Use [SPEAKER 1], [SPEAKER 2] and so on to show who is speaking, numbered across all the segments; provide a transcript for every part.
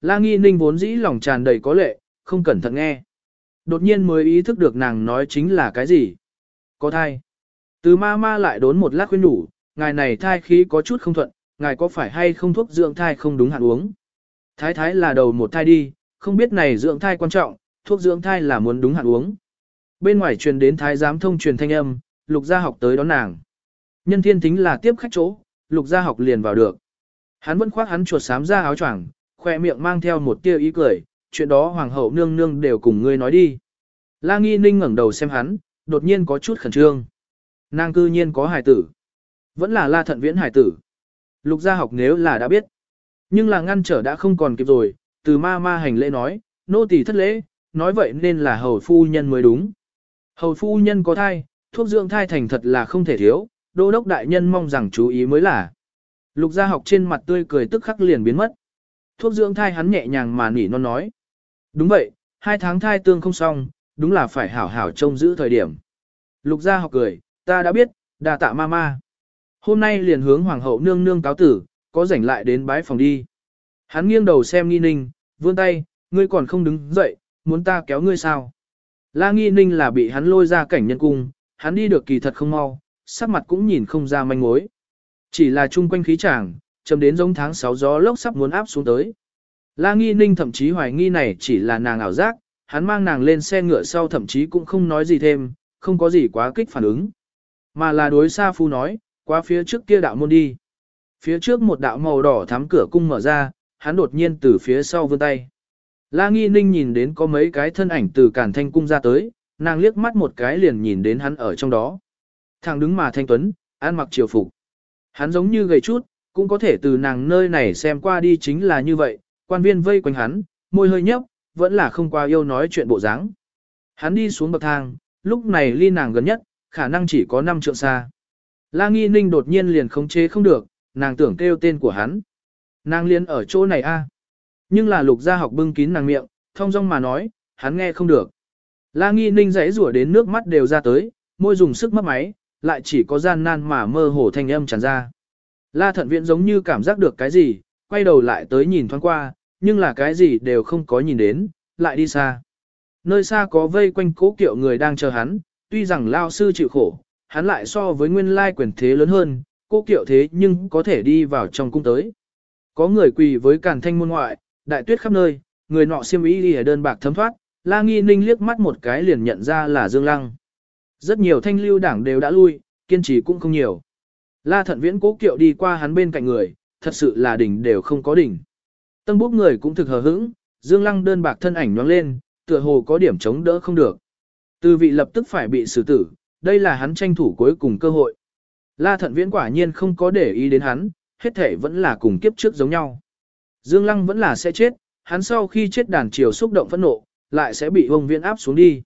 [SPEAKER 1] La Nghi Ninh vốn dĩ lòng tràn đầy có lệ, không cẩn thận nghe. Đột nhiên mới ý thức được nàng nói chính là cái gì. Có thai. Từ ma ma lại đốn một lát khuyên đủ, ngài này thai khí có chút không thuận, ngài có phải hay không thuốc dưỡng thai không đúng hạn uống. Thái thái là đầu một thai đi, không biết này dưỡng thai quan trọng, thuốc dưỡng thai là muốn đúng hạn uống. Bên ngoài truyền đến thái giám thông truyền thanh âm, lục gia học tới đón nàng. Nhân thiên tính là tiếp khách chỗ, lục gia học liền vào được. Hắn vẫn khoác hắn chuột sám ra áo choàng, khoe miệng mang theo một tia ý cười, chuyện đó hoàng hậu nương nương đều cùng ngươi nói đi. La nghi ninh ngẩng đầu xem hắn, đột nhiên có chút khẩn trương. Nàng cư nhiên có hài tử. Vẫn là la thận viễn hài tử. Lục gia học nếu là đã biết. Nhưng là ngăn trở đã không còn kịp rồi, từ ma ma hành lễ nói, nô tỳ thất lễ, nói vậy nên là hầu phu nhân mới đúng. Hầu phu nhân có thai, thuốc dưỡng thai thành thật là không thể thiếu, đô đốc đại nhân mong rằng chú ý mới là. Lục gia học trên mặt tươi cười tức khắc liền biến mất. Thuốc dưỡng thai hắn nhẹ nhàng mà nỉ non nói. Đúng vậy, hai tháng thai tương không xong, đúng là phải hảo hảo trông giữ thời điểm. Lục gia học cười, ta đã biết, đà tạ ma ma. Hôm nay liền hướng hoàng hậu nương nương cáo tử, có rảnh lại đến bái phòng đi. Hắn nghiêng đầu xem nghi ninh, vươn tay, ngươi còn không đứng dậy, muốn ta kéo ngươi sao? La nghi ninh là bị hắn lôi ra cảnh nhân cung, hắn đi được kỳ thật không mau, sắc mặt cũng nhìn không ra manh mối. Chỉ là chung quanh khí chàng, chấm đến giống tháng 6 gió lốc sắp muốn áp xuống tới. La nghi ninh thậm chí hoài nghi này chỉ là nàng ảo giác, hắn mang nàng lên xe ngựa sau thậm chí cũng không nói gì thêm, không có gì quá kích phản ứng. Mà là đối xa phu nói, qua phía trước kia đạo môn đi. Phía trước một đạo màu đỏ thắm cửa cung mở ra, hắn đột nhiên từ phía sau vươn tay. La Nghi Ninh nhìn đến có mấy cái thân ảnh từ cản thanh cung ra tới, nàng liếc mắt một cái liền nhìn đến hắn ở trong đó. Thằng đứng mà thanh tuấn, ăn mặc triều phục. Hắn giống như gầy chút, cũng có thể từ nàng nơi này xem qua đi chính là như vậy, quan viên vây quanh hắn, môi hơi nhấp, vẫn là không qua yêu nói chuyện bộ dáng. Hắn đi xuống bậc thang, lúc này ly nàng gần nhất, khả năng chỉ có 5 trượng xa. La Nghi Ninh đột nhiên liền khống chế không được, nàng tưởng kêu tên của hắn. Nàng liên ở chỗ này a. Nhưng là lục gia học bưng kín nàng miệng, thông dong mà nói, hắn nghe không được. La Nghi Ninh rãy rủa đến nước mắt đều ra tới, môi dùng sức mất máy, lại chỉ có gian nan mà mơ hồ thanh âm tràn ra. La Thận viện giống như cảm giác được cái gì, quay đầu lại tới nhìn thoáng qua, nhưng là cái gì đều không có nhìn đến, lại đi xa. Nơi xa có vây quanh cố kiệu người đang chờ hắn, tuy rằng lao sư chịu khổ, hắn lại so với nguyên lai quyền thế lớn hơn, cố kiệu thế nhưng có thể đi vào trong cung tới. Có người quỳ với càn thanh môn ngoại, đại tuyết khắp nơi, người nọ xiêm y đi ở đơn bạc thấm thoát, la nghi ninh liếc mắt một cái liền nhận ra là Dương Lăng. Rất nhiều thanh lưu đảng đều đã lui, kiên trì cũng không nhiều. La thận viễn cố kiệu đi qua hắn bên cạnh người, thật sự là đỉnh đều không có đỉnh. Tân Bút người cũng thực hờ hững, Dương Lăng đơn bạc thân ảnh nhoáng lên, tựa hồ có điểm chống đỡ không được. Từ vị lập tức phải bị xử tử, đây là hắn tranh thủ cuối cùng cơ hội. La thận viễn quả nhiên không có để ý đến hắn, hết thể vẫn là cùng kiếp trước giống nhau. Dương Lăng vẫn là sẽ chết, hắn sau khi chết đàn triều xúc động phẫn nộ, lại sẽ bị vông viễn áp xuống đi.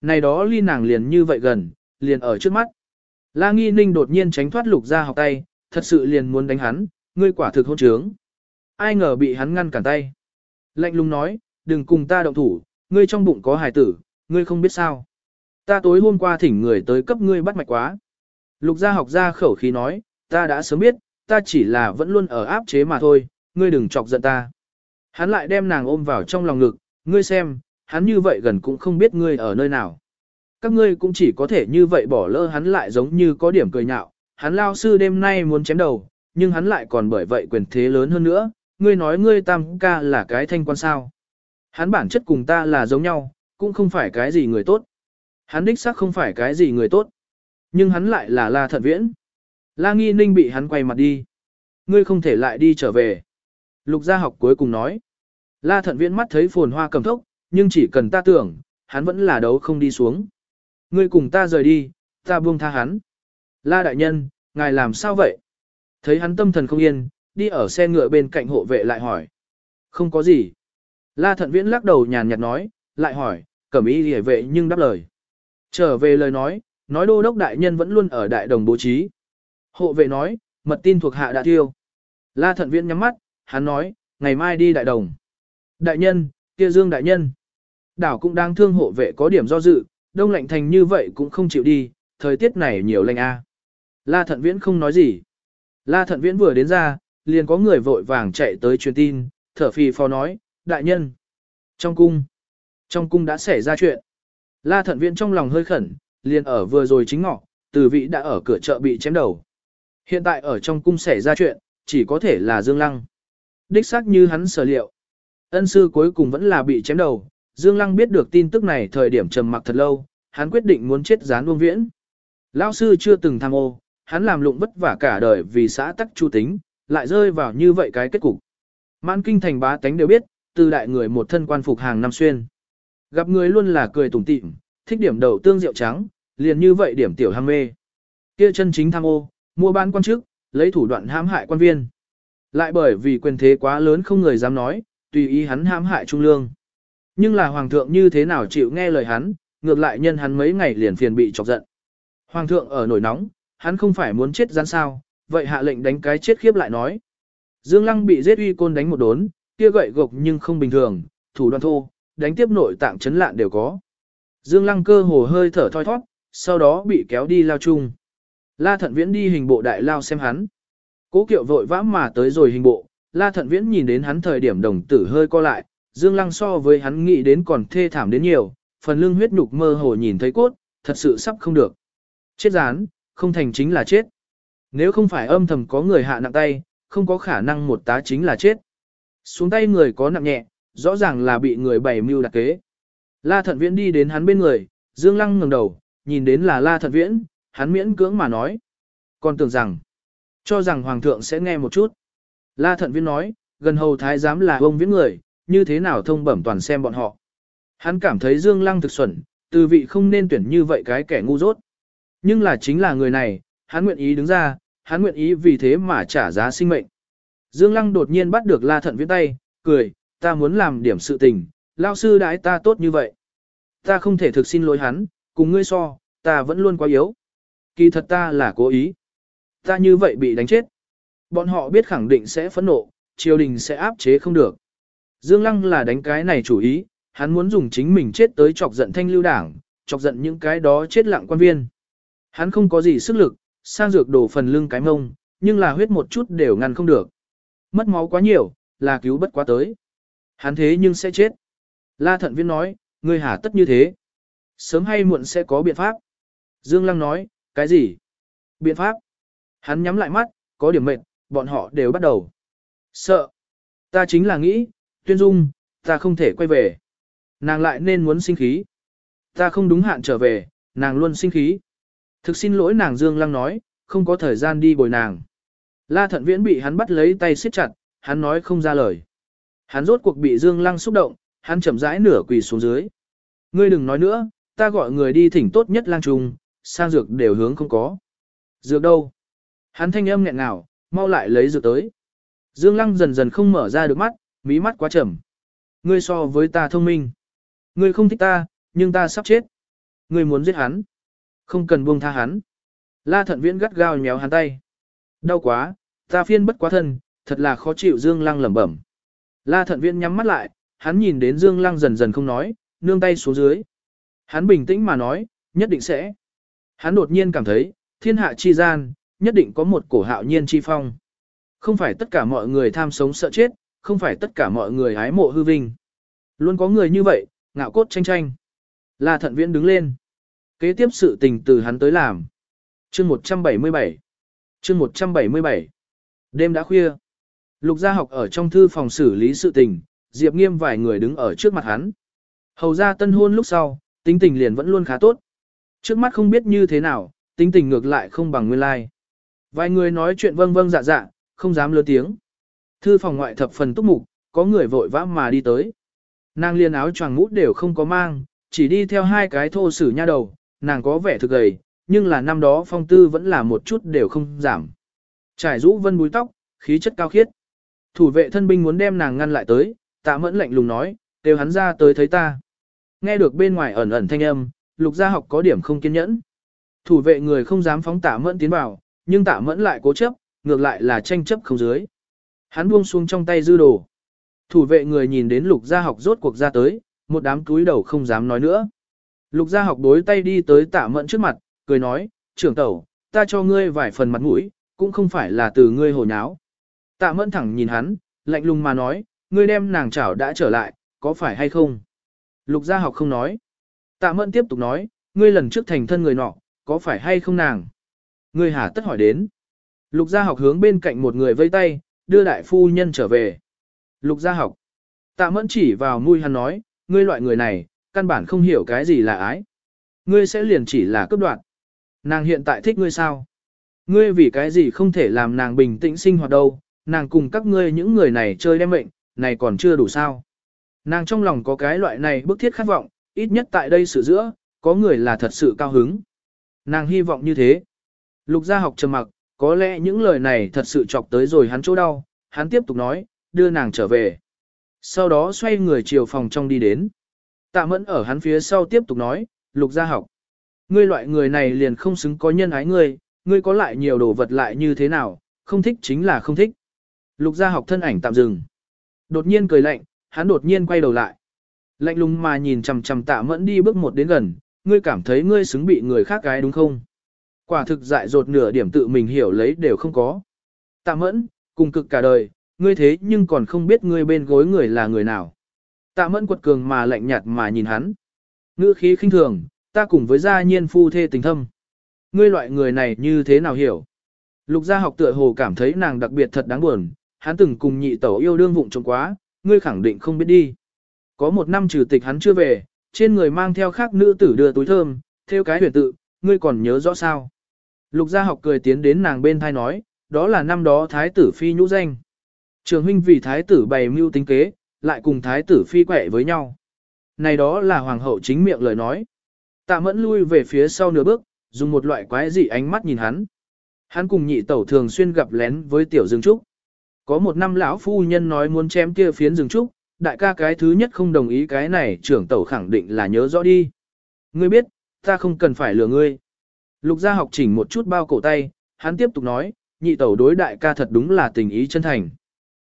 [SPEAKER 1] Này đó ly nàng liền như vậy gần, liền ở trước mắt. La Nghi Ninh đột nhiên tránh thoát lục ra học tay, thật sự liền muốn đánh hắn, ngươi quả thực hôn trướng. Ai ngờ bị hắn ngăn cản tay. Lạnh lùng nói, đừng cùng ta động thủ, ngươi trong bụng có hài tử, ngươi không biết sao. Ta tối hôm qua thỉnh người tới cấp ngươi bắt mạch quá. Lục gia học ra khẩu khí nói, ta đã sớm biết, ta chỉ là vẫn luôn ở áp chế mà thôi, ngươi đừng chọc giận ta. Hắn lại đem nàng ôm vào trong lòng ngực, ngươi xem, hắn như vậy gần cũng không biết ngươi ở nơi nào. Các ngươi cũng chỉ có thể như vậy bỏ lỡ hắn lại giống như có điểm cười nhạo, hắn lao sư đêm nay muốn chém đầu, nhưng hắn lại còn bởi vậy quyền thế lớn hơn nữa, ngươi nói ngươi tam ca là cái thanh quan sao. Hắn bản chất cùng ta là giống nhau, cũng không phải cái gì người tốt. Hắn đích xác không phải cái gì người tốt. Nhưng hắn lại là La Thận Viễn. La Nghi Ninh bị hắn quay mặt đi. Ngươi không thể lại đi trở về. Lục gia học cuối cùng nói. La Thận Viễn mắt thấy phồn hoa cầm thốc, nhưng chỉ cần ta tưởng, hắn vẫn là đấu không đi xuống. Ngươi cùng ta rời đi, ta buông tha hắn. La đại nhân, ngài làm sao vậy? Thấy hắn tâm thần không yên, đi ở xe ngựa bên cạnh hộ vệ lại hỏi. Không có gì. La thận viễn lắc đầu nhàn nhạt nói, lại hỏi, cẩm ý hề vệ nhưng đáp lời. Trở về lời nói, nói đô đốc đại nhân vẫn luôn ở đại đồng bố trí. Hộ vệ nói, mật tin thuộc hạ đã tiêu. La thận viễn nhắm mắt, hắn nói, ngày mai đi đại đồng. Đại nhân, kia dương đại nhân. Đảo cũng đang thương hộ vệ có điểm do dự, đông lạnh thành như vậy cũng không chịu đi, thời tiết này nhiều lạnh a. La thận viễn không nói gì. La thận viễn vừa đến ra, liền có người vội vàng chạy tới truyền tin, thở phì phò nói, đại nhân. Trong cung, trong cung đã xảy ra chuyện. La thận Viễn trong lòng hơi khẩn, liền ở vừa rồi chính ngọ, từ vị đã ở cửa chợ bị chém đầu. Hiện tại ở trong cung xảy ra chuyện, chỉ có thể là Dương Lăng. Đích xác như hắn sở liệu. Ân sư cuối cùng vẫn là bị chém đầu, Dương Lăng biết được tin tức này thời điểm trầm mặc thật lâu, hắn quyết định muốn chết gián Vương Viễn. Lão sư chưa từng tham ô, hắn làm lụng vất vả cả đời vì xã tắc chu tính, lại rơi vào như vậy cái kết cục. Mãn kinh thành bá tánh đều biết, từ đại người một thân quan phục hàng năm xuyên. Gặp người luôn là cười tủm tỉm, thích điểm đầu tương rượu trắng, liền như vậy điểm tiểu ham mê. Kia chân chính tham ô, mua bán quan chức, lấy thủ đoạn hãm hại quan viên. Lại bởi vì quyền thế quá lớn không người dám nói, tùy ý hắn hãm hại trung lương. Nhưng là hoàng thượng như thế nào chịu nghe lời hắn, ngược lại nhân hắn mấy ngày liền phiền bị chọc giận. Hoàng thượng ở nổi nóng, hắn không phải muốn chết gian sao, vậy hạ lệnh đánh cái chết khiếp lại nói. Dương Lăng bị giết uy côn đánh một đốn, kia gậy gộc nhưng không bình thường, thủ đoạn thô, đánh tiếp nội tạng chấn lạn đều có. Dương Lăng cơ hồ hơi thở thoi thoát, sau đó bị kéo đi lao chung. La Thận Viễn đi hình bộ đại lao xem hắn. Cố kiệu vội vã mà tới rồi hình bộ, La Thận Viễn nhìn đến hắn thời điểm đồng tử hơi co lại, Dương Lăng so với hắn nghĩ đến còn thê thảm đến nhiều, phần lưng huyết nhục mơ hồ nhìn thấy cốt, thật sự sắp không được. Chết rán, không thành chính là chết. Nếu không phải âm thầm có người hạ nặng tay, không có khả năng một tá chính là chết. Xuống tay người có nặng nhẹ, rõ ràng là bị người bày mưu đặc kế. La Thận Viễn đi đến hắn bên người, Dương Lăng ngẩng đầu, nhìn đến là La Thận Viễn, hắn miễn cưỡng mà nói. Còn tưởng rằng, cho rằng Hoàng thượng sẽ nghe một chút. La Thận Viễn nói, gần hầu thái giám là ông viễn người, như thế nào thông bẩm toàn xem bọn họ. Hắn cảm thấy Dương Lăng thực xuẩn, từ vị không nên tuyển như vậy cái kẻ ngu dốt. Nhưng là chính là người này, hắn nguyện ý đứng ra, hắn nguyện ý vì thế mà trả giá sinh mệnh. Dương Lăng đột nhiên bắt được La Thận Viễn tay, cười, ta muốn làm điểm sự tình, lao sư đãi ta tốt như vậy. Ta không thể thực xin lỗi hắn, cùng ngươi so, ta vẫn luôn quá yếu. Kỳ thật ta là cố ý. Ta như vậy bị đánh chết. Bọn họ biết khẳng định sẽ phẫn nộ, triều đình sẽ áp chế không được. Dương Lăng là đánh cái này chủ ý, hắn muốn dùng chính mình chết tới chọc giận thanh lưu đảng, chọc giận những cái đó chết lặng quan viên. Hắn không có gì sức lực, sang dược đổ phần lưng cái mông, nhưng là huyết một chút đều ngăn không được. Mất máu quá nhiều, là cứu bất quá tới. Hắn thế nhưng sẽ chết. La thận viên nói, ngươi hả tất như thế. Sớm hay muộn sẽ có biện pháp. Dương Lăng nói, cái gì? Biện pháp. Hắn nhắm lại mắt, có điểm mệnh, bọn họ đều bắt đầu. Sợ. Ta chính là nghĩ, tuyên dung, ta không thể quay về. Nàng lại nên muốn sinh khí. Ta không đúng hạn trở về, nàng luôn sinh khí. Thực xin lỗi nàng Dương Lăng nói, không có thời gian đi bồi nàng. La thận viễn bị hắn bắt lấy tay siết chặt, hắn nói không ra lời. Hắn rốt cuộc bị Dương Lăng xúc động, hắn chậm rãi nửa quỳ xuống dưới. Ngươi đừng nói nữa, ta gọi người đi thỉnh tốt nhất lang trùng, sang dược đều hướng không có. Dược đâu? Hắn thanh âm nghẹn ngào, mau lại lấy dược tới. Dương Lăng dần dần không mở ra được mắt, mí mắt quá trầm. Ngươi so với ta thông minh. Ngươi không thích ta, nhưng ta sắp chết. Ngươi muốn giết hắn. Không cần buông tha hắn. La thận viễn gắt gao nhéo hắn tay. Đau quá, ta phiên bất quá thân, thật là khó chịu Dương Lăng lẩm bẩm. La thận viễn nhắm mắt lại, hắn nhìn đến Dương Lăng dần dần không nói, nương tay xuống dưới. Hắn bình tĩnh mà nói, nhất định sẽ. Hắn đột nhiên cảm thấy, thiên hạ chi gian, nhất định có một cổ hạo nhiên chi phong. Không phải tất cả mọi người tham sống sợ chết, không phải tất cả mọi người hái mộ hư vinh. Luôn có người như vậy, ngạo cốt tranh tranh. La thận viễn đứng lên. Kế tiếp sự tình từ hắn tới làm. Chương 177 Chương 177 Đêm đã khuya. Lục gia học ở trong thư phòng xử lý sự tình, Diệp Nghiêm vài người đứng ở trước mặt hắn. Hầu ra tân hôn lúc sau, tính tình liền vẫn luôn khá tốt. Trước mắt không biết như thế nào, tính tình ngược lại không bằng nguyên lai. Vài người nói chuyện vâng vâng dạ dạ, không dám lớn tiếng. Thư phòng ngoại thập phần túc mục, có người vội vã mà đi tới. Nàng liên áo choàng mũ đều không có mang, chỉ đi theo hai cái thô sử nha đầu, nàng có vẻ thực gầy, nhưng là năm đó phong tư vẫn là một chút đều không giảm. Trải rũ vân búi tóc, khí chất cao khiết. Thủ vệ thân binh muốn đem nàng ngăn lại tới, tạ mẫn lạnh lùng nói, đều hắn ra tới thấy ta. Nghe được bên ngoài ẩn ẩn thanh âm, lục gia học có điểm không kiên nhẫn. Thủ vệ người không dám phóng tạ mẫn tiến vào, nhưng tạ mẫn lại cố chấp, ngược lại là tranh chấp không dưới. Hắn buông xuống trong tay dư đồ. Thủ vệ người nhìn đến lục gia học rốt cuộc ra tới, một đám túi đầu không dám nói nữa. Lục gia học đối tay đi tới tạ mẫn trước mặt, cười nói, trưởng tẩu, ta cho ngươi vài phần mặt mũi, cũng không phải là từ ngươi hồ nháo. Tạ mẫn thẳng nhìn hắn, lạnh lùng mà nói, ngươi đem nàng chảo đã trở lại, có phải hay không? Lục gia học không nói. Tạ mẫn tiếp tục nói, ngươi lần trước thành thân người nọ, có phải hay không nàng? Ngươi hà tất hỏi đến. Lục gia học hướng bên cạnh một người vây tay, đưa đại phu nhân trở về. Lục gia học. Tạ mẫn chỉ vào mũi hắn nói, ngươi loại người này, căn bản không hiểu cái gì là ái. Ngươi sẽ liền chỉ là cấp đoạn. Nàng hiện tại thích ngươi sao? Ngươi vì cái gì không thể làm nàng bình tĩnh sinh hoạt đâu, nàng cùng các ngươi những người này chơi đem mệnh, này còn chưa đủ sao. Nàng trong lòng có cái loại này bức thiết khát vọng, ít nhất tại đây sự giữa, có người là thật sự cao hứng. Nàng hy vọng như thế. Lục gia học trầm mặc, có lẽ những lời này thật sự chọc tới rồi hắn chỗ đau, hắn tiếp tục nói, đưa nàng trở về. Sau đó xoay người chiều phòng trong đi đến. Tạ mẫn ở hắn phía sau tiếp tục nói, lục gia học. Ngươi loại người này liền không xứng có nhân ái ngươi, ngươi có lại nhiều đồ vật lại như thế nào, không thích chính là không thích. Lục gia học thân ảnh tạm dừng. Đột nhiên cười lạnh, hắn đột nhiên quay đầu lại. Lạnh lùng mà nhìn chằm chằm tạ mẫn đi bước một đến gần, ngươi cảm thấy ngươi xứng bị người khác gái đúng không? Quả thực dại dột nửa điểm tự mình hiểu lấy đều không có. Tạ mẫn, cùng cực cả đời, ngươi thế nhưng còn không biết ngươi bên gối người là người nào. Tạ mẫn quật cường mà lạnh nhạt mà nhìn hắn. Ngữ khí khinh thường, ta cùng với gia nhiên phu thê tình thâm. Ngươi loại người này như thế nào hiểu? Lục gia học tựa hồ cảm thấy nàng đặc biệt thật đáng buồn, hắn từng cùng nhị tẩu yêu đương vụng trông quá, ngươi khẳng định không biết đi. Có một năm trừ tịch hắn chưa về, trên người mang theo khác nữ tử đưa túi thơm, theo cái huyền tự, ngươi còn nhớ rõ sao? Lục gia học cười tiến đến nàng bên thai nói, đó là năm đó thái tử phi nhũ danh. Trường huynh vì thái tử bày mưu tính kế, lại cùng thái tử phi quẻ với nhau. Này đó là hoàng hậu chính miệng lời nói. Tạ mẫn lui về phía sau nửa bước, dùng một loại quái dị ánh mắt nhìn hắn. Hắn cùng nhị tẩu thường xuyên gặp lén với tiểu dương trúc. Có một năm lão phu nhân nói muốn chém kia phiến rừng trúc, đại ca cái thứ nhất không đồng ý cái này trưởng tẩu khẳng định là nhớ rõ đi. Ngươi biết, ta không cần phải lừa ngươi. Lục gia học chỉnh một chút bao cổ tay, hắn tiếp tục nói, nhị tẩu đối đại ca thật đúng là tình ý chân thành.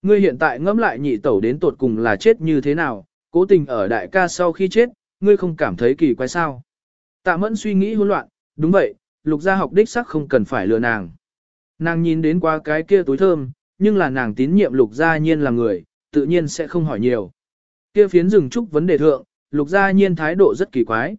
[SPEAKER 1] Ngươi hiện tại ngẫm lại nhị tẩu đến tột cùng là chết như thế nào, cố tình ở đại ca sau khi chết, ngươi không cảm thấy kỳ quái sao. Tạ mẫn suy nghĩ hỗn loạn, đúng vậy, lục gia học đích sắc không cần phải lừa nàng. Nàng nhìn đến qua cái kia túi thơm, nhưng là nàng tín nhiệm lục gia nhiên là người, tự nhiên sẽ không hỏi nhiều. Kia phiến rừng trúc vấn đề thượng, lục gia nhiên thái độ rất kỳ quái.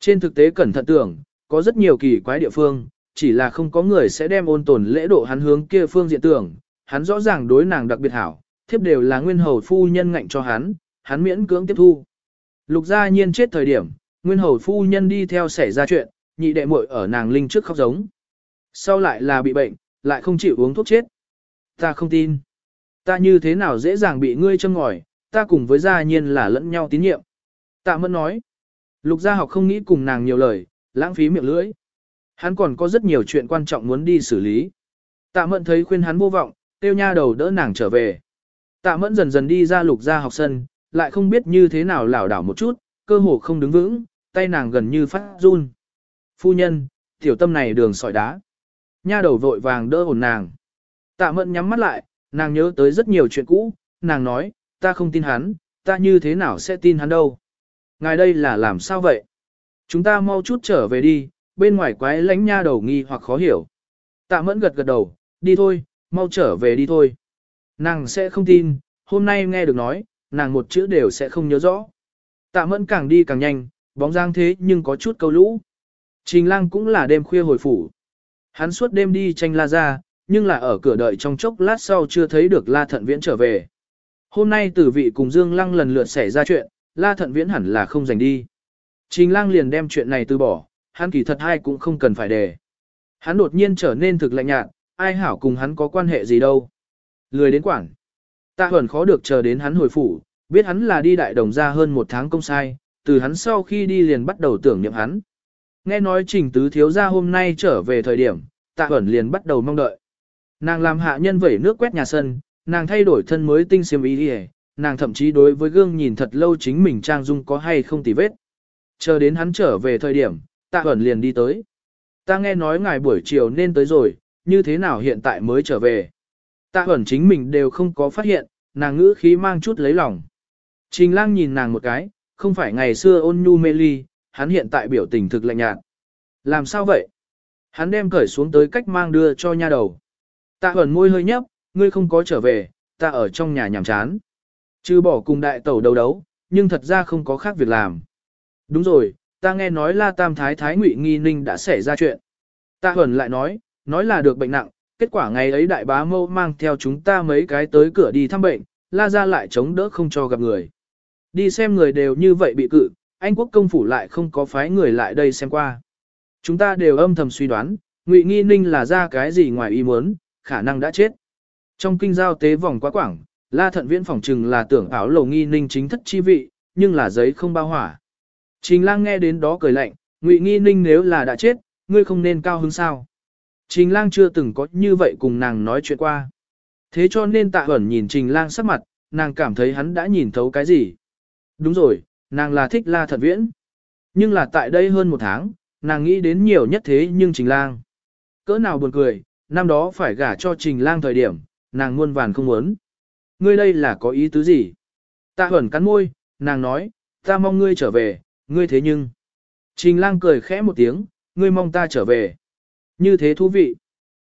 [SPEAKER 1] Trên thực tế cẩn thận tưởng, có rất nhiều kỳ quái địa phương, chỉ là không có người sẽ đem ôn tồn lễ độ hắn hướng kia phương diện tưởng, hắn rõ ràng đối nàng đặc biệt hảo, thiếp đều là nguyên hầu phu nhân ngạnh cho hắn, hắn miễn cưỡng tiếp thu. Lục gia nhiên chết thời điểm, nguyên hầu phu nhân đi theo xảy ra chuyện, nhị đệ muội ở nàng linh trước khóc giống. Sau lại là bị bệnh, lại không chịu uống thuốc chết. Ta không tin. Ta như thế nào dễ dàng bị ngươi châm ngòi, ta cùng với gia nhiên là lẫn nhau tín nhiệm. Tạ mẫn nói. Lục gia học không nghĩ cùng nàng nhiều lời, lãng phí miệng lưỡi. Hắn còn có rất nhiều chuyện quan trọng muốn đi xử lý. Tạ mẫn thấy khuyên hắn vô vọng, tiêu nha đầu đỡ nàng trở về. Tạ mẫn dần dần đi ra lục gia học sân, lại không biết như thế nào lảo đảo một chút, cơ hồ không đứng vững, tay nàng gần như phát run. Phu nhân, tiểu tâm này đường sỏi đá. Nha đầu vội vàng đỡ hồn nàng. Tạ mẫn nhắm mắt lại, nàng nhớ tới rất nhiều chuyện cũ, nàng nói, ta không tin hắn, ta như thế nào sẽ tin hắn đâu. Ngài đây là làm sao vậy? Chúng ta mau chút trở về đi, bên ngoài quái lánh nha đầu nghi hoặc khó hiểu. Tạ mẫn gật gật đầu, đi thôi, mau trở về đi thôi. Nàng sẽ không tin, hôm nay nghe được nói, nàng một chữ đều sẽ không nhớ rõ. Tạ mẫn càng đi càng nhanh, bóng dáng thế nhưng có chút câu lũ. Trình lang cũng là đêm khuya hồi phủ. Hắn suốt đêm đi tranh la ra, nhưng là ở cửa đợi trong chốc lát sau chưa thấy được la thận viễn trở về. Hôm nay tử vị cùng Dương Lăng lần lượt xảy ra chuyện, la thận viễn hẳn là không giành đi. Trình lang liền đem chuyện này từ bỏ, hắn kỳ thật hai cũng không cần phải đề. Hắn đột nhiên trở nên thực lạnh nhạt, ai hảo cùng hắn có quan hệ gì đâu. Lười đến quản. Tạ huẩn khó được chờ đến hắn hồi phủ, biết hắn là đi đại đồng ra hơn một tháng công sai, từ hắn sau khi đi liền bắt đầu tưởng niệm hắn. Nghe nói trình tứ thiếu gia hôm nay trở về thời điểm, tạ huẩn liền bắt đầu mong đợi. Nàng làm hạ nhân vẩy nước quét nhà sân, nàng thay đổi thân mới tinh xiêm ý đi nàng thậm chí đối với gương nhìn thật lâu chính mình trang dung có hay không tì vết. Chờ đến hắn trở về thời điểm, tạ ẩn liền đi tới. Ta nghe nói ngài buổi chiều nên tới rồi, như thế nào hiện tại mới trở về. Tạ ẩn chính mình đều không có phát hiện, nàng ngữ khí mang chút lấy lòng. Trình lang nhìn nàng một cái, không phải ngày xưa ôn nhu mê ly, hắn hiện tại biểu tình thực lạnh nhạt. Làm sao vậy? Hắn đem cởi xuống tới cách mang đưa cho nha đầu. Tạ ẩn môi hơi nhấp, ngươi không có trở về, ta ở trong nhà nhàm chán. chứ bỏ cùng đại tẩu đấu đấu, nhưng thật ra không có khác việc làm. Đúng rồi, ta nghe nói La Tam Thái Thái Ngụy Nghi Ninh đã xảy ra chuyện. Tạ Huẩn lại nói, nói là được bệnh nặng, kết quả ngày ấy đại bá mâu mang theo chúng ta mấy cái tới cửa đi thăm bệnh, La ra lại chống đỡ không cho gặp người. Đi xem người đều như vậy bị cự, Anh quốc công phủ lại không có phái người lại đây xem qua. Chúng ta đều âm thầm suy đoán, Ngụy Nghi Ninh là ra cái gì ngoài ý muốn, khả năng đã chết. Trong kinh giao tế vòng quá quảng, La Thận Viễn phỏng chừng là tưởng ảo lầu Nghi Ninh chính thất chi vị, nhưng là giấy không bao hỏa. Trình lang nghe đến đó cười lạnh, Ngụy Nghi Ninh nếu là đã chết, ngươi không nên cao hứng sao. Trình lang chưa từng có như vậy cùng nàng nói chuyện qua. Thế cho nên tạ ẩn nhìn trình lang sắc mặt, nàng cảm thấy hắn đã nhìn thấu cái gì. Đúng rồi, nàng là thích la thật viễn. Nhưng là tại đây hơn một tháng, nàng nghĩ đến nhiều nhất thế nhưng trình lang. Cỡ nào buồn cười, năm đó phải gả cho trình lang thời điểm, nàng muôn vàn không muốn. Ngươi đây là có ý tứ gì? Tạ ẩn cắn môi, nàng nói, ta mong ngươi trở về, ngươi thế nhưng. Trình lang cười khẽ một tiếng, ngươi mong ta trở về. Như thế thú vị.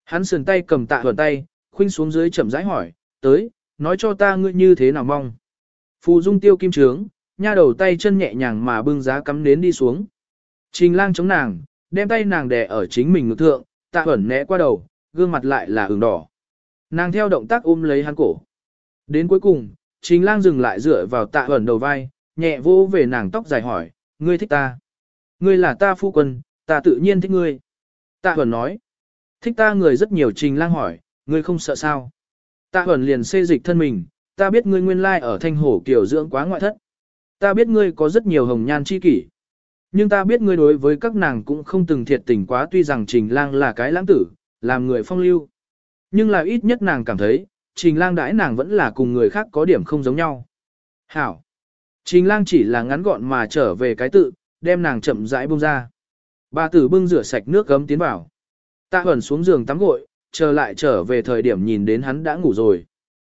[SPEAKER 1] Hắn sườn tay cầm tạ thuần tay, khuynh xuống dưới chậm rãi hỏi, tới, nói cho ta ngươi như thế nào mong. Phù dung tiêu kim trướng, nha đầu tay chân nhẹ nhàng mà bưng giá cắm nến đi xuống. Trình lang chống nàng, đem tay nàng đè ở chính mình ngực thượng, tạ thuần né qua đầu, gương mặt lại là ửng đỏ. Nàng theo động tác ôm lấy hắn cổ. Đến cuối cùng, trình lang dừng lại dựa vào tạ thuần đầu vai, nhẹ vô về nàng tóc dài hỏi, ngươi thích ta. Ngươi là ta phu quân, ta tự nhiên thích ngươi. Tạ Huẩn nói, thích ta người rất nhiều trình lang hỏi, ngươi không sợ sao. Tạ Huẩn liền xê dịch thân mình, ta biết ngươi nguyên lai ở thanh hổ kiểu dưỡng quá ngoại thất. Ta biết ngươi có rất nhiều hồng nhan chi kỷ. Nhưng ta biết ngươi đối với các nàng cũng không từng thiệt tình quá tuy rằng trình lang là cái lãng tử, làm người phong lưu. Nhưng là ít nhất nàng cảm thấy, trình lang đãi nàng vẫn là cùng người khác có điểm không giống nhau. Hảo! Trình lang chỉ là ngắn gọn mà trở về cái tự, đem nàng chậm rãi bông ra. Bà tử bưng rửa sạch nước gấm tiến vào. Ta Huẩn xuống giường tắm gội, chờ lại trở về thời điểm nhìn đến hắn đã ngủ rồi.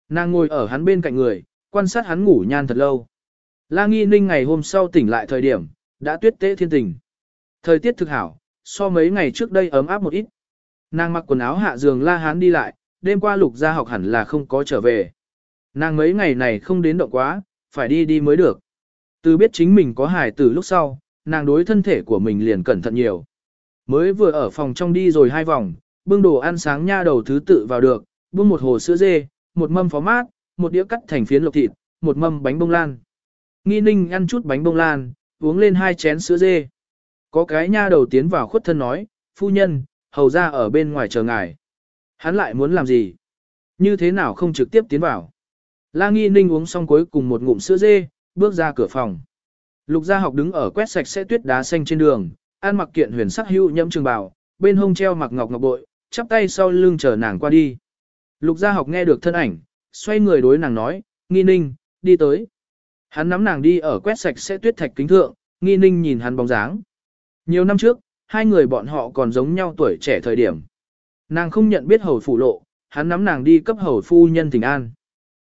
[SPEAKER 1] Nàng ngồi ở hắn bên cạnh người, quan sát hắn ngủ nhan thật lâu. La Nghi Ninh ngày hôm sau tỉnh lại thời điểm, đã tuyết tế thiên tình. Thời tiết thực hảo, so mấy ngày trước đây ấm áp một ít. Nàng mặc quần áo hạ giường La Hán đi lại, đêm qua lục gia học hẳn là không có trở về. Nàng mấy ngày này không đến động quá, phải đi đi mới được. Từ biết chính mình có hài từ lúc sau, nàng đối thân thể của mình liền cẩn thận nhiều. Mới vừa ở phòng trong đi rồi hai vòng, bưng đồ ăn sáng nha đầu thứ tự vào được, bưng một hồ sữa dê, một mâm phó mát, một đĩa cắt thành phiến lộc thịt, một mâm bánh bông lan. Nghi ninh ăn chút bánh bông lan, uống lên hai chén sữa dê. Có cái nha đầu tiến vào khuất thân nói, phu nhân, hầu ra ở bên ngoài chờ ngài. Hắn lại muốn làm gì? Như thế nào không trực tiếp tiến vào? La nghi ninh uống xong cuối cùng một ngụm sữa dê, bước ra cửa phòng. Lục gia học đứng ở quét sạch sẽ tuyết đá xanh trên đường, ăn mặc kiện huyền sắc hữu nhẫm trường bào, bên hông treo mặc ngọc ngọc bội, chắp tay sau lưng chờ nàng qua đi. Lục gia học nghe được thân ảnh, xoay người đối nàng nói, nghi ninh, đi tới. Hắn nắm nàng đi ở quét sạch sẽ tuyết thạch kính thượng, nghi ninh nhìn hắn bóng dáng. Nhiều năm trước, hai người bọn họ còn giống nhau tuổi trẻ thời điểm. Nàng không nhận biết hầu phủ lộ, hắn nắm nàng đi cấp hầu phu nhân tình an.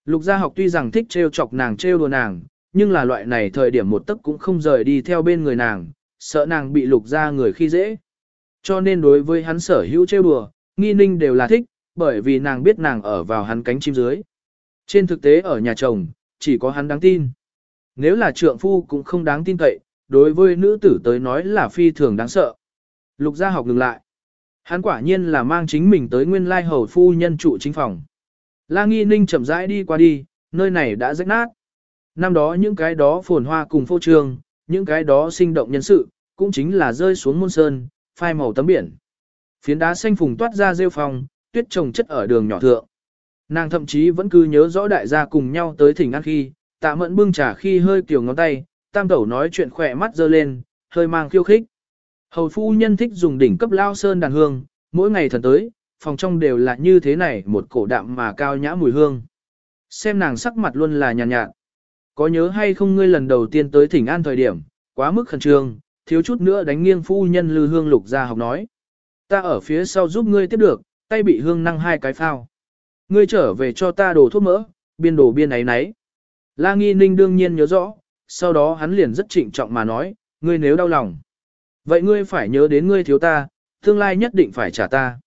[SPEAKER 1] Lục gia học tuy rằng thích trêu chọc nàng trêu đùa nàng, nhưng là loại này thời điểm một tấc cũng không rời đi theo bên người nàng, sợ nàng bị lục gia người khi dễ. Cho nên đối với hắn sở hữu trêu đùa, nghi ninh đều là thích, bởi vì nàng biết nàng ở vào hắn cánh chim dưới. Trên thực tế ở nhà chồng, chỉ có hắn đáng tin. Nếu là trượng phu cũng không đáng tin cậy, đối với nữ tử tới nói là phi thường đáng sợ. Lục gia học ngừng lại. Hắn quả nhiên là mang chính mình tới nguyên lai hầu phu nhân trụ chính phòng. La Nghi Ninh chậm rãi đi qua đi, nơi này đã rách nát. Năm đó những cái đó phồn hoa cùng phô trường, những cái đó sinh động nhân sự, cũng chính là rơi xuống môn sơn, phai màu tấm biển. Phiến đá xanh phùng toát ra rêu phòng, tuyết trồng chất ở đường nhỏ thượng. Nàng thậm chí vẫn cứ nhớ rõ đại gia cùng nhau tới thỉnh ăn khi, tạ mẫn bưng trà khi hơi kiểu ngón tay, tam tẩu nói chuyện khỏe mắt dơ lên, hơi mang khiêu khích. Hầu phu nhân thích dùng đỉnh cấp lao sơn đàn hương, mỗi ngày thần tới, phòng trong đều là như thế này một cổ đạm mà cao nhã mùi hương. Xem nàng sắc mặt luôn là nhàn nhạt, nhạt. Có nhớ hay không ngươi lần đầu tiên tới thỉnh an thời điểm, quá mức khẩn trương, thiếu chút nữa đánh nghiêng phu nhân lư hương lục ra học nói. Ta ở phía sau giúp ngươi tiếp được, tay bị hương năng hai cái phao. Ngươi trở về cho ta đồ thuốc mỡ, biên đồ biên ấy nấy. La Nghi Ninh đương nhiên nhớ rõ, sau đó hắn liền rất trịnh trọng mà nói, ngươi nếu đau lòng. Vậy ngươi phải nhớ đến ngươi thiếu ta, tương lai nhất định phải trả ta.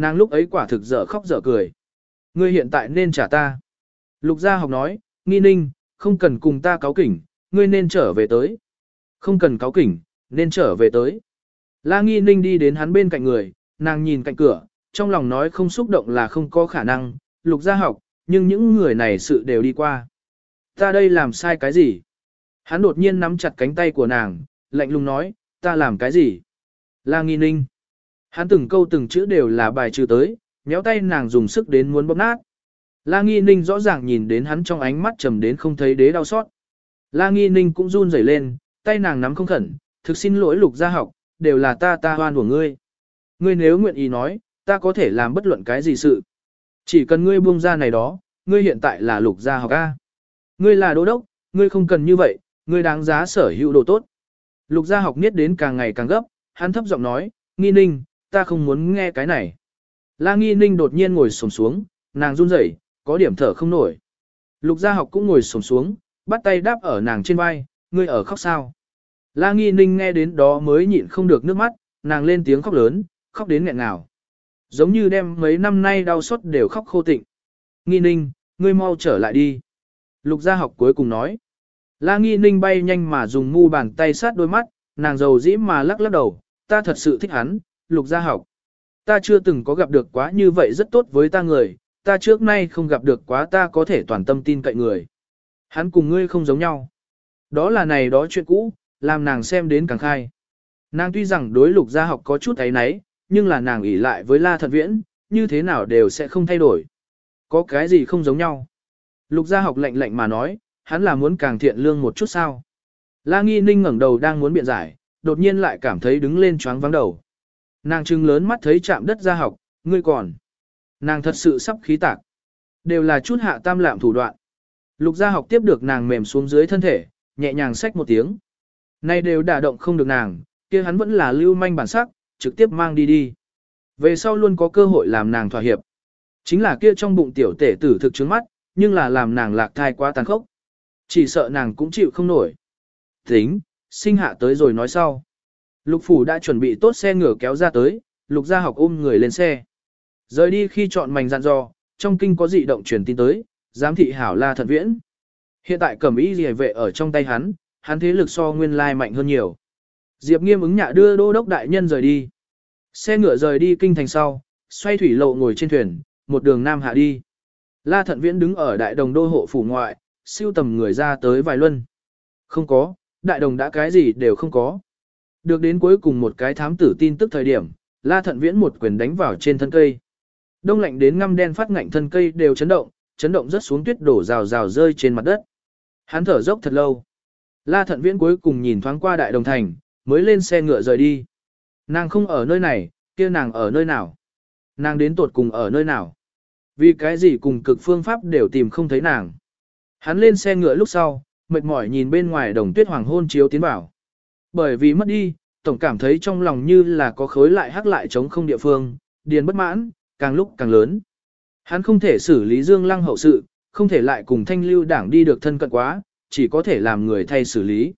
[SPEAKER 1] Nàng lúc ấy quả thực dở khóc dở cười. Ngươi hiện tại nên trả ta. Lục gia học nói, nghi ninh, không cần cùng ta cáo kỉnh, ngươi nên trở về tới. Không cần cáo kỉnh, nên trở về tới. La nghi ninh đi đến hắn bên cạnh người, nàng nhìn cạnh cửa, trong lòng nói không xúc động là không có khả năng, lục gia học, nhưng những người này sự đều đi qua. Ta đây làm sai cái gì? Hắn đột nhiên nắm chặt cánh tay của nàng, lạnh lùng nói, ta làm cái gì? La nghi ninh. Hắn từng câu từng chữ đều là bài trừ tới, nhéo tay nàng dùng sức đến muốn bóp nát. La nghi ninh rõ ràng nhìn đến hắn trong ánh mắt trầm đến không thấy đế đau xót. La nghi ninh cũng run rẩy lên, tay nàng nắm không khẩn, thực xin lỗi lục gia học, đều là ta ta hoan của ngươi. Ngươi nếu nguyện ý nói, ta có thể làm bất luận cái gì sự. Chỉ cần ngươi buông ra này đó, ngươi hiện tại là lục gia học A. Ngươi là đô đốc, ngươi không cần như vậy, ngươi đáng giá sở hữu đồ tốt. Lục gia học niết đến càng ngày càng gấp, hắn thấp giọng nói, nghi ninh, ta không muốn nghe cái này. La nghi ninh đột nhiên ngồi sồm xuống, nàng run rẩy, có điểm thở không nổi. Lục gia học cũng ngồi sồm xuống, bắt tay đáp ở nàng trên vai, ngươi ở khóc sao. La nghi ninh nghe đến đó mới nhịn không được nước mắt, nàng lên tiếng khóc lớn, khóc đến nghẹn ngào. Giống như đem mấy năm nay đau xót đều khóc khô tịnh. Nghi ninh, ngươi mau trở lại đi. Lục gia học cuối cùng nói. La nghi ninh bay nhanh mà dùng mu bàn tay sát đôi mắt, nàng dầu dĩ mà lắc lắc đầu, ta thật sự thích hắn, lục gia học. Ta chưa từng có gặp được quá như vậy rất tốt với ta người, ta trước nay không gặp được quá ta có thể toàn tâm tin cậy người. Hắn cùng ngươi không giống nhau. Đó là này đó chuyện cũ, làm nàng xem đến càng khai. Nàng tuy rằng đối lục gia học có chút ấy nấy, nhưng là nàng ỷ lại với la thật viễn, như thế nào đều sẽ không thay đổi. Có cái gì không giống nhau. Lục gia học lạnh lạnh mà nói, hắn là muốn càng thiện lương một chút sao. La nghi ninh ngẩng đầu đang muốn biện giải, đột nhiên lại cảm thấy đứng lên choáng vắng đầu. Nàng trưng lớn mắt thấy chạm đất gia học, ngươi còn. Nàng thật sự sắp khí tạc. Đều là chút hạ tam lạm thủ đoạn. Lục gia học tiếp được nàng mềm xuống dưới thân thể, nhẹ nhàng xách một tiếng. Nay đều đả động không được nàng, kia hắn vẫn là lưu manh bản sắc, trực tiếp mang đi đi. Về sau luôn có cơ hội làm nàng thỏa hiệp. Chính là kia trong bụng tiểu tể tử thực trứng mắt, nhưng là làm nàng lạc thai quá tàn khốc. Chỉ sợ nàng cũng chịu không nổi. Tính, sinh hạ tới rồi nói sau. Lục phủ đã chuẩn bị tốt xe ngựa kéo ra tới, lục gia học ôm người lên xe. Rời đi khi chọn mảnh dặn dò, trong kinh có dị động truyền tin tới, giám thị hảo la thật viễn. Hiện tại cẩm ý gì vệ ở trong tay hắn, hắn thế lực so nguyên lai mạnh hơn nhiều. Diệp nghiêm ứng nhạ đưa đô đốc đại nhân rời đi. Xe ngựa rời đi kinh thành sau, xoay thủy lộ ngồi trên thuyền, một đường nam hạ đi. La thận viễn đứng ở đại đồng đô hộ phủ ngoại, siêu tầm người ra tới vài luân. Không có, đại đồng đã cái gì đều không có. Được đến cuối cùng một cái thám tử tin tức thời điểm, la thận viễn một quyền đánh vào trên thân cây. Đông lạnh đến ngăm đen phát ngạnh thân cây đều chấn động, chấn động rất xuống tuyết đổ rào rào rơi trên mặt đất. Hắn thở dốc thật lâu. La thận viễn cuối cùng nhìn thoáng qua đại đồng thành, mới lên xe ngựa rời đi. Nàng không ở nơi này, kia nàng ở nơi nào? Nàng đến tột cùng ở nơi nào? Vì cái gì cùng cực phương pháp đều tìm không thấy nàng. Hắn lên xe ngựa lúc sau, mệt mỏi nhìn bên ngoài đồng tuyết hoàng hôn chiếu tiến vào. Bởi vì mất đi, tổng cảm thấy trong lòng như là có khối lại hắc lại chống không địa phương, điền bất mãn, càng lúc càng lớn. Hắn không thể xử lý Dương Lăng hậu sự, không thể lại cùng thanh lưu đảng đi được thân cận quá, chỉ có thể làm người thay xử lý.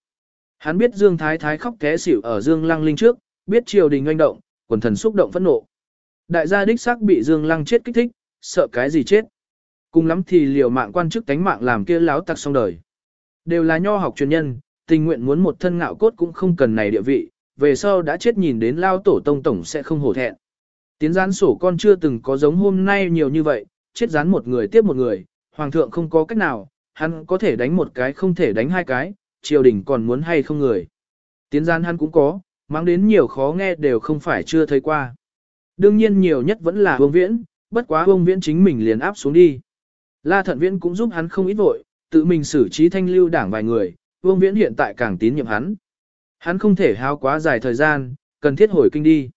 [SPEAKER 1] Hắn biết Dương Thái Thái khóc té xỉu ở Dương Lăng Linh trước, biết triều đình oanh động, quần thần xúc động phẫn nộ. Đại gia đích xác bị Dương Lăng chết kích thích, sợ cái gì chết. Cùng lắm thì liều mạng quan chức tánh mạng làm kia láo tặc xong đời. Đều là nho học truyền nhân, tình nguyện muốn một thân ngạo cốt cũng không cần này địa vị, về sau đã chết nhìn đến lao tổ tông tổng sẽ không hổ thẹn. Tiến gián sổ con chưa từng có giống hôm nay nhiều như vậy, chết gián một người tiếp một người, hoàng thượng không có cách nào, hắn có thể đánh một cái không thể đánh hai cái, triều đình còn muốn hay không người. Tiến gián hắn cũng có, mang đến nhiều khó nghe đều không phải chưa thấy qua. Đương nhiên nhiều nhất vẫn là vương viễn, bất quá vương viễn chính mình liền áp xuống đi. La thận viễn cũng giúp hắn không ít vội, tự mình xử trí thanh lưu đảng vài người, vương viễn hiện tại càng tín nhiệm hắn. Hắn không thể hao quá dài thời gian, cần thiết hồi kinh đi.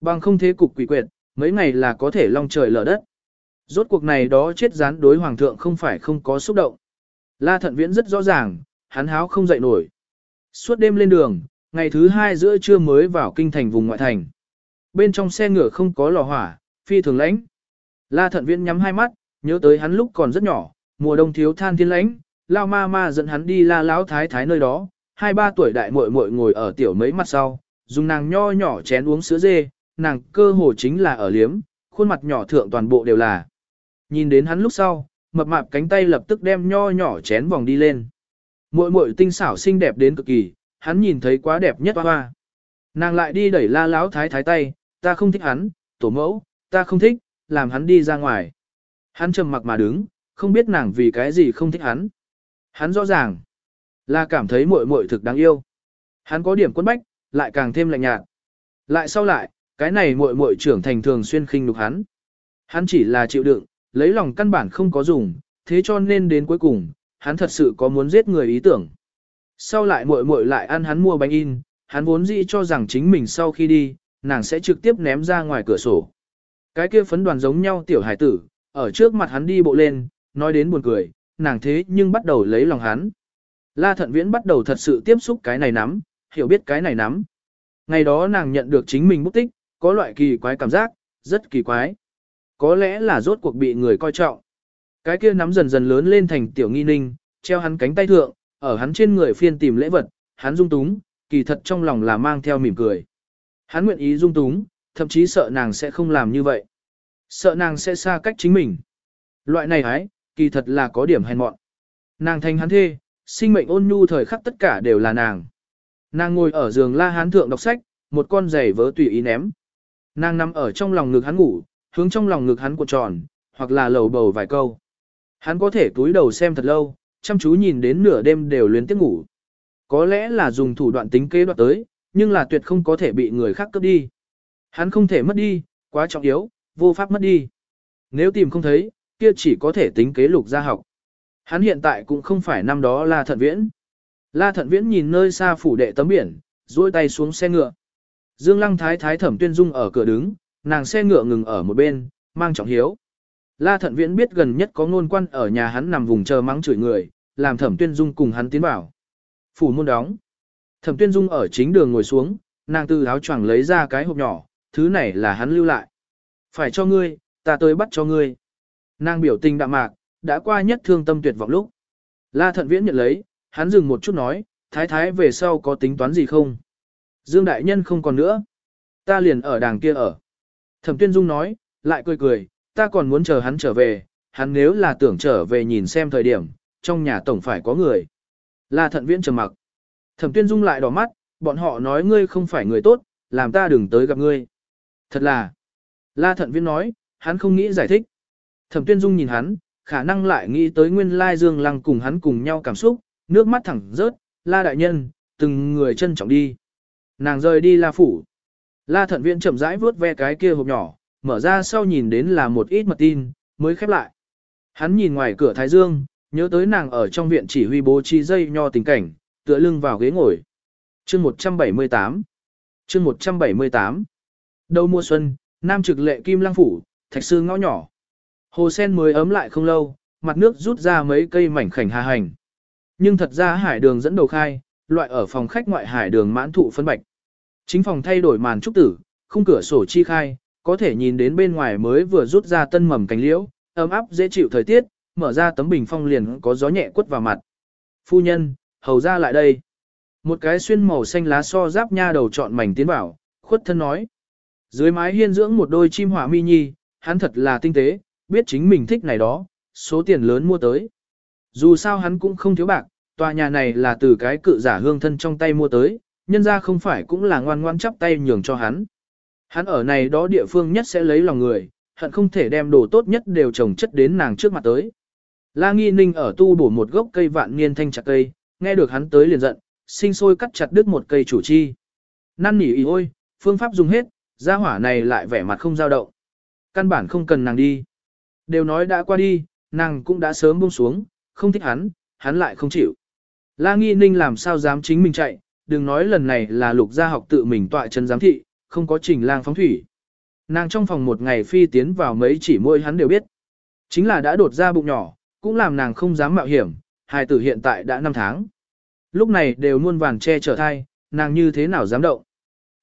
[SPEAKER 1] Bằng không thế cục quỷ quyệt, mấy ngày là có thể long trời lở đất. Rốt cuộc này đó chết gián đối hoàng thượng không phải không có xúc động. La thận viễn rất rõ ràng, hắn háo không dậy nổi. Suốt đêm lên đường, ngày thứ hai giữa trưa mới vào kinh thành vùng ngoại thành. Bên trong xe ngựa không có lò hỏa, phi thường lãnh. La thận viễn nhắm hai mắt, nhớ tới hắn lúc còn rất nhỏ, mùa đông thiếu than thiên lãnh, lao ma ma dẫn hắn đi la lão thái thái nơi đó, hai ba tuổi đại muội muội ngồi ở tiểu mấy mặt sau, dùng nàng nho nhỏ chén uống sữa dê, nàng cơ hồ chính là ở liếm, khuôn mặt nhỏ thượng toàn bộ đều là. Nhìn đến hắn lúc sau, mập mạp cánh tay lập tức đem nho nhỏ chén vòng đi lên. Muội muội tinh xảo xinh đẹp đến cực kỳ, hắn nhìn thấy quá đẹp nhất hoa hoa. Nàng lại đi đẩy la lão thái thái tay, ta không thích hắn, tổ mẫu, ta không thích, làm hắn đi ra ngoài. Hắn trầm mặc mà đứng, không biết nàng vì cái gì không thích hắn. Hắn rõ ràng là cảm thấy muội muội thực đáng yêu. Hắn có điểm quân bách, lại càng thêm lạnh nhạt. Lại sau lại, cái này muội muội trưởng thành thường xuyên khinh nhục hắn. Hắn chỉ là chịu đựng, lấy lòng căn bản không có dùng, thế cho nên đến cuối cùng, hắn thật sự có muốn giết người ý tưởng. Sau lại muội muội lại ăn hắn mua bánh in, hắn vốn dĩ cho rằng chính mình sau khi đi, nàng sẽ trực tiếp ném ra ngoài cửa sổ. Cái kia phấn đoàn giống nhau tiểu hải tử, ở trước mặt hắn đi bộ lên, nói đến buồn cười, nàng thế nhưng bắt đầu lấy lòng hắn. La thận viễn bắt đầu thật sự tiếp xúc cái này nắm, hiểu biết cái này nắm. Ngày đó nàng nhận được chính mình bút tích, có loại kỳ quái cảm giác, rất kỳ quái. Có lẽ là rốt cuộc bị người coi trọng. Cái kia nắm dần dần lớn lên thành tiểu nghi ninh, treo hắn cánh tay thượng, ở hắn trên người phiên tìm lễ vật, hắn dung túng, kỳ thật trong lòng là mang theo mỉm cười. Hắn nguyện ý dung túng, thậm chí sợ nàng sẽ không làm như vậy. Sợ nàng sẽ xa cách chính mình. Loại này hái, kỳ thật là có điểm hèn mọn. Nàng thành hắn thê, sinh mệnh ôn nhu thời khắc tất cả đều là nàng. Nàng ngồi ở giường la hán thượng đọc sách, một con giày vớ tùy ý ném. Nàng nằm ở trong lòng ngực hắn ngủ, hướng trong lòng ngực hắn cuộn tròn, hoặc là lầu bầu vài câu. Hắn có thể túi đầu xem thật lâu, chăm chú nhìn đến nửa đêm đều luyến tiếc ngủ. Có lẽ là dùng thủ đoạn tính kế đoạt tới, nhưng là tuyệt không có thể bị người khác cướp đi. Hắn không thể mất đi, quá trọng yếu, vô pháp mất đi. Nếu tìm không thấy, kia chỉ có thể tính kế lục gia học. Hắn hiện tại cũng không phải năm đó La Thận Viễn. La Thận Viễn nhìn nơi xa phủ đệ tấm biển, duỗi tay xuống xe ngựa. Dương Lăng Thái Thái Thẩm Tuyên Dung ở cửa đứng, nàng xe ngựa ngừng ở một bên, mang trọng hiếu. La Thận Viễn biết gần nhất có ngôn quan ở nhà hắn nằm vùng chờ mắng chửi người, làm Thẩm Tuyên Dung cùng hắn tiến vào. Phủ môn đóng. Thẩm Tuyên Dung ở chính đường ngồi xuống, nàng từ áo choàng lấy ra cái hộp nhỏ, thứ này là hắn lưu lại. Phải cho ngươi, ta tới bắt cho ngươi. Nàng biểu tình đạm mạc, đã qua nhất thương tâm tuyệt vọng lúc. La Thận Viễn nhận lấy, hắn dừng một chút nói, thái thái về sau có tính toán gì không? Dương Đại Nhân không còn nữa. Ta liền ở đàng kia ở. Thẩm Tuyên Dung nói, lại cười cười, ta còn muốn chờ hắn trở về, hắn nếu là tưởng trở về nhìn xem thời điểm, trong nhà tổng phải có người. La Thận Viễn trầm mặc. Thẩm Tuyên Dung lại đỏ mắt, bọn họ nói ngươi không phải người tốt, làm ta đừng tới gặp ngươi. Thật là. La Thận Viễn nói, hắn không nghĩ giải thích. Thẩm Tuyên Dung nhìn hắn, khả năng lại nghĩ tới nguyên lai Dương Lăng cùng hắn cùng nhau cảm xúc, nước mắt thẳng rớt, La Đại Nhân, từng người trân trọng đi. Nàng rời đi La Phủ. La Thận viện chậm rãi vuốt ve cái kia hộp nhỏ, mở ra sau nhìn đến là một ít mật tin, mới khép lại. Hắn nhìn ngoài cửa Thái Dương, nhớ tới nàng ở trong viện chỉ huy bố trí dây nho tình cảnh, tựa lưng vào ghế ngồi. Chương 178 Chương 178 Đầu mùa xuân, Nam trực lệ Kim Lăng Phủ, Thạch Sư ngõ nhỏ. Hồ sen mới ấm lại không lâu, mặt nước rút ra mấy cây mảnh khảnh hà hành. Nhưng thật ra hải đường dẫn đầu khai, loại ở phòng khách ngoại hải đường mãn thụ phân bạch. Chính phòng thay đổi màn trúc tử, khung cửa sổ chi khai, có thể nhìn đến bên ngoài mới vừa rút ra tân mầm cánh liễu, ấm áp dễ chịu thời tiết, mở ra tấm bình phong liền có gió nhẹ quất vào mặt. Phu nhân, hầu ra lại đây. Một cái xuyên màu xanh lá so giáp nha đầu chọn mảnh tiến bảo, khuất thân nói. Dưới mái hiên dưỡng một đôi chim hỏa mi nhi, hắn thật là tinh tế, biết chính mình thích này đó, số tiền lớn mua tới. Dù sao hắn cũng không thiếu bạc, tòa nhà này là từ cái cự giả hương thân trong tay mua tới, nhân ra không phải cũng là ngoan ngoan chắp tay nhường cho hắn. Hắn ở này đó địa phương nhất sẽ lấy lòng người, hận không thể đem đồ tốt nhất đều trồng chất đến nàng trước mặt tới. La Nghi Ninh ở tu bổ một gốc cây vạn niên thanh chặt cây, nghe được hắn tới liền giận, sinh sôi cắt chặt đứt một cây chủ chi. Năn nỉ ý ôi, phương pháp dùng hết, gia hỏa này lại vẻ mặt không dao động. Căn bản không cần nàng đi. Đều nói đã qua đi, nàng cũng đã sớm buông xuống, không thích hắn, hắn lại không chịu. La Nghi Ninh làm sao dám chính mình chạy, đừng nói lần này là lục gia học tự mình tọa chân giám thị, không có trình lang phóng thủy. Nàng trong phòng một ngày phi tiến vào mấy chỉ môi hắn đều biết. Chính là đã đột ra bụng nhỏ, cũng làm nàng không dám mạo hiểm, hài tử hiện tại đã 5 tháng. Lúc này đều muôn vàng che chở thai, nàng như thế nào dám động.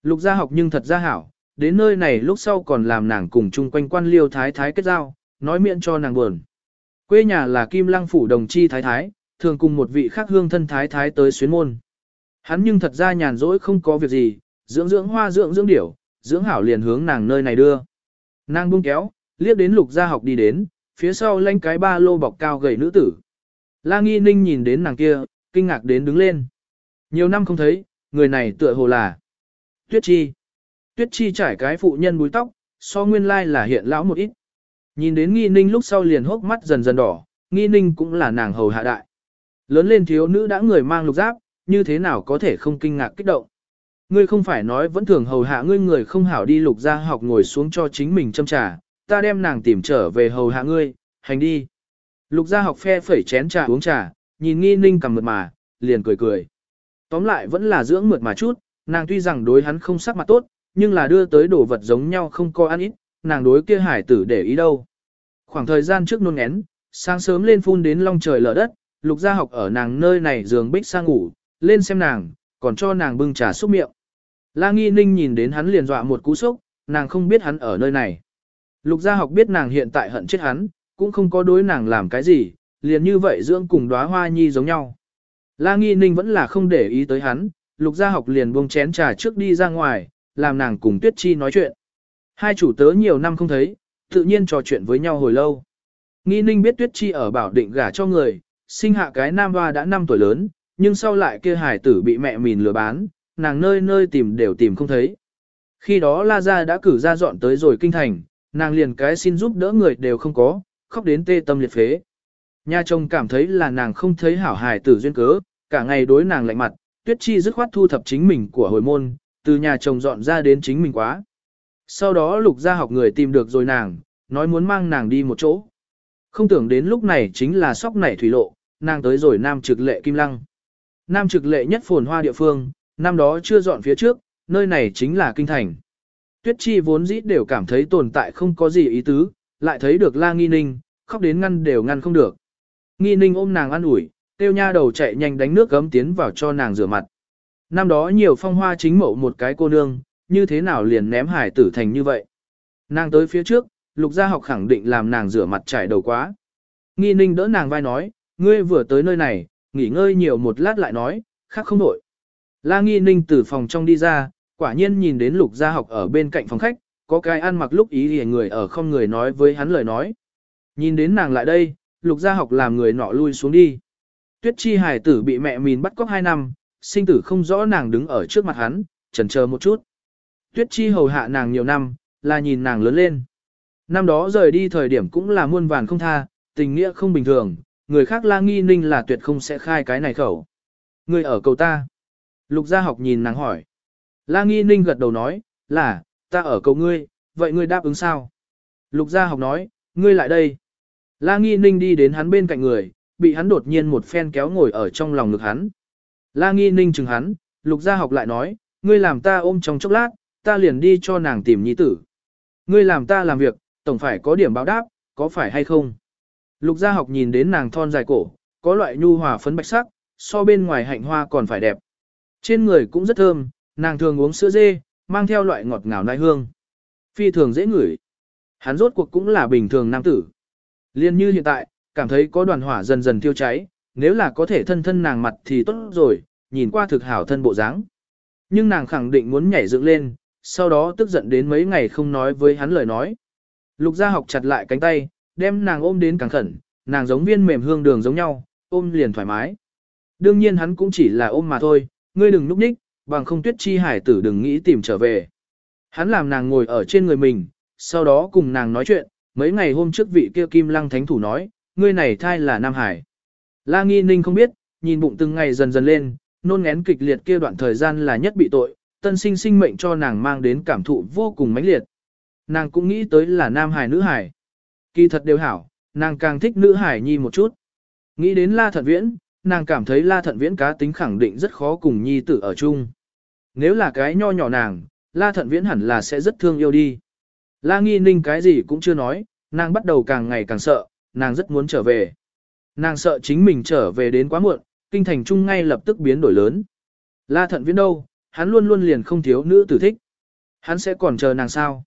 [SPEAKER 1] Lục gia học nhưng thật ra hảo, đến nơi này lúc sau còn làm nàng cùng chung quanh quan liêu thái thái kết giao, nói miệng cho nàng buồn. Quê nhà là Kim Lăng Phủ Đồng Chi Thái Thái, thường cùng một vị khác hương thân Thái Thái tới xuyến môn. Hắn nhưng thật ra nhàn rỗi không có việc gì, dưỡng dưỡng hoa dưỡng dưỡng điểu, dưỡng hảo liền hướng nàng nơi này đưa. Nàng buông kéo, liếc đến lục gia học đi đến, phía sau lanh cái ba lô bọc cao gầy nữ tử. La Nghi Ninh nhìn đến nàng kia, kinh ngạc đến đứng lên. Nhiều năm không thấy, người này tựa hồ là Tuyết Chi. Tuyết Chi trải cái phụ nhân búi tóc, so nguyên lai là hiện lão một ít. Nhìn đến Nghi Ninh lúc sau liền hốc mắt dần dần đỏ, Nghi Ninh cũng là nàng hầu hạ đại. Lớn lên thiếu nữ đã người mang lục giáp, như thế nào có thể không kinh ngạc kích động. Ngươi không phải nói vẫn thường hầu hạ ngươi người không hảo đi lục ra học ngồi xuống cho chính mình châm trà, ta đem nàng tìm trở về hầu hạ ngươi, hành đi. Lục gia học phe phẩy chén trà uống trà, nhìn nghi ninh cầm mượt mà, liền cười cười. Tóm lại vẫn là dưỡng mượt mà chút, nàng tuy rằng đối hắn không sắc mặt tốt, nhưng là đưa tới đồ vật giống nhau không có ăn ít, nàng đối kia hải tử để ý đâu. Khoảng thời gian trước nôn ngén, sáng sớm lên phun đến long trời lở đất, lục gia học ở nàng nơi này giường bích sang ngủ, lên xem nàng, còn cho nàng bưng trà xúc miệng. La nghi ninh nhìn đến hắn liền dọa một cú sốc, nàng không biết hắn ở nơi này. Lục gia học biết nàng hiện tại hận chết hắn, cũng không có đối nàng làm cái gì, liền như vậy dưỡng cùng đóa hoa nhi giống nhau. La nghi ninh vẫn là không để ý tới hắn, lục gia học liền buông chén trà trước đi ra ngoài, làm nàng cùng tuyết chi nói chuyện. Hai chủ tớ nhiều năm không thấy, tự nhiên trò chuyện với nhau hồi lâu. Nghi ninh biết tuyết chi ở bảo định gả cho người, sinh hạ cái nam hoa đã 5 tuổi lớn, nhưng sau lại kia hải tử bị mẹ mìn lừa bán, nàng nơi nơi tìm đều tìm không thấy. Khi đó La Gia đã cử ra dọn tới rồi kinh thành, nàng liền cái xin giúp đỡ người đều không có, khóc đến tê tâm liệt phế. Nhà chồng cảm thấy là nàng không thấy hảo hài tử duyên cớ, cả ngày đối nàng lạnh mặt, tuyết chi dứt khoát thu thập chính mình của hồi môn, từ nhà chồng dọn ra đến chính mình quá. Sau đó lục gia học người tìm được rồi nàng, nói muốn mang nàng đi một chỗ. Không tưởng đến lúc này chính là sóc nảy thủy lộ, nàng tới rồi nam trực lệ kim lăng. Nam trực lệ nhất phồn hoa địa phương, năm đó chưa dọn phía trước, nơi này chính là kinh thành. Tuyết chi vốn dĩ đều cảm thấy tồn tại không có gì ý tứ, lại thấy được la nghi ninh, khóc đến ngăn đều ngăn không được. Nghi ninh ôm nàng ăn ủi, tiêu nha đầu chạy nhanh đánh nước gấm tiến vào cho nàng rửa mặt. Năm đó nhiều phong hoa chính mậu một cái cô nương, như thế nào liền ném hải tử thành như vậy. Nàng tới phía trước, lục gia học khẳng định làm nàng rửa mặt trải đầu quá. Nghi ninh đỡ nàng vai nói, ngươi vừa tới nơi này, nghỉ ngơi nhiều một lát lại nói, khác không nổi. La nghi ninh từ phòng trong đi ra, quả nhiên nhìn đến lục gia học ở bên cạnh phòng khách, có cái ăn mặc lúc ý thì người ở không người nói với hắn lời nói. Nhìn đến nàng lại đây, lục gia học làm người nọ lui xuống đi. Tuyết chi hải tử bị mẹ mìn bắt cóc 2 năm, sinh tử không rõ nàng đứng ở trước mặt hắn, trần chờ một chút. Tuyết chi hầu hạ nàng nhiều năm, là nhìn nàng lớn lên. Năm đó rời đi thời điểm cũng là muôn vàn không tha, tình nghĩa không bình thường, người khác la nghi ninh là tuyệt không sẽ khai cái này khẩu. Người ở cầu ta. Lục gia học nhìn nàng hỏi. La nghi ninh gật đầu nói, là, ta ở cầu ngươi, vậy ngươi đáp ứng sao? Lục gia học nói, ngươi lại đây. La nghi ninh đi đến hắn bên cạnh người, bị hắn đột nhiên một phen kéo ngồi ở trong lòng ngực hắn. La nghi ninh chừng hắn, lục gia học lại nói, ngươi làm ta ôm trong chốc lát, ta liền đi cho nàng tìm nhi tử. Ngươi làm ta làm việc, tổng phải có điểm báo đáp, có phải hay không? Lục gia học nhìn đến nàng thon dài cổ, có loại nhu hòa phấn bạch sắc, so bên ngoài hạnh hoa còn phải đẹp. Trên người cũng rất thơm, nàng thường uống sữa dê, mang theo loại ngọt ngào nai hương. Phi thường dễ ngửi. Hắn rốt cuộc cũng là bình thường nam tử. Liên như hiện tại, cảm thấy có đoàn hỏa dần dần thiêu cháy, nếu là có thể thân thân nàng mặt thì tốt rồi, nhìn qua thực hảo thân bộ dáng. Nhưng nàng khẳng định muốn nhảy dựng lên, sau đó tức giận đến mấy ngày không nói với hắn lời nói. Lục gia học chặt lại cánh tay, đem nàng ôm đến càng khẩn, nàng giống viên mềm hương đường giống nhau, ôm liền thoải mái. Đương nhiên hắn cũng chỉ là ôm mà thôi, ngươi đừng núp ních, bằng không tuyết chi hải tử đừng nghĩ tìm trở về. Hắn làm nàng ngồi ở trên người mình, sau đó cùng nàng nói chuyện, mấy ngày hôm trước vị kia kim lăng thánh thủ nói, ngươi này thai là Nam Hải. La Nghi Ninh không biết, nhìn bụng từng ngày dần dần lên, nôn ngén kịch liệt kia đoạn thời gian là nhất bị tội, tân sinh sinh mệnh cho nàng mang đến cảm thụ vô cùng mãnh liệt. Nàng cũng nghĩ tới là Nam Hải nữ Hải. Kỳ thật đều hảo, nàng càng thích nữ Hải nhi một chút. Nghĩ đến La Thận Viễn, nàng cảm thấy La Thận Viễn cá tính khẳng định rất khó cùng nhi tử ở chung. Nếu là cái nho nhỏ nàng, La Thận Viễn hẳn là sẽ rất thương yêu đi. La Nghi Ninh cái gì cũng chưa nói, nàng bắt đầu càng ngày càng sợ, nàng rất muốn trở về. Nàng sợ chính mình trở về đến quá muộn, kinh thành trung ngay lập tức biến đổi lớn. La Thận Viễn đâu, hắn luôn luôn liền không thiếu nữ tử thích. Hắn sẽ còn chờ nàng sao?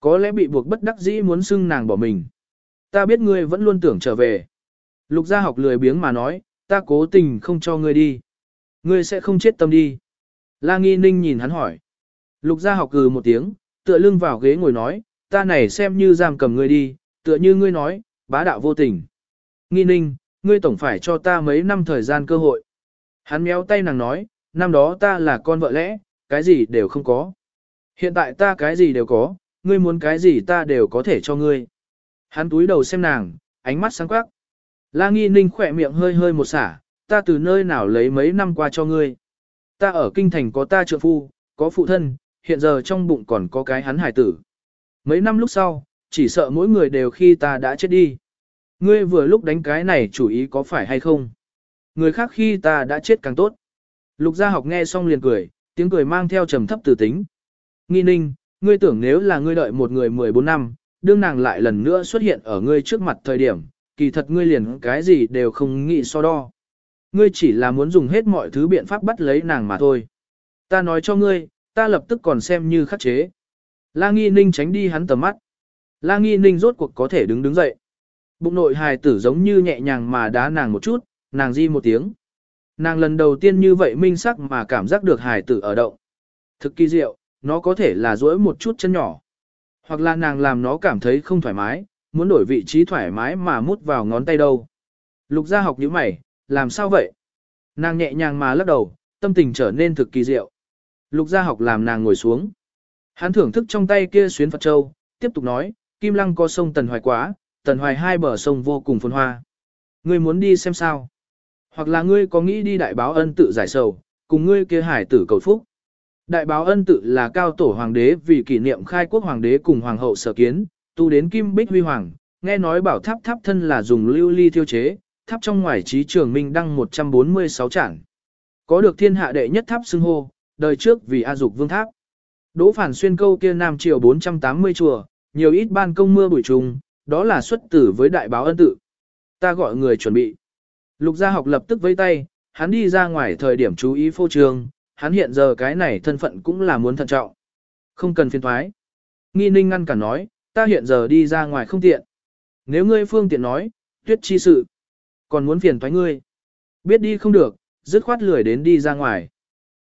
[SPEAKER 1] Có lẽ bị buộc bất đắc dĩ muốn xưng nàng bỏ mình. Ta biết ngươi vẫn luôn tưởng trở về. Lục gia học lười biếng mà nói, ta cố tình không cho ngươi đi. Ngươi sẽ không chết tâm đi. La Nghi Ninh nhìn hắn hỏi. Lục gia học cừ một tiếng, tựa lưng vào ghế ngồi nói, ta này xem như giam cầm ngươi đi, tựa như ngươi nói, bá đạo vô tình. Nghi ninh, ngươi tổng phải cho ta mấy năm thời gian cơ hội. Hắn méo tay nàng nói, năm đó ta là con vợ lẽ, cái gì đều không có. Hiện tại ta cái gì đều có, ngươi muốn cái gì ta đều có thể cho ngươi. Hắn túi đầu xem nàng, ánh mắt sáng quắc. La nghi ninh khỏe miệng hơi hơi một xả, ta từ nơi nào lấy mấy năm qua cho ngươi. Ta ở kinh thành có ta trượng phu, có phụ thân, hiện giờ trong bụng còn có cái hắn hải tử. Mấy năm lúc sau, chỉ sợ mỗi người đều khi ta đã chết đi. Ngươi vừa lúc đánh cái này chủ ý có phải hay không? Người khác khi ta đã chết càng tốt. Lục gia học nghe xong liền cười, tiếng cười mang theo trầm thấp từ tính. Nghi ninh, ngươi tưởng nếu là ngươi đợi một người 14 năm, đương nàng lại lần nữa xuất hiện ở ngươi trước mặt thời điểm, kỳ thật ngươi liền cái gì đều không nghĩ so đo. Ngươi chỉ là muốn dùng hết mọi thứ biện pháp bắt lấy nàng mà thôi. Ta nói cho ngươi, ta lập tức còn xem như khắc chế. La Nghi Ninh tránh đi hắn tầm mắt. La Nghi Ninh rốt cuộc có thể đứng đứng dậy. Bụng nội hài tử giống như nhẹ nhàng mà đá nàng một chút, nàng di một tiếng. Nàng lần đầu tiên như vậy minh sắc mà cảm giác được hài tử ở động. Thực kỳ diệu, nó có thể là duỗi một chút chân nhỏ. Hoặc là nàng làm nó cảm thấy không thoải mái, muốn đổi vị trí thoải mái mà mút vào ngón tay đâu. Lục gia học như mày, làm sao vậy? Nàng nhẹ nhàng mà lắc đầu, tâm tình trở nên thực kỳ diệu. Lục gia học làm nàng ngồi xuống. Hắn thưởng thức trong tay kia xuyến Phật Châu, tiếp tục nói, Kim Lăng có sông Tần Hoài quá, Tần Hoài hai bờ sông vô cùng phồn hoa. Ngươi muốn đi xem sao? Hoặc là ngươi có nghĩ đi đại báo ân tự giải sầu, cùng ngươi kia hải tử cầu phúc. Đại báo ân tự là cao tổ hoàng đế vì kỷ niệm khai quốc hoàng đế cùng hoàng hậu sở kiến, tu đến kim bích huy hoàng, nghe nói bảo tháp tháp thân là dùng lưu ly thiêu chế, tháp trong ngoài trí trường minh đăng 146 trảng. Có được thiên hạ đệ nhất tháp xưng hô, đời trước vì A Dục Vương Tháp. Đỗ Phản xuyên câu kia Nam Triều 480 chùa, nhiều ít ban công mưa buổi trùng, đó là xuất tử với đại báo ân tự. Ta gọi người chuẩn bị. Lục gia học lập tức vây tay, hắn đi ra ngoài thời điểm chú ý phô trường, hắn hiện giờ cái này thân phận cũng là muốn thận trọng. Không cần phiền thoái. Nghi ninh ngăn cả nói, ta hiện giờ đi ra ngoài không tiện. Nếu ngươi phương tiện nói, tuyết chi sự. Còn muốn phiền thoái ngươi. Biết đi không được, dứt khoát lười đến đi ra ngoài.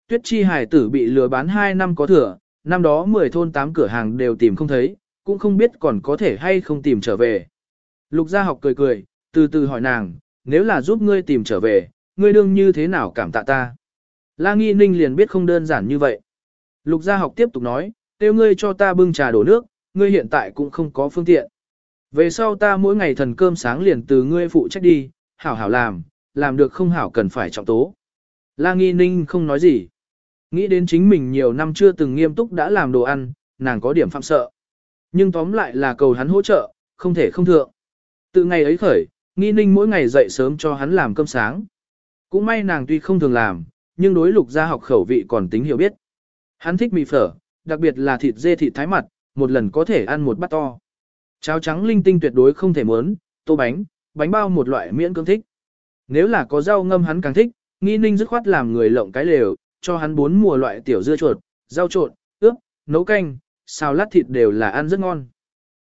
[SPEAKER 1] Tuyết chi hải tử bị lừa bán 2 năm có thừa, năm đó 10 thôn 8 cửa hàng đều tìm không thấy, cũng không biết còn có thể hay không tìm trở về. Lục gia học cười cười, từ từ hỏi nàng, nếu là giúp ngươi tìm trở về, ngươi đương như thế nào cảm tạ ta. La Nghi Ninh liền biết không đơn giản như vậy. Lục gia học tiếp tục nói, tiêu ngươi cho ta bưng trà đổ nước, ngươi hiện tại cũng không có phương tiện. Về sau ta mỗi ngày thần cơm sáng liền từ ngươi phụ trách đi, hảo hảo làm, làm được không hảo cần phải trọng tố. La Nghi Ninh không nói gì. Nghĩ đến chính mình nhiều năm chưa từng nghiêm túc đã làm đồ ăn, nàng có điểm phạm sợ. Nhưng tóm lại là cầu hắn hỗ trợ, không thể không thượng. Từ ngày ấy khởi, Nghi Ninh mỗi ngày dậy sớm cho hắn làm cơm sáng. Cũng may nàng tuy không thường làm, nhưng đối lục gia học khẩu vị còn tính hiểu biết. Hắn thích mì phở, đặc biệt là thịt dê thịt thái mặt, một lần có thể ăn một bát to. Cháo trắng linh tinh tuyệt đối không thể muốn, tô bánh, bánh bao một loại miễn cưỡng thích. Nếu là có rau ngâm hắn càng thích, nghi ninh dứt khoát làm người lộng cái lều, cho hắn bốn mùa loại tiểu dưa chuột, rau trộn, ướp, nấu canh, xào lát thịt đều là ăn rất ngon.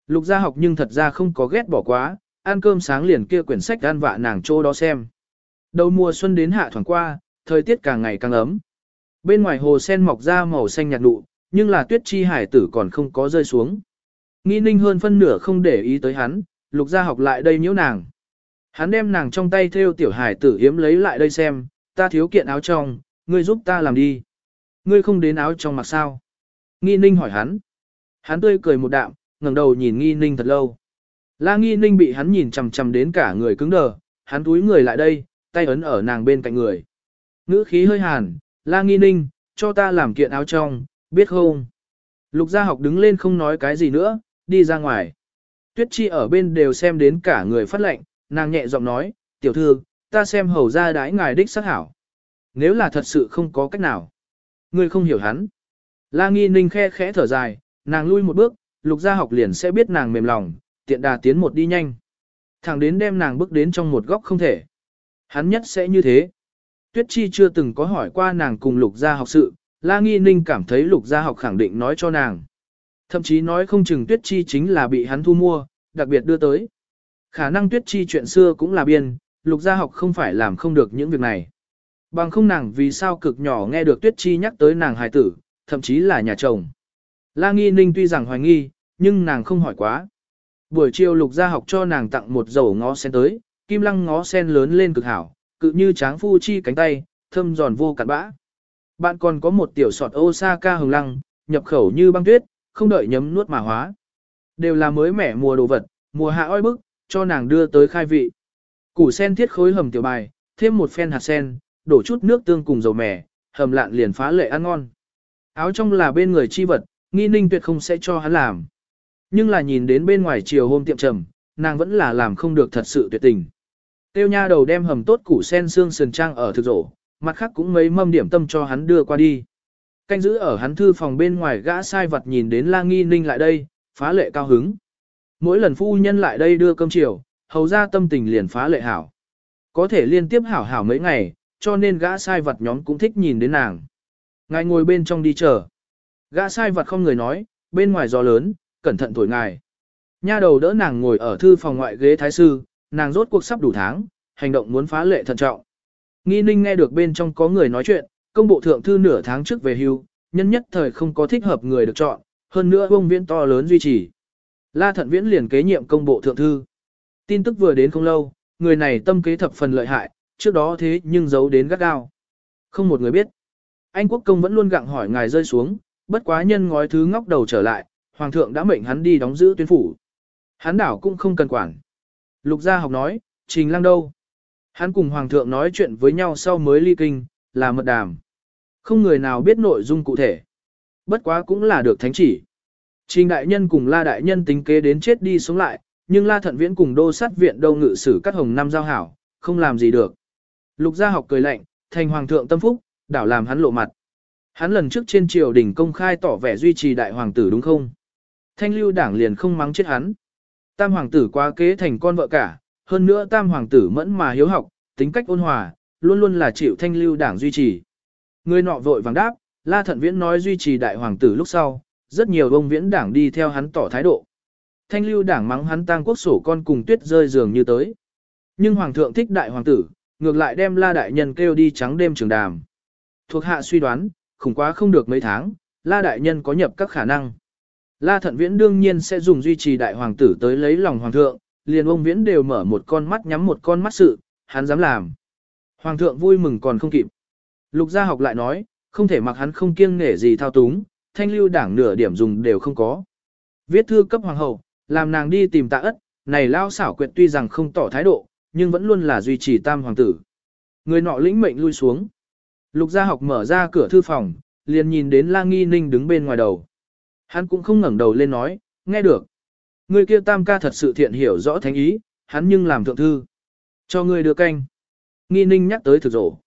[SPEAKER 1] Lục gia học nhưng thật ra không có ghét bỏ quá, ăn cơm sáng liền kia quyển sách ăn vạ nàng chỗ đó xem. Đầu mùa xuân đến hạ thoảng qua, thời tiết càng ngày càng ấm. Bên ngoài hồ sen mọc ra màu xanh nhạt nụ, nhưng là tuyết chi hải tử còn không có rơi xuống. Nghi ninh hơn phân nửa không để ý tới hắn, lục gia học lại đây nhiễu nàng. Hắn đem nàng trong tay theo tiểu hải tử hiếm lấy lại đây xem, ta thiếu kiện áo trong, ngươi giúp ta làm đi. Ngươi không đến áo trong mặc sao? Nghi ninh hỏi hắn. Hắn tươi cười một đạm, ngẩng đầu nhìn nghi ninh thật lâu. La nghi ninh bị hắn nhìn chằm chằm đến cả người cứng đờ, hắn túi người lại đây, tay ấn ở nàng bên cạnh người. Ngữ khí hơi hàn, la nghi ninh, cho ta làm kiện áo trong, biết không? Lục gia học đứng lên không nói cái gì nữa, đi ra ngoài. Tuyết chi ở bên đều xem đến cả người phát lệnh, nàng nhẹ giọng nói, tiểu thư, ta xem hầu ra đái ngài đích sắc hảo. Nếu là thật sự không có cách nào, ngươi không hiểu hắn. La nghi ninh khe khẽ thở dài, nàng lui một bước, lục gia học liền sẽ biết nàng mềm lòng, tiện đà tiến một đi nhanh. Thẳng đến đem nàng bước đến trong một góc không thể. Hắn nhất sẽ như thế. Tuyết Chi chưa từng có hỏi qua nàng cùng lục gia học sự, La Nghi Ninh cảm thấy lục gia học khẳng định nói cho nàng. Thậm chí nói không chừng Tuyết Chi chính là bị hắn thu mua, đặc biệt đưa tới. Khả năng Tuyết Chi chuyện xưa cũng là biên, lục gia học không phải làm không được những việc này. Bằng không nàng vì sao cực nhỏ nghe được Tuyết Chi nhắc tới nàng hài tử, thậm chí là nhà chồng. La Nghi Ninh tuy rằng hoài nghi, nhưng nàng không hỏi quá. Buổi chiều lục gia học cho nàng tặng một dầu ngó sen tới, kim lăng ngó sen lớn lên cực hảo, cự như tráng phu chi cánh tay, thơm giòn vô cặn bã. Bạn còn có một tiểu sọt Osaka hồng lăng, nhập khẩu như băng tuyết, không đợi nhấm nuốt mà hóa. Đều là mới mẻ mùa đồ vật, mùa hạ oi bức, cho nàng đưa tới khai vị. Củ sen thiết khối hầm tiểu bài, thêm một phen hạt sen, đổ chút nước tương cùng dầu mè, hầm lạn liền phá lệ ăn ngon. Áo trong là bên người chi vật, nghi ninh tuyệt không sẽ cho hắn làm. Nhưng là nhìn đến bên ngoài chiều hôm tiệm trầm, nàng vẫn là làm không được thật sự tuyệt tình. Tiêu nha đầu đem hầm tốt củ sen xương sườn trang ở thực rổ, mặt khác cũng mấy mâm điểm tâm cho hắn đưa qua đi. Canh giữ ở hắn thư phòng bên ngoài gã sai vật nhìn đến la nghi ninh lại đây, phá lệ cao hứng. Mỗi lần phu nhân lại đây đưa cơm chiều, hầu ra tâm tình liền phá lệ hảo. Có thể liên tiếp hảo hảo mấy ngày, cho nên gã sai vật nhóm cũng thích nhìn đến nàng. Ngài ngồi bên trong đi chờ. Gã sai vật không người nói, bên ngoài gió lớn, cẩn thận thổi ngài. Nha đầu đỡ nàng ngồi ở thư phòng ngoại ghế thái sư, nàng rốt cuộc sắp đủ tháng, hành động muốn phá lệ thận trọng. Nghi ninh nghe được bên trong có người nói chuyện, công bộ thượng thư nửa tháng trước về hưu, nhân nhất thời không có thích hợp người được chọn, hơn nữa ông viễn to lớn duy trì. La thận viễn liền kế nhiệm công bộ thượng thư. Tin tức vừa đến không lâu, người này tâm kế thập phần lợi hại, trước đó thế nhưng giấu đến gắt gao. Không một người biết. Anh quốc công vẫn luôn gặng hỏi ngài rơi xuống, bất quá nhân ngói thứ ngóc đầu trở lại, hoàng thượng đã mệnh hắn đi đóng giữ tuyến phủ. Hắn đảo cũng không cần quản. Lục gia học nói, trình lang đâu? Hắn cùng hoàng thượng nói chuyện với nhau sau mới ly kinh, là mật đàm. Không người nào biết nội dung cụ thể. Bất quá cũng là được thánh chỉ. Trình đại nhân cùng la đại nhân tính kế đến chết đi sống lại, nhưng la thận viễn cùng đô sát viện đâu ngự sử cắt hồng năm giao hảo, không làm gì được. Lục gia học cười lạnh, thành hoàng thượng tâm phúc, đảo làm hắn lộ mặt. Hắn lần trước trên triều đình công khai tỏ vẻ duy trì đại hoàng tử đúng không? Thanh lưu đảng liền không mắng chết hắn. Tam hoàng tử quá kế thành con vợ cả, hơn nữa tam hoàng tử mẫn mà hiếu học, tính cách ôn hòa, luôn luôn là chịu thanh lưu đảng duy trì. Người nọ vội vàng đáp, La Thận Viễn nói duy trì đại hoàng tử lúc sau, rất nhiều ông viễn đảng đi theo hắn tỏ thái độ. Thanh lưu đảng mắng hắn tang quốc sổ con cùng tuyết rơi giường như tới. Nhưng hoàng thượng thích đại hoàng tử, ngược lại đem La đại nhân kêu đi trắng đêm trường đàm. Thuộc hạ suy đoán, khủng quá không được mấy tháng, La đại nhân có nhập các khả năng. La Thận Viễn đương nhiên sẽ dùng duy trì đại hoàng tử tới lấy lòng hoàng thượng, liền ông Viễn đều mở một con mắt nhắm một con mắt sự, hắn dám làm. Hoàng thượng vui mừng còn không kịp. Lục gia học lại nói, không thể mặc hắn không kiêng nể gì thao túng, thanh lưu đảng nửa điểm dùng đều không có. Viết thư cấp hoàng hậu, làm nàng đi tìm tạ ất, này lao xảo quyệt tuy rằng không tỏ thái độ, nhưng vẫn luôn là duy trì tam hoàng tử. Người nọ lĩnh mệnh lui xuống. Lục gia học mở ra cửa thư phòng, liền nhìn đến la nghi ninh đứng bên ngoài đầu. Hắn cũng không ngẩng đầu lên nói, nghe được. Người kia tam ca thật sự thiện hiểu rõ thánh ý, hắn nhưng làm thượng thư. Cho người đưa canh. Nghi ninh nhắc tới thực rổ.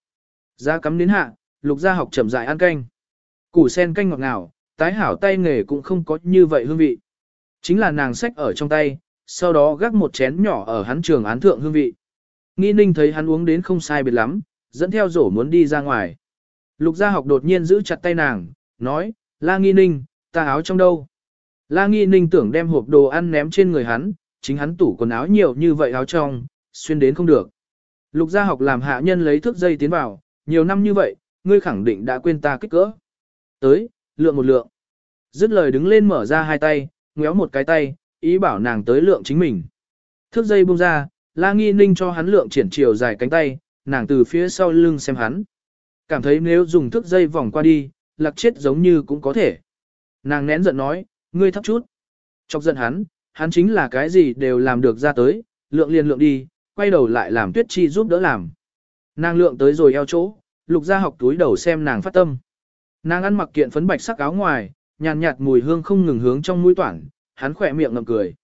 [SPEAKER 1] Ra cắm đến hạ, lục gia học chậm dại ăn canh. Củ sen canh ngọt ngào, tái hảo tay nghề cũng không có như vậy hương vị. Chính là nàng sách ở trong tay, sau đó gác một chén nhỏ ở hắn trường án thượng hương vị. Nghi ninh thấy hắn uống đến không sai biệt lắm, dẫn theo rổ muốn đi ra ngoài. Lục gia học đột nhiên giữ chặt tay nàng, nói, la nghi ninh, ta áo trong đâu? La nghi ninh tưởng đem hộp đồ ăn ném trên người hắn, chính hắn tủ quần áo nhiều như vậy áo trong, xuyên đến không được. Lục gia học làm hạ nhân lấy thước dây tiến vào, nhiều năm như vậy, ngươi khẳng định đã quên ta kích cỡ. Tới, lượng một lượng. Dứt lời đứng lên mở ra hai tay, ngéo một cái tay, ý bảo nàng tới lượng chính mình. Thước dây buông ra, la nghi ninh cho hắn lượng triển chiều dài cánh tay, nàng từ phía sau lưng xem hắn. Cảm thấy nếu dùng thước dây vòng qua đi, lạc chết giống như cũng có thể. Nàng nén giận nói, ngươi thấp chút. Chọc giận hắn, hắn chính là cái gì đều làm được ra tới, lượng liền lượng đi, quay đầu lại làm tuyết chi giúp đỡ làm. Nàng lượng tới rồi eo chỗ, lục ra học túi đầu xem nàng phát tâm. Nàng ăn mặc kiện phấn bạch sắc áo ngoài, nhàn nhạt mùi hương không ngừng hướng trong mũi toản, hắn khỏe miệng ngậm cười.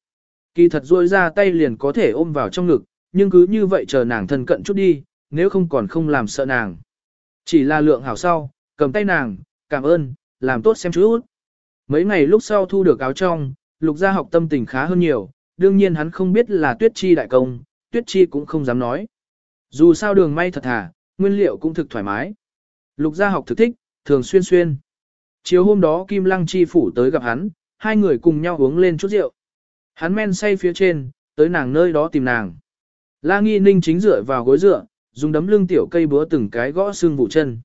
[SPEAKER 1] Kỳ thật ruôi ra tay liền có thể ôm vào trong ngực, nhưng cứ như vậy chờ nàng thân cận chút đi, nếu không còn không làm sợ nàng. Chỉ là lượng hảo sau, cầm tay nàng, cảm ơn, làm tốt xem chút. Mấy ngày lúc sau thu được áo trong, lục gia học tâm tình khá hơn nhiều, đương nhiên hắn không biết là tuyết chi đại công, tuyết chi cũng không dám nói. Dù sao đường may thật thà, nguyên liệu cũng thực thoải mái. Lục gia học thực thích, thường xuyên xuyên. Chiều hôm đó Kim Lăng Chi phủ tới gặp hắn, hai người cùng nhau uống lên chút rượu. Hắn men say phía trên, tới nàng nơi đó tìm nàng. La Nghi Ninh chính dựa vào gối dựa, dùng đấm lưng tiểu cây búa từng cái gõ xương vụ chân.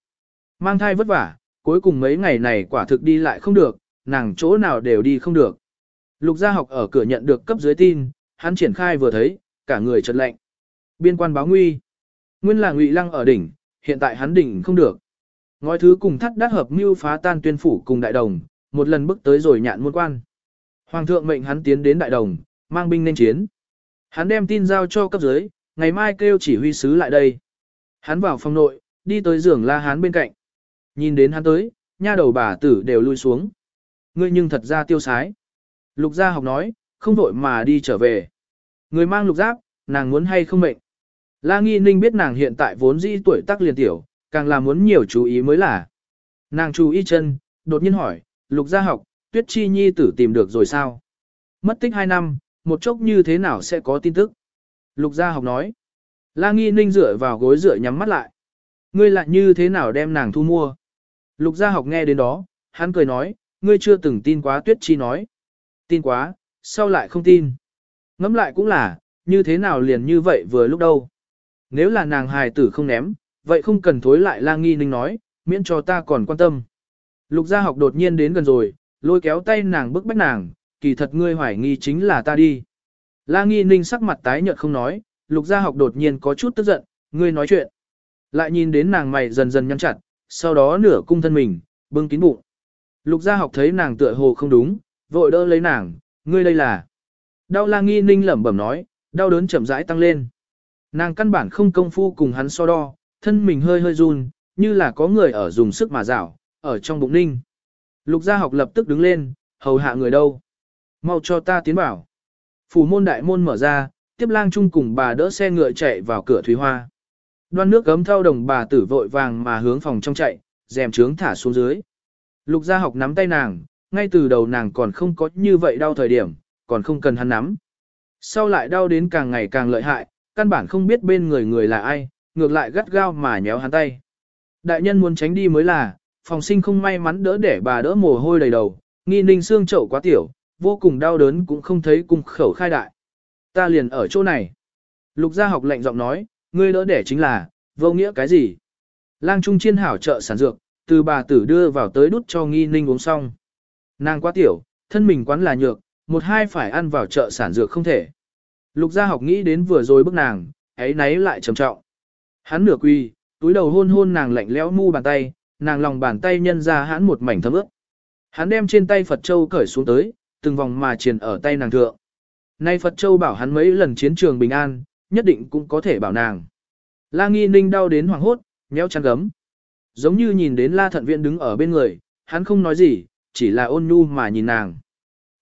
[SPEAKER 1] Mang thai vất vả, cuối cùng mấy ngày này quả thực đi lại không được, nàng chỗ nào đều đi không được. Lục gia học ở cửa nhận được cấp dưới tin, hắn triển khai vừa thấy, cả người chợt lạnh. Biên quan báo nguy. Nguyên là Ngụy Lăng ở đỉnh, hiện tại hắn đỉnh không được. Ngói thứ cùng thắt đắc hợp mưu phá tan tuyên phủ cùng đại đồng, một lần bước tới rồi nhạn muôn quan. Hoàng thượng mệnh hắn tiến đến đại đồng, mang binh nên chiến. Hắn đem tin giao cho cấp dưới, ngày mai kêu chỉ huy sứ lại đây. Hắn vào phòng nội, đi tới giường la hán bên cạnh. Nhìn đến hắn tới, nha đầu bà tử đều lui xuống. Ngươi nhưng thật ra tiêu sái. Lục gia học nói, không vội mà đi trở về. Người mang lục giáp, nàng muốn hay không mệnh. La Nghi Ninh biết nàng hiện tại vốn dĩ tuổi tác liền tiểu, càng là muốn nhiều chú ý mới là. Nàng chú ý chân, đột nhiên hỏi, lục gia học, tuyết chi nhi tử tìm được rồi sao? Mất tích 2 năm, một chốc như thế nào sẽ có tin tức? Lục gia học nói. La Nghi Ninh dựa vào gối dựa nhắm mắt lại. Ngươi lại như thế nào đem nàng thu mua? Lục gia học nghe đến đó, hắn cười nói, ngươi chưa từng tin quá tuyết chi nói. Tin quá, sao lại không tin? Ngẫm lại cũng là, như thế nào liền như vậy vừa lúc đâu. Nếu là nàng hài tử không ném, vậy không cần thối lại la nghi ninh nói, miễn cho ta còn quan tâm. Lục gia học đột nhiên đến gần rồi, lôi kéo tay nàng bức bách nàng, kỳ thật ngươi hoài nghi chính là ta đi. La nghi ninh sắc mặt tái nhợt không nói, lục gia học đột nhiên có chút tức giận, ngươi nói chuyện. Lại nhìn đến nàng mày dần dần nhăn chặt, sau đó nửa cung thân mình, bưng kín bụng. Lục gia học thấy nàng tựa hồ không đúng, vội đỡ lấy nàng, ngươi đây là. Đau la nghi ninh lẩm bẩm nói, đau đớn chậm rãi tăng lên. Nàng căn bản không công phu cùng hắn so đo, thân mình hơi hơi run, như là có người ở dùng sức mà rảo, ở trong bụng ninh. Lục gia học lập tức đứng lên, hầu hạ người đâu. Mau cho ta tiến vào. Phủ môn đại môn mở ra, tiếp lang chung cùng bà đỡ xe ngựa chạy vào cửa thủy hoa. Đoan nước gấm thao đồng bà tử vội vàng mà hướng phòng trong chạy, dèm trướng thả xuống dưới. Lục gia học nắm tay nàng, ngay từ đầu nàng còn không có như vậy đau thời điểm, còn không cần hắn nắm. Sau lại đau đến càng ngày càng lợi hại, căn bản không biết bên người người là ai, ngược lại gắt gao mà nhéo hắn tay. Đại nhân muốn tránh đi mới là, phòng sinh không may mắn đỡ để bà đỡ mồ hôi đầy đầu, nghi ninh xương chậu quá tiểu, vô cùng đau đớn cũng không thấy cùng khẩu khai đại. Ta liền ở chỗ này. Lục gia học lệnh giọng nói, ngươi đỡ để chính là, vô nghĩa cái gì? Lang trung chiên hảo trợ sản dược, từ bà tử đưa vào tới đút cho nghi ninh uống xong. Nàng quá tiểu, thân mình quán là nhược, một hai phải ăn vào chợ sản dược không thể. Lục gia học nghĩ đến vừa rồi bức nàng, ấy nấy lại trầm trọng. Hắn nửa quy, túi đầu hôn hôn nàng lạnh lẽo mu bàn tay, nàng lòng bàn tay nhân ra hắn một mảnh thấm ướt. Hắn đem trên tay Phật Châu cởi xuống tới, từng vòng mà triền ở tay nàng thượng. Nay Phật Châu bảo hắn mấy lần chiến trường bình an, nhất định cũng có thể bảo nàng. La Nghi Ninh đau đến hoảng hốt, méo chăn gấm. Giống như nhìn đến La Thận Viện đứng ở bên người, hắn không nói gì, chỉ là ôn nhu mà nhìn nàng.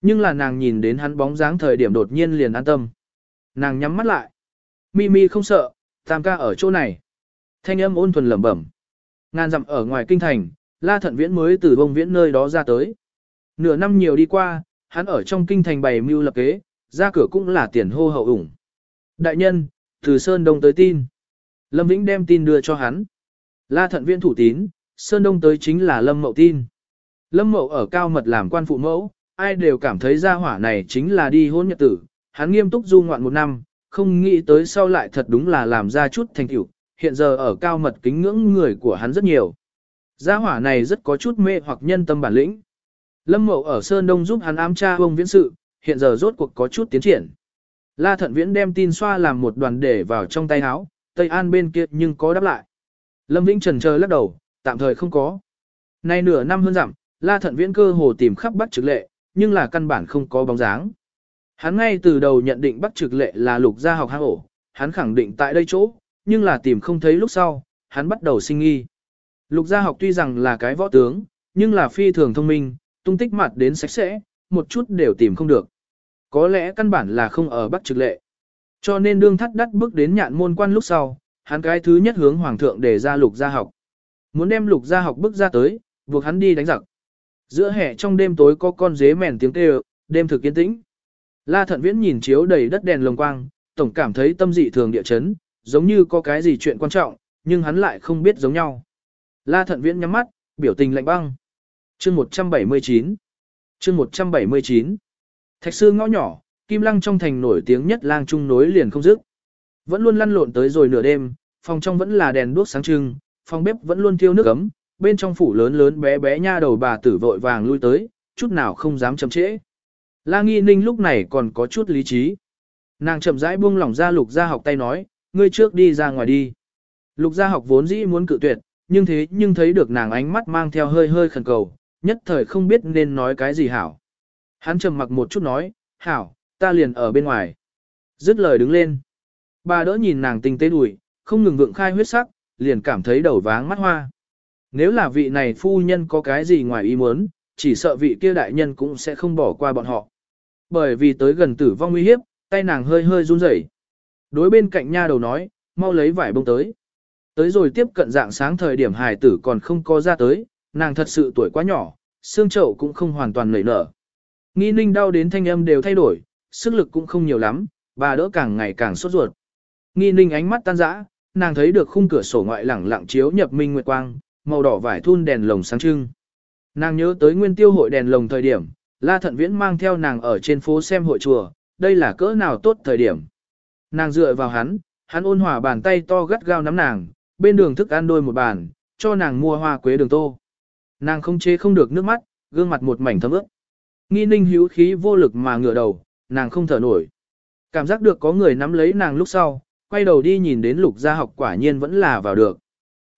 [SPEAKER 1] Nhưng là nàng nhìn đến hắn bóng dáng thời điểm đột nhiên liền an tâm. Nàng nhắm mắt lại. Mi Mi không sợ, tam ca ở chỗ này. Thanh âm ôn thuần lẩm bẩm. Ngàn dặm ở ngoài kinh thành, La Thận Viễn mới từ bông viễn nơi đó ra tới. Nửa năm nhiều đi qua, hắn ở trong kinh thành bày mưu lập kế, ra cửa cũng là tiền hô hậu ủng. Đại nhân, từ Sơn Đông tới tin. Lâm Vĩnh đem tin đưa cho hắn. La Thận Viễn thủ tín, Sơn Đông tới chính là Lâm Mậu tin. Lâm Mậu ở cao mật làm quan phụ mẫu, ai đều cảm thấy gia hỏa này chính là đi hôn nhật tử, hắn nghiêm túc du ngoạn một năm, không nghĩ tới sau lại thật đúng là làm ra chút thành tựu, hiện giờ ở cao mật kính ngưỡng người của hắn rất nhiều. Gia hỏa này rất có chút mê hoặc nhân tâm bản lĩnh. Lâm Mậu ở Sơn Đông giúp hắn ám tra ông viễn sự, hiện giờ rốt cuộc có chút tiến triển. La Thận Viễn đem tin xoa làm một đoàn để vào trong tay áo, Tây An bên kia nhưng có đáp lại. Lâm Vĩnh trần chờ lắc đầu, tạm thời không có. Nay nửa năm hơn dặm, La Thận Viễn cơ hồ tìm khắp Bắc Trực Lệ, nhưng là căn bản không có bóng dáng. Hắn ngay từ đầu nhận định Bắc Trực Lệ là lục gia học hang ổ, hắn khẳng định tại đây chỗ, nhưng là tìm không thấy lúc sau, hắn bắt đầu sinh nghi. Lục gia học tuy rằng là cái võ tướng, nhưng là phi thường thông minh, tung tích mặt đến sạch sẽ, một chút đều tìm không được. Có lẽ căn bản là không ở Bắc Trực Lệ. Cho nên đương thắt đắt bước đến nhạn môn quan lúc sau, hắn cái thứ nhất hướng hoàng thượng để ra lục gia học. Muốn đem lục gia học bước ra tới, buộc hắn đi đánh giặc. Giữa hè trong đêm tối có con dế mèn tiếng kêu, đêm thực yên tĩnh. La Thận Viễn nhìn chiếu đầy đất đèn lồng quang, tổng cảm thấy tâm dị thường địa chấn, giống như có cái gì chuyện quan trọng, nhưng hắn lại không biết giống nhau. La Thận Viễn nhắm mắt, biểu tình lạnh băng. Chương 179 Chương 179 Thạch sư ngõ nhỏ, Kim Lăng trong thành nổi tiếng nhất lang trung nối liền không dứt. Vẫn luôn lăn lộn tới rồi nửa đêm, phòng trong vẫn là đèn đuốc sáng trưng, phòng bếp vẫn luôn thiêu nước ấm, bên trong phủ lớn lớn bé bé nha đầu bà tử vội vàng lui tới, chút nào không dám chậm trễ. La Nghi Ninh lúc này còn có chút lý trí. Nàng chậm rãi buông lỏng ra lục gia học tay nói, ngươi trước đi ra ngoài đi. Lục gia học vốn dĩ muốn cự tuyệt, nhưng thế nhưng thấy được nàng ánh mắt mang theo hơi hơi khẩn cầu, nhất thời không biết nên nói cái gì hảo. Hắn trầm mặc một chút nói, hảo, ta liền ở bên ngoài. Dứt lời đứng lên. Bà đỡ nhìn nàng tinh tế đùi, không ngừng vượng khai huyết sắc, liền cảm thấy đầu váng mắt hoa. Nếu là vị này phu nhân có cái gì ngoài ý muốn, chỉ sợ vị kia đại nhân cũng sẽ không bỏ qua bọn họ. Bởi vì tới gần tử vong nguy hiếp, tay nàng hơi hơi run rẩy. Đối bên cạnh nha đầu nói, mau lấy vải bông tới. Tới rồi tiếp cận dạng sáng thời điểm hài tử còn không có ra tới, nàng thật sự tuổi quá nhỏ, xương chậu cũng không hoàn toàn nảy nở. Nghi ninh đau đến thanh âm đều thay đổi, sức lực cũng không nhiều lắm, bà đỡ càng ngày càng sốt ruột. Nghi ninh ánh mắt tan rã, nàng thấy được khung cửa sổ ngoại lẳng lặng chiếu nhập minh nguyệt quang, màu đỏ vải thun đèn lồng sáng trưng. Nàng nhớ tới nguyên tiêu hội đèn lồng thời điểm, La Thận Viễn mang theo nàng ở trên phố xem hội chùa, đây là cỡ nào tốt thời điểm. Nàng dựa vào hắn, hắn ôn hòa bàn tay to gắt gao nắm nàng, bên đường thức ăn đôi một bàn, cho nàng mua hoa quế đường tô. Nàng không chế không được nước mắt, gương mặt một mảnh thấm ướt. Nghi ninh hữu khí vô lực mà ngửa đầu, nàng không thở nổi. Cảm giác được có người nắm lấy nàng lúc sau, quay đầu đi nhìn đến lục gia học quả nhiên vẫn là vào được.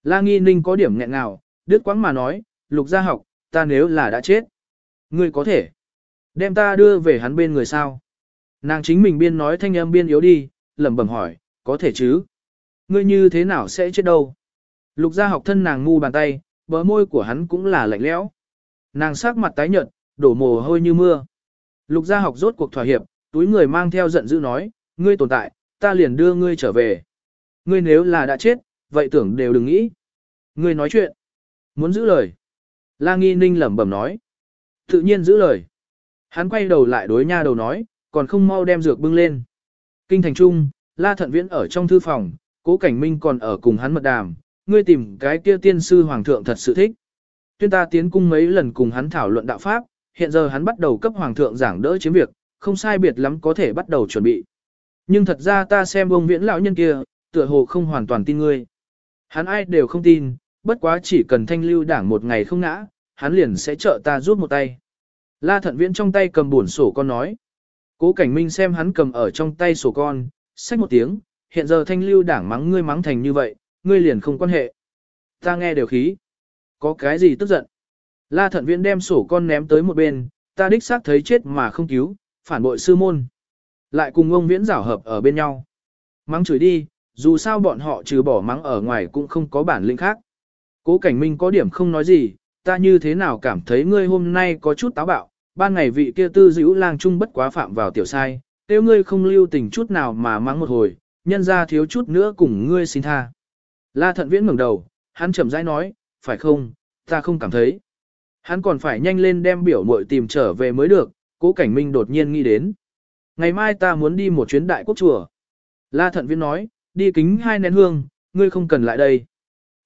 [SPEAKER 1] La nghi ninh có điểm nghẹn ngào, đứt quãng mà nói, lục gia học, ta nếu là đã chết. Ngươi có thể đem ta đưa về hắn bên người sao. Nàng chính mình biên nói thanh âm biên yếu đi, lẩm bẩm hỏi, có thể chứ? Ngươi như thế nào sẽ chết đâu? Lục gia học thân nàng ngu bàn tay, bờ môi của hắn cũng là lạnh lẽo. Nàng sắc mặt tái nhợt, đổ mồ hôi như mưa. Lục gia học rốt cuộc thỏa hiệp, túi người mang theo giận dữ nói, ngươi tồn tại, ta liền đưa ngươi trở về. Ngươi nếu là đã chết, vậy tưởng đều đừng nghĩ. Ngươi nói chuyện. Muốn giữ lời. La nghi ninh lẩm bẩm nói. Tự nhiên giữ lời. Hắn quay đầu lại đối nha đầu nói, còn không mau đem dược bưng lên. Kinh thành trung, La Thận Viễn ở trong thư phòng, Cố Cảnh Minh còn ở cùng hắn mật đàm, ngươi tìm cái kia tiên sư hoàng thượng thật sự thích. Tuyên ta tiến cung mấy lần cùng hắn thảo luận đạo pháp, hiện giờ hắn bắt đầu cấp hoàng thượng giảng đỡ chiếm việc, không sai biệt lắm có thể bắt đầu chuẩn bị. Nhưng thật ra ta xem ông viễn lão nhân kia, tựa hồ không hoàn toàn tin ngươi. Hắn ai đều không tin, bất quá chỉ cần thanh lưu đảng một ngày không ngã, hắn liền sẽ trợ ta rút một tay. La thận viễn trong tay cầm buồn sổ con nói. Cố cảnh minh xem hắn cầm ở trong tay sổ con, xách một tiếng, hiện giờ thanh lưu đảng mắng ngươi mắng thành như vậy, ngươi liền không quan hệ. Ta nghe đều khí. Có cái gì tức giận? La thận viễn đem sổ con ném tới một bên, ta đích xác thấy chết mà không cứu, phản bội sư môn. Lại cùng ông viễn giảo hợp ở bên nhau. Mắng chửi đi, dù sao bọn họ trừ bỏ mắng ở ngoài cũng không có bản lĩnh khác. Cố cảnh minh có điểm không nói gì, ta như thế nào cảm thấy ngươi hôm nay có chút táo bạo, ban ngày vị kia tư dữ lang trung bất quá phạm vào tiểu sai, tiêu ngươi không lưu tình chút nào mà mắng một hồi, nhân ra thiếu chút nữa cùng ngươi xin tha. La thận viễn ngẩng đầu, hắn chậm rãi nói, phải không, ta không cảm thấy. Hắn còn phải nhanh lên đem biểu muội tìm trở về mới được, cố cảnh minh đột nhiên nghĩ đến. Ngày mai ta muốn đi một chuyến đại quốc chùa. La thận Viên nói, đi kính hai nén hương, ngươi không cần lại đây.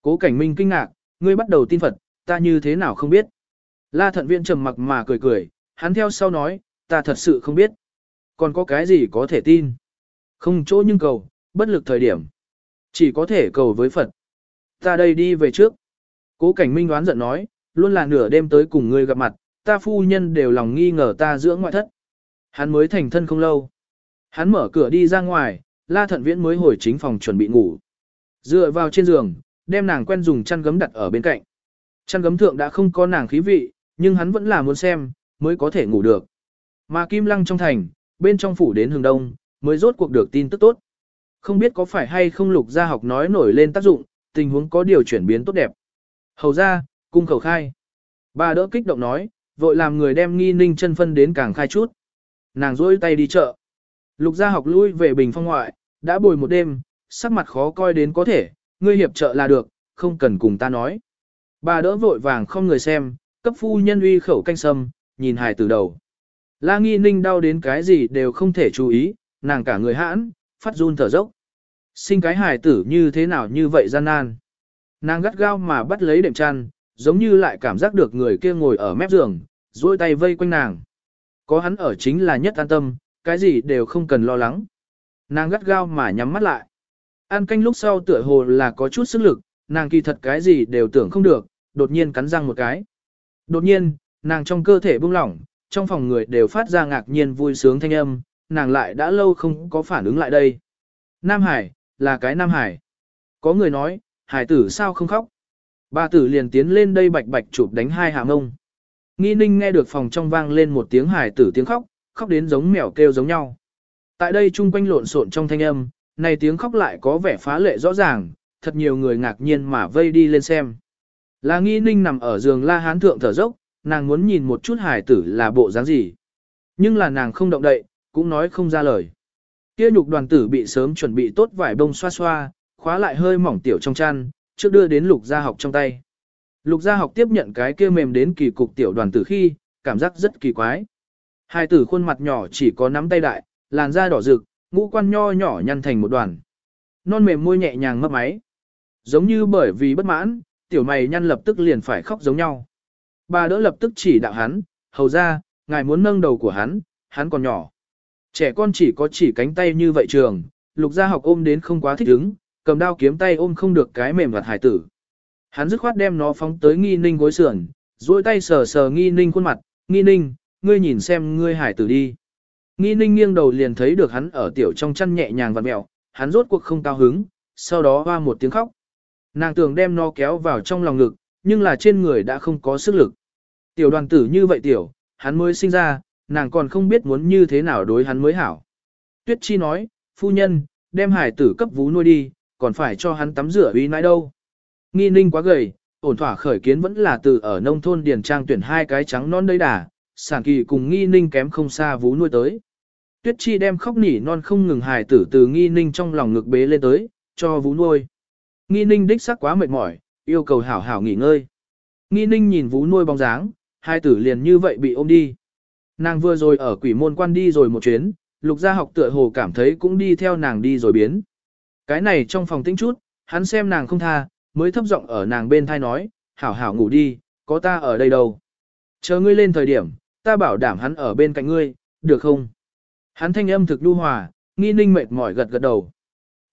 [SPEAKER 1] Cố cảnh minh kinh ngạc, ngươi bắt đầu tin Phật, ta như thế nào không biết. La thận Viên trầm mặc mà cười cười, hắn theo sau nói, ta thật sự không biết. Còn có cái gì có thể tin? Không chỗ nhưng cầu, bất lực thời điểm. Chỉ có thể cầu với Phật. Ta đây đi về trước. Cố cảnh minh đoán giận nói, luôn là nửa đêm tới cùng ngươi gặp mặt, ta phu nhân đều lòng nghi ngờ ta dưỡng ngoại thất. Hắn mới thành thân không lâu. Hắn mở cửa đi ra ngoài, la thận viễn mới hồi chính phòng chuẩn bị ngủ. Dựa vào trên giường, đem nàng quen dùng chăn gấm đặt ở bên cạnh. Chăn gấm thượng đã không có nàng khí vị, nhưng hắn vẫn là muốn xem, mới có thể ngủ được. Mà kim lăng trong thành, bên trong phủ đến hướng đông, mới rốt cuộc được tin tức tốt. Không biết có phải hay không lục gia học nói nổi lên tác dụng, tình huống có điều chuyển biến tốt đẹp. Hầu ra, cung khẩu khai. Bà đỡ kích động nói, vội làm người đem nghi ninh chân phân đến càng khai chút. Nàng rỗi tay đi chợ. Lục gia học lui về bình phong ngoại, đã bồi một đêm, sắc mặt khó coi đến có thể, ngươi hiệp trợ là được, không cần cùng ta nói. Bà đỡ vội vàng không người xem, cấp phu nhân uy khẩu canh sâm, nhìn hài từ đầu. La nghi ninh đau đến cái gì đều không thể chú ý, nàng cả người hãn, phát run thở dốc. Sinh cái hài tử như thế nào như vậy gian nan. Nàng gắt gao mà bắt lấy đệm chăn, giống như lại cảm giác được người kia ngồi ở mép giường, duỗi tay vây quanh nàng. Có hắn ở chính là nhất an tâm, cái gì đều không cần lo lắng. Nàng gắt gao mà nhắm mắt lại. An canh lúc sau tựa hồ là có chút sức lực, nàng kỳ thật cái gì đều tưởng không được, đột nhiên cắn răng một cái. Đột nhiên, nàng trong cơ thể bung lỏng, trong phòng người đều phát ra ngạc nhiên vui sướng thanh âm, nàng lại đã lâu không có phản ứng lại đây. Nam Hải, là cái Nam Hải. Có người nói, Hải tử sao không khóc? Bà tử liền tiến lên đây bạch bạch chụp đánh hai hạ ngông. Nghi ninh nghe được phòng trong vang lên một tiếng hài tử tiếng khóc, khóc đến giống mèo kêu giống nhau. Tại đây chung quanh lộn xộn trong thanh âm, này tiếng khóc lại có vẻ phá lệ rõ ràng, thật nhiều người ngạc nhiên mà vây đi lên xem. Là nghi ninh nằm ở giường la hán thượng thở dốc, nàng muốn nhìn một chút hài tử là bộ dáng gì. Nhưng là nàng không động đậy, cũng nói không ra lời. Kia nhục đoàn tử bị sớm chuẩn bị tốt vải bông xoa xoa, khóa lại hơi mỏng tiểu trong chăn, trước đưa đến lục gia học trong tay. Lục gia học tiếp nhận cái kia mềm đến kỳ cục tiểu đoàn tử khi, cảm giác rất kỳ quái. Hai tử khuôn mặt nhỏ chỉ có nắm tay đại, làn da đỏ rực, ngũ quan nho nhỏ nhăn thành một đoàn. Non mềm môi nhẹ nhàng mấp máy. Giống như bởi vì bất mãn, tiểu mày nhăn lập tức liền phải khóc giống nhau. Bà đỡ lập tức chỉ đạo hắn, hầu ra, ngài muốn nâng đầu của hắn, hắn còn nhỏ. Trẻ con chỉ có chỉ cánh tay như vậy trường, lục gia học ôm đến không quá thích ứng, cầm đao kiếm tay ôm không được cái mềm vặt hải tử. Hắn dứt khoát đem nó phóng tới nghi ninh gối sườn, duỗi tay sờ sờ nghi ninh khuôn mặt, nghi ninh, ngươi nhìn xem ngươi hải tử đi. Nghi ninh nghiêng đầu liền thấy được hắn ở tiểu trong chăn nhẹ nhàng vặn mẹo, hắn rốt cuộc không cao hứng, sau đó hoa một tiếng khóc. Nàng tưởng đem nó kéo vào trong lòng ngực, nhưng là trên người đã không có sức lực. Tiểu đoàn tử như vậy tiểu, hắn mới sinh ra, nàng còn không biết muốn như thế nào đối hắn mới hảo. Tuyết Chi nói, phu nhân, đem hải tử cấp vú nuôi đi, còn phải cho hắn tắm rửa uy nãi đâu. Nghi ninh quá gầy, ổn thỏa khởi kiến vẫn là từ ở nông thôn điền trang tuyển hai cái trắng non đầy đà, sản kỳ cùng nghi ninh kém không xa vú nuôi tới. Tuyết Chi đem khóc nỉ non không ngừng hài tử từ nghi ninh trong lòng ngực bế lên tới, cho vú nuôi. Nghi ninh đích sắc quá mệt mỏi, yêu cầu hảo hảo nghỉ ngơi. Nghi ninh nhìn vú nuôi bóng dáng, hai tử liền như vậy bị ôm đi. Nàng vừa rồi ở quỷ môn quan đi rồi một chuyến, lục gia học tựa hồ cảm thấy cũng đi theo nàng đi rồi biến. Cái này trong phòng tĩnh chút, hắn xem nàng không tha, mới thấp giọng ở nàng bên thai nói, hảo hảo ngủ đi, có ta ở đây đâu. Chờ ngươi lên thời điểm, ta bảo đảm hắn ở bên cạnh ngươi, được không? Hắn thanh âm thực đu hòa, nghi ninh mệt mỏi gật gật đầu.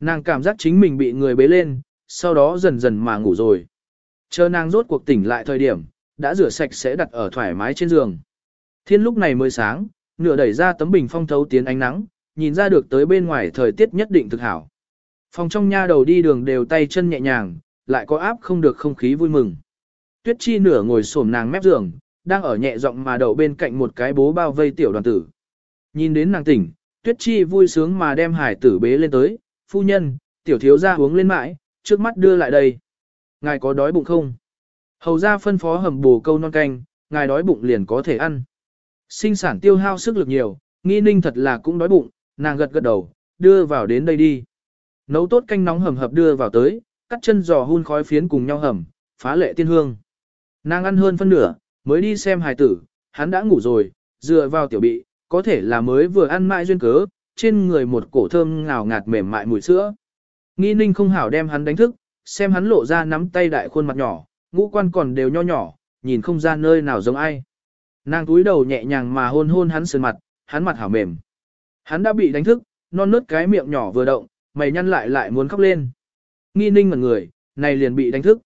[SPEAKER 1] Nàng cảm giác chính mình bị người bế lên, sau đó dần dần mà ngủ rồi. Chờ nàng rốt cuộc tỉnh lại thời điểm, đã rửa sạch sẽ đặt ở thoải mái trên giường. Thiên lúc này mới sáng, nửa đẩy ra tấm bình phong thấu tiến ánh nắng, nhìn ra được tới bên ngoài thời tiết nhất định thực hảo. Phòng trong nha đầu đi đường đều tay chân nhẹ nhàng, lại có áp không được không khí vui mừng. Tuyết chi nửa ngồi xổm nàng mép giường, đang ở nhẹ giọng mà đậu bên cạnh một cái bố bao vây tiểu đoàn tử. Nhìn đến nàng tỉnh, Tuyết chi vui sướng mà đem hải tử bế lên tới, phu nhân, tiểu thiếu ra uống lên mãi, trước mắt đưa lại đây. Ngài có đói bụng không? Hầu ra phân phó hầm bồ câu non canh, ngài đói bụng liền có thể ăn. Sinh sản tiêu hao sức lực nhiều, nghi ninh thật là cũng đói bụng, nàng gật gật đầu, đưa vào đến đây đi. Nấu tốt canh nóng hầm hập đưa vào tới, cắt chân giò hun khói phiến cùng nhau hầm, phá lệ tiên hương. Nàng ăn hơn phân nửa, mới đi xem hài tử, hắn đã ngủ rồi, dựa vào tiểu bị, có thể là mới vừa ăn mãi duyên cớ, trên người một cổ thơm ngào ngạt mềm mại mùi sữa. Nghi ninh không hảo đem hắn đánh thức, xem hắn lộ ra nắm tay đại khuôn mặt nhỏ, ngũ quan còn đều nho nhỏ, nhìn không ra nơi nào giống ai. Nàng túi đầu nhẹ nhàng mà hôn hôn hắn sườn mặt, hắn mặt hảo mềm. Hắn đã bị đánh thức, non nớt cái miệng nhỏ vừa động, mày nhăn lại lại muốn khóc lên. Nghi ninh mật người, này liền bị đánh thức.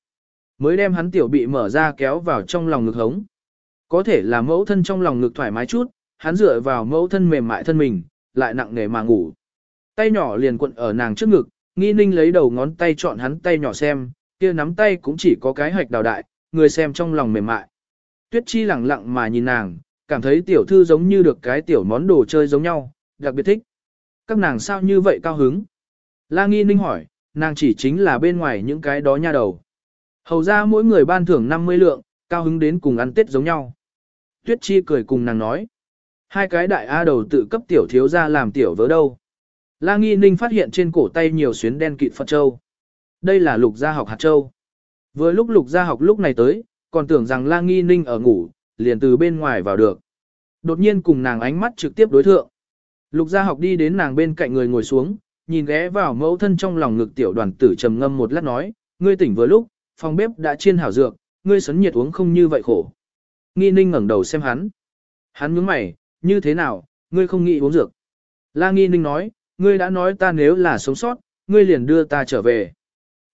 [SPEAKER 1] Mới đem hắn tiểu bị mở ra kéo vào trong lòng ngực hống. Có thể là mẫu thân trong lòng ngực thoải mái chút, hắn dựa vào mẫu thân mềm mại thân mình, lại nặng nề mà ngủ. Tay nhỏ liền cuộn ở nàng trước ngực, nghi ninh lấy đầu ngón tay chọn hắn tay nhỏ xem, kia nắm tay cũng chỉ có cái hạch đào đại, người xem trong lòng mềm mại. Tuyết chi lẳng lặng mà nhìn nàng, cảm thấy tiểu thư giống như được cái tiểu món đồ chơi giống nhau, đặc biệt thích. Các nàng sao như vậy cao hứng? La nghi ninh hỏi, nàng chỉ chính là bên ngoài những cái đó nha đầu. Hầu ra mỗi người ban thưởng 50 lượng, cao hứng đến cùng ăn tết giống nhau. Tuyết chi cười cùng nàng nói. Hai cái đại A đầu tự cấp tiểu thiếu ra làm tiểu vớ đâu. La Nghi Ninh phát hiện trên cổ tay nhiều xuyến đen kịt Phật Châu. Đây là lục gia học hạt châu. Vừa lúc lục gia học lúc này tới, còn tưởng rằng La Nghi Ninh ở ngủ, liền từ bên ngoài vào được. Đột nhiên cùng nàng ánh mắt trực tiếp đối thượng. Lục gia học đi đến nàng bên cạnh người ngồi xuống, nhìn ghé vào mẫu thân trong lòng ngực tiểu đoàn tử trầm ngâm một lát nói, ngươi tỉnh vừa lúc, phòng bếp đã chiên hảo dược, ngươi sấn nhiệt uống không như vậy khổ. Nghi ninh ngẩng đầu xem hắn. Hắn nhướng mày, như thế nào, ngươi không nghĩ uống dược. La nghi ninh nói, ngươi đã nói ta nếu là sống sót, ngươi liền đưa ta trở về.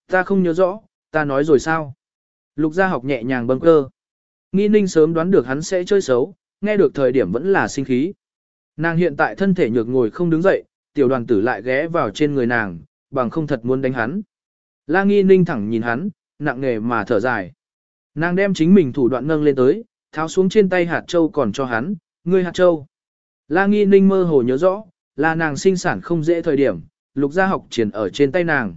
[SPEAKER 1] Ta không nhớ rõ, ta nói rồi sao? Lục gia học nhẹ nhàng bâng cơ. Nghi ninh sớm đoán được hắn sẽ chơi xấu, nghe được thời điểm vẫn là sinh khí. Nàng hiện tại thân thể nhược ngồi không đứng dậy, tiểu đoàn tử lại ghé vào trên người nàng, bằng không thật muốn đánh hắn. La nghi ninh thẳng nhìn hắn, nặng nề mà thở dài. Nàng đem chính mình thủ đoạn nâng lên tới, tháo xuống trên tay hạt châu còn cho hắn, ngươi hạt châu. La nghi ninh mơ hồ nhớ rõ, là nàng sinh sản không dễ thời điểm, lục gia học triển ở trên tay nàng.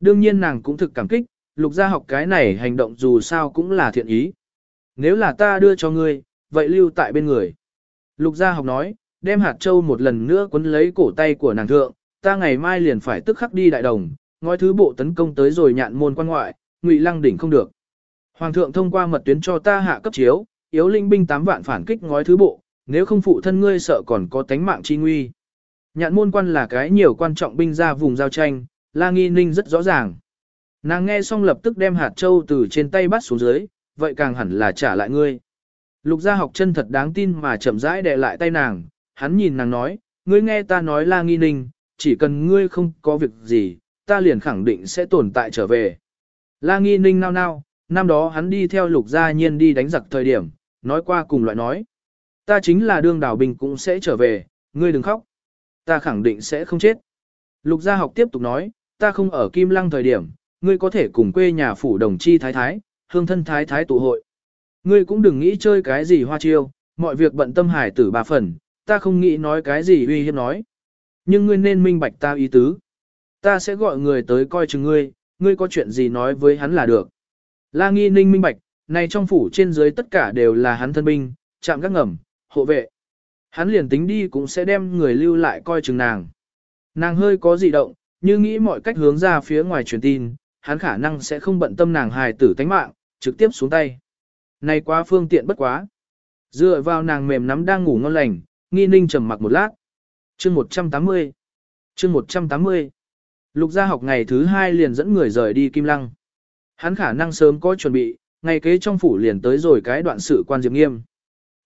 [SPEAKER 1] Đương nhiên nàng cũng thực cảm kích, lục gia học cái này hành động dù sao cũng là thiện ý. Nếu là ta đưa cho ngươi, vậy lưu tại bên người. Lục gia học nói, đem hạt châu một lần nữa quấn lấy cổ tay của nàng thượng, ta ngày mai liền phải tức khắc đi đại đồng, ngói thứ bộ tấn công tới rồi nhạn môn quan ngoại, ngụy lăng đỉnh không được. Hoàng thượng thông qua mật tuyến cho ta hạ cấp chiếu, yếu linh binh 8 vạn phản kích ngói thứ bộ, nếu không phụ thân ngươi sợ còn có tánh mạng chi nguy. Nhạn môn quan là cái nhiều quan trọng binh ra vùng giao tranh, La Nghi Ninh rất rõ ràng. Nàng nghe xong lập tức đem hạt châu từ trên tay bắt xuống dưới, vậy càng hẳn là trả lại ngươi. Lục gia học chân thật đáng tin mà chậm rãi đè lại tay nàng, hắn nhìn nàng nói, ngươi nghe ta nói La Nghi Ninh, chỉ cần ngươi không có việc gì, ta liền khẳng định sẽ tồn tại trở về. La Nghi Ninh nao nao, năm đó hắn đi theo lục gia nhiên đi đánh giặc thời điểm, nói qua cùng loại nói. Ta chính là đương đảo bình cũng sẽ trở về, ngươi đừng khóc. Ta khẳng định sẽ không chết. Lục gia học tiếp tục nói, ta không ở Kim Lăng thời điểm, ngươi có thể cùng quê nhà phủ đồng chi thái thái, hương thân thái thái tụ hội. Ngươi cũng đừng nghĩ chơi cái gì hoa chiêu, mọi việc bận tâm hải tử bà phần, ta không nghĩ nói cái gì uy hiếp nói. Nhưng ngươi nên minh bạch ta ý tứ. Ta sẽ gọi người tới coi chừng ngươi, ngươi có chuyện gì nói với hắn là được. La nghi ninh minh bạch, này trong phủ trên dưới tất cả đều là hắn thân binh, chạm các ngầm, hộ vệ. Hắn liền tính đi cũng sẽ đem người lưu lại coi chừng nàng. Nàng hơi có dị động, như nghĩ mọi cách hướng ra phía ngoài truyền tin, hắn khả năng sẽ không bận tâm nàng hài tử tánh mạng, trực tiếp xuống tay. Này quá phương tiện bất quá. Dựa vào nàng mềm nắm đang ngủ ngon lành, nghi ninh trầm mặc một lát. chương 180 chương 180 Lục gia học ngày thứ hai liền dẫn người rời đi Kim Lăng. Hắn khả năng sớm có chuẩn bị, ngày kế trong phủ liền tới rồi cái đoạn sự quan diệp nghiêm.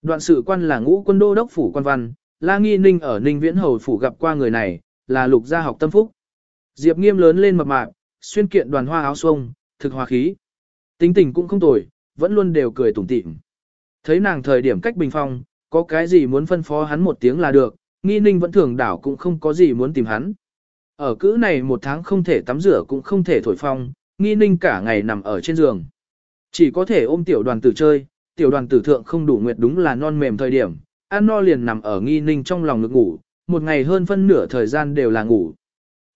[SPEAKER 1] Đoạn sự quan là ngũ quân đô đốc phủ quan văn, La Nghi Ninh ở Ninh Viễn Hầu phủ gặp qua người này, là lục gia học tâm phúc. Diệp nghiêm lớn lên mập mạp, xuyên kiện đoàn hoa áo xuông, thực hòa khí. Tính tình cũng không tồi, vẫn luôn đều cười tủm tỉm. Thấy nàng thời điểm cách bình phong, có cái gì muốn phân phó hắn một tiếng là được, nghi ninh vẫn thường đảo cũng không có gì muốn tìm hắn. Ở cữ này một tháng không thể tắm rửa cũng không thể thổi phong, nghi ninh cả ngày nằm ở trên giường. Chỉ có thể ôm tiểu đoàn tử chơi, tiểu đoàn tử thượng không đủ nguyệt đúng là non mềm thời điểm, ăn no liền nằm ở nghi ninh trong lòng ngực ngủ, một ngày hơn phân nửa thời gian đều là ngủ.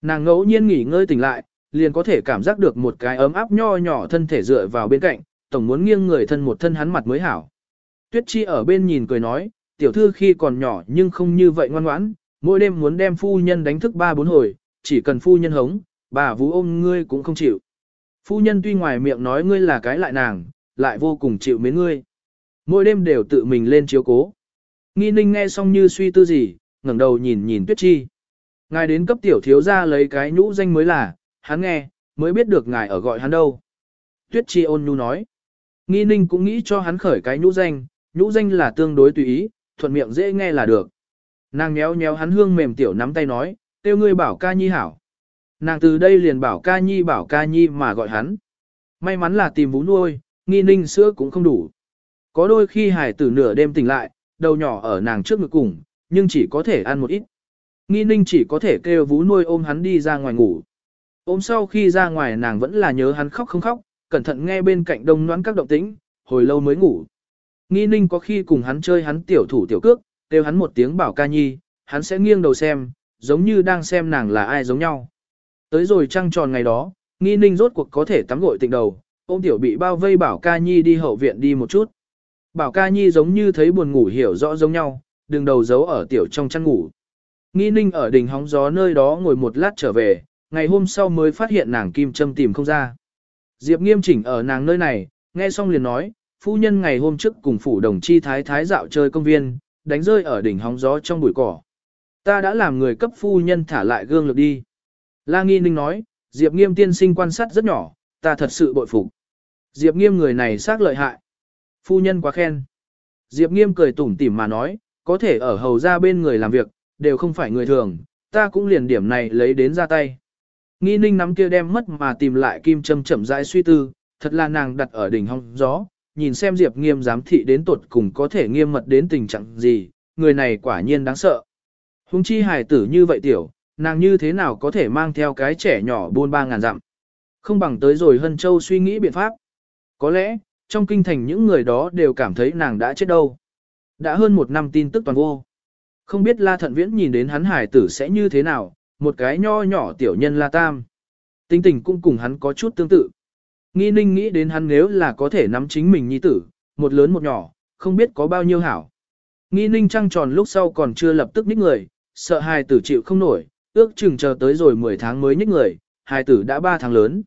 [SPEAKER 1] Nàng ngẫu nhiên nghỉ ngơi tỉnh lại, liền có thể cảm giác được một cái ấm áp nho nhỏ thân thể dựa vào bên cạnh, tổng muốn nghiêng người thân một thân hắn mặt mới hảo. Tuyết Chi ở bên nhìn cười nói, tiểu thư khi còn nhỏ nhưng không như vậy ngoan ngoãn, mỗi đêm muốn đem phu nhân đánh thức ba bốn hồi, chỉ cần phu nhân hống, bà vũ ôm ngươi cũng không chịu. Phu nhân tuy ngoài miệng nói ngươi là cái lại nàng, lại vô cùng chịu mến ngươi. Mỗi đêm đều tự mình lên chiếu cố. Nghi ninh nghe xong như suy tư gì, ngẩng đầu nhìn nhìn Tuyết Chi. Ngài đến cấp tiểu thiếu ra lấy cái nhũ danh mới là, hắn nghe, mới biết được ngài ở gọi hắn đâu. Tuyết Chi ôn nhu nói. Nghi ninh cũng nghĩ cho hắn khởi cái nhũ danh, nhũ danh là tương đối tùy ý, thuận miệng dễ nghe là được. Nàng nhéo nhéo hắn hương mềm tiểu nắm tay nói, tiêu ngươi bảo ca nhi hảo. Nàng từ đây liền bảo ca nhi bảo ca nhi mà gọi hắn. May mắn là tìm vú nuôi, nghi ninh sữa cũng không đủ. Có đôi khi hải tử nửa đêm tỉnh lại, đầu nhỏ ở nàng trước ngực cùng, nhưng chỉ có thể ăn một ít. Nghi ninh chỉ có thể kêu vú nuôi ôm hắn đi ra ngoài ngủ. Ôm sau khi ra ngoài nàng vẫn là nhớ hắn khóc không khóc, cẩn thận nghe bên cạnh đông noãn các động tĩnh, hồi lâu mới ngủ. Nghi ninh có khi cùng hắn chơi hắn tiểu thủ tiểu cước, kêu hắn một tiếng bảo ca nhi, hắn sẽ nghiêng đầu xem, giống như đang xem nàng là ai giống nhau. Tới rồi trăng tròn ngày đó, nghi ninh rốt cuộc có thể tắm gội tịnh đầu, ôm tiểu bị bao vây bảo ca nhi đi hậu viện đi một chút. Bảo ca nhi giống như thấy buồn ngủ hiểu rõ giống nhau, đừng đầu giấu ở tiểu trong chăn ngủ. Nghi ninh ở đỉnh hóng gió nơi đó ngồi một lát trở về, ngày hôm sau mới phát hiện nàng kim châm tìm không ra. Diệp nghiêm chỉnh ở nàng nơi này, nghe xong liền nói, phu nhân ngày hôm trước cùng phủ đồng chi thái thái dạo chơi công viên, đánh rơi ở đỉnh hóng gió trong bụi cỏ. Ta đã làm người cấp phu nhân thả lại gương lực đi. La Nghi Ninh nói, Diệp Nghiêm tiên sinh quan sát rất nhỏ, ta thật sự bội phục. Diệp Nghiêm người này xác lợi hại. Phu nhân quá khen. Diệp Nghiêm cười tủm tỉm mà nói, có thể ở hầu ra bên người làm việc, đều không phải người thường, ta cũng liền điểm này lấy đến ra tay. Nghi ninh nắm kia đem mất mà tìm lại kim châm chậm rãi suy tư, thật là nàng đặt ở đỉnh hong gió, nhìn xem Diệp Nghiêm giám thị đến tột cùng có thể nghiêm mật đến tình trạng gì, người này quả nhiên đáng sợ. Hùng chi hài tử như vậy tiểu, nàng như thế nào có thể mang theo cái trẻ nhỏ buôn ba ngàn dặm. Không bằng tới rồi Hân Châu suy nghĩ biện pháp. Có lẽ, trong kinh thành những người đó đều cảm thấy nàng đã chết đâu. Đã hơn một năm tin tức toàn vô. Không biết La Thận Viễn nhìn đến hắn hải tử sẽ như thế nào, một cái nho nhỏ tiểu nhân La Tam. tinh tình cũng cùng hắn có chút tương tự. Nghi ninh nghĩ đến hắn nếu là có thể nắm chính mình nhi tử, một lớn một nhỏ, không biết có bao nhiêu hảo. Nghi ninh trăng tròn lúc sau còn chưa lập tức ních người, sợ hài tử chịu không nổi, ước chừng chờ tới rồi 10 tháng mới nhích người, hài tử đã 3 tháng lớn.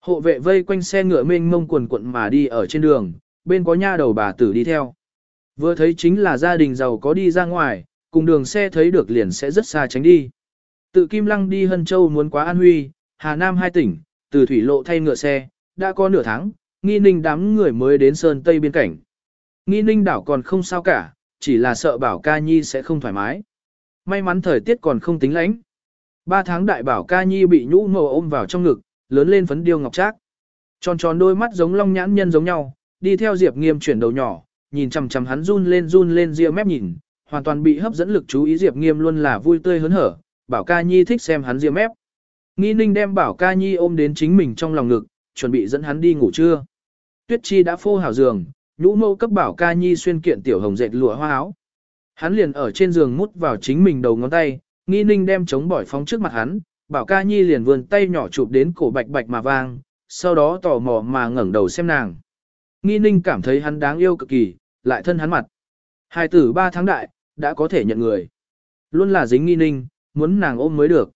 [SPEAKER 1] Hộ vệ vây quanh xe ngựa mênh mông quần quận mà đi ở trên đường, bên có nha đầu bà tử đi theo. Vừa thấy chính là gia đình giàu có đi ra ngoài, cùng đường xe thấy được liền sẽ rất xa tránh đi. Tự Kim Lăng đi Hân Châu muốn quá An Huy, Hà Nam hai tỉnh, từ thủy lộ thay ngựa xe, đã có nửa tháng, nghi ninh đám người mới đến Sơn Tây biên cảnh. Nghi ninh đảo còn không sao cả, chỉ là sợ bảo ca nhi sẽ không thoải mái. May mắn thời tiết còn không tính lạnh. Ba tháng đại bảo ca nhi bị nhũ mồ ôm vào trong ngực, lớn lên phấn điêu ngọc trác. Tròn tròn đôi mắt giống long nhãn nhân giống nhau, đi theo Diệp Nghiêm chuyển đầu nhỏ, nhìn chằm chằm hắn run lên run lên ria mép nhìn, hoàn toàn bị hấp dẫn lực chú ý Diệp Nghiêm luôn là vui tươi hớn hở, Bảo Ca Nhi thích xem hắn ria mép. Nghi Ninh đem Bảo Ca Nhi ôm đến chính mình trong lòng ngực, chuẩn bị dẫn hắn đi ngủ trưa. Tuyết Chi đã phô hảo giường, nhũ mâu cấp Bảo Ca Nhi xuyên kiện tiểu hồng dệt lụa hoa áo. Hắn liền ở trên giường mút vào chính mình đầu ngón tay, Nghi Ninh đem chống bỏi phóng trước mặt hắn, Bảo Ca Nhi liền vươn tay nhỏ chụp đến cổ bạch bạch mà vang, sau đó tò mò mà ngẩng đầu xem nàng. Nghi Ninh cảm thấy hắn đáng yêu cực kỳ, lại thân hắn mặt. Hai tử ba tháng đại, đã có thể nhận người. Luôn là dính Nghi Ninh, muốn nàng ôm mới được.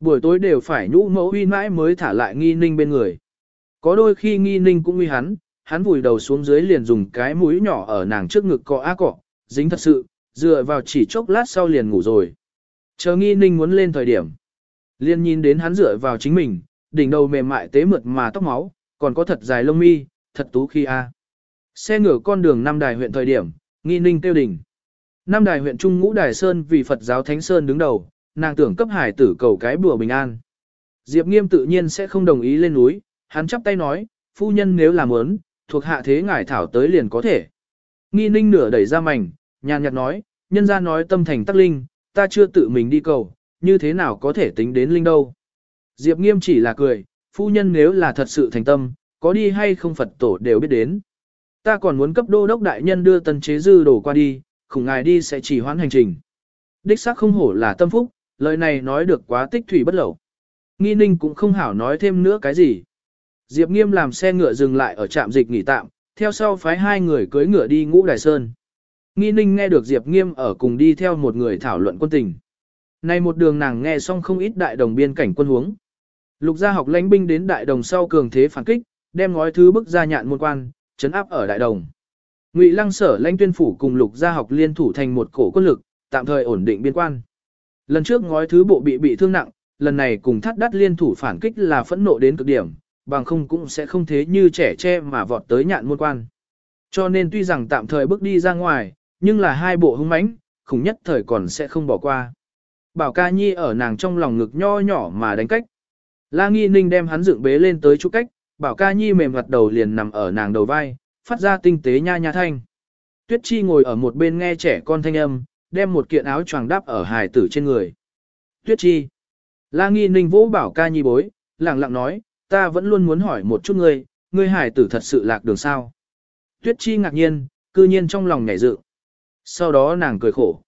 [SPEAKER 1] Buổi tối đều phải nhũ mẫu uy mãi mới thả lại Nghi Ninh bên người. Có đôi khi Nghi Ninh cũng nguy hắn, hắn vùi đầu xuống dưới liền dùng cái mũi nhỏ ở nàng trước ngực cọ á cọ, dính thật sự, dựa vào chỉ chốc lát sau liền ngủ rồi. Chờ Nghi Ninh muốn lên thời điểm. liền nhìn đến hắn dựa vào chính mình, đỉnh đầu mềm mại tế mượt mà tóc máu, còn có thật dài lông mi, thật tú khi a. Xe ngửa con đường nam đài huyện thời điểm, nghi ninh tiêu đỉnh. nam đài huyện Trung Ngũ Đài Sơn vì Phật giáo Thánh Sơn đứng đầu, nàng tưởng cấp hải tử cầu cái bùa bình an. Diệp Nghiêm tự nhiên sẽ không đồng ý lên núi, hắn chắp tay nói, phu nhân nếu làm ớn, thuộc hạ thế ngải thảo tới liền có thể. Nghi ninh nửa đẩy ra mảnh, nhàn nhạt nói, nhân ra nói tâm thành tắc linh, ta chưa tự mình đi cầu, như thế nào có thể tính đến linh đâu. Diệp nghiêm chỉ là cười, phu nhân nếu là thật sự thành tâm, có đi hay không Phật tổ đều biết đến. Ta còn muốn cấp đô đốc đại nhân đưa tân chế dư đổ qua đi, khủng ngài đi sẽ chỉ hoãn hành trình. Đích xác không hổ là tâm phúc, lời này nói được quá tích thủy bất lẩu. Nghi ninh cũng không hảo nói thêm nữa cái gì. Diệp nghiêm làm xe ngựa dừng lại ở trạm dịch nghỉ tạm, theo sau phái hai người cưỡi ngựa đi ngũ đài sơn. Nghi ninh nghe được Diệp nghiêm ở cùng đi theo một người thảo luận quân tình. Nay một đường nàng nghe xong không ít đại đồng biên cảnh quân huống. Lục gia học lãnh binh đến đại đồng sau cường thế phản kích, đem ngói thứ bức ra nhạn môn quan, chấn áp ở đại đồng. Ngụy Lăng Sở lãnh tuyên phủ cùng Lục gia học liên thủ thành một cổ quân lực, tạm thời ổn định biên quan. Lần trước ngói thứ bộ bị bị thương nặng, lần này cùng thắt đắt liên thủ phản kích là phẫn nộ đến cực điểm, bằng không cũng sẽ không thế như trẻ tre mà vọt tới nhạn môn quan. Cho nên tuy rằng tạm thời bước đi ra ngoài, nhưng là hai bộ hung mãnh, khủng nhất thời còn sẽ không bỏ qua. Bảo ca nhi ở nàng trong lòng ngực nho nhỏ mà đánh cách. La nghi ninh đem hắn dựng bế lên tới chỗ cách, bảo ca nhi mềm mặt đầu liền nằm ở nàng đầu vai, phát ra tinh tế nha nha thanh. Tuyết chi ngồi ở một bên nghe trẻ con thanh âm, đem một kiện áo choàng đắp ở hài tử trên người. Tuyết chi. La nghi ninh vỗ bảo ca nhi bối, lặng lặng nói, ta vẫn luôn muốn hỏi một chút ngươi, ngươi hải tử thật sự lạc đường sao. Tuyết chi ngạc nhiên, cư nhiên trong lòng nhảy dựng. Sau đó nàng cười khổ.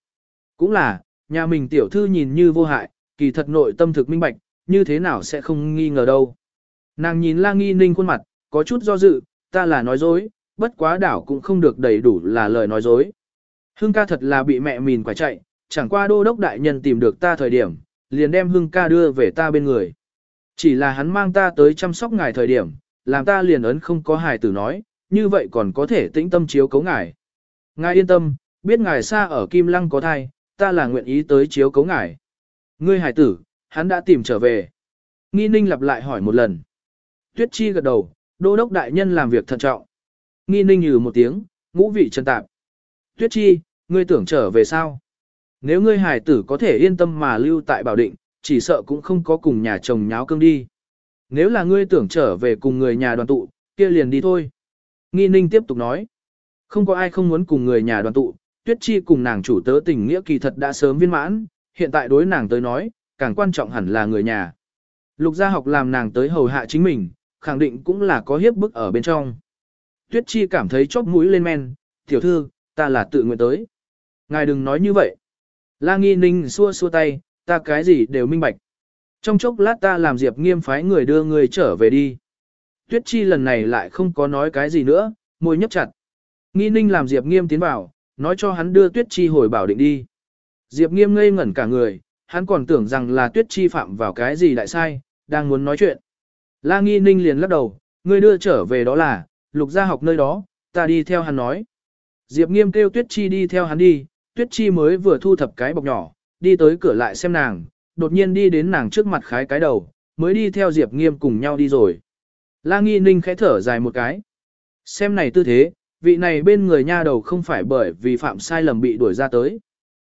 [SPEAKER 1] Cũng là, nhà mình tiểu thư nhìn như vô hại, kỳ thật nội tâm thực minh bạch, như thế nào sẽ không nghi ngờ đâu. Nàng nhìn la nghi ninh khuôn mặt, có chút do dự, ta là nói dối, bất quá đảo cũng không được đầy đủ là lời nói dối. Hưng ca thật là bị mẹ mìn quả chạy, chẳng qua đô đốc đại nhân tìm được ta thời điểm, liền đem Hưng ca đưa về ta bên người. Chỉ là hắn mang ta tới chăm sóc ngài thời điểm, làm ta liền ấn không có hài tử nói, như vậy còn có thể tĩnh tâm chiếu cấu ngài. Ngài yên tâm, biết ngài xa ở Kim Lăng có thai, ta là nguyện ý tới chiếu cấu ngài. Ngươi hài tử, hắn đã tìm trở về. Nghi ninh lặp lại hỏi một lần. Tuyết chi gật đầu, đô đốc đại nhân làm việc thận trọng. Nghi ninh nhừ một tiếng, ngũ vị chân tạp. Tuyết chi, ngươi tưởng trở về sao? Nếu ngươi hài tử có thể yên tâm mà lưu tại bảo định, chỉ sợ cũng không có cùng nhà chồng nháo cương đi. Nếu là ngươi tưởng trở về cùng người nhà đoàn tụ, kia liền đi thôi. Nghi ninh tiếp tục nói. Không có ai không muốn cùng người nhà đoàn tụ, tuyết chi cùng nàng chủ tớ tình nghĩa kỳ thật đã sớm viên mãn, hiện tại đối nàng tới nói, càng quan trọng hẳn là người nhà. Lục gia học làm nàng tới hầu hạ chính mình, khẳng định cũng là có hiếp bức ở bên trong. Tuyết chi cảm thấy chóp mũi lên men, tiểu thư, ta là tự nguyện tới. Ngài đừng nói như vậy. La nghi ninh xua xua tay, ta cái gì đều minh bạch. Trong chốc lát ta làm Diệp nghiêm phái người đưa người trở về đi. Tuyết chi lần này lại không có nói cái gì nữa, môi nhấp chặt. Nghi ninh làm Diệp nghiêm tiến vào, nói cho hắn đưa Tuyết chi hồi bảo định đi. Diệp nghiêm ngây ngẩn cả người, hắn còn tưởng rằng là Tuyết chi phạm vào cái gì đại sai, đang muốn nói chuyện. La nghi ninh liền lắc đầu, ngươi đưa trở về đó là, lục gia học nơi đó, ta đi theo hắn nói. Diệp nghiêm kêu Tuyết chi đi theo hắn đi, Tuyết chi mới vừa thu thập cái bọc nhỏ, đi tới cửa lại xem nàng, đột nhiên đi đến nàng trước mặt khái cái đầu, mới đi theo Diệp nghiêm cùng nhau đi rồi. La nghi ninh khẽ thở dài một cái. Xem này tư thế, vị này bên người nha đầu không phải bởi vì phạm sai lầm bị đuổi ra tới.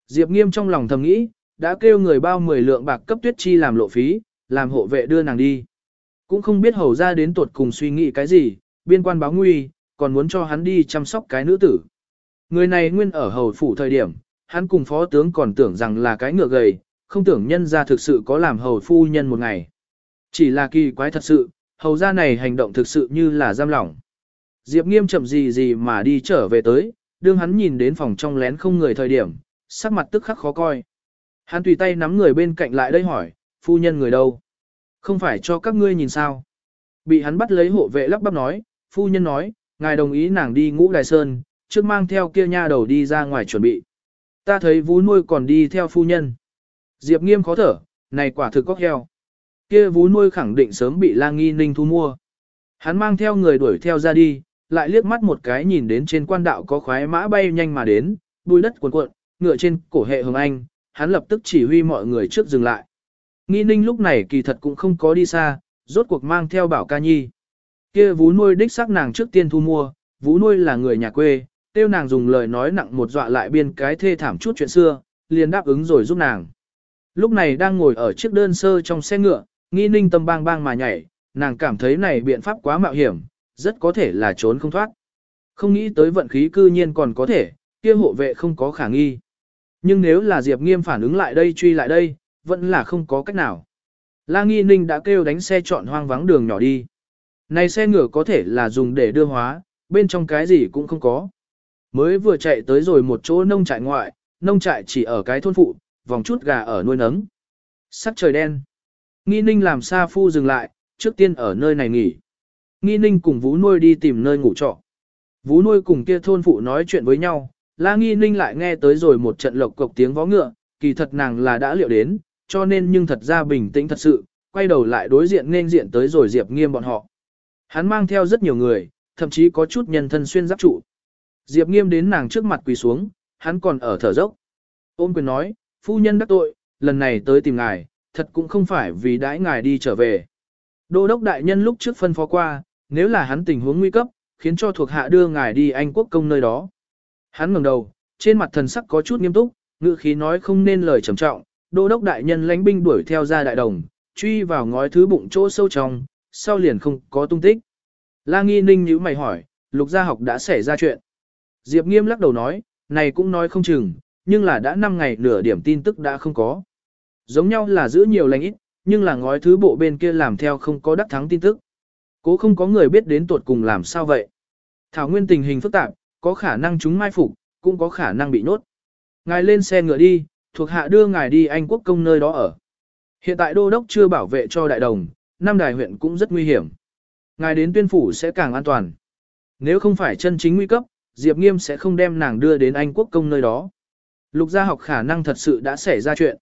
[SPEAKER 1] Diệp nghiêm trong lòng thầm nghĩ, đã kêu người bao 10 lượng bạc cấp tuyết chi làm lộ phí, làm hộ vệ đưa nàng đi. Cũng không biết hầu ra đến tuột cùng suy nghĩ cái gì, biên quan báo nguy, còn muốn cho hắn đi chăm sóc cái nữ tử. Người này nguyên ở hầu phủ thời điểm, hắn cùng phó tướng còn tưởng rằng là cái ngựa gầy, không tưởng nhân ra thực sự có làm hầu phu nhân một ngày. Chỉ là kỳ quái thật sự, hầu ra này hành động thực sự như là giam lỏng. Diệp nghiêm chậm gì gì mà đi trở về tới, đương hắn nhìn đến phòng trong lén không người thời điểm, sắc mặt tức khắc khó coi. Hắn tùy tay nắm người bên cạnh lại đây hỏi, phu nhân người đâu? Không phải cho các ngươi nhìn sao? Bị hắn bắt lấy hộ vệ lắp bắp nói, phu nhân nói, ngài đồng ý nàng đi ngũ đài sơn, trước mang theo kia nha đầu đi ra ngoài chuẩn bị. Ta thấy vú nuôi còn đi theo phu nhân. Diệp nghiêm khó thở, này quả thực có heo. Kia vú nuôi khẳng định sớm bị lang nghi ninh thu mua. Hắn mang theo người đuổi theo ra đi, lại liếc mắt một cái nhìn đến trên quan đạo có khoái mã bay nhanh mà đến, bùi đất cuộn cuộn, ngựa trên cổ hệ hồng anh, hắn lập tức chỉ huy mọi người trước dừng lại. Nghi ninh lúc này kỳ thật cũng không có đi xa, rốt cuộc mang theo bảo ca nhi. Kia vú nuôi đích xác nàng trước tiên thu mua, vú nuôi là người nhà quê, tiêu nàng dùng lời nói nặng một dọa lại biên cái thê thảm chút chuyện xưa, liền đáp ứng rồi giúp nàng. Lúc này đang ngồi ở chiếc đơn sơ trong xe ngựa, nghi ninh tâm bang bang mà nhảy, nàng cảm thấy này biện pháp quá mạo hiểm, rất có thể là trốn không thoát. Không nghĩ tới vận khí cư nhiên còn có thể, kia hộ vệ không có khả nghi. Nhưng nếu là Diệp Nghiêm phản ứng lại đây truy lại đây, vẫn là không có cách nào. La Nghi Ninh đã kêu đánh xe chọn hoang vắng đường nhỏ đi. Này xe ngựa có thể là dùng để đưa hóa, bên trong cái gì cũng không có. Mới vừa chạy tới rồi một chỗ nông trại ngoại, nông trại chỉ ở cái thôn phụ, vòng chút gà ở nuôi nấng. Sắc trời đen. Nghi Ninh làm xa phu dừng lại, trước tiên ở nơi này nghỉ. Nghi Ninh cùng Vũ nuôi đi tìm nơi ngủ trọ. Vũ nuôi cùng kia thôn phụ nói chuyện với nhau, La Nghi Ninh lại nghe tới rồi một trận lộc cộc tiếng vó ngựa, kỳ thật nàng là đã liệu đến, cho nên nhưng thật ra bình tĩnh thật sự, quay đầu lại đối diện nên diện tới rồi Diệp Nghiêm bọn họ. Hắn mang theo rất nhiều người, thậm chí có chút nhân thân xuyên giáp trụ. Diệp Nghiêm đến nàng trước mặt quỳ xuống, hắn còn ở thở dốc. Ôn quyền nói, phu nhân đắc tội, lần này tới tìm ngài, thật cũng không phải vì đãi ngài đi trở về. Đô đốc đại nhân lúc trước phân phó qua, nếu là hắn tình huống nguy cấp, khiến cho thuộc hạ đưa ngài đi Anh quốc công nơi đó. Hắn ngẩng đầu, trên mặt thần sắc có chút nghiêm túc, ngữ khí nói không nên lời trầm trọng, đô đốc đại nhân lãnh binh đuổi theo ra đại đồng, truy vào ngói thứ bụng chỗ sâu trong, sau liền không có tung tích. La Nghi Ninh nhíu mày hỏi, lục gia học đã xảy ra chuyện. Diệp Nghiêm lắc đầu nói, này cũng nói không chừng, nhưng là đã 5 ngày nửa điểm tin tức đã không có. Giống nhau là giữ nhiều lành ít, nhưng là ngói thứ bộ bên kia làm theo không có đắc thắng tin tức. Cố không có người biết đến tuột cùng làm sao vậy. Thảo nguyên tình hình phức tạp, có khả năng chúng mai phục, cũng có khả năng bị nốt. Ngài lên xe ngựa đi, thuộc hạ đưa ngài đi Anh quốc công nơi đó ở. Hiện tại đô đốc chưa bảo vệ cho đại đồng, năm đài huyện cũng rất nguy hiểm. Ngài đến tuyên phủ sẽ càng an toàn. Nếu không phải chân chính nguy cấp, Diệp Nghiêm sẽ không đem nàng đưa đến Anh quốc công nơi đó. Lục gia học khả năng thật sự đã xảy ra chuyện.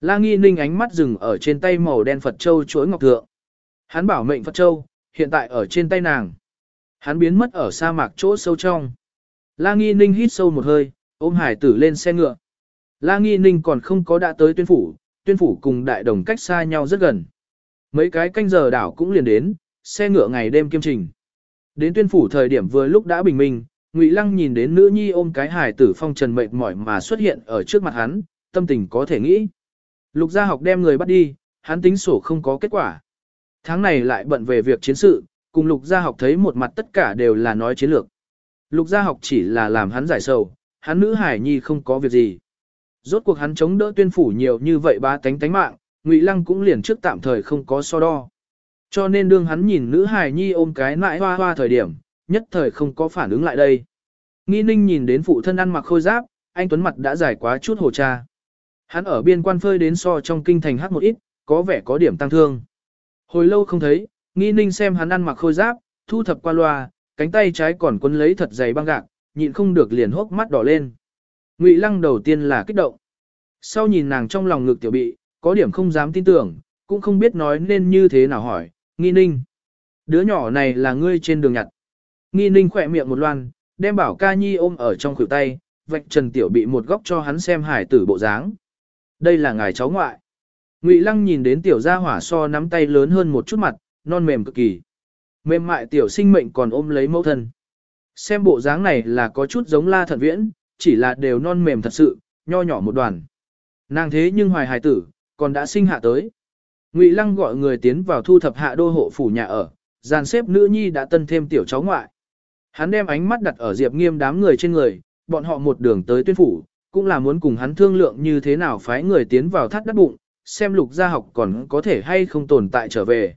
[SPEAKER 1] La Nghi Ninh ánh mắt dừng ở trên tay màu đen Phật Châu chuỗi ngọc thượng. Hắn bảo mệnh Phật Châu, hiện tại ở trên tay nàng. Hắn biến mất ở sa mạc chỗ sâu trong. La Nghi Ninh hít sâu một hơi, ôm hải tử lên xe ngựa. La Nghi Ninh còn không có đã tới tuyên phủ, tuyên phủ cùng đại đồng cách xa nhau rất gần. Mấy cái canh giờ đảo cũng liền đến, xe ngựa ngày đêm kiêm trình. Đến tuyên phủ thời điểm vừa lúc đã bình minh, Ngụy Lăng nhìn đến nữ nhi ôm cái hải tử phong trần mệt mỏi mà xuất hiện ở trước mặt hắn, tâm tình có thể nghĩ. Lục gia học đem người bắt đi, hắn tính sổ không có kết quả. Tháng này lại bận về việc chiến sự, cùng lục gia học thấy một mặt tất cả đều là nói chiến lược. Lục gia học chỉ là làm hắn giải sầu, hắn nữ hải nhi không có việc gì. Rốt cuộc hắn chống đỡ tuyên phủ nhiều như vậy ba tánh tánh mạng, Ngụy Lăng cũng liền trước tạm thời không có so đo. Cho nên đương hắn nhìn nữ hải nhi ôm cái nãi hoa hoa thời điểm, nhất thời không có phản ứng lại đây. Nghi ninh nhìn đến phụ thân ăn mặc khôi giáp, anh Tuấn mặt đã dài quá chút hồ cha. Hắn ở biên quan phơi đến so trong kinh thành hát một ít, có vẻ có điểm tăng thương. Hồi lâu không thấy, nghi ninh xem hắn ăn mặc khôi giáp, thu thập qua loa, cánh tay trái còn quấn lấy thật dày băng gạc, nhịn không được liền hốc mắt đỏ lên. Ngụy lăng đầu tiên là kích động. Sau nhìn nàng trong lòng ngực tiểu bị, có điểm không dám tin tưởng, cũng không biết nói nên như thế nào hỏi, nghi ninh. Đứa nhỏ này là ngươi trên đường nhặt. Nghi ninh khỏe miệng một loan, đem bảo ca nhi ôm ở trong khuỷu tay, vạch trần tiểu bị một góc cho hắn xem hải tử bộ dáng. Đây là ngài cháu ngoại. Ngụy lăng nhìn đến tiểu gia hỏa so nắm tay lớn hơn một chút mặt, non mềm cực kỳ. Mềm mại tiểu sinh mệnh còn ôm lấy mẫu thân. Xem bộ dáng này là có chút giống la thật viễn, chỉ là đều non mềm thật sự, nho nhỏ một đoàn. Nàng thế nhưng hoài hài tử, còn đã sinh hạ tới. Ngụy Lăng gọi người tiến vào thu thập hạ đô hộ phủ nhà ở, dàn xếp nữ nhi đã tân thêm tiểu cháu ngoại. Hắn đem ánh mắt đặt ở Diệp Nghiêm đám người trên người, bọn họ một đường tới tuyên phủ, cũng là muốn cùng hắn thương lượng như thế nào phái người tiến vào thắt đất bụng, xem lục gia học còn có thể hay không tồn tại trở về.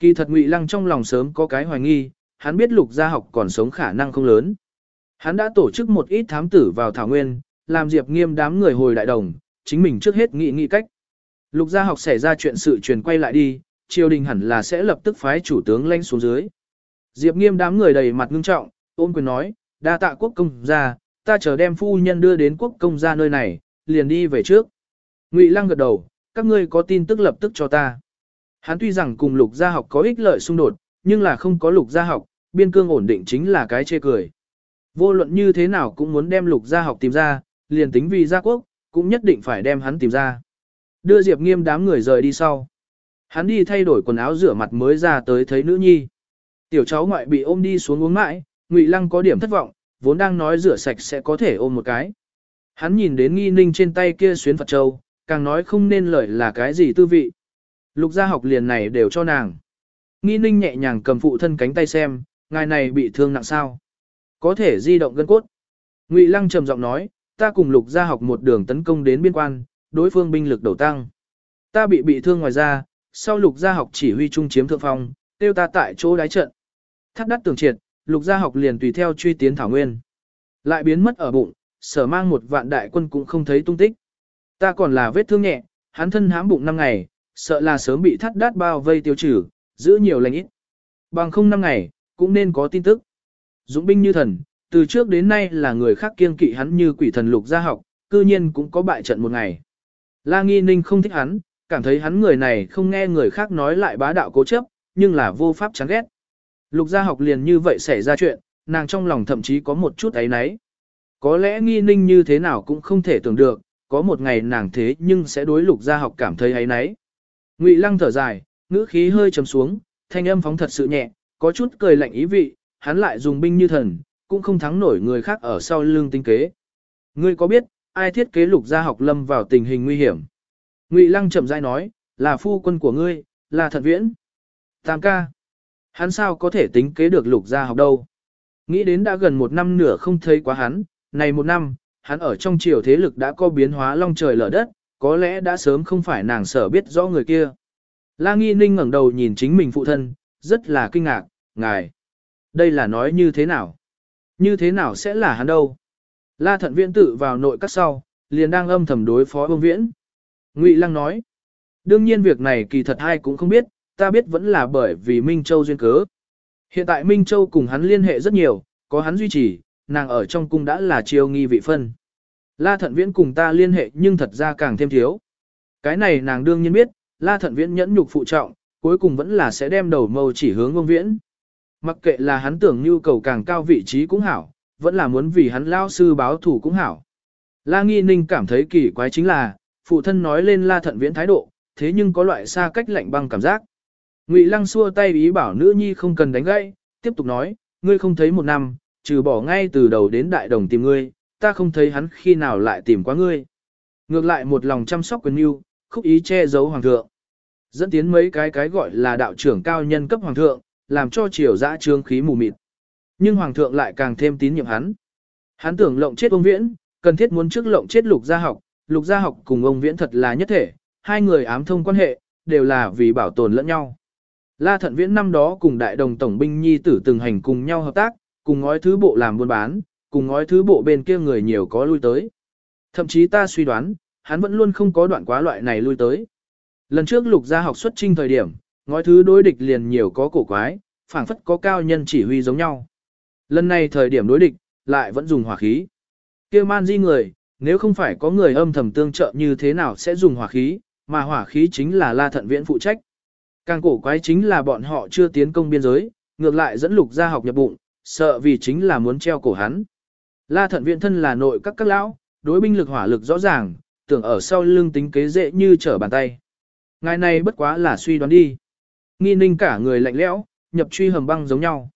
[SPEAKER 1] Kỳ thật Ngụy Lăng trong lòng sớm có cái hoài nghi, hắn biết lục gia học còn sống khả năng không lớn. Hắn đã tổ chức một ít thám tử vào Thảo Nguyên, làm Diệp Nghiêm đám người hồi đại đồng, chính mình trước hết nghĩ nghĩ cách. Lục gia học xảy ra chuyện sự truyền quay lại đi, triều đình hẳn là sẽ lập tức phái chủ tướng lên xuống dưới. Diệp Nghiêm đám người đầy mặt ngưng trọng, ôn quyền nói, đa tạ quốc công gia, ta chờ đem phu nhân đưa đến quốc công gia nơi này, liền đi về trước. Ngụy Lăng gật đầu, các ngươi có tin tức lập tức cho ta. Hắn tuy rằng cùng lục gia học có ích lợi xung đột, nhưng là không có lục gia học, biên cương ổn định chính là cái chê cười. Vô luận như thế nào cũng muốn đem lục gia học tìm ra, liền tính vì gia quốc, cũng nhất định phải đem hắn tìm ra. Đưa Diệp Nghiêm đám người rời đi sau. Hắn đi thay đổi quần áo rửa mặt mới ra tới thấy nữ nhi. Tiểu cháu ngoại bị ôm đi xuống uống mãi, Ngụy Lăng có điểm thất vọng, vốn đang nói rửa sạch sẽ có thể ôm một cái. Hắn nhìn đến nghi ninh trên tay kia xuyến Phật Châu, càng nói không nên lời là cái gì tư vị. Lục gia học liền này đều cho nàng. Nghi ninh nhẹ nhàng cầm phụ thân cánh tay xem, ngài này bị thương nặng sao. Có thể di động gân cốt. Ngụy Lăng trầm giọng nói, ta cùng lục gia học một đường tấn công đến biên quan, đối phương binh lực đầu tăng. Ta bị bị thương ngoài ra, sau lục gia học chỉ huy trung chiếm thượng phong, tiêu ta tại chỗ đái trận. Thắt đắt tường triệt, lục gia học liền tùy theo truy tiến thảo nguyên. Lại biến mất ở bụng, sở mang một vạn đại quân cũng không thấy tung tích. Ta còn là vết thương nhẹ, hắn thân hãm bụng năm ngày, sợ là sớm bị thắt đát bao vây tiêu trừ, giữ nhiều lành ít. Bằng không năm ngày, cũng nên có tin tức. Dũng binh như thần, từ trước đến nay là người khác kiêng kỵ hắn như quỷ thần lục gia học, cư nhiên cũng có bại trận một ngày. La Nghi Ninh không thích hắn, cảm thấy hắn người này không nghe người khác nói lại bá đạo cố chấp, nhưng là vô pháp chán ghét. Lục gia học liền như vậy xảy ra chuyện, nàng trong lòng thậm chí có một chút ấy náy. Có lẽ Nghi Ninh như thế nào cũng không thể tưởng được, có một ngày nàng thế nhưng sẽ đối lục gia học cảm thấy ấy náy. Ngụy Lăng thở dài, ngữ khí hơi trầm xuống, thanh âm phóng thật sự nhẹ, có chút cười lạnh ý vị, hắn lại dùng binh như thần, cũng không thắng nổi người khác ở sau lưng tinh kế. Ngươi có biết, ai thiết kế lục gia học lâm vào tình hình nguy hiểm? Ngụy Lăng chậm rãi nói, là phu quân của ngươi, là thật viễn. Tam ca. Hắn sao có thể tính kế được lục gia học đâu? Nghĩ đến đã gần một năm nửa không thấy quá hắn, này một năm, hắn ở trong triều thế lực đã có biến hóa long trời lở đất, có lẽ đã sớm không phải nàng sở biết rõ người kia. La Nghi Ninh ngẩng đầu nhìn chính mình phụ thân, rất là kinh ngạc, ngài. Đây là nói như thế nào? Như thế nào sẽ là hắn đâu? La thận viễn tự vào nội các sau, liền đang âm thầm đối phó Vương viễn. Ngụy Lăng nói, đương nhiên việc này kỳ thật ai cũng không biết, ta biết vẫn là bởi vì Minh Châu duyên cớ. Hiện tại Minh Châu cùng hắn liên hệ rất nhiều, có hắn duy trì, nàng ở trong cung đã là chiêu nghi vị phân. La thận viễn cùng ta liên hệ nhưng thật ra càng thêm thiếu. Cái này nàng đương nhiên biết, la thận viễn nhẫn nhục phụ trọng, cuối cùng vẫn là sẽ đem đầu mâu chỉ hướng ông viễn. Mặc kệ là hắn tưởng nhu cầu càng cao vị trí cũng hảo, vẫn là muốn vì hắn lao sư báo thủ cũng hảo. La Nghi Ninh cảm thấy kỳ quái chính là, phụ thân nói lên la thận viễn thái độ, thế nhưng có loại xa cách lạnh băng cảm giác. Ngụy Lăng xua tay ý bảo nữ nhi không cần đánh gãy, tiếp tục nói, ngươi không thấy một năm, trừ bỏ ngay từ đầu đến đại đồng tìm ngươi, ta không thấy hắn khi nào lại tìm qua ngươi. Ngược lại một lòng chăm sóc quyền yêu, khúc ý che giấu hoàng thượng. Dẫn tiến mấy cái cái gọi là đạo trưởng cao nhân cấp hoàng thượng, làm cho triều dã trương khí mù mịt. Nhưng hoàng thượng lại càng thêm tín nhiệm hắn. Hắn tưởng lộng chết ông Viễn, cần thiết muốn trước lộng chết lục gia học, lục gia học cùng ông Viễn thật là nhất thể, hai người ám thông quan hệ, đều là vì bảo tồn lẫn nhau. La Thận Viễn năm đó cùng đại đồng tổng binh nhi tử từng hành cùng nhau hợp tác, cùng ngói thứ bộ làm buôn bán, cùng ngói thứ bộ bên kia người nhiều có lui tới. Thậm chí ta suy đoán, hắn vẫn luôn không có đoạn quá loại này lui tới. Lần trước lục gia học xuất trinh thời điểm, ngói thứ đối địch liền nhiều có cổ quái, phảng phất có cao nhân chỉ huy giống nhau. Lần này thời điểm đối địch, lại vẫn dùng hỏa khí. kia man di người, nếu không phải có người âm thầm tương trợ như thế nào sẽ dùng hỏa khí, mà hỏa khí chính là la thận viễn phụ trách. Càng cổ quái chính là bọn họ chưa tiến công biên giới, ngược lại dẫn lục gia học nhập bụng, sợ vì chính là muốn treo cổ hắn. La thận viện thân là nội các các lão, đối binh lực hỏa lực rõ ràng, tưởng ở sau lưng tính kế dễ như trở bàn tay. Ngài này bất quá là suy đoán đi. Nghi ninh cả người lạnh lẽo, nhập truy hầm băng giống nhau.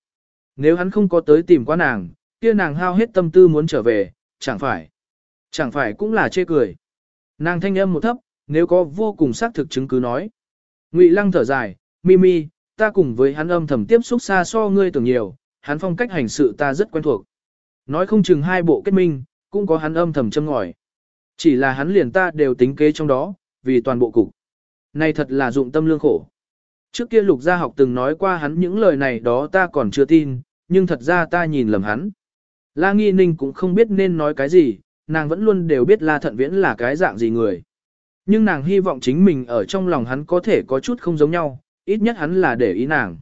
[SPEAKER 1] Nếu hắn không có tới tìm qua nàng, kia nàng hao hết tâm tư muốn trở về, chẳng phải. Chẳng phải cũng là chê cười. Nàng thanh âm một thấp, nếu có vô cùng xác thực chứng cứ nói. Ngụy lăng thở dài, Mimi, ta cùng với hắn âm thầm tiếp xúc xa so ngươi tưởng nhiều, hắn phong cách hành sự ta rất quen thuộc. Nói không chừng hai bộ kết minh, cũng có hắn âm thầm châm ngòi. Chỉ là hắn liền ta đều tính kế trong đó, vì toàn bộ cục. Này thật là dụng tâm lương khổ. Trước kia lục gia học từng nói qua hắn những lời này đó ta còn chưa tin, nhưng thật ra ta nhìn lầm hắn. La Nghi Ninh cũng không biết nên nói cái gì, nàng vẫn luôn đều biết La Thận Viễn là cái dạng gì người. Nhưng nàng hy vọng chính mình ở trong lòng hắn có thể có chút không giống nhau, ít nhất hắn là để ý nàng.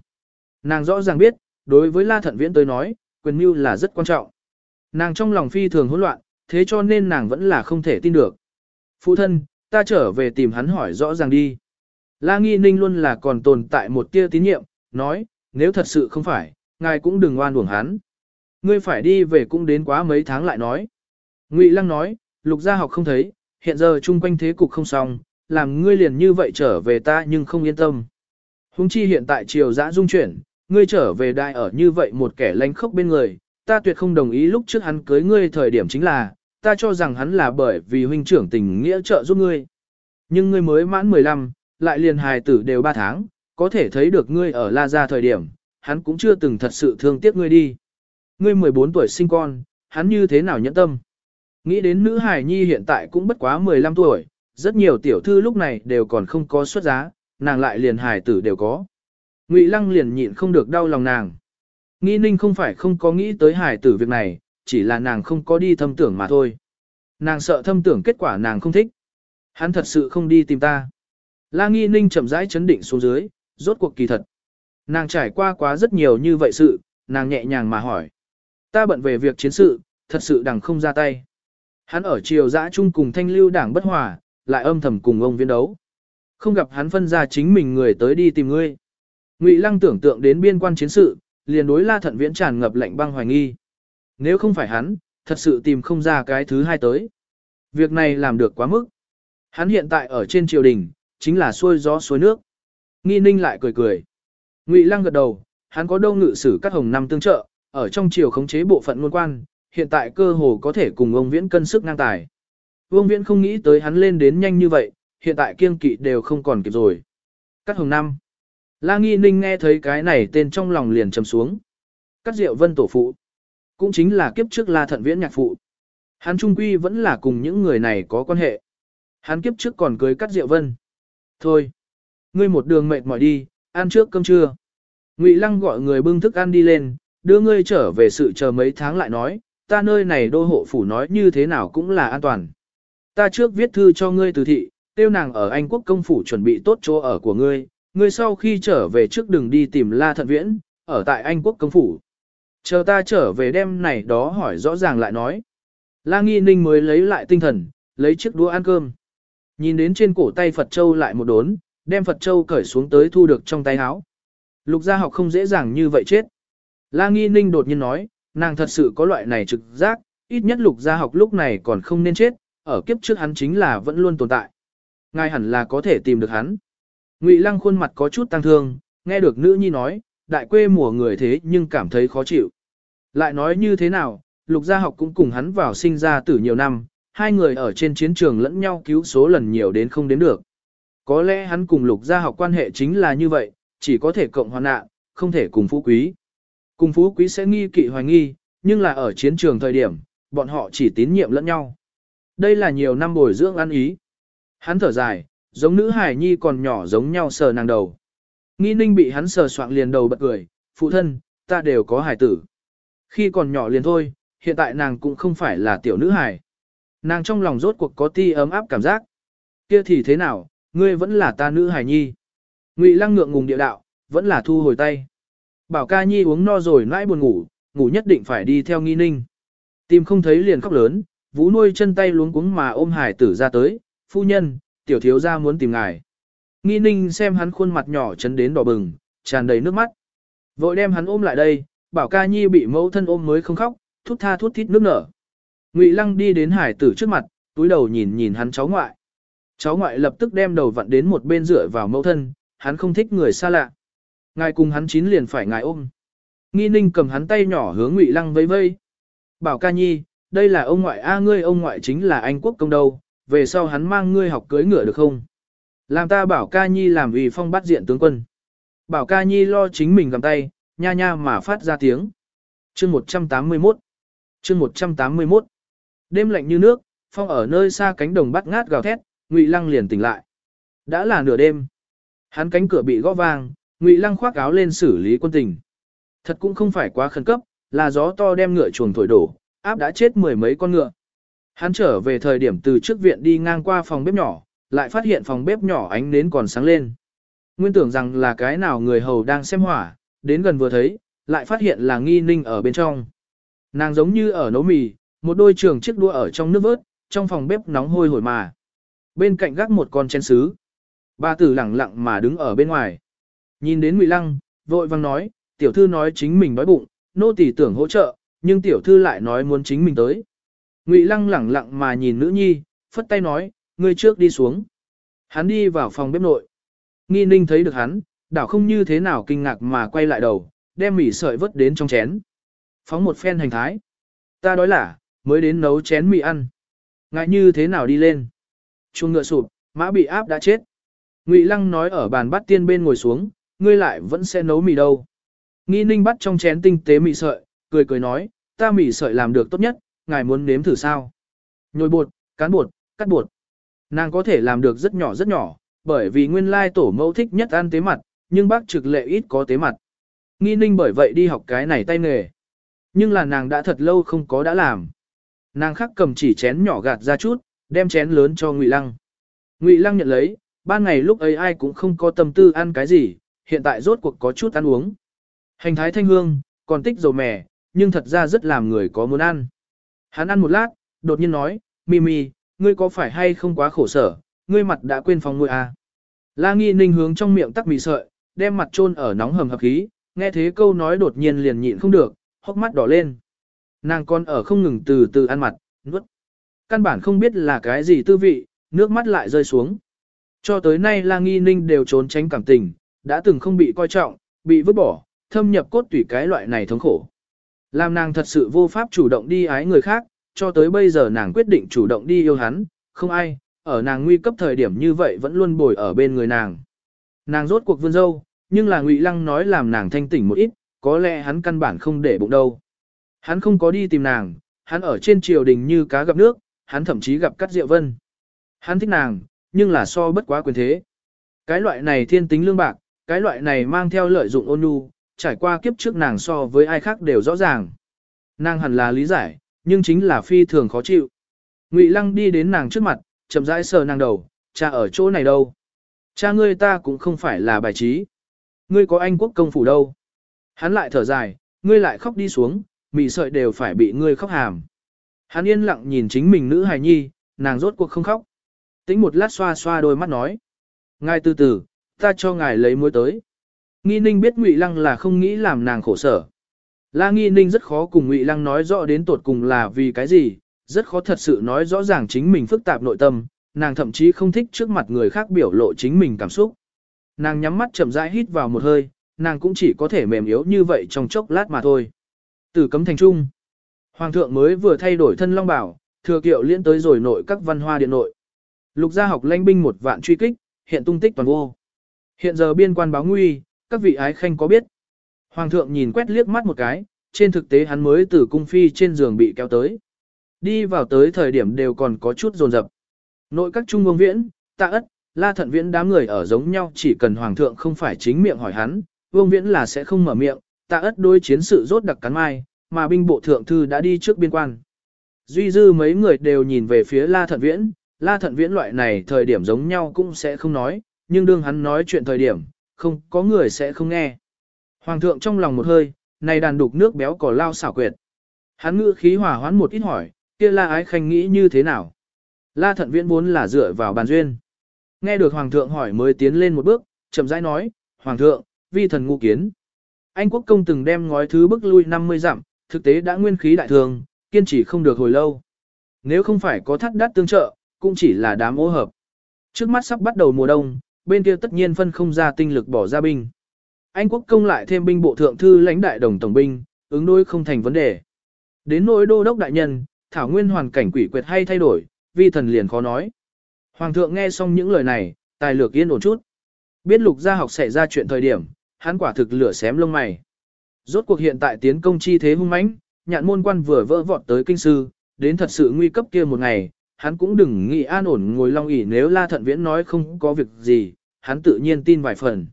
[SPEAKER 1] Nàng rõ ràng biết, đối với La Thận Viễn tới nói, quyền mưu là rất quan trọng. Nàng trong lòng phi thường hỗn loạn, thế cho nên nàng vẫn là không thể tin được. Phụ thân, ta trở về tìm hắn hỏi rõ ràng đi. La Nghi Ninh luôn là còn tồn tại một tia tín nhiệm, nói, nếu thật sự không phải, ngài cũng đừng oan uổng hắn. Ngươi phải đi về cũng đến quá mấy tháng lại nói. Ngụy Lăng nói, lục gia học không thấy, hiện giờ chung quanh thế cục không xong, làm ngươi liền như vậy trở về ta nhưng không yên tâm. Hùng chi hiện tại triều dã dung chuyển, ngươi trở về đại ở như vậy một kẻ lánh khốc bên người, ta tuyệt không đồng ý lúc trước hắn cưới ngươi thời điểm chính là, ta cho rằng hắn là bởi vì huynh trưởng tình nghĩa trợ giúp ngươi. Nhưng ngươi mới mãn 15, lại liền hài tử đều 3 tháng, có thể thấy được ngươi ở La Gia thời điểm, hắn cũng chưa từng thật sự thương tiếc ngươi đi. Ngươi 14 tuổi sinh con, hắn như thế nào nhẫn tâm. Nghĩ đến nữ hài nhi hiện tại cũng bất quá 15 tuổi, rất nhiều tiểu thư lúc này đều còn không có xuất giá, nàng lại liền hài tử đều có. Ngụy Lăng liền nhịn không được đau lòng nàng. Nghi ninh không phải không có nghĩ tới hài tử việc này, chỉ là nàng không có đi thâm tưởng mà thôi. Nàng sợ thâm tưởng kết quả nàng không thích. Hắn thật sự không đi tìm ta. La nghi ninh chậm rãi chấn định xuống dưới, rốt cuộc kỳ thật. Nàng trải qua quá rất nhiều như vậy sự, nàng nhẹ nhàng mà hỏi. Ta bận về việc chiến sự, thật sự đằng không ra tay. Hắn ở triều giã chung cùng thanh lưu đảng bất hòa, lại âm thầm cùng ông viên đấu. Không gặp hắn phân ra chính mình người tới đi tìm ngươi. Ngụy Lăng tưởng tượng đến biên quan chiến sự, liền đối La Thận Viễn tràn ngập lạnh băng hoài nghi. Nếu không phải hắn, thật sự tìm không ra cái thứ hai tới. Việc này làm được quá mức. Hắn hiện tại ở trên triều đình, chính là xuôi gió suối nước. Nghi ninh lại cười cười. Ngụy Lăng gật đầu, hắn có đâu ngự sử các hồng năm tương trợ, ở trong triều khống chế bộ phận ngôn quan, hiện tại cơ hồ có thể cùng ông Viễn cân sức ngang tài. Vương Viễn không nghĩ tới hắn lên đến nhanh như vậy, hiện tại kiêng kỵ đều không còn kịp rồi. Cắt hồng năm. La Nghi Ninh nghe thấy cái này tên trong lòng liền trầm xuống. Cắt Diệu Vân tổ phụ. Cũng chính là kiếp trước La Thận Viễn nhạc phụ. Hắn trung quy vẫn là cùng những người này có quan hệ. Hắn kiếp trước còn cưới Cắt Diệu Vân. Thôi. Ngươi một đường mệt mỏi đi, ăn trước cơm trưa. Ngụy Lăng gọi người bưng thức ăn đi lên, đưa ngươi trở về sự chờ mấy tháng lại nói, ta nơi này đô hộ phủ nói như thế nào cũng là an toàn. Ta trước viết thư cho ngươi từ thị, tiêu nàng ở Anh quốc công phủ chuẩn bị tốt chỗ ở của ngươi, ngươi sau khi trở về trước đừng đi tìm La Thận Viễn, ở tại Anh quốc công phủ. Chờ ta trở về đêm này đó hỏi rõ ràng lại nói. La Nghi Ninh mới lấy lại tinh thần, lấy chiếc đũa ăn cơm. Nhìn đến trên cổ tay Phật Châu lại một đốn, đem Phật Châu cởi xuống tới thu được trong tay áo. Lục gia học không dễ dàng như vậy chết. La Nghi Ninh đột nhiên nói, nàng thật sự có loại này trực giác, ít nhất lục gia học lúc này còn không nên chết, ở kiếp trước hắn chính là vẫn luôn tồn tại. Ngài hẳn là có thể tìm được hắn. Ngụy Lăng khuôn mặt có chút tăng thương, nghe được nữ nhi nói, đại quê mùa người thế nhưng cảm thấy khó chịu. Lại nói như thế nào, lục gia học cũng cùng hắn vào sinh ra từ nhiều năm, hai người ở trên chiến trường lẫn nhau cứu số lần nhiều đến không đến được. Có lẽ hắn cùng lục gia học quan hệ chính là như vậy, chỉ có thể cộng hoàn nạn, không thể cùng phú quý. Cùng phú quý sẽ nghi kỵ hoài nghi, nhưng là ở chiến trường thời điểm, bọn họ chỉ tín nhiệm lẫn nhau. Đây là nhiều năm bồi dưỡng ăn ý. Hắn thở dài, giống nữ hải nhi còn nhỏ giống nhau sờ nàng đầu. Nghi ninh bị hắn sờ soạng liền đầu bật cười, phụ thân, ta đều có hải tử. Khi còn nhỏ liền thôi, hiện tại nàng cũng không phải là tiểu nữ hải. Nàng trong lòng rốt cuộc có ti ấm áp cảm giác. Kia thì thế nào, ngươi vẫn là ta nữ hải nhi. Ngụy lăng ngượng ngùng địa đạo, vẫn là thu hồi tay. Bảo ca nhi uống no rồi nãi buồn ngủ, ngủ nhất định phải đi theo nghi ninh. Tìm không thấy liền khóc lớn, vũ nuôi chân tay luống cuống mà ôm hải tử ra tới, phu nhân, tiểu thiếu gia muốn tìm ngài. Nghi ninh xem hắn khuôn mặt nhỏ chấn đến đỏ bừng, tràn đầy nước mắt. Vội đem hắn ôm lại đây, bảo ca nhi bị mẫu thân ôm mới không khóc, thút tha thút thít nước nở. Ngụy lăng đi đến hải tử trước mặt, túi đầu nhìn nhìn hắn cháu ngoại. Cháu ngoại lập tức đem đầu vặn đến một bên rửa vào mẫu thân, hắn không thích người xa lạ. Ngài cùng hắn chín liền phải ngài ôm. Nghi ninh cầm hắn tay nhỏ hướng Ngụy lăng vây vây. Bảo ca nhi, đây là ông ngoại A ngươi ông ngoại chính là anh quốc công đâu, về sau hắn mang ngươi học cưới ngựa được không? Làm ta bảo ca nhi làm vì phong bắt diện tướng quân. Bảo ca nhi lo chính mình cầm tay, nha nha mà phát ra tiếng. Chương 181 Chương 181 Đêm lạnh như nước, phong ở nơi xa cánh đồng bắt ngát gào thét, Ngụy Lăng liền tỉnh lại. Đã là nửa đêm. Hắn cánh cửa bị gõ vang, Ngụy Lăng khoác áo lên xử lý quân tình. Thật cũng không phải quá khẩn cấp, là gió to đem ngựa chuồng thổi đổ, áp đã chết mười mấy con ngựa. Hắn trở về thời điểm từ trước viện đi ngang qua phòng bếp nhỏ, lại phát hiện phòng bếp nhỏ ánh nến còn sáng lên. Nguyên tưởng rằng là cái nào người hầu đang xem hỏa, đến gần vừa thấy, lại phát hiện là nghi ninh ở bên trong. Nàng giống như ở nấu mì, một đôi trường chiếc đũa ở trong nước vớt, trong phòng bếp nóng hôi hổi mà. Bên cạnh gác một con chén sứ. Ba tử lẳng lặng mà đứng ở bên ngoài. Nhìn đến Ngụy Lăng, vội vang nói, tiểu thư nói chính mình đói bụng, nô tỳ tưởng hỗ trợ, nhưng tiểu thư lại nói muốn chính mình tới. Ngụy Lăng lẳng lặng mà nhìn nữ nhi, phất tay nói, ngươi trước đi xuống. Hắn đi vào phòng bếp nội. Nghi ninh thấy được hắn, đảo không như thế nào kinh ngạc mà quay lại đầu, đem mì sợi vớt đến trong chén. Phóng một phen hành thái. Ta đói lả, mới đến nấu chén mì ăn. Ngại như thế nào đi lên. Chuông ngựa sụp, mã bị áp đã chết. Ngụy Lăng nói ở bàn bắt tiên bên ngồi xuống, ngươi lại vẫn sẽ nấu mì đâu. Nghi ninh bắt trong chén tinh tế mì sợi, cười cười nói, ta mì sợi làm được tốt nhất, ngài muốn nếm thử sao. Nhồi bột, cán bột, cắt bột. Nàng có thể làm được rất nhỏ rất nhỏ, bởi vì nguyên lai tổ mẫu thích nhất ăn tế mặt, nhưng bác trực lệ ít có tế mặt. Nghi ninh bởi vậy đi học cái này tay nghề. Nhưng là nàng đã thật lâu không có đã làm. Nàng khắc cầm chỉ chén nhỏ gạt ra chút, đem chén lớn cho Ngụy Lăng. Ngụy Lăng nhận lấy, ban ngày lúc ấy ai cũng không có tâm tư ăn cái gì, hiện tại rốt cuộc có chút ăn uống. Hành thái thanh hương, còn tích dầu mè, nhưng thật ra rất làm người có muốn ăn. Hắn ăn một lát, đột nhiên nói, Mimi, ngươi có phải hay không quá khổ sở, ngươi mặt đã quên phòng ngôi à. La nghi ninh hướng trong miệng tắc mì sợi, đem mặt chôn ở nóng hầm hập khí, nghe thế câu nói đột nhiên liền nhịn không được, hốc mắt đỏ lên. Nàng con ở không ngừng từ từ ăn mặt, nuốt. Căn bản không biết là cái gì tư vị, nước mắt lại rơi xuống. Cho tới nay La Nghi Ninh đều trốn tránh cảm tình, đã từng không bị coi trọng, bị vứt bỏ, thâm nhập cốt tủy cái loại này thống khổ. Làm nàng thật sự vô pháp chủ động đi ái người khác, cho tới bây giờ nàng quyết định chủ động đi yêu hắn, không ai, ở nàng nguy cấp thời điểm như vậy vẫn luôn bồi ở bên người nàng. Nàng rốt cuộc vươn dâu, nhưng là Ngụy Lăng nói làm nàng thanh tỉnh một ít, có lẽ hắn căn bản không để bụng đâu. Hắn không có đi tìm nàng, hắn ở trên triều đình như cá gặp nước, hắn thậm chí gặp Cát Diệu Vân. Hắn thích nàng, nhưng là so bất quá quyền thế. Cái loại này thiên tính lương bạc, cái loại này mang theo lợi dụng ôn nhu, trải qua kiếp trước nàng so với ai khác đều rõ ràng. Nàng hẳn là lý giải, nhưng chính là phi thường khó chịu. Ngụy Lăng đi đến nàng trước mặt, chậm rãi sờ nàng đầu, cha ở chỗ này đâu? Cha ngươi ta cũng không phải là bài trí. Ngươi có anh quốc công phủ đâu? Hắn lại thở dài, ngươi lại khóc đi xuống, mị sợi đều phải bị ngươi khóc hàm. Hắn yên lặng nhìn chính mình nữ hài nhi, nàng rốt cuộc không khóc. Tính một lát xoa xoa đôi mắt nói. Ngài từ từ, ta cho ngài lấy muối tới. Nghi ninh biết Ngụy Lăng là không nghĩ làm nàng khổ sở. La Nghi ninh rất khó cùng Ngụy Lăng nói rõ đến tột cùng là vì cái gì, rất khó thật sự nói rõ ràng chính mình phức tạp nội tâm, nàng thậm chí không thích trước mặt người khác biểu lộ chính mình cảm xúc. Nàng nhắm mắt chậm rãi hít vào một hơi, nàng cũng chỉ có thể mềm yếu như vậy trong chốc lát mà thôi. Từ cấm thành trung, Hoàng thượng mới vừa thay đổi thân long bảo, thừa kiệu liên tới rồi nội các văn hoa điện nội. Lục gia học lãnh binh một vạn truy kích, hiện tung tích toàn vô. Hiện giờ biên quan báo nguy, các vị ái khanh có biết. Hoàng thượng nhìn quét liếc mắt một cái, trên thực tế hắn mới từ cung phi trên giường bị kéo tới. Đi vào tới thời điểm đều còn có chút rồn rập. Nội các trung vương viễn, tạ ất, la thận viễn đám người ở giống nhau chỉ cần hoàng thượng không phải chính miệng hỏi hắn, vương viễn là sẽ không mở miệng, tạ ất đối chiến sự rốt đặc cắn mai, mà binh bộ thượng thư đã đi trước biên quan. Duy dư mấy người đều nhìn về phía la thận viễn, la thận viễn loại này thời điểm giống nhau cũng sẽ không nói, nhưng đương hắn nói chuyện thời điểm, không có người sẽ không nghe. Hoàng thượng trong lòng một hơi, này đàn đục nước béo cỏ lao xảo quyệt. Hắn ngữ khí hòa hoãn một ít hỏi, kia la ái khanh nghĩ như thế nào? La thận viễn vốn là dựa vào bàn duyên. Nghe được hoàng thượng hỏi mới tiến lên một bước, chậm rãi nói, hoàng thượng, vi thần ngu kiến. Anh quốc công từng đem ngói thứ bức lui 50 dặm, thực tế đã nguyên khí đại thường, kiên trì không được hồi lâu. Nếu không phải có thắt đắt tương trợ, cũng chỉ là đám ô hợp. Trước mắt sắp bắt đầu mùa đông, bên kia tất nhiên phân không ra tinh lực bỏ ra binh. Anh quốc công lại thêm binh bộ thượng thư lãnh đại đồng tổng binh, ứng đối không thành vấn đề. Đến nỗi đô đốc đại nhân, thảo nguyên hoàn cảnh quỷ quyệt hay thay đổi, vi thần liền khó nói. Hoàng thượng nghe xong những lời này, tài lược yên ổn chút. Biết lục gia học xảy ra chuyện thời điểm, hắn quả thực lửa xém lông mày. Rốt cuộc hiện tại tiến công chi thế hung mãnh, nhạn môn quan vừa vỡ vọt tới kinh sư, đến thật sự nguy cấp kia một ngày, hắn cũng đừng nghĩ an ổn ngồi long ỉ nếu La Thận Viễn nói không có việc gì, hắn tự nhiên tin vài phần.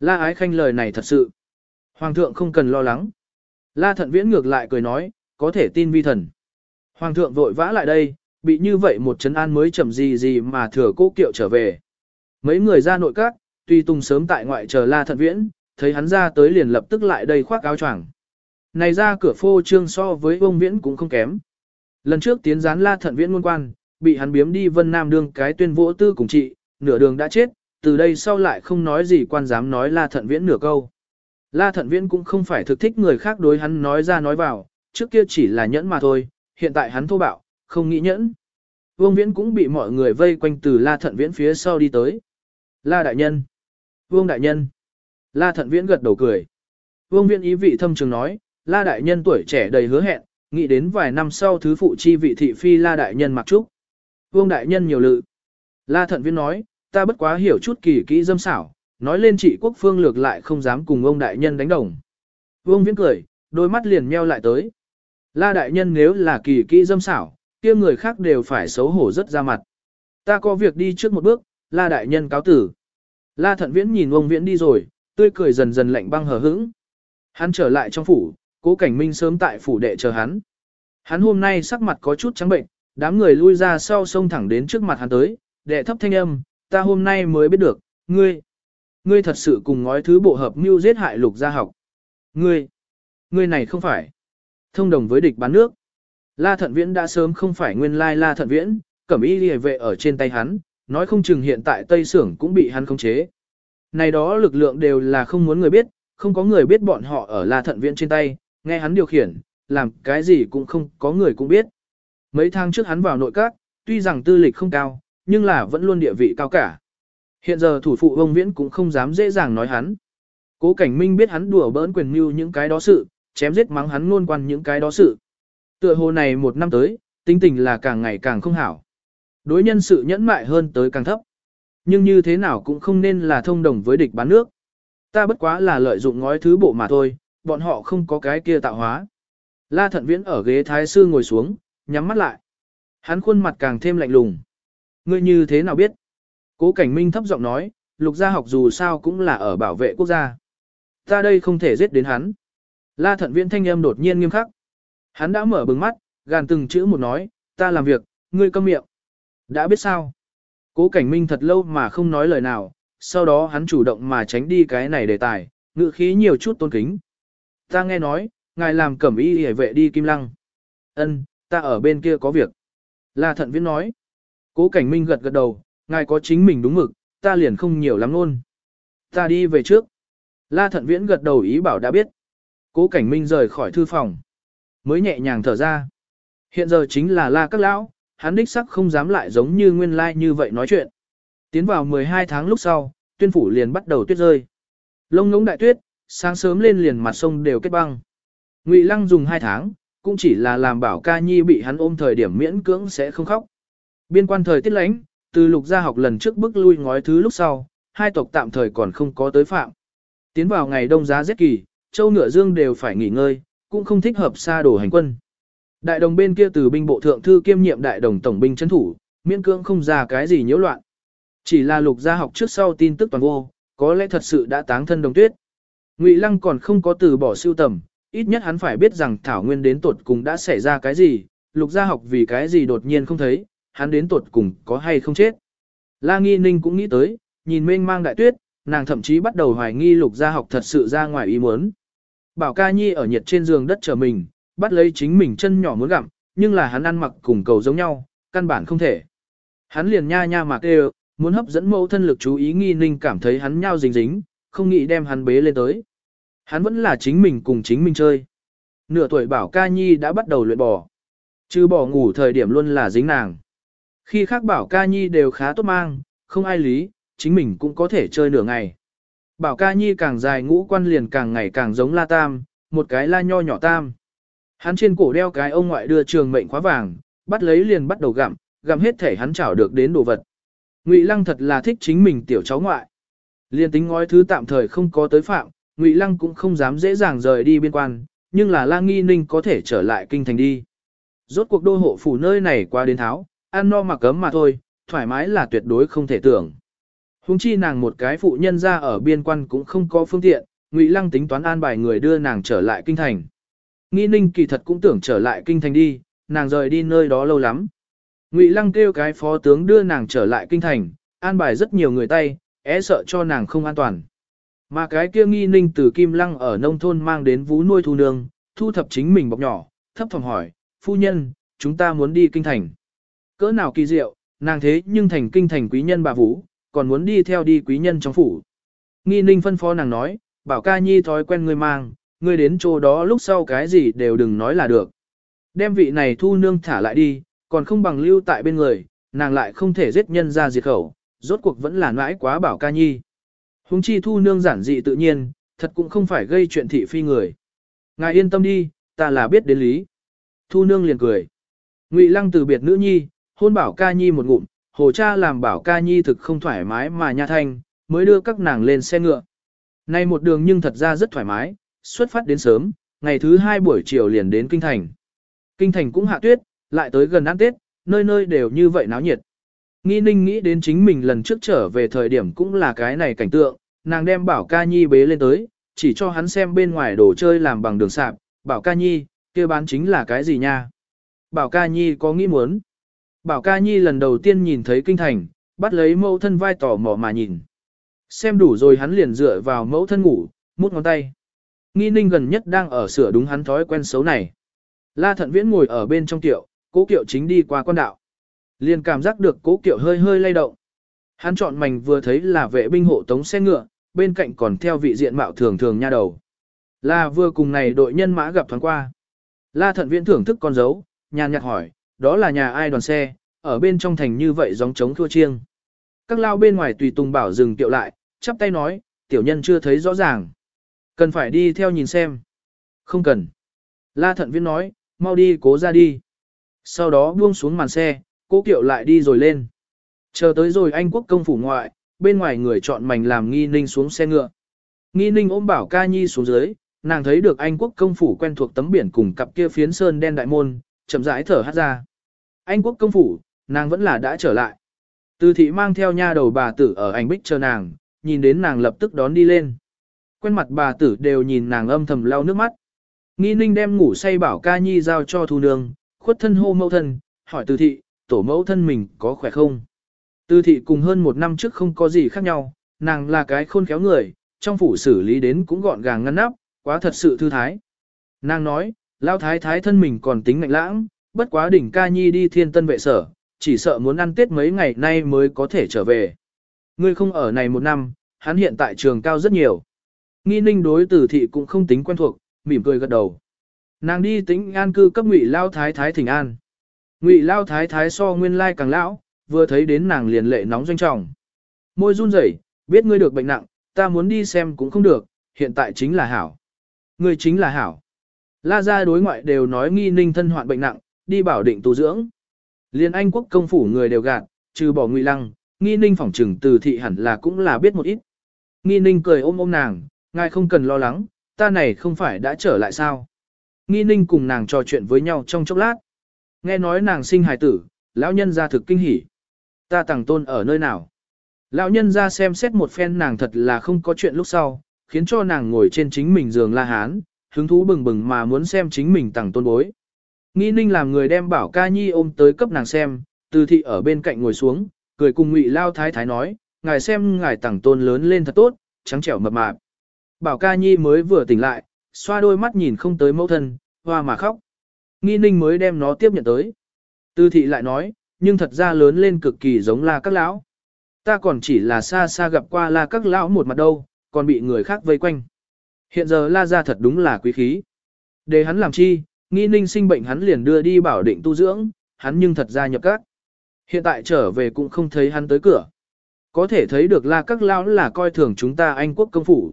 [SPEAKER 1] La Ái Khanh lời này thật sự. Hoàng thượng không cần lo lắng. La Thận Viễn ngược lại cười nói, có thể tin vi thần. Hoàng thượng vội vã lại đây, bị như vậy một chấn an mới chậm gì gì mà thừa cố kiệu trở về. Mấy người ra nội các, tuy tung sớm tại ngoại chờ La Thận Viễn, thấy hắn ra tới liền lập tức lại đây khoác áo choàng. Này ra cửa phô trương so với ông Viễn cũng không kém. Lần trước tiến gián La Thận Viễn ngôn quan, bị hắn biếm đi Vân Nam đương cái tuyên vỗ tư cùng trị, nửa đường đã chết, từ đây sau lại không nói gì quan dám nói La Thận Viễn nửa câu. La Thận Viễn cũng không phải thực thích người khác đối hắn nói ra nói vào, trước kia chỉ là nhẫn mà thôi, hiện tại hắn thô bạo, không nghĩ nhẫn. Vương Viễn cũng bị mọi người vây quanh từ La Thận Viễn phía sau đi tới. La Đại Nhân. Vương Đại Nhân. La Thận Viễn gật đầu cười. Vương Viễn ý vị thâm trường nói, La Đại Nhân tuổi trẻ đầy hứa hẹn, nghĩ đến vài năm sau thứ phụ chi vị thị phi La Đại Nhân mặc trúc. Vương Đại Nhân nhiều lự. La Thận Viễn nói, ta bất quá hiểu chút kỳ kỹ dâm xảo, nói lên trị quốc phương lược lại không dám cùng ông Đại Nhân đánh đồng. Vương Viễn cười, đôi mắt liền meo lại tới. La Đại Nhân nếu là kỳ kỹ dâm xảo, kia người khác đều phải xấu hổ rất ra mặt. Ta có việc đi trước một bước, La Đại Nhân cáo tử. La Thận Viễn nhìn ông Viễn đi rồi, tươi cười dần dần lạnh băng hờ hững. Hắn trở lại trong phủ, cố cảnh minh sớm tại phủ đệ chờ hắn. Hắn hôm nay sắc mặt có chút trắng bệnh, đám người lui ra sau sông thẳng đến trước mặt hắn tới, đệ thấp thanh âm, ta hôm nay mới biết được, ngươi, ngươi thật sự cùng ngói thứ bộ hợp mưu giết hại lục gia học. Ngươi, ngươi này không phải thông đồng với địch bán nước. La Thận Viễn đã sớm không phải nguyên lai La Thận Viễn, cẩm y liề vệ ở trên tay hắn, nói không chừng hiện tại Tây Sưởng cũng bị hắn khống chế. Này đó lực lượng đều là không muốn người biết, không có người biết bọn họ ở La Thận Viễn trên tay, nghe hắn điều khiển, làm cái gì cũng không có người cũng biết. Mấy tháng trước hắn vào nội các, tuy rằng tư lịch không cao, nhưng là vẫn luôn địa vị cao cả. Hiện giờ thủ phụ ông Viễn cũng không dám dễ dàng nói hắn. Cố Cảnh Minh biết hắn đùa bỡn quyền mưu những cái đó sự, chém giết mắng hắn luôn quan những cái đó sự. Tựa hồ này một năm tới, tính tình là càng ngày càng không hảo. Đối nhân sự nhẫn mại hơn tới càng thấp. Nhưng như thế nào cũng không nên là thông đồng với địch bán nước. Ta bất quá là lợi dụng ngói thứ bộ mà thôi, bọn họ không có cái kia tạo hóa. La thận viễn ở ghế thái sư ngồi xuống, nhắm mắt lại. Hắn khuôn mặt càng thêm lạnh lùng. Ngươi như thế nào biết? Cố cảnh minh thấp giọng nói, lục gia học dù sao cũng là ở bảo vệ quốc gia. Ta đây không thể giết đến hắn. La thận viễn thanh âm đột nhiên nghiêm khắc. Hắn đã mở bừng mắt, gàn từng chữ một nói, ta làm việc, ngươi câm miệng. Đã biết sao? Cố cảnh minh thật lâu mà không nói lời nào, sau đó hắn chủ động mà tránh đi cái này đề tài, ngự khí nhiều chút tôn kính. Ta nghe nói, ngài làm cẩm y hề vệ đi kim lăng. Ân, ta ở bên kia có việc. La thận viễn nói. Cố cảnh minh gật gật đầu, ngài có chính mình đúng mực, ta liền không nhiều lắm luôn. Ta đi về trước. La thận viễn gật đầu ý bảo đã biết. Cố cảnh minh rời khỏi thư phòng. Mới nhẹ nhàng thở ra. Hiện giờ chính là la các lão, hắn đích sắc không dám lại giống như nguyên lai like như vậy nói chuyện. Tiến vào 12 tháng lúc sau, tuyên phủ liền bắt đầu tuyết rơi. Lông ngống đại tuyết, sáng sớm lên liền mặt sông đều kết băng. Ngụy Lăng dùng 2 tháng, cũng chỉ là làm bảo ca nhi bị hắn ôm thời điểm miễn cưỡng sẽ không khóc. Biên quan thời tiết lãnh, từ lục gia học lần trước bước lui ngói thứ lúc sau, hai tộc tạm thời còn không có tới phạm. Tiến vào ngày đông giá rét kỳ, châu ngựa dương đều phải nghỉ ngơi, cũng không thích hợp xa đổ hành quân. Đại đồng bên kia từ binh bộ thượng thư kiêm nhiệm đại đồng tổng binh chấn thủ, miễn cưỡng không ra cái gì nhiễu loạn. Chỉ là lục gia học trước sau tin tức toàn vô, có lẽ thật sự đã táng thân đồng tuyết. Ngụy Lăng còn không có từ bỏ siêu tầm, ít nhất hắn phải biết rằng Thảo Nguyên đến tột cùng đã xảy ra cái gì, lục gia học vì cái gì đột nhiên không thấy, hắn đến tuột cùng có hay không chết. La Nghi Ninh cũng nghĩ tới, nhìn mênh mang đại tuyết, nàng thậm chí bắt đầu hoài nghi lục gia học thật sự ra ngoài ý muốn. Bảo ca nhi ở nhiệt trên giường đất chờ mình, bắt lấy chính mình chân nhỏ muốn gặm, nhưng là hắn ăn mặc cùng cầu giống nhau, căn bản không thể. Hắn liền nha nha mạc đều, muốn hấp dẫn mẫu thân lực chú ý nghi ninh cảm thấy hắn nhao dính dính, không nghĩ đem hắn bế lên tới. Hắn vẫn là chính mình cùng chính mình chơi. Nửa tuổi bảo ca nhi đã bắt đầu luyện bò. Chứ bỏ ngủ thời điểm luôn là dính nàng. Khi khác bảo ca nhi đều khá tốt mang, không ai lý, chính mình cũng có thể chơi nửa ngày. Bảo ca nhi càng dài ngũ quan liền càng ngày càng giống la tam, một cái la nho nhỏ tam. Hắn trên cổ đeo cái ông ngoại đưa trường mệnh khóa vàng, bắt lấy liền bắt đầu gặm, gặm hết thể hắn chảo được đến đồ vật. Ngụy Lăng thật là thích chính mình tiểu cháu ngoại. Liên tính ngói thứ tạm thời không có tới phạm, Ngụy Lăng cũng không dám dễ dàng rời đi biên quan, nhưng là La Nghi Ninh có thể trở lại kinh thành đi. Rốt cuộc đô hộ phủ nơi này qua đến tháo, ăn no mặc cấm mà thôi, thoải mái là tuyệt đối không thể tưởng. Hùng chi nàng một cái phụ nhân ra ở biên quan cũng không có phương tiện, Ngụy Lăng tính toán an bài người đưa nàng trở lại kinh thành. Nghi ninh kỳ thật cũng tưởng trở lại kinh thành đi, nàng rời đi nơi đó lâu lắm. Ngụy Lăng kêu cái phó tướng đưa nàng trở lại kinh thành, an bài rất nhiều người tay, é sợ cho nàng không an toàn. Mà cái kia nghi ninh từ Kim Lăng ở nông thôn mang đến vú nuôi thu nương, thu thập chính mình bọc nhỏ, thấp phòng hỏi, phu nhân, chúng ta muốn đi kinh thành. Cỡ nào kỳ diệu, nàng thế nhưng thành kinh thành quý nhân bà vũ, còn muốn đi theo đi quý nhân trong phủ. Nghi ninh phân phó nàng nói, bảo ca nhi thói quen người mang, ngươi đến chỗ đó lúc sau cái gì đều đừng nói là được. Đem vị này thu nương thả lại đi, còn không bằng lưu tại bên người, nàng lại không thể giết nhân ra diệt khẩu, rốt cuộc vẫn là nãi quá bảo ca nhi. Hùng chi thu nương giản dị tự nhiên, thật cũng không phải gây chuyện thị phi người. Ngài yên tâm đi, ta là biết đến lý. Thu nương liền cười. Ngụy lăng từ biệt nữ nhi, hôn bảo ca nhi một ngụm, hồ cha làm bảo ca nhi thực không thoải mái mà nha thanh, mới đưa các nàng lên xe ngựa. Nay một đường nhưng thật ra rất thoải mái, xuất phát đến sớm, ngày thứ hai buổi chiều liền đến Kinh Thành. Kinh Thành cũng hạ tuyết, lại tới gần ăn Tết, nơi nơi đều như vậy náo nhiệt. Nghi ninh nghĩ đến chính mình lần trước trở về thời điểm cũng là cái này cảnh tượng, nàng đem bảo ca nhi bế lên tới, chỉ cho hắn xem bên ngoài đồ chơi làm bằng đường sạp, bảo ca nhi, kia bán chính là cái gì nha. Bảo ca nhi có nghĩ muốn. Bảo ca nhi lần đầu tiên nhìn thấy kinh thành, bắt lấy mẫu thân vai tỏ mò mà nhìn. Xem đủ rồi hắn liền dựa vào mẫu thân ngủ, mút ngón tay. Nghi ninh gần nhất đang ở sửa đúng hắn thói quen xấu này. La thận viễn ngồi ở bên trong tiệu, cố kiệu chính đi qua con đạo. Liền cảm giác được cố kiệu hơi hơi lay động. Hắn chọn mảnh vừa thấy là vệ binh hộ tống xe ngựa, bên cạnh còn theo vị diện mạo thường thường nha đầu. La vừa cùng này đội nhân mã gặp thoáng qua. La thận viễn thưởng thức con dấu, nhàn nhạt hỏi, đó là nhà ai đoàn xe, ở bên trong thành như vậy gióng trống thua chiêng. Các lao bên ngoài tùy tùng bảo dừng tiệu lại, chắp tay nói, tiểu nhân chưa thấy rõ ràng. Cần phải đi theo nhìn xem. Không cần. La thận viên nói, mau đi cố ra đi. Sau đó buông xuống màn xe, cố kiệu lại đi rồi lên. Chờ tới rồi anh quốc công phủ ngoại, bên ngoài người chọn mảnh làm nghi ninh xuống xe ngựa. Nghi ninh ôm bảo ca nhi xuống dưới, nàng thấy được anh quốc công phủ quen thuộc tấm biển cùng cặp kia phiến sơn đen đại môn, chậm rãi thở hát ra. Anh quốc công phủ, nàng vẫn là đã trở lại. Từ thị mang theo nha đầu bà tử ở ảnh bích chờ nàng, nhìn đến nàng lập tức đón đi lên. Quen mặt bà tử đều nhìn nàng âm thầm lau nước mắt. Nghi ninh đem ngủ say bảo ca nhi giao cho thu nương, khuất thân hô mẫu thân, hỏi từ thị, tổ mẫu thân mình có khỏe không? Từ thị cùng hơn một năm trước không có gì khác nhau, nàng là cái khôn khéo người, trong phủ xử lý đến cũng gọn gàng ngăn nắp, quá thật sự thư thái. Nàng nói, lao thái thái thân mình còn tính mạnh lãng, bất quá đỉnh ca nhi đi thiên tân vệ sở, chỉ sợ muốn ăn tết mấy ngày nay mới có thể trở về. Ngươi không ở này một năm, hắn hiện tại trường cao rất nhiều. Nghi ninh đối tử thị cũng không tính quen thuộc, mỉm cười gật đầu. Nàng đi tính an cư cấp ngụy lao thái thái thỉnh an. Ngụy lao thái thái so nguyên lai càng lão, vừa thấy đến nàng liền lệ nóng doanh trọng. Môi run rẩy, biết ngươi được bệnh nặng, ta muốn đi xem cũng không được, hiện tại chính là hảo. Ngươi chính là hảo. La gia đối ngoại đều nói nghi ninh thân hoạn bệnh nặng, đi bảo định tu dưỡng. Liên Anh quốc công phủ người đều gạt, trừ bỏ ngụy lăng, nghi ninh phỏng trừng từ thị hẳn là cũng là biết một ít. Nghi ninh cười ôm ôm nàng, ngài không cần lo lắng, ta này không phải đã trở lại sao? Nghi ninh cùng nàng trò chuyện với nhau trong chốc lát. Nghe nói nàng sinh hài tử, lão nhân ra thực kinh hỉ. Ta tàng tôn ở nơi nào? Lão nhân ra xem xét một phen nàng thật là không có chuyện lúc sau, khiến cho nàng ngồi trên chính mình giường la hán, hứng thú bừng bừng mà muốn xem chính mình tàng tôn bối. Nghi ninh làm người đem bảo ca nhi ôm tới cấp nàng xem, từ thị ở bên cạnh ngồi xuống, cười cùng ngụy lao thái thái nói, ngài xem ngài tàng tôn lớn lên thật tốt, trắng trẻo mập mạp. Bảo ca nhi mới vừa tỉnh lại, xoa đôi mắt nhìn không tới mẫu thân, hoa mà khóc. Nghi ninh mới đem nó tiếp nhận tới. Tư thị lại nói, nhưng thật ra lớn lên cực kỳ giống la các lão. Ta còn chỉ là xa xa gặp qua la các lão một mặt đâu, còn bị người khác vây quanh. Hiện giờ la ra thật đúng là quý khí. Để hắn làm chi, nghi ninh sinh bệnh hắn liền đưa đi bảo định tu dưỡng, hắn nhưng thật ra nhập các. Hiện tại trở về cũng không thấy hắn tới cửa. Có thể thấy được la các lão là coi thường chúng ta Anh quốc công phủ.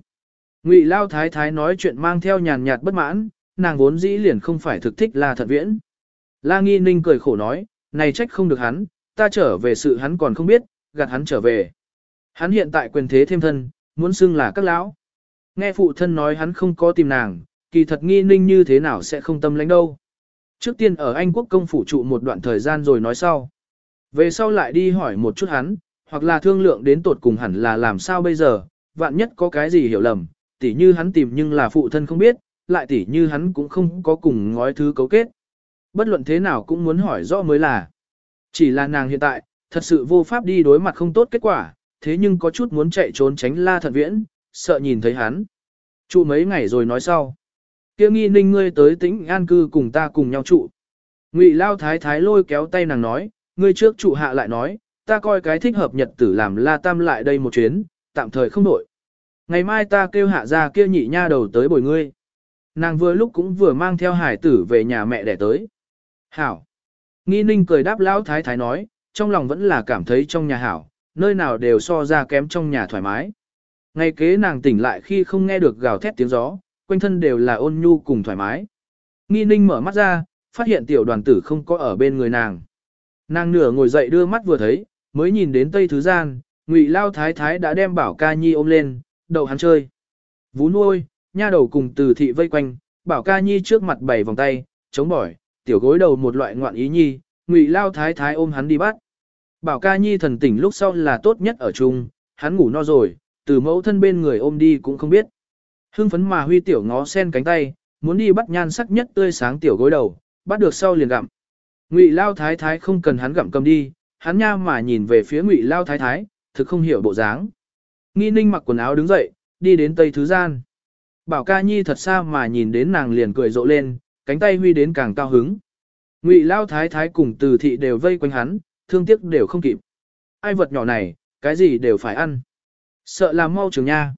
[SPEAKER 1] Ngụy Lao Thái Thái nói chuyện mang theo nhàn nhạt bất mãn, nàng vốn dĩ liền không phải thực thích La Thật Viễn. La Nghi Ninh cười khổ nói, này trách không được hắn, ta trở về sự hắn còn không biết, gạt hắn trở về. Hắn hiện tại quyền thế thêm thân, muốn xưng là các lão. Nghe phụ thân nói hắn không có tìm nàng, kỳ thật Nghi Ninh như thế nào sẽ không tâm lãnh đâu. Trước tiên ở Anh quốc công phủ trụ một đoạn thời gian rồi nói sau. Về sau lại đi hỏi một chút hắn, hoặc là thương lượng đến tột cùng hẳn là làm sao bây giờ, vạn nhất có cái gì hiểu lầm, tỉ như hắn tìm nhưng là phụ thân không biết, lại tỉ như hắn cũng không có cùng ngói thứ cấu kết. Bất luận thế nào cũng muốn hỏi rõ mới là. Chỉ là nàng hiện tại, thật sự vô pháp đi đối mặt không tốt kết quả, thế nhưng có chút muốn chạy trốn tránh la thật viễn, sợ nhìn thấy hắn. Trụ mấy ngày rồi nói sau. kia nghi ninh ngươi tới tĩnh an cư cùng ta cùng nhau trụ. Ngụy lao thái thái lôi kéo tay nàng nói, ngươi trước trụ hạ lại nói, ta coi cái thích hợp nhật tử làm la tam lại đây một chuyến, tạm thời không đổi. Ngày mai ta kêu hạ ra kia nhị nha đầu tới bồi ngươi. Nàng vừa lúc cũng vừa mang theo hải tử về nhà mẹ để tới. Hảo. Nghi ninh cười đáp lão thái thái nói, trong lòng vẫn là cảm thấy trong nhà hảo, nơi nào đều so ra kém trong nhà thoải mái. Ngày kế nàng tỉnh lại khi không nghe được gào thét tiếng gió, quanh thân đều là ôn nhu cùng thoải mái. Nghi ninh mở mắt ra, phát hiện tiểu đoàn tử không có ở bên người nàng. Nàng nửa ngồi dậy đưa mắt vừa thấy, mới nhìn đến tây thứ gian, ngụy lao thái thái đã đem bảo ca nhi ôm lên, đậu hắn chơi. Vú nuôi, nha đầu cùng từ thị vây quanh, bảo ca nhi trước mặt bảy vòng tay, chống bỏi, tiểu gối đầu một loại ngoạn ý nhi, ngụy lao thái thái ôm hắn đi bắt. Bảo ca nhi thần tỉnh lúc sau là tốt nhất ở chung, hắn ngủ no rồi, từ mẫu thân bên người ôm đi cũng không biết. Hưng phấn mà huy tiểu ngó sen cánh tay, muốn đi bắt nhan sắc nhất tươi sáng tiểu gối đầu, bắt được sau liền gặm. Ngụy lao thái thái không cần hắn gặm cầm đi, hắn nha mà nhìn về phía ngụy lao thái thái, thực không hiểu bộ dáng. Nghi ninh mặc quần áo đứng dậy, đi đến tây thứ gian. Bảo ca nhi thật xa mà nhìn đến nàng liền cười rộ lên, cánh tay huy đến càng cao hứng. Ngụy lao thái thái cùng từ thị đều vây quanh hắn, thương tiếc đều không kịp. Ai vật nhỏ này, cái gì đều phải ăn. Sợ làm mau trường nha.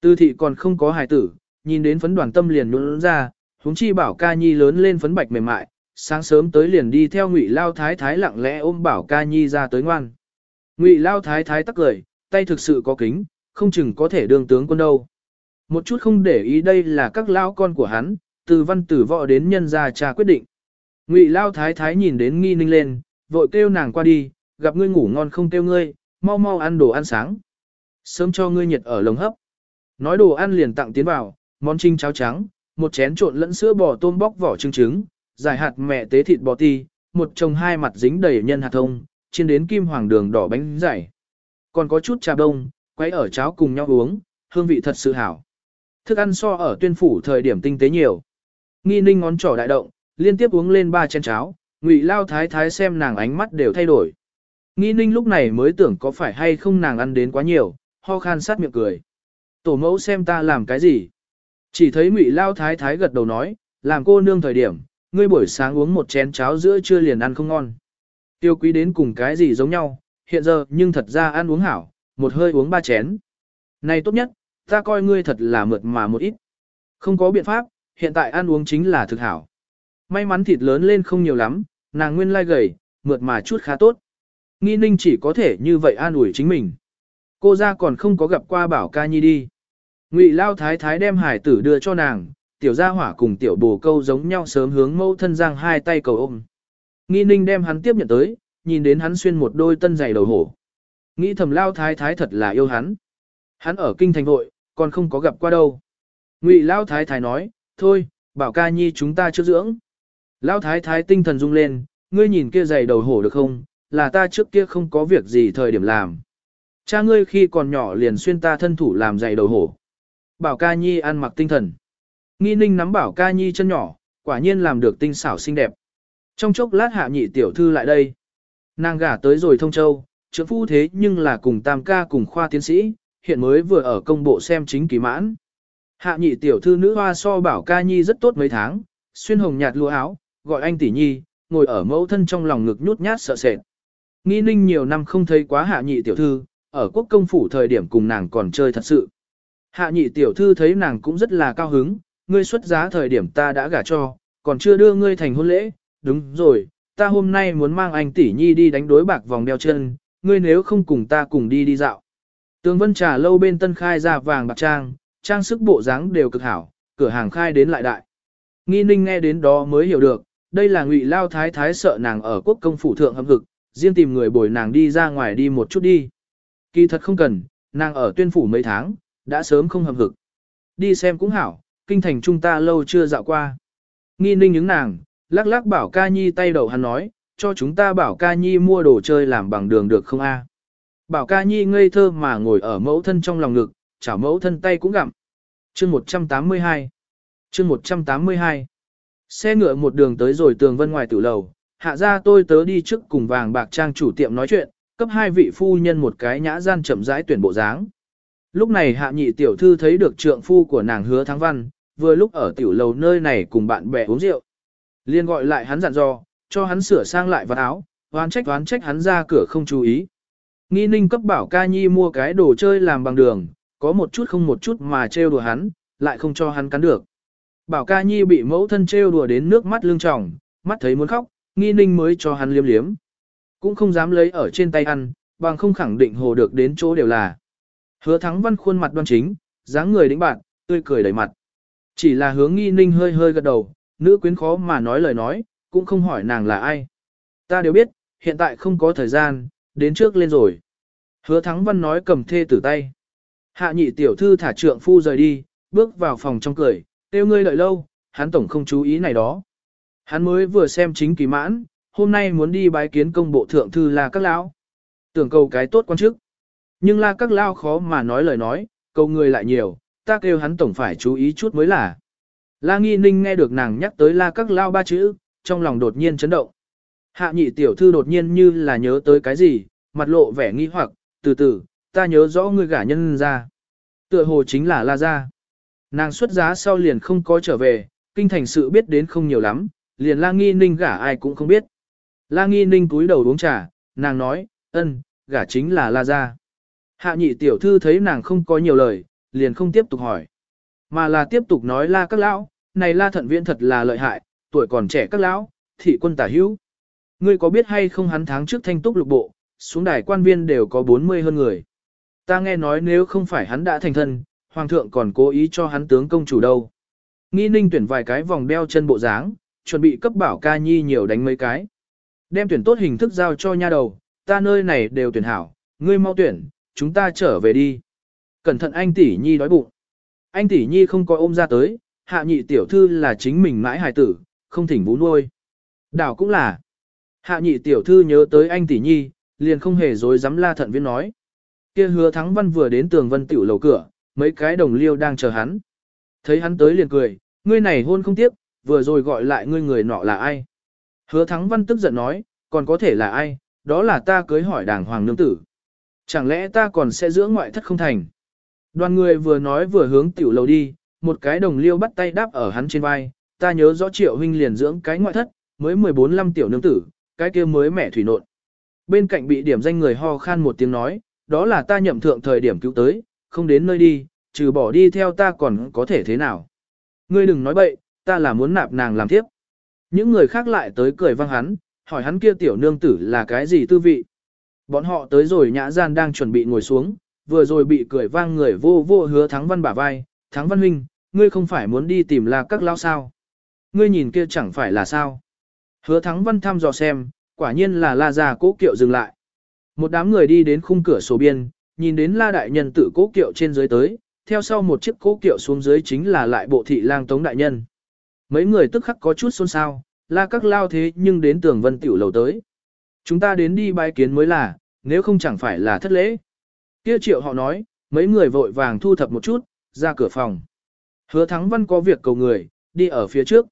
[SPEAKER 1] Tư thị còn không có hài tử, nhìn đến phấn đoàn tâm liền nôn ra, huống chi bảo ca nhi lớn lên phấn bạch mềm mại, sáng sớm tới liền đi theo ngụy lao thái thái lặng lẽ ôm bảo ca nhi ra tới ngoan. Ngụy lao thái thái tắc cười, tay thực sự có kính, không chừng có thể đương tướng quân đâu. Một chút không để ý đây là các lao con của hắn, từ văn tử võ đến nhân gia cha quyết định. Ngụy lao thái thái nhìn đến nghi ninh lên, vội kêu nàng qua đi, gặp ngươi ngủ ngon không kêu ngươi, mau mau ăn đồ ăn sáng. Sớm cho ngươi nhiệt ở lồng hấp. Nói đồ ăn liền tặng tiến vào, món trinh cháo trắng, một chén trộn lẫn sữa bò tôm bóc vỏ trứng trứng, giải hạt mẹ tế thịt bò ti, một chồng hai mặt dính đầy nhân hạt thông, chiên đến kim hoàng đường đỏ bánh dày. Còn có chút trà đông, quấy ở cháo cùng nhau uống, hương vị thật sự hảo. Thức ăn so ở tuyên phủ thời điểm tinh tế nhiều. Nghi ninh ngón trỏ đại động, liên tiếp uống lên ba chén cháo, ngụy lao thái thái xem nàng ánh mắt đều thay đổi. Nghi ninh lúc này mới tưởng có phải hay không nàng ăn đến quá nhiều, ho khan sát miệng cười. Tổ mẫu xem ta làm cái gì. Chỉ thấy ngụy lao thái thái gật đầu nói, làm cô nương thời điểm, ngươi buổi sáng uống một chén cháo giữa trưa liền ăn không ngon. Tiêu quý đến cùng cái gì giống nhau, hiện giờ nhưng thật ra ăn uống hảo, một hơi uống ba chén. Này tốt nhất, ta coi ngươi thật là mượt mà một ít. Không có biện pháp, hiện tại ăn uống chính là thực hảo. May mắn thịt lớn lên không nhiều lắm, nàng nguyên lai gầy, mượt mà chút khá tốt. Nghi ninh chỉ có thể như vậy an ủi chính mình. Cô ra còn không có gặp qua bảo ca nhi đi. Ngụy lao thái thái đem hải tử đưa cho nàng, tiểu gia hỏa cùng tiểu bồ câu giống nhau sớm hướng mẫu thân giang hai tay cầu ôm. Nghi ninh đem hắn tiếp nhận tới, nhìn đến hắn xuyên một đôi tân giày đầu hổ. Nghĩ thầm lao thái thái thật là yêu hắn. Hắn ở kinh thành vội, còn không có gặp qua đâu. Ngụy Lao Thái Thái nói, thôi, bảo ca nhi chúng ta chưa dưỡng. Lao Thái Thái tinh thần rung lên, ngươi nhìn kia giày đầu hổ được không, là ta trước kia không có việc gì thời điểm làm. Cha ngươi khi còn nhỏ liền xuyên ta thân thủ làm dạy đầu hổ. Bảo ca nhi ăn mặc tinh thần. Nghi ninh nắm bảo ca nhi chân nhỏ, quả nhiên làm được tinh xảo xinh đẹp. Trong chốc lát hạ nhị tiểu thư lại đây. Nàng gả tới rồi thông châu, trưởng phu thế nhưng là cùng tam ca cùng khoa tiến sĩ, hiện mới vừa ở công bộ xem chính kỳ mãn. Hạ nhị tiểu thư nữ hoa so bảo ca nhi rất tốt mấy tháng, xuyên hồng nhạt lụa áo, gọi anh tỷ nhi, ngồi ở mẫu thân trong lòng ngực nhút nhát sợ sệt. Nghi ninh nhiều năm không thấy quá hạ nhị tiểu thư, ở quốc công phủ thời điểm cùng nàng còn chơi thật sự. Hạ nhị tiểu thư thấy nàng cũng rất là cao hứng, ngươi xuất giá thời điểm ta đã gả cho, còn chưa đưa ngươi thành hôn lễ, đúng rồi, ta hôm nay muốn mang anh tỷ nhi đi đánh đối bạc vòng đeo chân, ngươi nếu không cùng ta cùng đi đi dạo. Tường vân trà lâu bên tân khai ra vàng bạc trang, trang sức bộ dáng đều cực hảo, cửa hàng khai đến lại đại. Nghi ninh nghe đến đó mới hiểu được, đây là ngụy lao thái thái sợ nàng ở quốc công phủ thượng hâm hực, riêng tìm người bồi nàng đi ra ngoài đi một chút đi. Kỳ thật không cần, nàng ở tuyên phủ mấy tháng, đã sớm không hầm hực. Đi xem cũng hảo, kinh thành chúng ta lâu chưa dạo qua. Nghi ninh những nàng, lắc lắc bảo ca nhi tay đầu hắn nói, cho chúng ta bảo ca nhi mua đồ chơi làm bằng đường được không a? Bảo ca nhi ngây thơ mà ngồi ở mẫu thân trong lòng ngực, chảo mẫu thân tay cũng gặm. Chương 182 Chương 182 Xe ngựa một đường tới rồi tường vân ngoài tử lầu, hạ ra tôi tớ đi trước cùng vàng bạc trang chủ tiệm nói chuyện, cấp hai vị phu nhân một cái nhã gian chậm rãi tuyển bộ dáng. Lúc này hạ nhị tiểu thư thấy được trượng phu của nàng hứa thắng văn, vừa lúc ở tiểu lầu nơi này cùng bạn bè uống rượu. Liên gọi lại hắn dặn dò, cho hắn sửa sang lại vật áo, oán trách oán trách hắn ra cửa không chú ý. Nghi ninh cấp bảo ca nhi mua cái đồ chơi làm bằng đường, có một chút không một chút mà trêu đùa hắn, lại không cho hắn cắn được. Bảo ca nhi bị mẫu thân trêu đùa đến nước mắt lưng tròng, mắt thấy muốn khóc, nghi ninh mới cho hắn liếm liếm. Cũng không dám lấy ở trên tay ăn, bằng không khẳng định hồ được đến chỗ đều là. Hứa thắng văn khuôn mặt đoan chính, dáng người đĩnh bạn, tươi cười đầy mặt. Chỉ là hướng nghi ninh hơi hơi gật đầu, nữ quyến khó mà nói lời nói, cũng không hỏi nàng là ai. Ta đều biết, hiện tại không có thời gian, đến trước lên rồi. Hứa thắng văn nói cầm thê tử tay. Hạ nhị tiểu thư thả trượng phu rời đi, bước vào phòng trong cười, tiêu ngươi đợi lâu, hắn tổng không chú ý này đó. Hắn mới vừa xem chính kỳ mãn, hôm nay muốn đi bái kiến công bộ thượng thư là các lão. Tưởng cầu cái tốt quan chức. Nhưng là các lão khó mà nói lời nói, cầu người lại nhiều, ta kêu hắn tổng phải chú ý chút mới là. La Nghi Ninh nghe được nàng nhắc tới la các lao ba chữ, trong lòng đột nhiên chấn động. Hạ nhị tiểu thư đột nhiên như là nhớ tới cái gì, mặt lộ vẻ nghi hoặc, từ từ, ta nhớ rõ người gả nhân ra. Tựa hồ chính là la gia. Nàng xuất giá sau liền không có trở về, kinh thành sự biết đến không nhiều lắm, liền la nghi ninh gả ai cũng không biết. La nghi ninh cúi đầu uống trà, nàng nói, ân, gả chính là la gia. Hạ nhị tiểu thư thấy nàng không có nhiều lời, liền không tiếp tục hỏi. Mà là tiếp tục nói la các lão, này la thận viễn thật là lợi hại, tuổi còn trẻ các lão, thị quân tả hữu. Ngươi có biết hay không hắn tháng trước thanh túc lục bộ, xuống đài quan viên đều có 40 hơn người. Ta nghe nói nếu không phải hắn đã thành thân, hoàng thượng còn cố ý cho hắn tướng công chủ đâu. Nghi ninh tuyển vài cái vòng đeo chân bộ dáng, chuẩn bị cấp bảo ca nhi nhiều đánh mấy cái. Đem tuyển tốt hình thức giao cho nha đầu, ta nơi này đều tuyển hảo, ngươi mau tuyển, chúng ta trở về đi. Cẩn thận anh tỷ nhi đói bụng. Anh tỷ nhi không có ôm ra tới, hạ nhị tiểu thư là chính mình mãi hài tử, không thỉnh vú nuôi. Đảo cũng là. Hạ nhị tiểu thư nhớ tới anh tỷ nhi, liền không hề dối dám la thận viên nói. kia hứa thắng văn vừa đến tường vân tiểu lầu cửa, mấy cái đồng liêu đang chờ hắn. Thấy hắn tới liền cười, ngươi này hôn không tiếp, vừa rồi gọi lại ngươi người nọ là ai. Hứa thắng văn tức giận nói, còn có thể là ai, đó là ta cưới hỏi đảng hoàng nương tử. Chẳng lẽ ta còn sẽ dưỡng ngoại thất không thành. Đoàn người vừa nói vừa hướng tiểu lầu đi, một cái đồng liêu bắt tay đáp ở hắn trên vai, ta nhớ rõ triệu huynh liền dưỡng cái ngoại thất, mới 14 năm tiểu nương tử, cái kia mới mẹ thủy nộn. Bên cạnh bị điểm danh người ho khan một tiếng nói, đó là ta nhậm thượng thời điểm cứu tới, không đến nơi đi, trừ bỏ đi theo ta còn có thể thế nào. Ngươi đừng nói bậy, ta là muốn nạp nàng làm tiếp. Những người khác lại tới cười vang hắn, hỏi hắn kia tiểu nương tử là cái gì tư vị. Bọn họ tới rồi nhã gian đang chuẩn bị ngồi xuống, vừa rồi bị cười vang người vô vô hứa thắng văn bả vai, thắng văn huynh, ngươi không phải muốn đi tìm là các lao sao. Ngươi nhìn kia chẳng phải là sao. Hứa thắng văn thăm dò xem, quả nhiên là la già cố kiệu dừng lại. Một đám người đi đến khung cửa sổ biên, nhìn đến la đại nhân tự cố kiệu trên dưới tới, theo sau một chiếc cố kiệu xuống dưới chính là lại bộ thị lang tống đại nhân. Mấy người tức khắc có chút xôn xao, la các lao thế nhưng đến tường vân tiểu lầu tới. Chúng ta đến đi bái kiến mới là, nếu không chẳng phải là thất lễ. Kia triệu họ nói, mấy người vội vàng thu thập một chút, ra cửa phòng. Hứa thắng văn có việc cầu người, đi ở phía trước.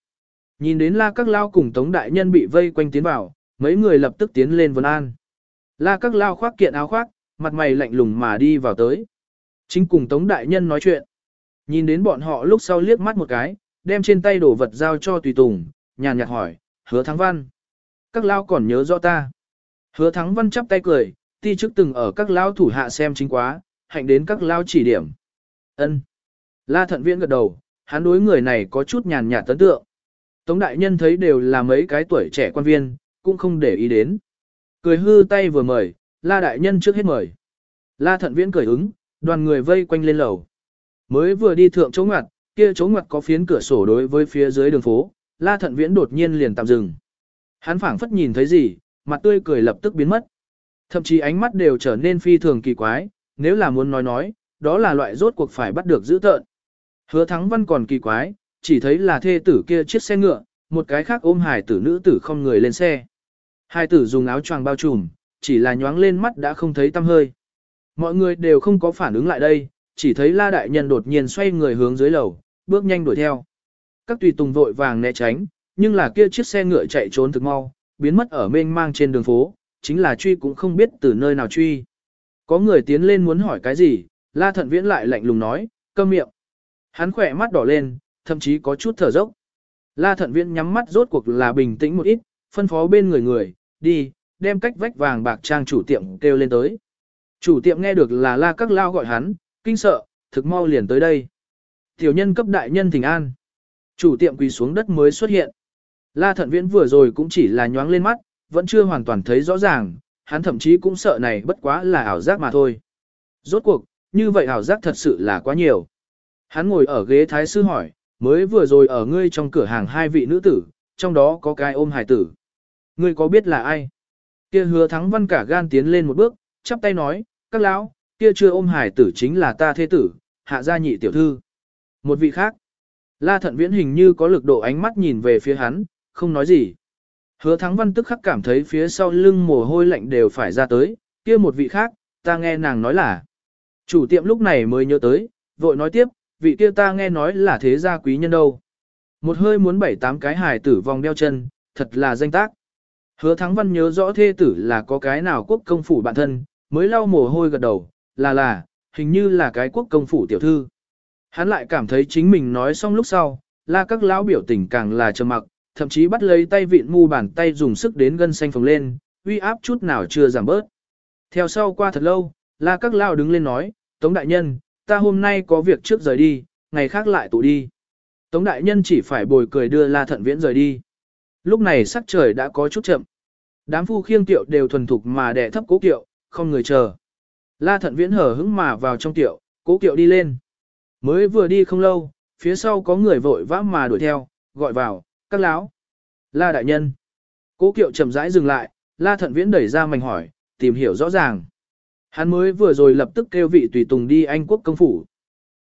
[SPEAKER 1] Nhìn đến la các lao cùng tống đại nhân bị vây quanh tiến vào, mấy người lập tức tiến lên vân an. La các lao khoác kiện áo khoác, mặt mày lạnh lùng mà đi vào tới. Chính cùng tống đại nhân nói chuyện. Nhìn đến bọn họ lúc sau liếc mắt một cái, đem trên tay đồ vật giao cho tùy tùng, nhàn nhạt hỏi, hứa thắng văn. Các lao còn nhớ rõ ta. Hứa thắng văn chắp tay cười, ti trước từng ở các lao thủ hạ xem chính quá, hạnh đến các lao chỉ điểm. ân La thận viễn gật đầu, hắn đối người này có chút nhàn nhạt tấn tượng. Tống đại nhân thấy đều là mấy cái tuổi trẻ quan viên, cũng không để ý đến. Cười hư tay vừa mời, la đại nhân trước hết mời. La thận viễn cười ứng, đoàn người vây quanh lên lầu. Mới vừa đi thượng chỗ ngặt kia chỗ ngoặt có phiến cửa sổ đối với phía dưới đường phố, la thận viễn đột nhiên liền tạm dừng. Hắn phảng phất nhìn thấy gì, mặt tươi cười lập tức biến mất. Thậm chí ánh mắt đều trở nên phi thường kỳ quái, nếu là muốn nói nói, đó là loại rốt cuộc phải bắt được giữ tợn. Hứa thắng văn còn kỳ quái, chỉ thấy là thê tử kia chiếc xe ngựa, một cái khác ôm hài tử nữ tử không người lên xe. Hai tử dùng áo choàng bao trùm, chỉ là nhoáng lên mắt đã không thấy tăm hơi. Mọi người đều không có phản ứng lại đây, chỉ thấy la đại nhân đột nhiên xoay người hướng dưới lầu, bước nhanh đuổi theo. Các tùy tùng vội vàng né tránh, nhưng là kia chiếc xe ngựa chạy trốn thực mau, biến mất ở mênh mang trên đường phố, chính là truy cũng không biết từ nơi nào truy. Có người tiến lên muốn hỏi cái gì, la thận viễn lại lạnh lùng nói, câm miệng. Hắn khỏe mắt đỏ lên, thậm chí có chút thở dốc. La thận viễn nhắm mắt rốt cuộc là bình tĩnh một ít, phân phó bên người người, đi, đem cách vách vàng bạc trang chủ tiệm kêu lên tới. Chủ tiệm nghe được là la các lao gọi hắn, kinh sợ, thực mau liền tới đây. Tiểu nhân cấp đại nhân thỉnh an. Chủ tiệm quỳ xuống đất mới xuất hiện. La thận viễn vừa rồi cũng chỉ là nhoáng lên mắt, vẫn chưa hoàn toàn thấy rõ ràng, hắn thậm chí cũng sợ này bất quá là ảo giác mà thôi. Rốt cuộc, như vậy ảo giác thật sự là quá nhiều. Hắn ngồi ở ghế thái sư hỏi, mới vừa rồi ở ngươi trong cửa hàng hai vị nữ tử, trong đó có cái ôm hài tử. Ngươi có biết là ai? Kia hứa thắng văn cả gan tiến lên một bước, chắp tay nói, các lão, kia chưa ôm hài tử chính là ta thế tử, hạ gia nhị tiểu thư. Một vị khác, la thận viễn hình như có lực độ ánh mắt nhìn về phía hắn, không nói gì. Hứa thắng văn tức khắc cảm thấy phía sau lưng mồ hôi lạnh đều phải ra tới, kia một vị khác, ta nghe nàng nói là. Chủ tiệm lúc này mới nhớ tới, vội nói tiếp, vị kia ta nghe nói là thế gia quý nhân đâu. Một hơi muốn bảy tám cái hài tử vòng đeo chân, thật là danh tác. Hứa thắng văn nhớ rõ thê tử là có cái nào quốc công phủ bản thân, mới lau mồ hôi gật đầu, là là, hình như là cái quốc công phủ tiểu thư. Hắn lại cảm thấy chính mình nói xong lúc sau, la các lão biểu tình càng là trầm mặc, thậm chí bắt lấy tay vịn mu bàn tay dùng sức đến gân xanh phồng lên, uy áp chút nào chưa giảm bớt. Theo sau qua thật lâu, la các lão đứng lên nói, Tống đại nhân, ta hôm nay có việc trước rời đi, ngày khác lại tụ đi. Tống đại nhân chỉ phải bồi cười đưa La Thận Viễn rời đi. Lúc này sắc trời đã có chút chậm. Đám phu khiêng tiệu đều thuần thục mà đẻ thấp cố kiệu, không người chờ. La Thận Viễn hở hững mà vào trong tiệu, cố kiệu đi lên. Mới vừa đi không lâu, phía sau có người vội vã mà đuổi theo, gọi vào, các lão. La đại nhân. Cố kiệu chậm rãi dừng lại, La Thận Viễn đẩy ra mảnh hỏi, tìm hiểu rõ ràng. Hắn mới vừa rồi lập tức kêu vị tùy tùng đi Anh quốc công phủ.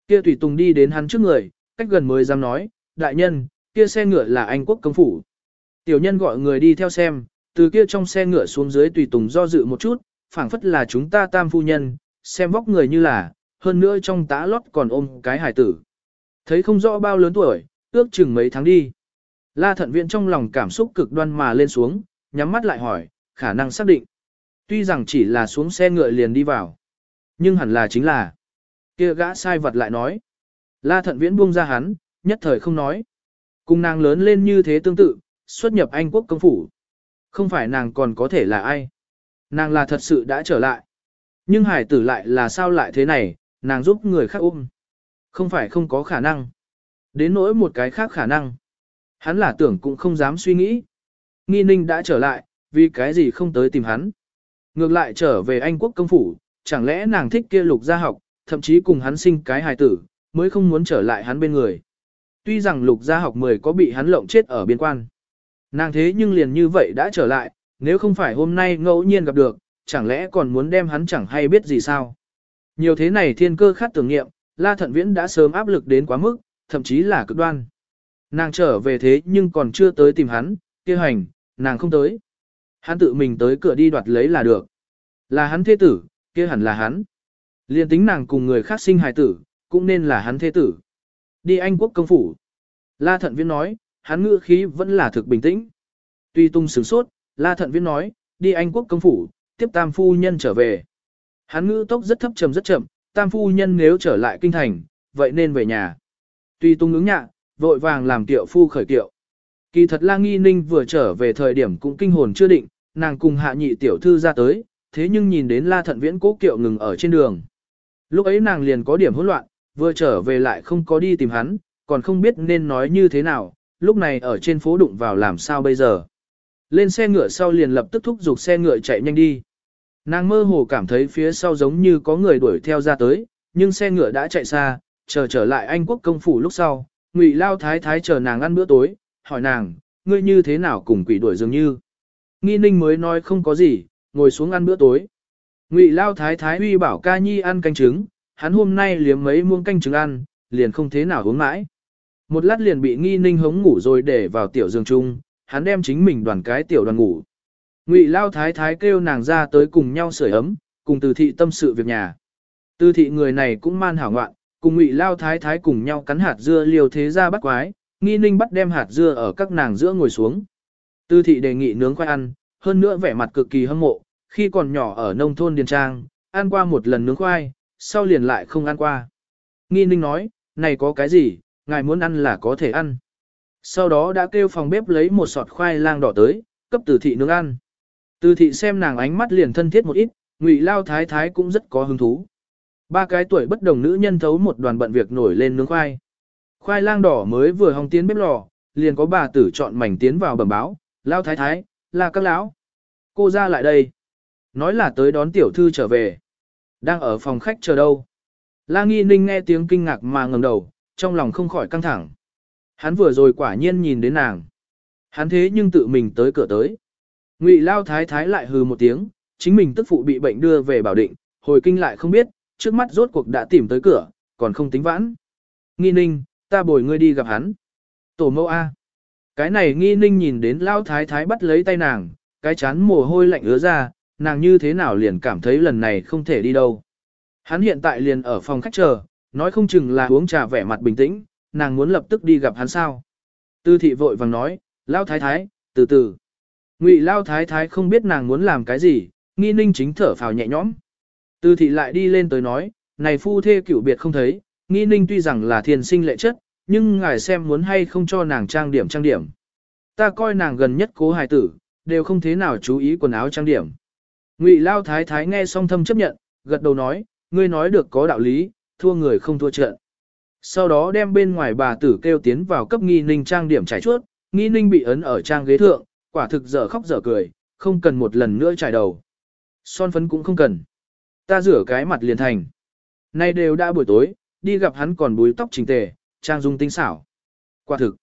[SPEAKER 1] Kia tùy tùng đi đến hắn trước người, cách gần mới dám nói, đại nhân, kia xe ngựa là Anh quốc công phủ. Tiểu nhân gọi người đi theo xem, từ kia trong xe ngựa xuống dưới tùy tùng do dự một chút, phảng phất là chúng ta tam phu nhân, xem vóc người như là, hơn nữa trong tã lót còn ôm cái hải tử. Thấy không rõ bao lớn tuổi, ước chừng mấy tháng đi. La thận viện trong lòng cảm xúc cực đoan mà lên xuống, nhắm mắt lại hỏi, khả năng xác định. Tuy rằng chỉ là xuống xe ngựa liền đi vào. Nhưng hẳn là chính là. kia gã sai vật lại nói. La thận viễn buông ra hắn, nhất thời không nói. Cùng nàng lớn lên như thế tương tự, xuất nhập Anh quốc công phủ. Không phải nàng còn có thể là ai. Nàng là thật sự đã trở lại. Nhưng hải tử lại là sao lại thế này, nàng giúp người khác ôm. Không phải không có khả năng. Đến nỗi một cái khác khả năng. Hắn là tưởng cũng không dám suy nghĩ. Nghi ninh đã trở lại, vì cái gì không tới tìm hắn. Ngược lại trở về Anh quốc công phủ, chẳng lẽ nàng thích kia lục gia học, thậm chí cùng hắn sinh cái hài tử, mới không muốn trở lại hắn bên người. Tuy rằng lục gia học 10 có bị hắn lộng chết ở biên quan. Nàng thế nhưng liền như vậy đã trở lại, nếu không phải hôm nay ngẫu nhiên gặp được, chẳng lẽ còn muốn đem hắn chẳng hay biết gì sao. Nhiều thế này thiên cơ khát tưởng nghiệm, La Thận Viễn đã sớm áp lực đến quá mức, thậm chí là cực đoan. Nàng trở về thế nhưng còn chưa tới tìm hắn, kia hành, nàng không tới. Hắn tự mình tới cửa đi đoạt lấy là được. Là hắn thế tử, kia hẳn là hắn. Liên tính nàng cùng người khác sinh hài tử, cũng nên là hắn thế tử. Đi Anh quốc công phủ. La Thận Viễn nói, hắn ngữ khí vẫn là thực bình tĩnh. Tuy tung sửng sốt, La Thận Viễn nói, đi Anh quốc công phủ, tiếp tam phu nhân trở về. Hắn ngữ tốc rất thấp trầm rất chậm, tam phu nhân nếu trở lại kinh thành, vậy nên về nhà. Tuy tung ứng nhạ, vội vàng làm tiệu phu khởi tiệu. Kỳ thật La Nghi Ninh vừa trở về thời điểm cũng kinh hồn chưa định, nàng cùng hạ nhị tiểu thư ra tới, thế nhưng nhìn đến La Thận Viễn cố kiệu ngừng ở trên đường. Lúc ấy nàng liền có điểm hỗn loạn, vừa trở về lại không có đi tìm hắn, còn không biết nên nói như thế nào, lúc này ở trên phố đụng vào làm sao bây giờ. Lên xe ngựa sau liền lập tức thúc giục xe ngựa chạy nhanh đi. Nàng mơ hồ cảm thấy phía sau giống như có người đuổi theo ra tới, nhưng xe ngựa đã chạy xa, chờ trở lại Anh quốc công phủ lúc sau, Ngụy Lao Thái Thái chờ nàng ăn bữa tối, hỏi nàng, ngươi như thế nào cùng quỷ đuổi dường như. Nghi ninh mới nói không có gì, ngồi xuống ăn bữa tối. Ngụy Lao Thái Thái uy bảo ca nhi ăn canh trứng, hắn hôm nay liếm mấy muông canh trứng ăn, liền không thế nào uống mãi. Một lát liền bị nghi ninh hống ngủ rồi để vào tiểu giường chung, hắn đem chính mình đoàn cái tiểu đoàn ngủ. Ngụy Lao Thái Thái kêu nàng ra tới cùng nhau sưởi ấm, cùng từ thị tâm sự việc nhà. Từ thị người này cũng man hảo ngoạn, cùng Ngụy Lao Thái Thái cùng nhau cắn hạt dưa liều thế ra bắt quái, nghi ninh bắt đem hạt dưa ở các nàng giữa ngồi xuống. Từ thị đề nghị nướng khoai ăn, hơn nữa vẻ mặt cực kỳ hâm mộ, khi còn nhỏ ở nông thôn Điền Trang, ăn qua một lần nướng khoai, sau liền lại không ăn qua. Nghi ninh nói, này có cái gì, ngài muốn ăn là có thể ăn. Sau đó đã kêu phòng bếp lấy một sọt khoai lang đỏ tới, cấp từ thị nướng ăn. Từ thị xem nàng ánh mắt liền thân thiết một ít, ngụy lao thái thái cũng rất có hứng thú. Ba cái tuổi bất đồng nữ nhân thấu một đoàn bận việc nổi lên nướng khoai. Khoai lang đỏ mới vừa hong tiến bếp lò, liền có bà tử chọn mảnh tiến vào bẩm báo, lao thái thái, là các lão. Cô ra lại đây. Nói là tới đón tiểu thư trở về. Đang ở phòng khách chờ đâu. La Nghi Ninh nghe tiếng kinh ngạc mà ngẩng đầu, trong lòng không khỏi căng thẳng. Hắn vừa rồi quả nhiên nhìn đến nàng. Hắn thế nhưng tự mình tới cửa tới. Ngụy Lao Thái Thái lại hừ một tiếng, chính mình tức phụ bị bệnh đưa về bảo định, hồi kinh lại không biết, trước mắt rốt cuộc đã tìm tới cửa, còn không tính vãn. Nghi ninh, ta bồi ngươi đi gặp hắn. Tổ mẫu A. Cái này nghi ninh nhìn đến Lao Thái Thái bắt lấy tay nàng, cái chán mồ hôi lạnh ứa ra, nàng như thế nào liền cảm thấy lần này không thể đi đâu. Hắn hiện tại liền ở phòng khách chờ, nói không chừng là uống trà vẻ mặt bình tĩnh, nàng muốn lập tức đi gặp hắn sao. Tư thị vội vàng nói, Lao Thái Thái, từ từ. Ngụy Lao Thái Thái không biết nàng muốn làm cái gì, nghi ninh chính thở phào nhẹ nhõm. Tư thị lại đi lên tới nói, này phu thê cửu biệt không thấy, nghi ninh tuy rằng là thiền sinh lệ chất, nhưng ngài xem muốn hay không cho nàng trang điểm trang điểm. Ta coi nàng gần nhất cố hài tử, đều không thế nào chú ý quần áo trang điểm. Ngụy Lao Thái Thái nghe xong thâm chấp nhận, gật đầu nói, ngươi nói được có đạo lý, thua người không thua trận. Sau đó đem bên ngoài bà tử kêu tiến vào cấp nghi ninh trang điểm trải chuốt, nghi ninh bị ấn ở trang ghế thượng, quả thực dở khóc dở cười, không cần một lần nữa trải đầu. Son phấn cũng không cần. Ta rửa cái mặt liền thành. Nay đều đã buổi tối, đi gặp hắn còn búi tóc chỉnh tề, trang dung tinh xảo. Quả thực.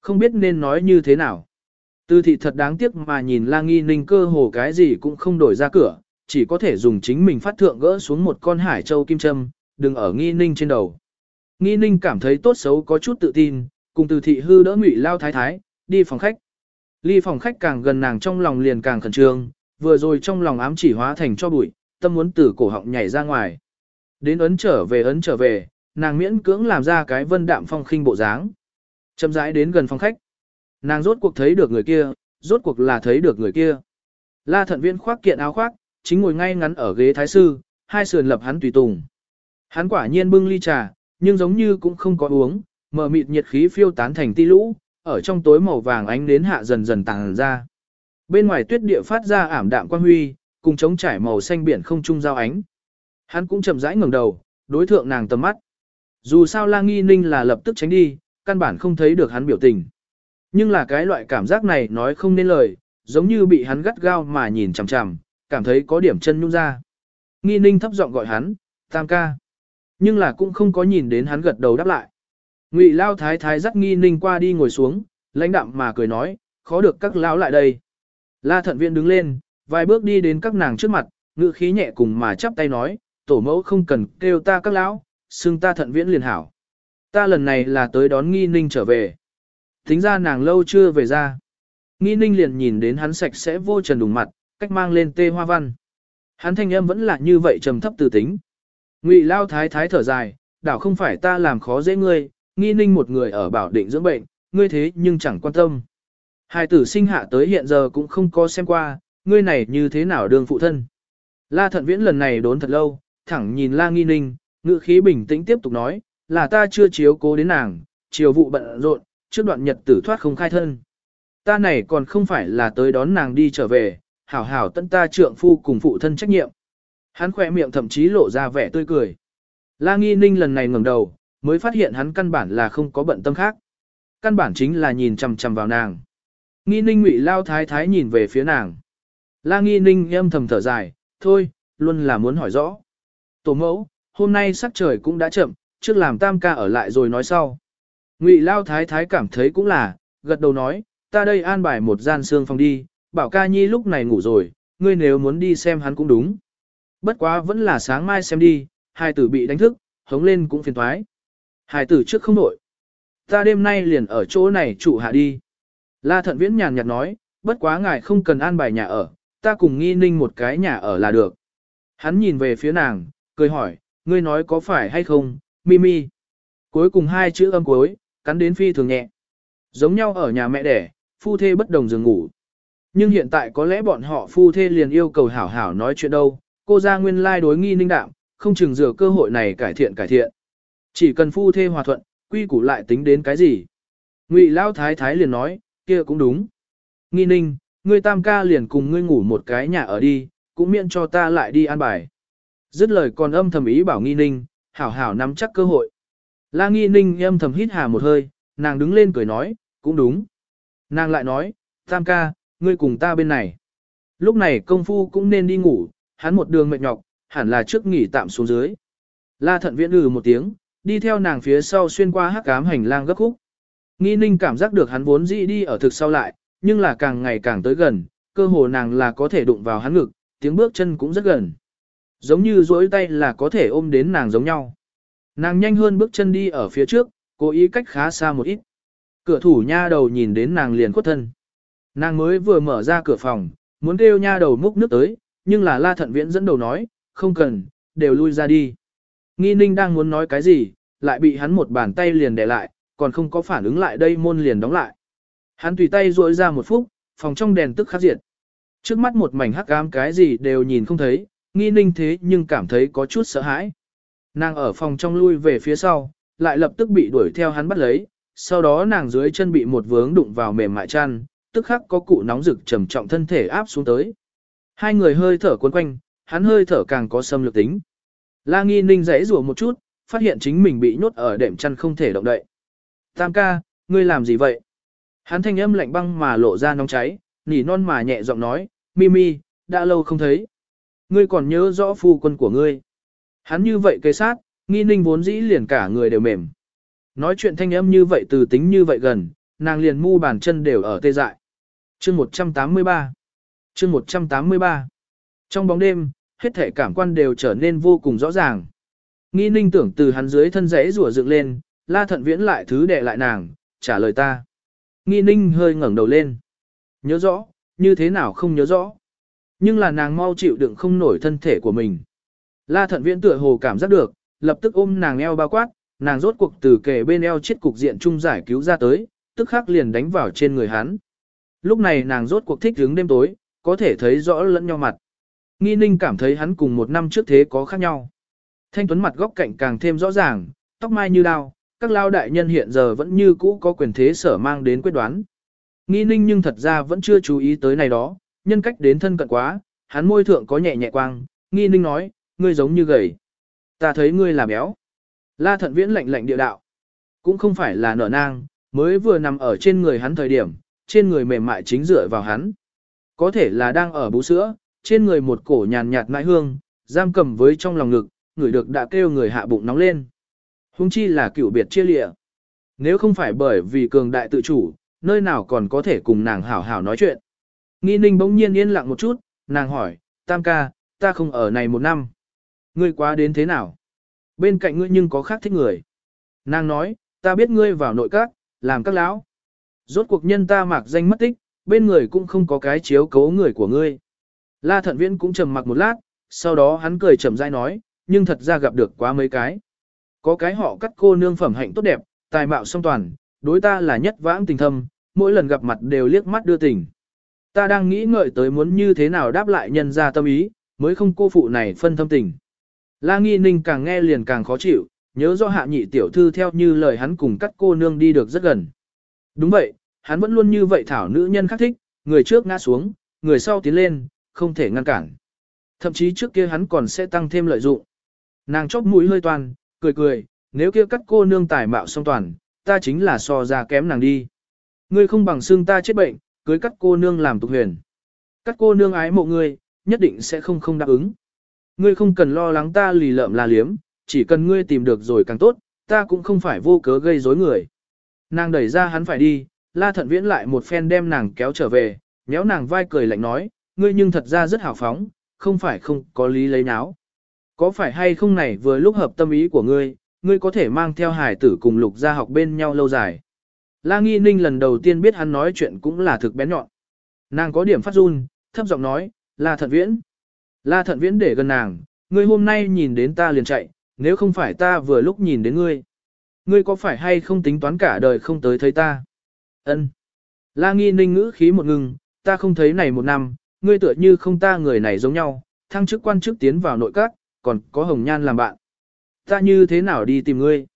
[SPEAKER 1] Không biết nên nói như thế nào. Tư thị thật đáng tiếc mà nhìn la nghi ninh cơ hồ cái gì cũng không đổi ra cửa, chỉ có thể dùng chính mình phát thượng gỡ xuống một con hải châu kim châm, đừng ở nghi ninh trên đầu. Nghi ninh cảm thấy tốt xấu có chút tự tin, cùng từ thị hư đỡ ngụy lao thái thái, đi phòng khách. Ly phòng khách càng gần nàng trong lòng liền càng khẩn trương, vừa rồi trong lòng ám chỉ hóa thành cho bụi, tâm muốn từ cổ họng nhảy ra ngoài. Đến ấn trở về ấn trở về, nàng miễn cưỡng làm ra cái vân đạm phong khinh bộ dáng. Chậm rãi đến gần phòng khách. Nàng rốt cuộc thấy được người kia, rốt cuộc là thấy được người kia. La thận viên khoác kiện áo khoác, chính ngồi ngay ngắn ở ghế thái sư, hai sườn lập hắn tùy tùng. Hắn quả nhiên bưng ly trà, nhưng giống như cũng không có uống, mở mịt nhiệt khí phiêu tán thành ti lũ, ở trong tối màu vàng ánh đến hạ dần dần tàng ra. Bên ngoài tuyết địa phát ra ảm đạm quang huy, cùng chống trải màu xanh biển không trung giao ánh. Hắn cũng chậm rãi ngẩng đầu, đối thượng nàng tầm mắt. Dù sao La Nghi Ninh là lập tức tránh đi, căn bản không thấy được hắn biểu tình. Nhưng là cái loại cảm giác này nói không nên lời, giống như bị hắn gắt gao mà nhìn chằm chằm, cảm thấy có điểm chân nhung ra. Nghi Ninh thấp giọng gọi hắn, tam ca. Nhưng là cũng không có nhìn đến hắn gật đầu đáp lại. Ngụy Lao Thái Thái dắt Nghi Ninh qua đi ngồi xuống, lãnh đạm mà cười nói, khó được các lão lại đây. La Thận Viện đứng lên, vài bước đi đến các nàng trước mặt, ngự khí nhẹ cùng mà chắp tay nói, tổ mẫu không cần kêu ta các lão, xưng ta thận viễn liền hảo. Ta lần này là tới đón nghi ninh trở về. Tính ra nàng lâu chưa về ra. Nghi ninh liền nhìn đến hắn sạch sẽ vô trần đùng mặt, cách mang lên tê hoa văn. Hắn thanh âm vẫn là như vậy trầm thấp từ tính. Ngụy lao thái thái thở dài, đảo không phải ta làm khó dễ ngươi, nghi ninh một người ở bảo định dưỡng bệnh, ngươi thế nhưng chẳng quan tâm. Hai tử sinh hạ tới hiện giờ cũng không có xem qua, ngươi này như thế nào đương phụ thân. La thận viễn lần này đốn thật lâu, thẳng nhìn la nghi ninh, ngữ khí bình tĩnh tiếp tục nói, là ta chưa chiếu cố đến nàng, chiều vụ bận rộn, trước đoạn nhật tử thoát không khai thân. Ta này còn không phải là tới đón nàng đi trở về, hảo hảo tận ta trượng phu cùng phụ thân trách nhiệm. Hắn khỏe miệng thậm chí lộ ra vẻ tươi cười. La nghi ninh lần này ngẩng đầu, mới phát hiện hắn căn bản là không có bận tâm khác. Căn bản chính là nhìn chằm chằm vào nàng. Nghi ninh ngụy lao thái thái nhìn về phía nàng. La nghi ninh âm thầm thở dài, thôi, luôn là muốn hỏi rõ. Tổ mẫu, hôm nay sắc trời cũng đã chậm, trước làm tam ca ở lại rồi nói sau. Ngụy lao thái thái cảm thấy cũng là, gật đầu nói, ta đây an bài một gian xương phòng đi, bảo ca nhi lúc này ngủ rồi, ngươi nếu muốn đi xem hắn cũng đúng. Bất quá vẫn là sáng mai xem đi, hai tử bị đánh thức, hống lên cũng phiền thoái. Hải tử trước không nổi. Ta đêm nay liền ở chỗ này trụ hạ đi. La thận viễn nhàn nhạt nói, bất quá ngài không cần an bài nhà ở, ta cùng nghi ninh một cái nhà ở là được. Hắn nhìn về phía nàng, cười hỏi, ngươi nói có phải hay không, Mimi. Cuối cùng hai chữ âm cuối, cắn đến phi thường nhẹ. Giống nhau ở nhà mẹ đẻ, phu thê bất đồng giường ngủ. Nhưng hiện tại có lẽ bọn họ phu thê liền yêu cầu hảo hảo nói chuyện đâu, cô ra nguyên lai đối nghi ninh đạm, không chừng dựa cơ hội này cải thiện cải thiện. Chỉ cần phu thê hòa thuận, quy củ lại tính đến cái gì. Ngụy lão Thái Thái liền nói, kia cũng đúng. Nghi ninh, ngươi tam ca liền cùng ngươi ngủ một cái nhà ở đi, cũng miễn cho ta lại đi an bài. Dứt lời còn âm thầm ý bảo nghi ninh, hảo hảo nắm chắc cơ hội. La nghi ninh âm thầm hít hà một hơi, nàng đứng lên cười nói, cũng đúng. Nàng lại nói, tam ca, ngươi cùng ta bên này. Lúc này công phu cũng nên đi ngủ, hắn một đường mệt nhọc, hẳn là trước nghỉ tạm xuống dưới. La thận viễn ừ một tiếng, đi theo nàng phía sau xuyên qua hắc ám hành lang gấp khúc. Nghi ninh cảm giác được hắn vốn dĩ đi ở thực sau lại, nhưng là càng ngày càng tới gần, cơ hồ nàng là có thể đụng vào hắn ngực, tiếng bước chân cũng rất gần. Giống như duỗi tay là có thể ôm đến nàng giống nhau. Nàng nhanh hơn bước chân đi ở phía trước, cố ý cách khá xa một ít. Cửa thủ nha đầu nhìn đến nàng liền khuất thân. Nàng mới vừa mở ra cửa phòng, muốn kêu nha đầu múc nước tới, nhưng là la thận viễn dẫn đầu nói, không cần, đều lui ra đi. Nghi ninh đang muốn nói cái gì, lại bị hắn một bàn tay liền đè lại, còn không có phản ứng lại đây môn liền đóng lại. Hắn tùy tay duỗi ra một phút, phòng trong đèn tức khắc diệt. Trước mắt một mảnh hắc ám cái gì đều nhìn không thấy, nghi ninh thế nhưng cảm thấy có chút sợ hãi. Nàng ở phòng trong lui về phía sau, lại lập tức bị đuổi theo hắn bắt lấy, sau đó nàng dưới chân bị một vướng đụng vào mềm mại chăn, tức khắc có cụ nóng rực trầm trọng thân thể áp xuống tới. Hai người hơi thở cuốn quanh, hắn hơi thở càng có xâm lược tính. La Nghi Ninh rẽ rủa một chút, phát hiện chính mình bị nhốt ở đệm chăn không thể động đậy. Tam ca, ngươi làm gì vậy? Hắn thanh âm lạnh băng mà lộ ra nóng cháy, nỉ non mà nhẹ giọng nói, Mimi, đã lâu không thấy. Ngươi còn nhớ rõ phu quân của ngươi. Hắn như vậy cây sát, nghi ninh vốn dĩ liền cả người đều mềm. Nói chuyện thanh âm như vậy từ tính như vậy gần, nàng liền mu bàn chân đều ở tê dại. Chương 183 Chương 183 Trong bóng đêm, hết thể cảm quan đều trở nên vô cùng rõ ràng. Nghi ninh tưởng từ hắn dưới thân rẽ rủa dựng lên, la thận viễn lại thứ đệ lại nàng, trả lời ta. Nghi ninh hơi ngẩng đầu lên. Nhớ rõ, như thế nào không nhớ rõ. Nhưng là nàng mau chịu đựng không nổi thân thể của mình. La thận viễn tựa hồ cảm giác được, lập tức ôm nàng eo bao quát, nàng rốt cuộc từ kề bên eo chết cục diện chung giải cứu ra tới, tức khắc liền đánh vào trên người hắn. Lúc này nàng rốt cuộc thích hướng đêm tối, có thể thấy rõ lẫn nhau mặt. Nghi ninh cảm thấy hắn cùng một năm trước thế có khác nhau. Thanh tuấn mặt góc cạnh càng thêm rõ ràng, tóc mai như đao, các lao đại nhân hiện giờ vẫn như cũ có quyền thế sở mang đến quyết đoán. Nghi ninh nhưng thật ra vẫn chưa chú ý tới này đó, nhân cách đến thân cận quá, hắn môi thượng có nhẹ nhẹ quang, nghi ninh nói, ngươi giống như gầy. Ta thấy ngươi là béo. La thận viễn lạnh lạnh địa đạo. Cũng không phải là nở nang, mới vừa nằm ở trên người hắn thời điểm, trên người mềm mại chính dựa vào hắn. Có thể là đang ở bú sữa, trên người một cổ nhàn nhạt nãi hương, giam cầm với trong lòng ngực, người được đã kêu người hạ bụng nóng lên. Hung chi là cựu biệt chia lịa. Nếu không phải bởi vì cường đại tự chủ, nơi nào còn có thể cùng nàng hảo hảo nói chuyện. Nghi ninh bỗng nhiên yên lặng một chút, nàng hỏi, tam ca, ta không ở này một năm. Ngươi quá đến thế nào? bên cạnh ngươi nhưng có khác thích người. Nàng nói, ta biết ngươi vào nội các, làm các lão. Rốt cuộc nhân ta mạc danh mất tích, bên người cũng không có cái chiếu cố người của ngươi. La thận viễn cũng trầm mặc một lát, sau đó hắn cười chậm rãi nói, nhưng thật ra gặp được quá mấy cái. Có cái họ cắt cô nương phẩm hạnh tốt đẹp, tài mạo song toàn, đối ta là nhất vãng tình thâm, mỗi lần gặp mặt đều liếc mắt đưa tình. Ta đang nghĩ ngợi tới muốn như thế nào đáp lại nhân ra tâm ý, mới không cô phụ này phân thâm tình. La Nghi Ninh càng nghe liền càng khó chịu, nhớ do hạ nhị tiểu thư theo như lời hắn cùng cắt cô nương đi được rất gần. Đúng vậy, hắn vẫn luôn như vậy thảo nữ nhân khác thích, người trước ngã xuống, người sau tiến lên, không thể ngăn cản. Thậm chí trước kia hắn còn sẽ tăng thêm lợi dụng. Nàng chóp mũi hơi toàn, cười cười, nếu kia cắt cô nương tài mạo song toàn, ta chính là so ra kém nàng đi. Ngươi không bằng xương ta chết bệnh, cưới cắt cô nương làm tục huyền. Cắt cô nương ái mộ ngươi, nhất định sẽ không không đáp ứng. Ngươi không cần lo lắng ta lì lợm là liếm, chỉ cần ngươi tìm được rồi càng tốt, ta cũng không phải vô cớ gây rối người. Nàng đẩy ra hắn phải đi, la thận viễn lại một phen đem nàng kéo trở về, méo nàng vai cười lạnh nói, ngươi nhưng thật ra rất hào phóng, không phải không có lý lấy náo. Có phải hay không này vừa lúc hợp tâm ý của ngươi, ngươi có thể mang theo hải tử cùng lục ra học bên nhau lâu dài. La Nghi Ninh lần đầu tiên biết hắn nói chuyện cũng là thực bén nhọn. Nàng có điểm phát run, thấp giọng nói, La Thận Viễn. La Thận Viễn để gần nàng, ngươi hôm nay nhìn đến ta liền chạy, nếu không phải ta vừa lúc nhìn đến ngươi. Ngươi có phải hay không tính toán cả đời không tới thấy ta? Ân. La Nghi Ninh ngữ khí một ngừng, ta không thấy này một năm, ngươi tựa như không ta người này giống nhau, thăng chức quan chức tiến vào nội các, còn có hồng nhan làm bạn. Ta như thế nào đi tìm ngươi?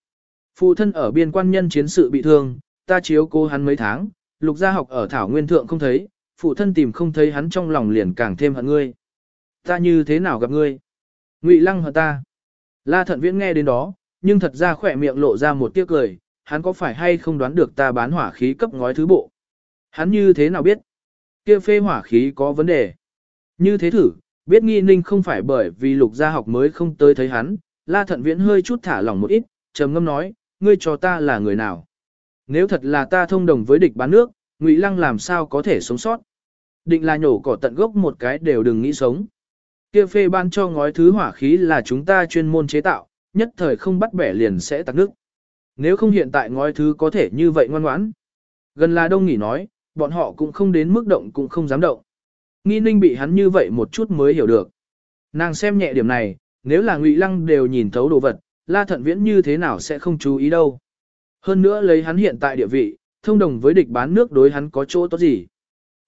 [SPEAKER 1] Phụ thân ở biên quan nhân chiến sự bị thương, ta chiếu cô hắn mấy tháng, lục gia học ở Thảo Nguyên Thượng không thấy, phụ thân tìm không thấy hắn trong lòng liền càng thêm hận ngươi. Ta như thế nào gặp ngươi? Ngụy lăng hận ta. La thận viễn nghe đến đó, nhưng thật ra khỏe miệng lộ ra một tiếc cười, hắn có phải hay không đoán được ta bán hỏa khí cấp ngói thứ bộ? Hắn như thế nào biết? Kia phê hỏa khí có vấn đề. Như thế thử, biết nghi ninh không phải bởi vì lục gia học mới không tới thấy hắn, la thận viễn hơi chút thả lỏng một ít, trầm ngâm nói, ngươi cho ta là người nào? Nếu thật là ta thông đồng với địch bán nước, Ngụy Lăng làm sao có thể sống sót? Định là nhổ cỏ tận gốc một cái đều đừng nghĩ sống. Kia phê ban cho ngói thứ hỏa khí là chúng ta chuyên môn chế tạo, nhất thời không bắt bẻ liền sẽ tắc nước. Nếu không hiện tại ngói thứ có thể như vậy ngoan ngoãn. Gần là đông nghỉ nói, bọn họ cũng không đến mức động cũng không dám động. Nghi ninh bị hắn như vậy một chút mới hiểu được. Nàng xem nhẹ điểm này, nếu là ngụy lăng đều nhìn thấu đồ vật, la thận viễn như thế nào sẽ không chú ý đâu. Hơn nữa lấy hắn hiện tại địa vị, thông đồng với địch bán nước đối hắn có chỗ tốt gì.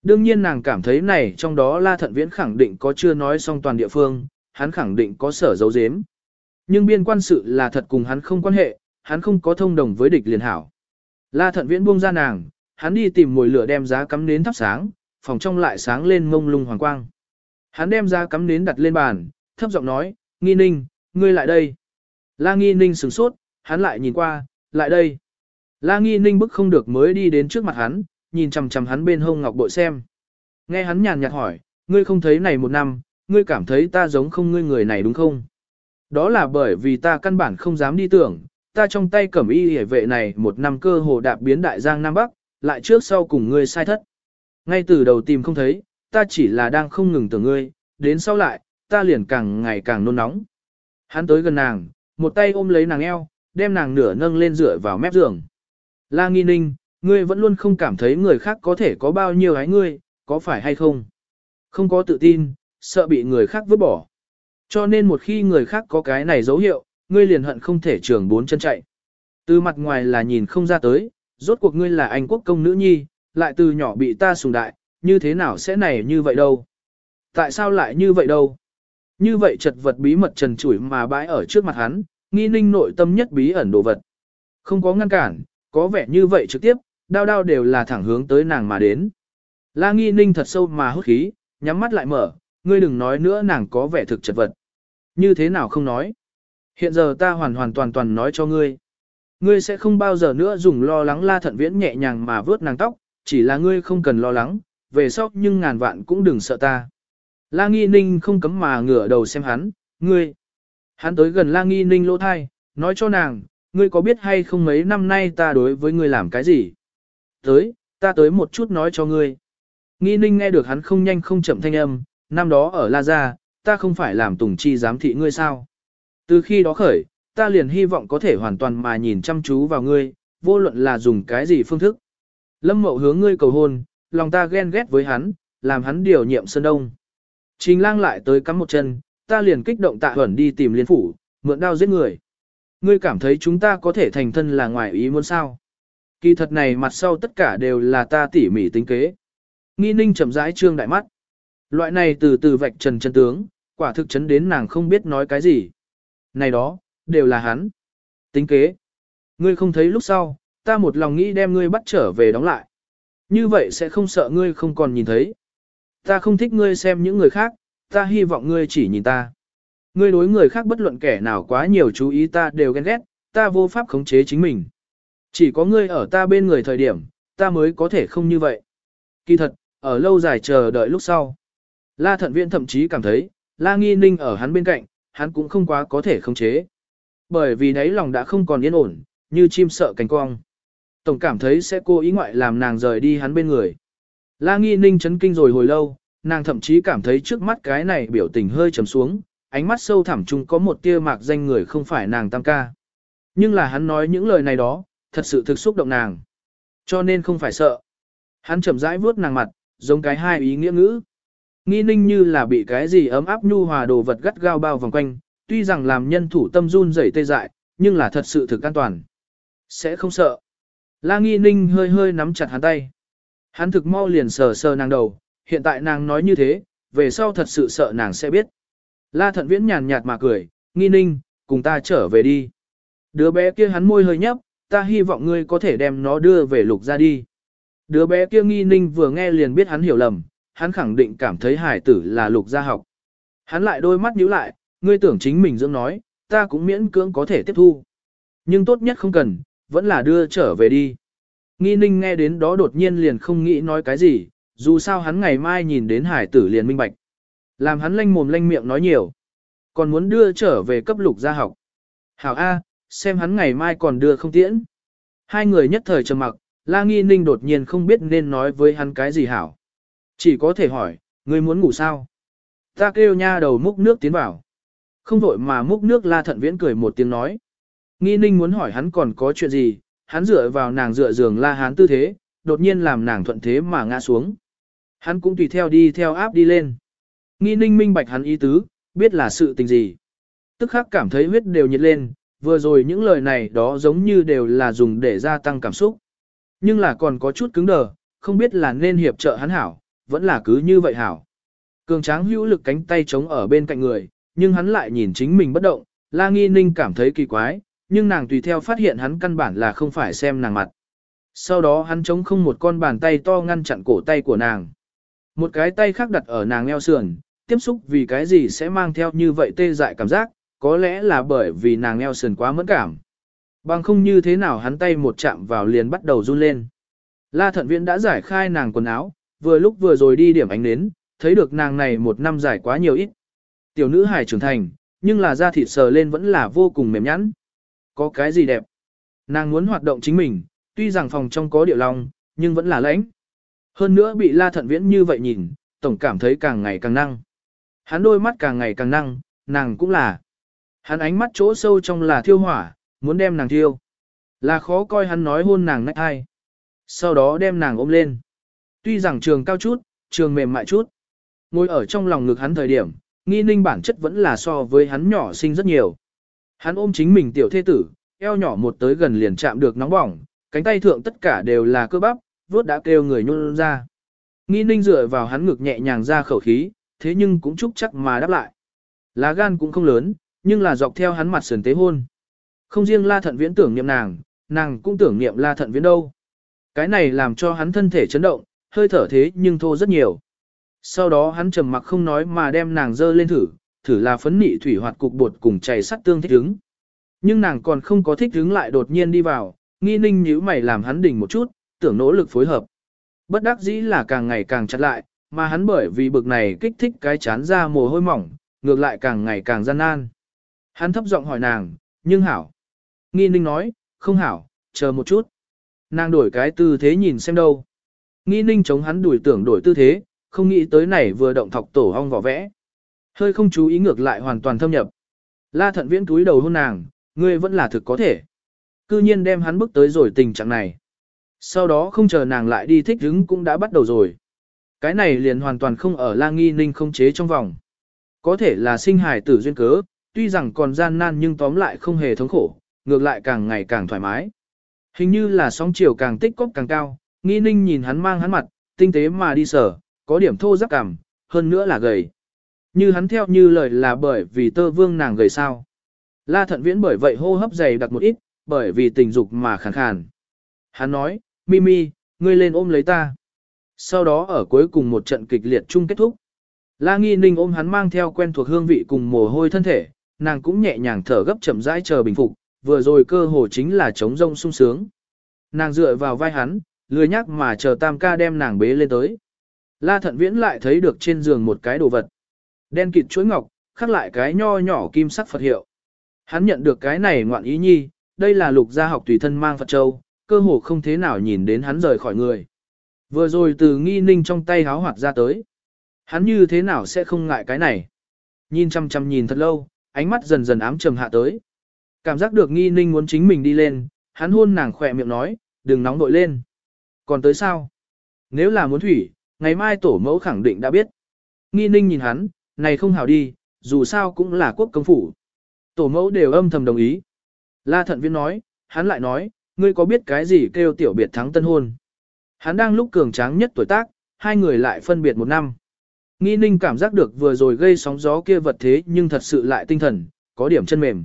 [SPEAKER 1] Đương nhiên nàng cảm thấy này trong đó La Thận Viễn khẳng định có chưa nói xong toàn địa phương, hắn khẳng định có sở dấu dếm. Nhưng biên quan sự là thật cùng hắn không quan hệ, hắn không có thông đồng với địch liền hảo. La Thận Viễn buông ra nàng, hắn đi tìm mồi lửa đem giá cắm nến thắp sáng, phòng trong lại sáng lên mông lung hoàng quang. Hắn đem ra cắm nến đặt lên bàn, thấp giọng nói, Nghi Ninh, ngươi lại đây. La Nghi Ninh sửng sốt, hắn lại nhìn qua, lại đây. La Nghi Ninh bức không được mới đi đến trước mặt hắn, nhìn chằm chằm hắn bên hông ngọc bội xem. Nghe hắn nhàn nhạt hỏi, ngươi không thấy này một năm, ngươi cảm thấy ta giống không ngươi người này đúng không? Đó là bởi vì ta căn bản không dám đi tưởng, ta trong tay cẩm y hề vệ này một năm cơ hồ đạp biến đại giang Nam Bắc, lại trước sau cùng ngươi sai thất. Ngay từ đầu tìm không thấy, ta chỉ là đang không ngừng tưởng ngươi, đến sau lại, ta liền càng ngày càng nôn nóng. Hắn tới gần nàng, một tay ôm lấy nàng eo, đem nàng nửa nâng lên dựa vào mép giường. La Nghi Ninh, ngươi vẫn luôn không cảm thấy người khác có thể có bao nhiêu ái ngươi, có phải hay không? Không có tự tin, sợ bị người khác vứt bỏ. Cho nên một khi người khác có cái này dấu hiệu, ngươi liền hận không thể trường bốn chân chạy. Từ mặt ngoài là nhìn không ra tới, rốt cuộc ngươi là anh quốc công nữ nhi, lại từ nhỏ bị ta sùng đại, như thế nào sẽ này như vậy đâu? Tại sao lại như vậy đâu? Như vậy chật vật bí mật trần trụi mà bãi ở trước mặt hắn, nghi ninh nội tâm nhất bí ẩn đồ vật. Không có ngăn cản, có vẻ như vậy trực tiếp, đao đao đều là thẳng hướng tới nàng mà đến. La nghi ninh thật sâu mà hút khí, nhắm mắt lại mở, ngươi đừng nói nữa nàng có vẻ thực chật vật. Như thế nào không nói. Hiện giờ ta hoàn hoàn toàn toàn nói cho ngươi. Ngươi sẽ không bao giờ nữa dùng lo lắng la thận viễn nhẹ nhàng mà vớt nàng tóc, chỉ là ngươi không cần lo lắng, về sóc nhưng ngàn vạn cũng đừng sợ ta. La nghi ninh không cấm mà ngửa đầu xem hắn, ngươi. Hắn tới gần la nghi ninh lỗ thai, nói cho nàng, ngươi có biết hay không mấy năm nay ta đối với ngươi làm cái gì? Tới, ta tới một chút nói cho ngươi. Nghi ninh nghe được hắn không nhanh không chậm thanh âm, năm đó ở La Gia, ta không phải làm tùng chi giám thị ngươi sao? Từ khi đó khởi, ta liền hy vọng có thể hoàn toàn mà nhìn chăm chú vào ngươi, vô luận là dùng cái gì phương thức. Lâm mậu hướng ngươi cầu hôn, lòng ta ghen ghét với hắn, làm hắn điều nhiệm Sơn Đông. Trình lang lại tới cắm một chân, ta liền kích động tạ huẩn đi tìm liên phủ, mượn đao giết người. Ngươi cảm thấy chúng ta có thể thành thân là ngoài ý muốn sao. Kỳ thật này mặt sau tất cả đều là ta tỉ mỉ tính kế. Nghi ninh chậm rãi trương đại mắt. Loại này từ từ vạch trần chân tướng, quả thực chấn đến nàng không biết nói cái gì. Này đó, đều là hắn. Tính kế. Ngươi không thấy lúc sau, ta một lòng nghĩ đem ngươi bắt trở về đóng lại. Như vậy sẽ không sợ ngươi không còn nhìn thấy. Ta không thích ngươi xem những người khác, ta hy vọng ngươi chỉ nhìn ta. Ngươi đối người khác bất luận kẻ nào quá nhiều chú ý ta đều ghen ghét, ta vô pháp khống chế chính mình. Chỉ có ngươi ở ta bên người thời điểm, ta mới có thể không như vậy. Kỳ thật, ở lâu dài chờ đợi lúc sau. La thận viện thậm chí cảm thấy, La nghi ninh ở hắn bên cạnh, hắn cũng không quá có thể khống chế. Bởi vì đấy lòng đã không còn yên ổn, như chim sợ cánh cong. Tổng cảm thấy sẽ cố ý ngoại làm nàng rời đi hắn bên người. La nghi ninh chấn kinh rồi hồi lâu, nàng thậm chí cảm thấy trước mắt cái này biểu tình hơi trầm xuống, ánh mắt sâu thẳm chung có một tia mạc danh người không phải nàng tam ca. Nhưng là hắn nói những lời này đó, thật sự thực xúc động nàng. Cho nên không phải sợ. Hắn chậm rãi vuốt nàng mặt, giống cái hai ý nghĩa ngữ. Nghi ninh như là bị cái gì ấm áp nhu hòa đồ vật gắt gao bao vòng quanh, tuy rằng làm nhân thủ tâm run rẩy tê dại, nhưng là thật sự thực an toàn. Sẽ không sợ. La nghi ninh hơi hơi nắm chặt hắn tay. Hắn thực mau liền sờ sờ nàng đầu, hiện tại nàng nói như thế, về sau thật sự sợ nàng sẽ biết. La thận viễn nhàn nhạt mà cười, nghi ninh, cùng ta trở về đi. Đứa bé kia hắn môi hơi nhấp, ta hy vọng ngươi có thể đem nó đưa về lục ra đi. Đứa bé kia nghi ninh vừa nghe liền biết hắn hiểu lầm, hắn khẳng định cảm thấy hải tử là lục gia học. Hắn lại đôi mắt nhíu lại, ngươi tưởng chính mình dưỡng nói, ta cũng miễn cưỡng có thể tiếp thu. Nhưng tốt nhất không cần, vẫn là đưa trở về đi. Nghi ninh nghe đến đó đột nhiên liền không nghĩ nói cái gì, dù sao hắn ngày mai nhìn đến hải tử liền minh bạch. Làm hắn lanh mồm lanh miệng nói nhiều. Còn muốn đưa trở về cấp lục gia học. Hảo A, xem hắn ngày mai còn đưa không tiễn. Hai người nhất thời trầm mặc, La Nghi Ninh đột nhiên không biết nên nói với hắn cái gì hảo. Chỉ có thể hỏi, ngươi muốn ngủ sao? Ta kêu nha đầu múc nước tiến vào. Không vội mà múc nước La Thận Viễn cười một tiếng nói. Nghi Ninh muốn hỏi hắn còn có chuyện gì, hắn dựa vào nàng dựa giường La Hán tư thế, đột nhiên làm nàng thuận thế mà ngã xuống. Hắn cũng tùy theo đi theo áp đi lên. Nghi Ninh minh bạch hắn ý tứ, biết là sự tình gì. Tức khắc cảm thấy huyết đều nhiệt lên, vừa rồi những lời này đó giống như đều là dùng để gia tăng cảm xúc. Nhưng là còn có chút cứng đờ, không biết là nên hiệp trợ hắn hảo, vẫn là cứ như vậy hảo. Cường tráng hữu lực cánh tay chống ở bên cạnh người, nhưng hắn lại nhìn chính mình bất động, La Nghi Ninh cảm thấy kỳ quái, nhưng nàng tùy theo phát hiện hắn căn bản là không phải xem nàng mặt. Sau đó hắn chống không một con bàn tay to ngăn chặn cổ tay của nàng. Một cái tay khác đặt ở nàng eo sườn, tiếp xúc vì cái gì sẽ mang theo như vậy tê dại cảm giác, có lẽ là bởi vì nàng eo sườn quá mẫn cảm. Bằng không như thế nào hắn tay một chạm vào liền bắt đầu run lên. La thận viễn đã giải khai nàng quần áo, vừa lúc vừa rồi đi điểm ánh nến, thấy được nàng này một năm dài quá nhiều ít. Tiểu nữ hài trưởng thành, nhưng là da thịt sờ lên vẫn là vô cùng mềm nhẵn. Có cái gì đẹp? Nàng muốn hoạt động chính mình, tuy rằng phòng trong có điệu long, nhưng vẫn là lãnh. Hơn nữa bị la thận viễn như vậy nhìn, tổng cảm thấy càng ngày càng năng. Hắn đôi mắt càng ngày càng năng, nàng cũng là. Hắn ánh mắt chỗ sâu trong là thiêu hỏa, muốn đem nàng thiêu. Là khó coi hắn nói hôn nàng nách ai. Sau đó đem nàng ôm lên. Tuy rằng trường cao chút, trường mềm mại chút. Ngồi ở trong lòng ngực hắn thời điểm, nghi ninh bản chất vẫn là so với hắn nhỏ sinh rất nhiều. Hắn ôm chính mình tiểu thế tử, eo nhỏ một tới gần liền chạm được nóng bỏng, cánh tay thượng tất cả đều là cơ bắp, vuốt đã kêu người nhún ra. Nghi ninh dựa vào hắn ngực nhẹ nhàng ra khẩu khí, thế nhưng cũng chúc chắc mà đáp lại. Lá gan cũng không lớn, nhưng là dọc theo hắn mặt sườn tế hôn. Không riêng la thận viễn tưởng niệm nàng, nàng cũng tưởng niệm la thận viễn đâu. Cái này làm cho hắn thân thể chấn động, hơi thở thế nhưng thô rất nhiều. Sau đó hắn trầm mặc không nói mà đem nàng dơ lên thử, thử là phấn nị thủy hoạt cục bột cùng chảy sắt tương thích ứng. Nhưng nàng còn không có thích ứng lại đột nhiên đi vào, nghi ninh nhíu mày làm hắn đỉnh một chút, tưởng nỗ lực phối hợp. Bất đắc dĩ là càng ngày càng chặt lại, mà hắn bởi vì bực này kích thích cái chán ra mồ hôi mỏng, ngược lại càng ngày càng gian nan. Hắn thấp giọng hỏi nàng, nhưng hảo. Nghi ninh nói, không hảo, chờ một chút. Nàng đổi cái tư thế nhìn xem đâu. Nghi ninh chống hắn đuổi tưởng đổi tư thế, không nghĩ tới này vừa động thọc tổ hong vỏ vẽ. Hơi không chú ý ngược lại hoàn toàn thâm nhập. La thận viễn túi đầu hôn nàng, ngươi vẫn là thực có thể. Cư nhiên đem hắn bước tới rồi tình trạng này. Sau đó không chờ nàng lại đi thích hứng cũng đã bắt đầu rồi. Cái này liền hoàn toàn không ở la nghi ninh không chế trong vòng. Có thể là sinh hài tử duyên cớ, tuy rằng còn gian nan nhưng tóm lại không hề thống khổ, ngược lại càng ngày càng thoải mái. Hình như là sóng chiều càng tích cốc càng cao, nghi ninh nhìn hắn mang hắn mặt, tinh tế mà đi sở, có điểm thô rắc cảm, hơn nữa là gầy. Như hắn theo như lời là bởi vì tơ vương nàng gầy sao. La thận viễn bởi vậy hô hấp dày đặc một ít, bởi vì tình dục mà khàn khàn. Hắn nói, Mimi, ngươi lên ôm lấy ta. Sau đó ở cuối cùng một trận kịch liệt chung kết thúc. La nghi ninh ôm hắn mang theo quen thuộc hương vị cùng mồ hôi thân thể, nàng cũng nhẹ nhàng thở gấp chậm rãi chờ bình phục, vừa rồi cơ hồ chính là chống rông sung sướng. Nàng dựa vào vai hắn, lười nhắc mà chờ tam ca đem nàng bế lên tới. La thận viễn lại thấy được trên giường một cái đồ vật. Đen kịt chuỗi ngọc, khắc lại cái nho nhỏ kim sắc Phật hiệu. Hắn nhận được cái này ngoạn ý nhi, đây là lục gia học tùy thân mang Phật Châu, cơ hồ không thế nào nhìn đến hắn rời khỏi người. Vừa rồi từ nghi ninh trong tay háo hoạt ra tới. Hắn như thế nào sẽ không ngại cái này. Nhìn chăm chăm nhìn thật lâu, ánh mắt dần dần ám trầm hạ tới. Cảm giác được nghi ninh muốn chính mình đi lên, hắn hôn nàng khỏe miệng nói, đừng nóng đội lên. Còn tới sao? Nếu là muốn thủy, ngày mai tổ mẫu khẳng định đã biết. Nghi ninh nhìn hắn, này không hảo đi, dù sao cũng là quốc công phủ. Tổ mẫu đều âm thầm đồng ý. La thận viên nói, hắn lại nói, ngươi có biết cái gì kêu tiểu biệt thắng tân hôn. Hắn đang lúc cường tráng nhất tuổi tác, hai người lại phân biệt một năm. Nghi ninh cảm giác được vừa rồi gây sóng gió kia vật thế nhưng thật sự lại tinh thần, có điểm chân mềm.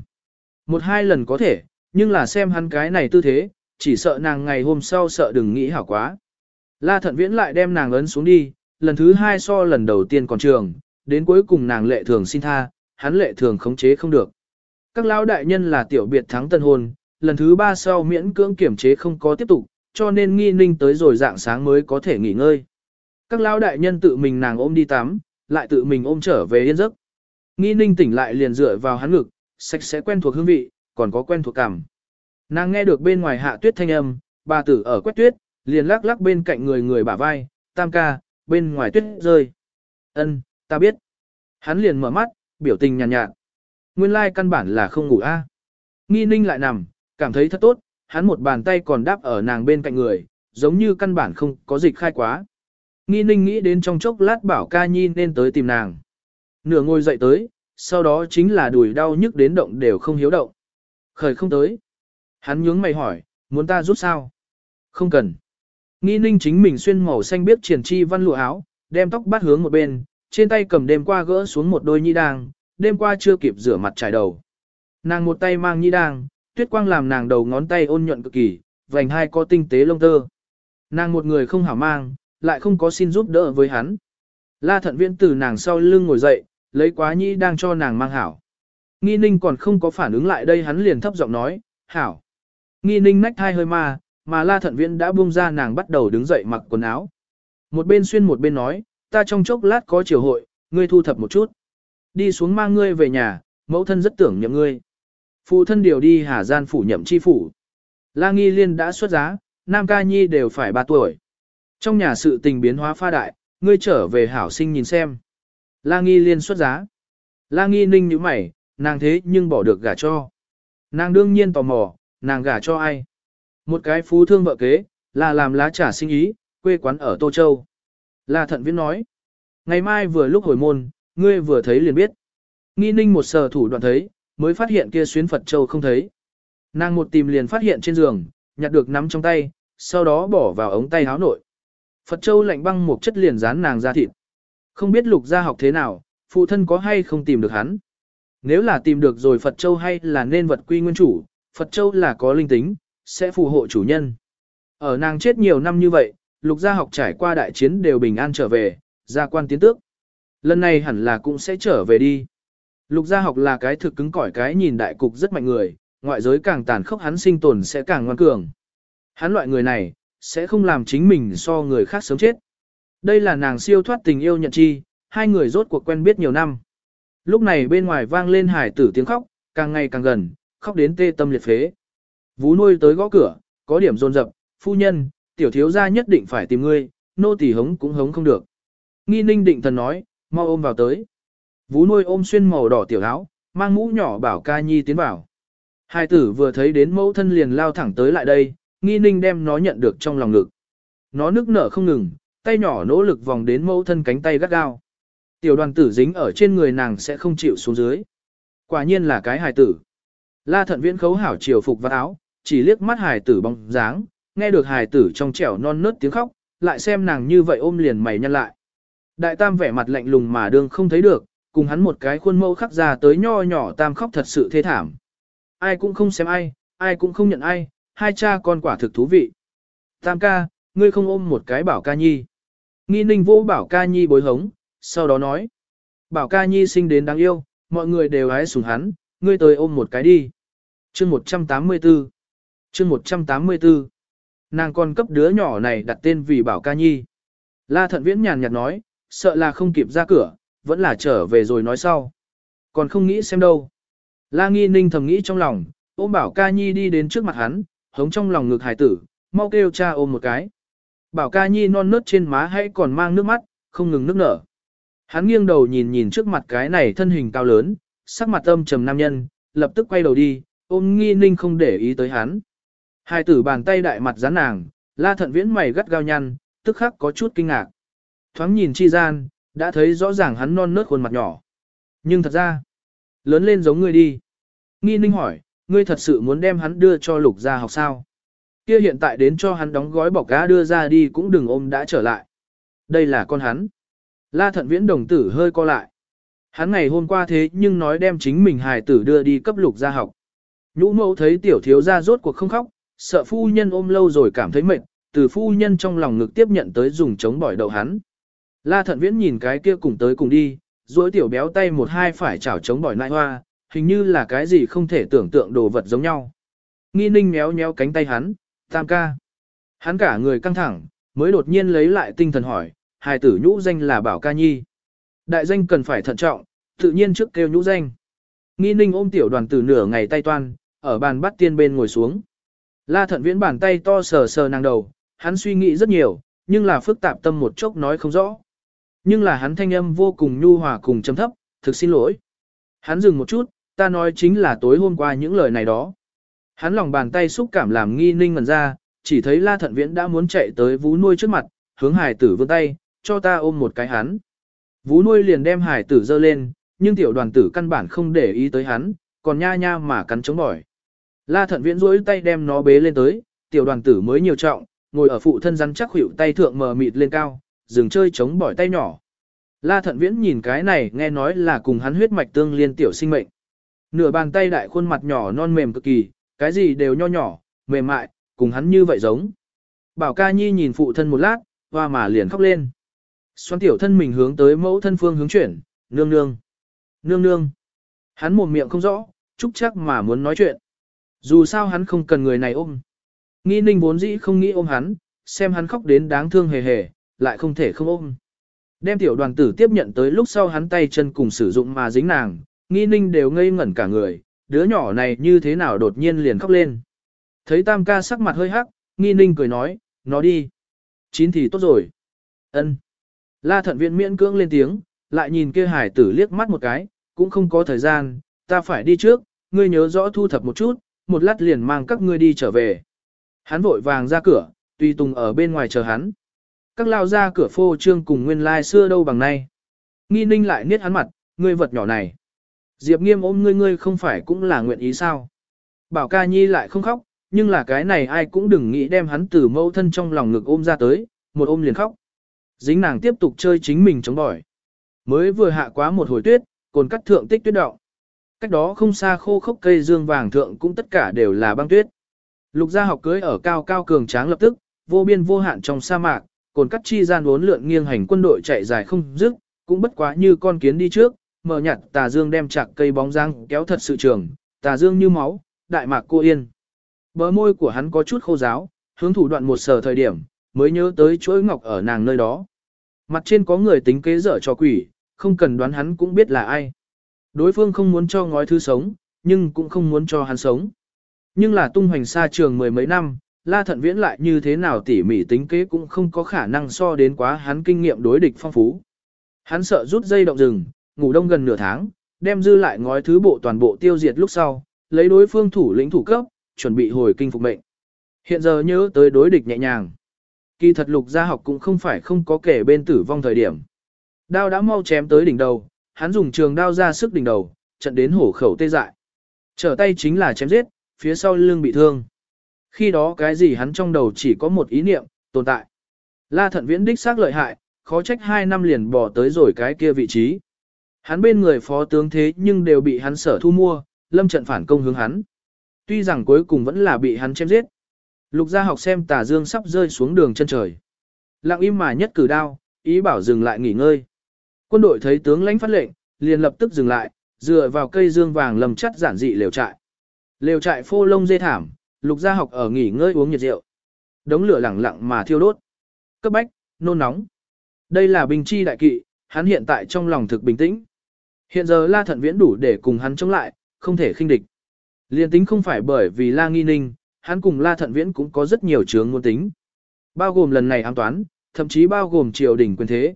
[SPEAKER 1] Một hai lần có thể, nhưng là xem hắn cái này tư thế, chỉ sợ nàng ngày hôm sau sợ đừng nghĩ hảo quá. La thận viễn lại đem nàng ấn xuống đi, lần thứ hai so lần đầu tiên còn trường, đến cuối cùng nàng lệ thường xin tha, hắn lệ thường khống chế không được. Các lão đại nhân là tiểu biệt thắng tân hôn, lần thứ ba sau miễn cưỡng kiểm chế không có tiếp tục, cho nên nghi ninh tới rồi dạng sáng mới có thể nghỉ ngơi. Các lão đại nhân tự mình nàng ôm đi tắm, lại tự mình ôm trở về yên giấc. Nghi ninh tỉnh lại liền dựa vào hắn ngực, sạch sẽ quen thuộc hương vị, còn có quen thuộc cảm. Nàng nghe được bên ngoài hạ tuyết thanh âm, bà tử ở quét tuyết, liền lắc lắc bên cạnh người người bả vai, tam ca, bên ngoài tuyết rơi. Ân, ta biết. Hắn liền mở mắt, biểu tình nhàn nhạt, nhạt. Nguyên lai căn bản là không ngủ a. Nghi ninh lại nằm, cảm thấy thật tốt, hắn một bàn tay còn đáp ở nàng bên cạnh người, giống như căn bản không có dịch khai quá. Nghi ninh nghĩ đến trong chốc lát bảo ca nhi nên tới tìm nàng. Nửa ngồi dậy tới, sau đó chính là đùi đau nhức đến động đều không hiếu động. Khởi không tới. Hắn nhướng mày hỏi, muốn ta rút sao? Không cần. Nghi ninh chính mình xuyên màu xanh biết triển chi văn lụa áo, đem tóc bắt hướng một bên, trên tay cầm đêm qua gỡ xuống một đôi nhi đàng, đêm qua chưa kịp rửa mặt trải đầu. Nàng một tay mang nhi đàng, tuyết quang làm nàng đầu ngón tay ôn nhuận cực kỳ, vành hai có tinh tế lông tơ. Nàng một người không hảo mang, lại không có xin giúp đỡ với hắn. La thận viễn từ nàng sau lưng ngồi dậy, lấy quá nhi đang cho nàng mang hảo. Nghi ninh còn không có phản ứng lại đây hắn liền thấp giọng nói, hảo. Nghi ninh nách thai hơi ma, mà la thận viễn đã buông ra nàng bắt đầu đứng dậy mặc quần áo. Một bên xuyên một bên nói, ta trong chốc lát có chiều hội, ngươi thu thập một chút. Đi xuống mang ngươi về nhà, mẫu thân rất tưởng nhậm ngươi. Phụ thân điều đi Hà Gian phủ nhậm chi phủ. La Nghi Liên đã xuất giá, Nam Ca Nhi đều phải 3 tuổi. Trong nhà sự tình biến hóa pha đại, ngươi trở về hảo sinh nhìn xem. La Nghi Liên xuất giá. La Nghi ninh như mày, nàng thế nhưng bỏ được gả cho. Nàng đương nhiên tò mò, nàng gả cho ai? Một cái phú thương vợ kế, là làm lá trà sinh ý, quê quán ở Tô Châu. La Thận Viễn nói. Ngày mai vừa lúc hồi môn, ngươi vừa thấy liền biết. Nghi ninh một sờ thủ đoạn thấy, mới phát hiện kia xuyến Phật Châu không thấy. Nàng một tìm liền phát hiện trên giường, nhặt được nắm trong tay, sau đó bỏ vào ống tay háo nội. Phật Châu lạnh băng một chất liền dán nàng ra thịt. Không biết lục gia học thế nào, phụ thân có hay không tìm được hắn. Nếu là tìm được rồi Phật Châu hay là nên vật quy nguyên chủ, Phật Châu là có linh tính, sẽ phù hộ chủ nhân. Ở nàng chết nhiều năm như vậy, lục gia học trải qua đại chiến đều bình an trở về, gia quan tiến tước. Lần này hẳn là cũng sẽ trở về đi. Lục gia học là cái thực cứng cỏi cái nhìn đại cục rất mạnh người, ngoại giới càng tàn khốc hắn sinh tồn sẽ càng ngoan cường. Hắn loại người này, sẽ không làm chính mình so người khác sớm chết. Đây là nàng siêu thoát tình yêu nhận chi, hai người rốt cuộc quen biết nhiều năm. Lúc này bên ngoài vang lên hải tử tiếng khóc, càng ngày càng gần, khóc đến tê tâm liệt phế. Vú nuôi tới gõ cửa, có điểm rôn rập, phu nhân, tiểu thiếu gia nhất định phải tìm ngươi, nô tỳ hống cũng hống không được. Nghi ninh định thần nói, mau ôm vào tới. Vú nuôi ôm xuyên màu đỏ tiểu áo, mang mũ nhỏ bảo ca nhi tiến vào. Hai tử vừa thấy đến mẫu thân liền lao thẳng tới lại đây, nghi ninh đem nó nhận được trong lòng ngực. Nó nức nở không ngừng, tay nhỏ nỗ lực vòng đến mẫu thân cánh tay gắt gao. Tiểu đoàn tử dính ở trên người nàng sẽ không chịu xuống dưới. Quả nhiên là cái hài tử. La thận viễn khấu hảo chiều phục và áo, chỉ liếc mắt hài tử bóng dáng, nghe được hài tử trong trẻo non nớt tiếng khóc, lại xem nàng như vậy ôm liền mày nhăn lại. Đại tam vẻ mặt lạnh lùng mà đương không thấy được, cùng hắn một cái khuôn mẫu khắc ra tới nho nhỏ tam khóc thật sự thê thảm. Ai cũng không xem ai, ai cũng không nhận ai, hai cha con quả thực thú vị. Tam ca, ngươi không ôm một cái bảo ca nhi. Nghi ninh vô bảo ca nhi bối hống, sau đó nói. Bảo ca nhi sinh đến đáng yêu, mọi người đều hái sủng hắn, ngươi tới ôm một cái đi. Chương 184 Chương 184 Nàng còn cấp đứa nhỏ này đặt tên vì Bảo Ca Nhi. La Thận Viễn nhàn nhạt nói, sợ là không kịp ra cửa, vẫn là trở về rồi nói sau. Còn không nghĩ xem đâu. La Nghi Ninh thầm nghĩ trong lòng, ôm Bảo Ca Nhi đi đến trước mặt hắn, hống trong lòng ngực hải tử, mau kêu cha ôm một cái. Bảo Ca Nhi non nớt trên má hãy còn mang nước mắt, không ngừng nước nở. Hắn nghiêng đầu nhìn nhìn trước mặt cái này thân hình cao lớn, sắc mặt âm trầm nam nhân, lập tức quay đầu đi, ôm nghi ninh không để ý tới hắn. Hai tử bàn tay đại mặt rắn nàng, la thận viễn mày gắt gao nhăn, tức khắc có chút kinh ngạc. Thoáng nhìn chi gian, đã thấy rõ ràng hắn non nớt khuôn mặt nhỏ. Nhưng thật ra, lớn lên giống ngươi đi. Nghi ninh hỏi, ngươi thật sự muốn đem hắn đưa cho lục gia học sao? Kia hiện tại đến cho hắn đóng gói bọc cá đưa ra đi cũng đừng ôm đã trở lại. Đây là con hắn. La thận viễn đồng tử hơi co lại. Hắn ngày hôm qua thế nhưng nói đem chính mình hài tử đưa đi cấp lục gia học. Nhũ mẫu thấy tiểu thiếu gia rốt cuộc không khóc, sợ phu nhân ôm lâu rồi cảm thấy mệt, từ phu nhân trong lòng ngực tiếp nhận tới dùng chống bỏi đầu hắn. La thận viễn nhìn cái kia cùng tới cùng đi, duỗi tiểu béo tay một hai phải chảo chống bỏi nại hoa, hình như là cái gì không thể tưởng tượng đồ vật giống nhau. Nghi ninh méo méo cánh tay hắn, tam ca. Hắn cả người căng thẳng, mới đột nhiên lấy lại tinh thần hỏi, hài tử nhũ danh là Bảo Ca Nhi. Đại danh cần phải thận trọng, tự nhiên trước kêu nhũ danh. Nghi ninh ôm tiểu đoàn tử nửa ngày tay toan, ở bàn bắt tiên bên ngồi xuống. La thận viễn bàn tay to sờ sờ nàng đầu, hắn suy nghĩ rất nhiều, nhưng là phức tạp tâm một chốc nói không rõ. Nhưng là hắn thanh âm vô cùng nhu hòa cùng chấm thấp, thực xin lỗi. Hắn dừng một chút, ta nói chính là tối hôm qua những lời này đó. Hắn lòng bàn tay xúc cảm làm nghi ninh ngần ra, chỉ thấy la thận viễn đã muốn chạy tới vú nuôi trước mặt, hướng hải tử vươn tay, cho ta ôm một cái hắn. Vú nuôi liền đem hải tử dơ lên, nhưng tiểu đoàn tử căn bản không để ý tới hắn, còn nha nha mà cắn chống bỏi. La thận viễn rỗi tay đem nó bế lên tới, tiểu đoàn tử mới nhiều trọng, ngồi ở phụ thân rắn chắc hữu tay thượng mờ mịt lên cao, dừng chơi chống bỏi tay nhỏ. La thận viễn nhìn cái này nghe nói là cùng hắn huyết mạch tương liên tiểu sinh mệnh. Nửa bàn tay đại khuôn mặt nhỏ non mềm cực kỳ, cái gì đều nho nhỏ, mềm mại, cùng hắn như vậy giống. Bảo ca nhi nhìn phụ thân một lát, hoa mà liền khóc lên. Xoan tiểu thân mình hướng tới mẫu thân phương hướng chuyển, nương nương. Nương nương. Hắn mồm miệng không rõ, chúc chắc mà muốn nói chuyện. Dù sao hắn không cần người này ôm. Nghi ninh vốn dĩ không nghĩ ôm hắn, xem hắn khóc đến đáng thương hề hề, lại không thể không ôm. Đem tiểu đoàn tử tiếp nhận tới lúc sau hắn tay chân cùng sử dụng mà dính nàng, nghi ninh đều ngây ngẩn cả người, đứa nhỏ này như thế nào đột nhiên liền khóc lên. Thấy tam ca sắc mặt hơi hắc, nghi ninh cười nói, nó đi. Chín thì tốt rồi. ân La thận viện miễn cưỡng lên tiếng, lại nhìn kia hải tử liếc mắt một cái, cũng không có thời gian, ta phải đi trước, ngươi nhớ rõ thu thập một chút, một lát liền mang các ngươi đi trở về. Hắn vội vàng ra cửa, tùy tùng ở bên ngoài chờ hắn. Các lao ra cửa phô trương cùng nguyên lai xưa đâu bằng nay. Nghi ninh lại niết hắn mặt, ngươi vật nhỏ này. Diệp nghiêm ôm ngươi ngươi không phải cũng là nguyện ý sao. Bảo ca nhi lại không khóc, nhưng là cái này ai cũng đừng nghĩ đem hắn từ mâu thân trong lòng ngực ôm ra tới, một ôm liền khóc. Dính nàng tiếp tục chơi chính mình chống bỏi. Mới vừa hạ quá một hồi tuyết, cồn cắt thượng tích tuyết động. Cách đó không xa khô khốc cây dương vàng thượng cũng tất cả đều là băng tuyết. Lục gia học cưới ở cao cao cường tráng lập tức, vô biên vô hạn trong sa mạc, cồn cắt chi gian uốn lượn nghiêng hành quân đội chạy dài không dứt, cũng bất quá như con kiến đi trước, mở nhặt tà dương đem chặt cây bóng răng kéo thật sự trường, tà dương như máu, đại mạc cô yên. Bờ môi của hắn có chút khô giáo, hướng thủ đoạn một sờ thời điểm, mới nhớ tới chuỗi ngọc ở nàng nơi đó. Mặt trên có người tính kế dở cho quỷ, không cần đoán hắn cũng biết là ai. Đối phương không muốn cho ngói thứ sống, nhưng cũng không muốn cho hắn sống. Nhưng là tung hoành xa trường mười mấy năm, La Thận Viễn lại như thế nào tỉ mỉ tính kế cũng không có khả năng so đến quá hắn kinh nghiệm đối địch phong phú. Hắn sợ rút dây động rừng, ngủ đông gần nửa tháng, đem dư lại ngói thứ bộ toàn bộ tiêu diệt lúc sau, lấy đối phương thủ lĩnh thủ cấp, chuẩn bị hồi kinh phục mệnh. Hiện giờ nhớ tới đối địch nhẹ nhàng. Kỳ thật lục gia học cũng không phải không có kể bên tử vong thời điểm. Đao đã mau chém tới đỉnh đầu, hắn dùng trường đao ra sức đỉnh đầu, trận đến hổ khẩu tê dại. Trở tay chính là chém giết, phía sau lưng bị thương. Khi đó cái gì hắn trong đầu chỉ có một ý niệm, tồn tại. La thận viễn đích xác lợi hại, khó trách hai năm liền bỏ tới rồi cái kia vị trí. Hắn bên người phó tướng thế nhưng đều bị hắn sở thu mua, lâm trận phản công hướng hắn. Tuy rằng cuối cùng vẫn là bị hắn chém giết. Lục gia học xem tà dương sắp rơi xuống đường chân trời. Lặng im mà nhất cử đao, ý bảo dừng lại nghỉ ngơi. Quân đội thấy tướng lãnh phát lệnh, liền lập tức dừng lại, dựa vào cây dương vàng lầm chắt giản dị lều trại. Lều trại phô lông dê thảm, lục gia học ở nghỉ ngơi uống nhiệt rượu. Đống lửa lẳng lặng mà thiêu đốt. Cấp bách, nôn nóng. Đây là bình chi đại kỵ, hắn hiện tại trong lòng thực bình tĩnh. Hiện giờ La Thận Viễn đủ để cùng hắn chống lại, không thể khinh địch. Liên tính không phải bởi vì La Nghi Ninh, hắn cùng La Thận Viễn cũng có rất nhiều chướng ngôn tính. Bao gồm lần này ám toán, thậm chí bao gồm triều đình quyền thế.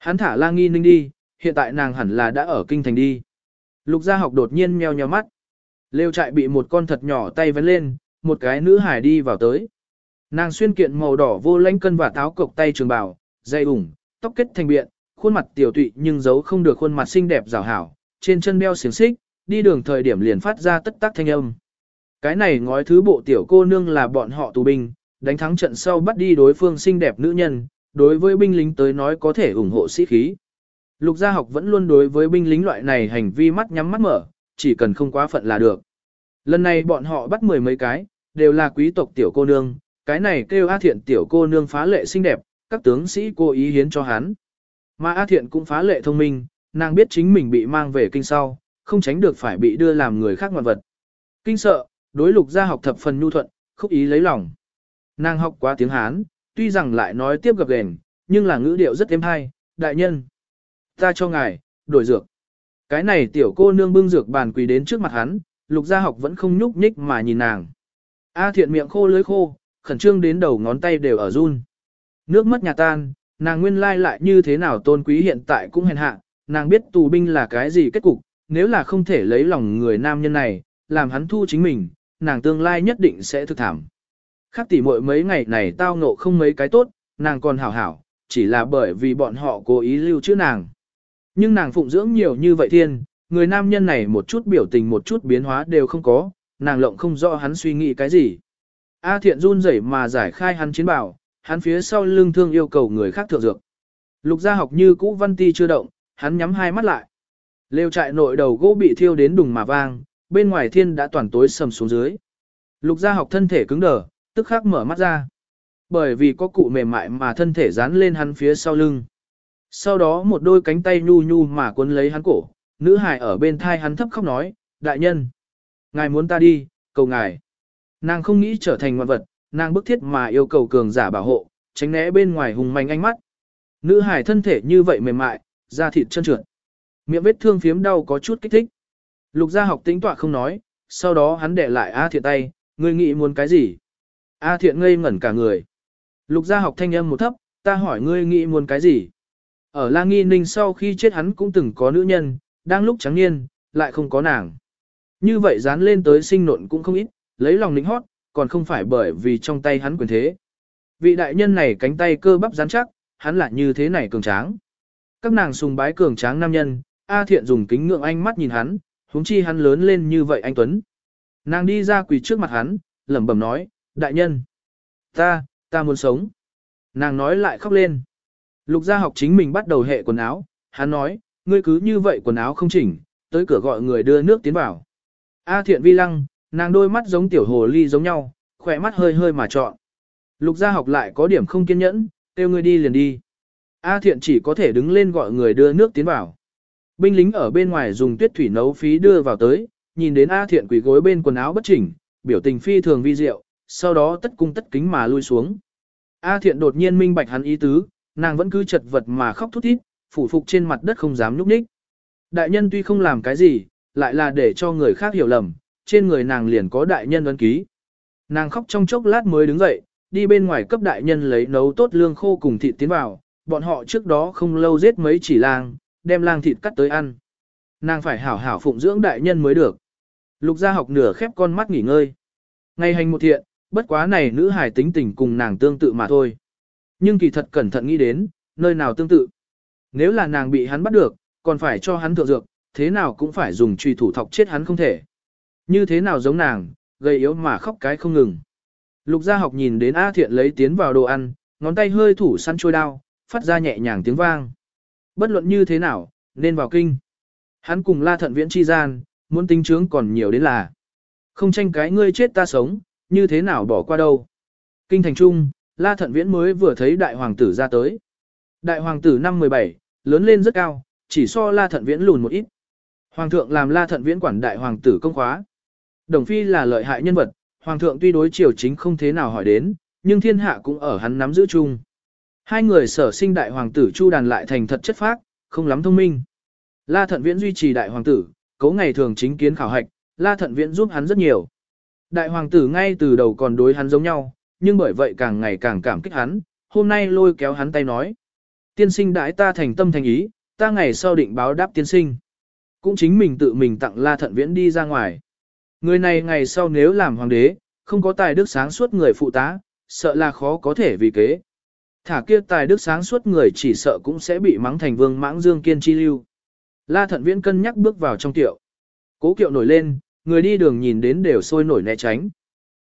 [SPEAKER 1] Hắn thả La Nghi Ninh đi, hiện tại nàng hẳn là đã ở kinh thành đi. Lục gia học đột nhiên meo nheo mắt. Lêu trại bị một con thật nhỏ tay vén lên, một cái nữ hải đi vào tới. Nàng xuyên kiện màu đỏ vô lãnh cân và táo cộc tay trường bào, dây ủng, tóc kết thành biện, khuôn mặt tiểu tụy nhưng giấu không được khuôn mặt xinh đẹp rào hảo, trên chân đeo xiềng xích, đi đường thời điểm liền phát ra tất tác thanh âm. Cái này ngói thứ bộ tiểu cô nương là bọn họ tù binh, đánh thắng trận sau bắt đi đối phương xinh đẹp nữ nhân, đối với binh lính tới nói có thể ủng hộ sĩ khí. Lục gia học vẫn luôn đối với binh lính loại này hành vi mắt nhắm mắt mở, chỉ cần không quá phận là được. Lần này bọn họ bắt mười mấy cái, đều là quý tộc tiểu cô nương, cái này kêu A Thiện tiểu cô nương phá lệ xinh đẹp, các tướng sĩ cố ý hiến cho hắn. Mà A Thiện cũng phá lệ thông minh, nàng biết chính mình bị mang về kinh sau, không tránh được phải bị đưa làm người khác ngoan vật. Kinh sợ, đối lục gia học thập phần nhu thuận, khúc ý lấy lòng. Nàng học quá tiếng Hán, tuy rằng lại nói tiếp gặp gền, nhưng là ngữ điệu rất êm hay, đại nhân. Ta cho ngài, đổi dược. Cái này tiểu cô nương bưng dược bàn quỳ đến trước mặt hắn, lục gia học vẫn không nhúc nhích mà nhìn nàng. A thiện miệng khô lưới khô, khẩn trương đến đầu ngón tay đều ở run. Nước mất nhà tan, nàng nguyên lai lại như thế nào tôn quý hiện tại cũng hèn hạ, nàng biết tù binh là cái gì kết cục, nếu là không thể lấy lòng người nam nhân này, làm hắn thu chính mình, nàng tương lai nhất định sẽ thực thảm. Khác tỉ muội mấy ngày này tao ngộ không mấy cái tốt, nàng còn hảo hảo, chỉ là bởi vì bọn họ cố ý lưu chữ nàng. Nhưng nàng phụng dưỡng nhiều như vậy thiên, người nam nhân này một chút biểu tình một chút biến hóa đều không có, nàng lộng không rõ hắn suy nghĩ cái gì. A thiện run rẩy mà giải khai hắn chiến bảo, hắn phía sau lưng thương yêu cầu người khác thượng dược. Lục gia học như cũ văn ti chưa động, hắn nhắm hai mắt lại. Lêu trại nội đầu gỗ bị thiêu đến đùng mà vang, bên ngoài thiên đã toàn tối sầm xuống dưới. Lục gia học thân thể cứng đờ, tức khắc mở mắt ra. Bởi vì có cụ mềm mại mà thân thể dán lên hắn phía sau lưng. Sau đó một đôi cánh tay nhu nhu mà cuốn lấy hắn cổ, nữ hài ở bên thai hắn thấp khóc nói, đại nhân. Ngài muốn ta đi, cầu ngài. Nàng không nghĩ trở thành ngoan vật, nàng bức thiết mà yêu cầu cường giả bảo hộ, tránh né bên ngoài hùng manh ánh mắt. Nữ hài thân thể như vậy mềm mại, da thịt chân trượt. Miệng vết thương phiếm đau có chút kích thích. Lục gia học tính tọa không nói, sau đó hắn để lại A thiện tay, ngươi nghĩ muốn cái gì? A thiện ngây ngẩn cả người. Lục gia học thanh âm một thấp, ta hỏi ngươi nghĩ muốn cái gì? Ở La Nghi Ninh sau khi chết hắn cũng từng có nữ nhân, đang lúc trắng niên, lại không có nàng. Như vậy dán lên tới sinh nộn cũng không ít, lấy lòng nịnh hót, còn không phải bởi vì trong tay hắn quyền thế. Vị đại nhân này cánh tay cơ bắp rắn chắc, hắn lại như thế này cường tráng. Các nàng sùng bái cường tráng nam nhân, A Thiện dùng kính ngưỡng ánh mắt nhìn hắn, huống chi hắn lớn lên như vậy anh Tuấn. Nàng đi ra quỳ trước mặt hắn, lẩm bẩm nói, đại nhân. Ta, ta muốn sống. Nàng nói lại khóc lên. Lục gia học chính mình bắt đầu hệ quần áo, hắn nói, ngươi cứ như vậy quần áo không chỉnh, tới cửa gọi người đưa nước tiến vào. A thiện vi lăng, nàng đôi mắt giống tiểu hồ ly giống nhau, khỏe mắt hơi hơi mà trọn. Lục gia học lại có điểm không kiên nhẫn, kêu ngươi đi liền đi. A thiện chỉ có thể đứng lên gọi người đưa nước tiến vào. Binh lính ở bên ngoài dùng tuyết thủy nấu phí đưa vào tới, nhìn đến A thiện quỳ gối bên quần áo bất chỉnh, biểu tình phi thường vi diệu, sau đó tất cung tất kính mà lui xuống. A thiện đột nhiên minh bạch hắn ý tứ, nàng vẫn cứ chật vật mà khóc thút thít, phủ phục trên mặt đất không dám nhúc nhích. Đại nhân tuy không làm cái gì, lại là để cho người khác hiểu lầm, trên người nàng liền có đại nhân ấn ký. Nàng khóc trong chốc lát mới đứng dậy, đi bên ngoài cấp đại nhân lấy nấu tốt lương khô cùng thịt tiến vào, bọn họ trước đó không lâu giết mấy chỉ lang, đem lang thịt cắt tới ăn. Nàng phải hảo hảo phụng dưỡng đại nhân mới được. Lục gia học nửa khép con mắt nghỉ ngơi. Ngày hành một thiện, bất quá này nữ hài tính tình cùng nàng tương tự mà thôi. Nhưng kỳ thật cẩn thận nghĩ đến, nơi nào tương tự. Nếu là nàng bị hắn bắt được, còn phải cho hắn thượng dược, thế nào cũng phải dùng truy thủ thọc chết hắn không thể. Như thế nào giống nàng, gây yếu mà khóc cái không ngừng. Lục gia học nhìn đến A thiện lấy tiến vào đồ ăn, ngón tay hơi thủ săn trôi đao, phát ra nhẹ nhàng tiếng vang. Bất luận như thế nào, nên vào kinh. Hắn cùng la thận viễn chi gian, muốn tính trướng còn nhiều đến là. Không tranh cái ngươi chết ta sống, như thế nào bỏ qua đâu. Kinh thành trung, la thận viễn mới vừa thấy đại hoàng tử ra tới. Đại hoàng tử năm 17, lớn lên rất cao, chỉ so la thận viễn lùn một ít. Hoàng thượng làm la thận viễn quản đại hoàng tử công khóa. Đồng phi là lợi hại nhân vật, hoàng thượng tuy đối triều chính không thế nào hỏi đến, nhưng thiên hạ cũng ở hắn nắm giữ chung. Hai người sở sinh đại hoàng tử chu đàn lại thành thật chất phác, không lắm thông minh. La thận viễn duy trì đại hoàng tử, cố ngày thường chính kiến khảo hạch, la thận viễn giúp hắn rất nhiều. Đại hoàng tử ngay từ đầu còn đối hắn giống nhau, nhưng bởi vậy càng ngày càng cảm kích hắn, hôm nay lôi kéo hắn tay nói. Tiên sinh đãi ta thành tâm thành ý, ta ngày sau định báo đáp tiên sinh. Cũng chính mình tự mình tặng la thận viễn đi ra ngoài. Người này ngày sau nếu làm hoàng đế, không có tài đức sáng suốt người phụ tá, sợ là khó có thể vì kế. Thả kia tài đức sáng suốt người chỉ sợ cũng sẽ bị mắng thành vương mãng dương kiên chi lưu. La thận viễn cân nhắc bước vào trong tiệu. Cố kiệu nổi lên, người đi đường nhìn đến đều sôi nổi né tránh.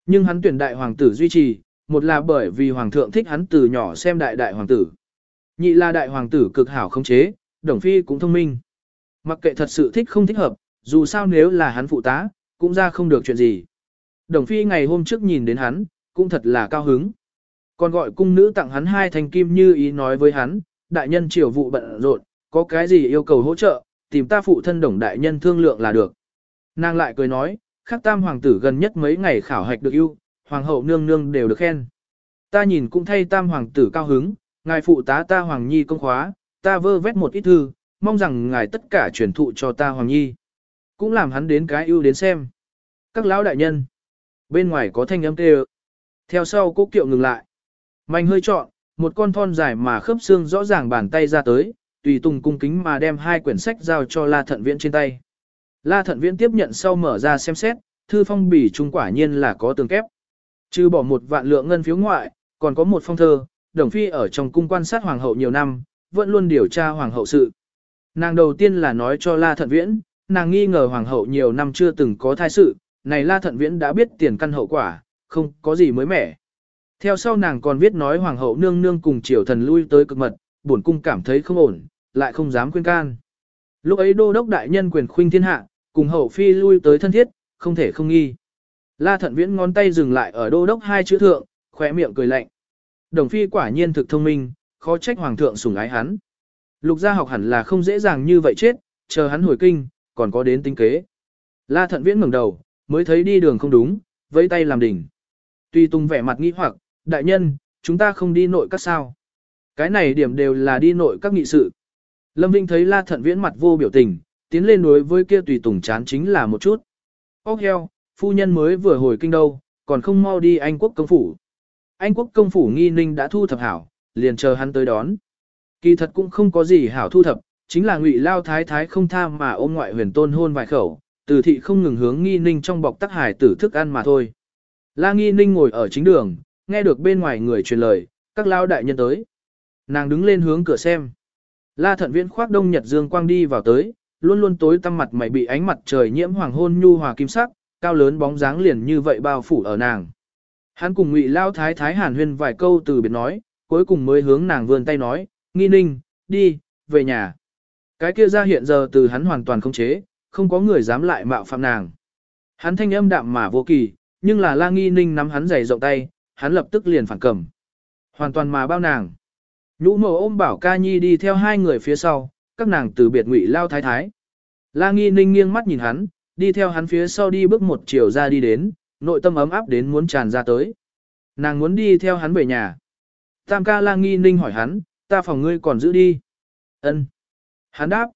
[SPEAKER 1] Nhưng hắn tuyển đại hoàng tử duy trì, một là bởi vì hoàng thượng thích hắn từ nhỏ xem đại đại hoàng tử. Nhị là đại hoàng tử cực hảo không chế, đồng phi cũng thông minh. Mặc kệ thật sự thích không thích hợp, dù sao nếu là hắn phụ tá, cũng ra không được chuyện gì. Đồng phi ngày hôm trước nhìn đến hắn, cũng thật là cao hứng. Còn gọi cung nữ tặng hắn hai thanh kim như ý nói với hắn, đại nhân triều vụ bận rộn, có cái gì yêu cầu hỗ trợ, tìm ta phụ thân đồng đại nhân thương lượng là được. Nàng lại cười nói, khắc tam hoàng tử gần nhất mấy ngày khảo hạch được ưu, hoàng hậu nương nương đều được khen. Ta nhìn cũng thay tam hoàng tử cao hứng, ngài phụ tá ta hoàng nhi công khóa, ta vơ vét một ít thư, mong rằng ngài tất cả truyền thụ cho ta hoàng nhi. Cũng làm hắn đến cái ưu đến xem. Các lão đại nhân, bên ngoài có thanh âm kêu. Theo sau cố kiệu ngừng lại. Mạnh hơi trọn, một con thon dài mà khớp xương rõ ràng bàn tay ra tới, tùy tùng cung kính mà đem hai quyển sách giao cho La Thận Viễn trên tay. La Thận Viễn tiếp nhận sau mở ra xem xét, thư phong bì trung quả nhiên là có tường kép. Trừ bỏ một vạn lượng ngân phiếu ngoại, còn có một phong thơ, đồng phi ở trong cung quan sát hoàng hậu nhiều năm, vẫn luôn điều tra hoàng hậu sự. Nàng đầu tiên là nói cho La Thận Viễn, nàng nghi ngờ hoàng hậu nhiều năm chưa từng có thai sự, này La Thận Viễn đã biết tiền căn hậu quả, không có gì mới mẻ. Theo sau nàng còn viết nói hoàng hậu nương nương cùng triều thần lui tới cực mật, bổn cung cảm thấy không ổn, lại không dám khuyên can. Lúc ấy đô đốc đại nhân quyền khuynh thiên hạ, cùng hậu phi lui tới thân thiết, không thể không nghi. La thận viễn ngón tay dừng lại ở đô đốc hai chữ thượng, khỏe miệng cười lạnh. Đồng phi quả nhiên thực thông minh, khó trách hoàng thượng sủng ái hắn. Lục gia học hẳn là không dễ dàng như vậy chết, chờ hắn hồi kinh, còn có đến tính kế. La thận viễn ngẩng đầu, mới thấy đi đường không đúng, vẫy tay làm đỉnh. Tuy tung vẻ mặt nghi hoặc, đại nhân, chúng ta không đi nội các sao. Cái này điểm đều là đi nội các nghị sự. Lâm Vinh thấy La Thận Viễn mặt vô biểu tình, tiến lên đối với kia tùy tùng chán chính là một chút. Ốc heo, phu nhân mới vừa hồi kinh đâu, còn không mau đi Anh quốc công phủ. Anh quốc công phủ nghi ninh đã thu thập hảo, liền chờ hắn tới đón. Kỳ thật cũng không có gì hảo thu thập, chính là ngụy lao thái thái không tha mà ôm ngoại huyền tôn hôn vài khẩu, từ thị không ngừng hướng nghi ninh trong bọc tắc hải tử thức ăn mà thôi. La nghi ninh ngồi ở chính đường, nghe được bên ngoài người truyền lời, các lao đại nhân tới. Nàng đứng lên hướng cửa xem. La thận viễn khoác đông nhật dương quang đi vào tới, luôn luôn tối tăm mặt mày bị ánh mặt trời nhiễm hoàng hôn nhu hòa kim sắc, cao lớn bóng dáng liền như vậy bao phủ ở nàng. Hắn cùng ngụy lao thái thái hàn huyên vài câu từ biệt nói, cuối cùng mới hướng nàng vươn tay nói, nghi ninh, đi, về nhà. Cái kia ra hiện giờ từ hắn hoàn toàn không chế, không có người dám lại mạo phạm nàng. Hắn thanh âm đạm mà vô kỳ, nhưng là la nghi ninh nắm hắn giày rộng tay, hắn lập tức liền phản cầm. Hoàn toàn mà bao nàng. Nhũ mồ ôm bảo ca nhi đi theo hai người phía sau, các nàng từ biệt ngụy lao thái thái. La nghi ninh nghiêng mắt nhìn hắn, đi theo hắn phía sau đi bước một chiều ra đi đến, nội tâm ấm áp đến muốn tràn ra tới. Nàng muốn đi theo hắn về nhà. Tam ca la nghi ninh hỏi hắn, ta phòng ngươi còn giữ đi. ân Hắn đáp.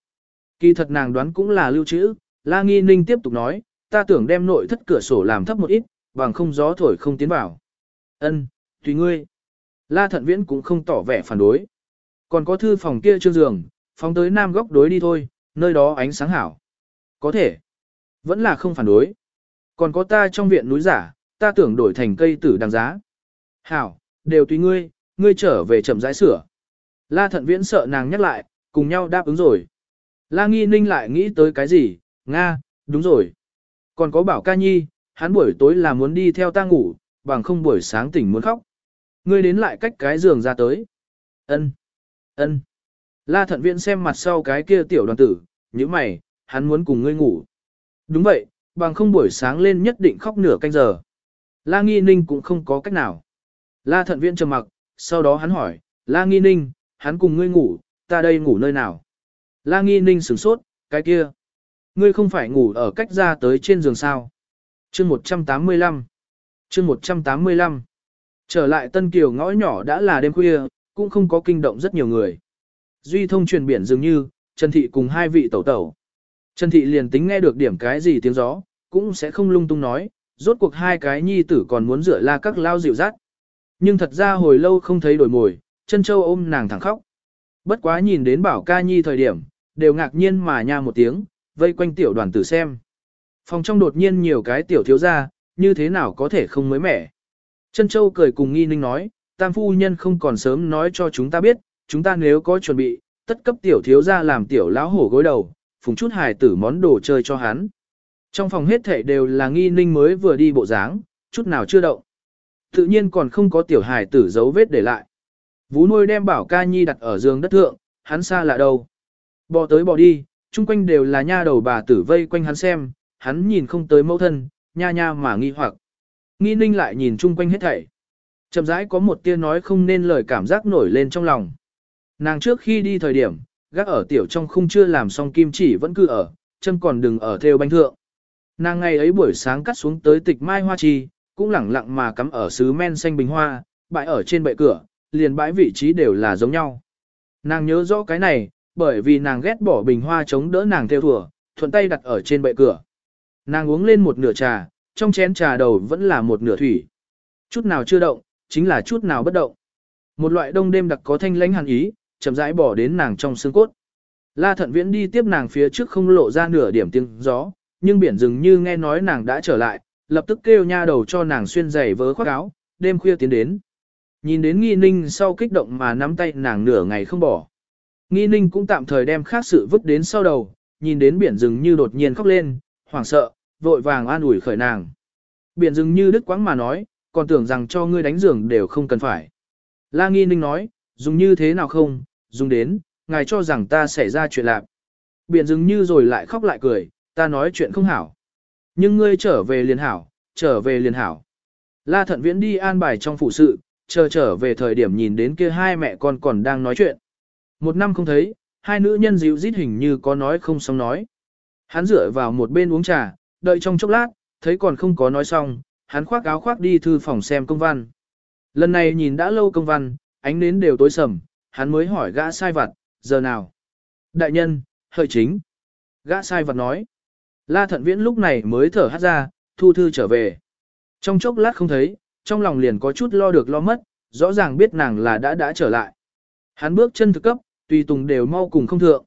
[SPEAKER 1] Kỳ thật nàng đoán cũng là lưu trữ, la nghi ninh tiếp tục nói, ta tưởng đem nội thất cửa sổ làm thấp một ít, bằng không gió thổi không tiến vào. ân tùy ngươi. La thận viễn cũng không tỏ vẻ phản đối. Còn có thư phòng kia trương giường, phóng tới nam góc đối đi thôi, nơi đó ánh sáng hảo. Có thể. Vẫn là không phản đối, Còn có ta trong viện núi giả, ta tưởng đổi thành cây tử đằng giá. Hảo, đều tùy ngươi, ngươi trở về chậm rãi sửa. La thận viễn sợ nàng nhắc lại, cùng nhau đáp ứng rồi. La nghi ninh lại nghĩ tới cái gì, Nga, đúng rồi. Còn có bảo ca nhi, hắn buổi tối là muốn đi theo ta ngủ, bằng không buổi sáng tỉnh muốn khóc. Ngươi đến lại cách cái giường ra tới. Ân, ân. La thận viện xem mặt sau cái kia tiểu đoàn tử, như mày, hắn muốn cùng ngươi ngủ. Đúng vậy, bằng không buổi sáng lên nhất định khóc nửa canh giờ. La nghi ninh cũng không có cách nào. La thận viện trầm mặc, sau đó hắn hỏi, La nghi ninh, hắn cùng ngươi ngủ, ta đây ngủ nơi nào? La nghi ninh sửng sốt, cái kia. Ngươi không phải ngủ ở cách ra tới trên giường sao? chương 185 chương 185 Trở lại Tân Kiều ngõ nhỏ đã là đêm khuya, cũng không có kinh động rất nhiều người. Duy thông truyền biển dường như, Trần Thị cùng hai vị tẩu tẩu. Trần Thị liền tính nghe được điểm cái gì tiếng gió, cũng sẽ không lung tung nói, rốt cuộc hai cái nhi tử còn muốn rửa la các lao dịu dắt. Nhưng thật ra hồi lâu không thấy đổi mồi, chân châu ôm nàng thẳng khóc. Bất quá nhìn đến bảo ca nhi thời điểm, đều ngạc nhiên mà nha một tiếng, vây quanh tiểu đoàn tử xem. Phòng trong đột nhiên nhiều cái tiểu thiếu ra, như thế nào có thể không mới mẻ. Chân châu cười cùng nghi ninh nói, tam phu nhân không còn sớm nói cho chúng ta biết, chúng ta nếu có chuẩn bị, tất cấp tiểu thiếu ra làm tiểu lão hổ gối đầu, phùng chút hài tử món đồ chơi cho hắn. Trong phòng hết thảy đều là nghi ninh mới vừa đi bộ dáng, chút nào chưa động. Tự nhiên còn không có tiểu hài tử dấu vết để lại. Vú nuôi đem bảo ca nhi đặt ở giường đất thượng, hắn xa lạ đâu. Bò tới bò đi, chung quanh đều là nha đầu bà tử vây quanh hắn xem, hắn nhìn không tới mẫu thân, nha nha mà nghi hoặc. Nghi ninh lại nhìn chung quanh hết thảy. Chậm rãi có một tia nói không nên lời cảm giác nổi lên trong lòng. Nàng trước khi đi thời điểm, gác ở tiểu trong khung chưa làm xong kim chỉ vẫn cứ ở, chân còn đừng ở theo bánh thượng. Nàng ngày ấy buổi sáng cắt xuống tới tịch mai hoa chi, cũng lẳng lặng mà cắm ở sứ men xanh bình hoa, bãi ở trên bệ cửa, liền bãi vị trí đều là giống nhau. Nàng nhớ rõ cái này, bởi vì nàng ghét bỏ bình hoa chống đỡ nàng theo thùa, thuận tay đặt ở trên bệ cửa. Nàng uống lên một nửa trà, trong chén trà đầu vẫn là một nửa thủy. Chút nào chưa động, chính là chút nào bất động. Một loại đông đêm đặc có thanh lãnh hàn ý, chậm rãi bỏ đến nàng trong xương cốt. La Thận Viễn đi tiếp nàng phía trước không lộ ra nửa điểm tiếng gió, nhưng biển dường như nghe nói nàng đã trở lại, lập tức kêu nha đầu cho nàng xuyên giày vớ khoác áo, đêm khuya tiến đến. Nhìn đến nghi ninh sau kích động mà nắm tay nàng nửa ngày không bỏ. Nghi ninh cũng tạm thời đem khác sự vứt đến sau đầu, nhìn đến biển rừng như đột nhiên khóc lên, hoảng sợ, vội vàng an ủi khởi nàng. Biển rừng như đứt quãng mà nói, còn tưởng rằng cho ngươi đánh giường đều không cần phải. La nghi ninh nói, dùng như thế nào không, dùng đến, ngài cho rằng ta xảy ra chuyện lạc. Biển dừng như rồi lại khóc lại cười, ta nói chuyện không hảo. Nhưng ngươi trở về liền hảo, trở về liền hảo. La thận viễn đi an bài trong phụ sự, chờ trở về thời điểm nhìn đến kia hai mẹ con còn đang nói chuyện. Một năm không thấy, hai nữ nhân dịu rít hình như có nói không xong nói. Hắn dựa vào một bên uống trà, đợi trong chốc lát, thấy còn không có nói xong, hắn khoác áo khoác đi thư phòng xem công văn. Lần này nhìn đã lâu công văn, ánh nến đều tối sầm, hắn mới hỏi gã sai vặt, giờ nào? Đại nhân, hơi chính. Gã sai vặt nói. La thận viễn lúc này mới thở hát ra, thu thư trở về. Trong chốc lát không thấy, trong lòng liền có chút lo được lo mất, rõ ràng biết nàng là đã đã trở lại. Hắn bước chân thực cấp, tùy tùng đều mau cùng không thượng.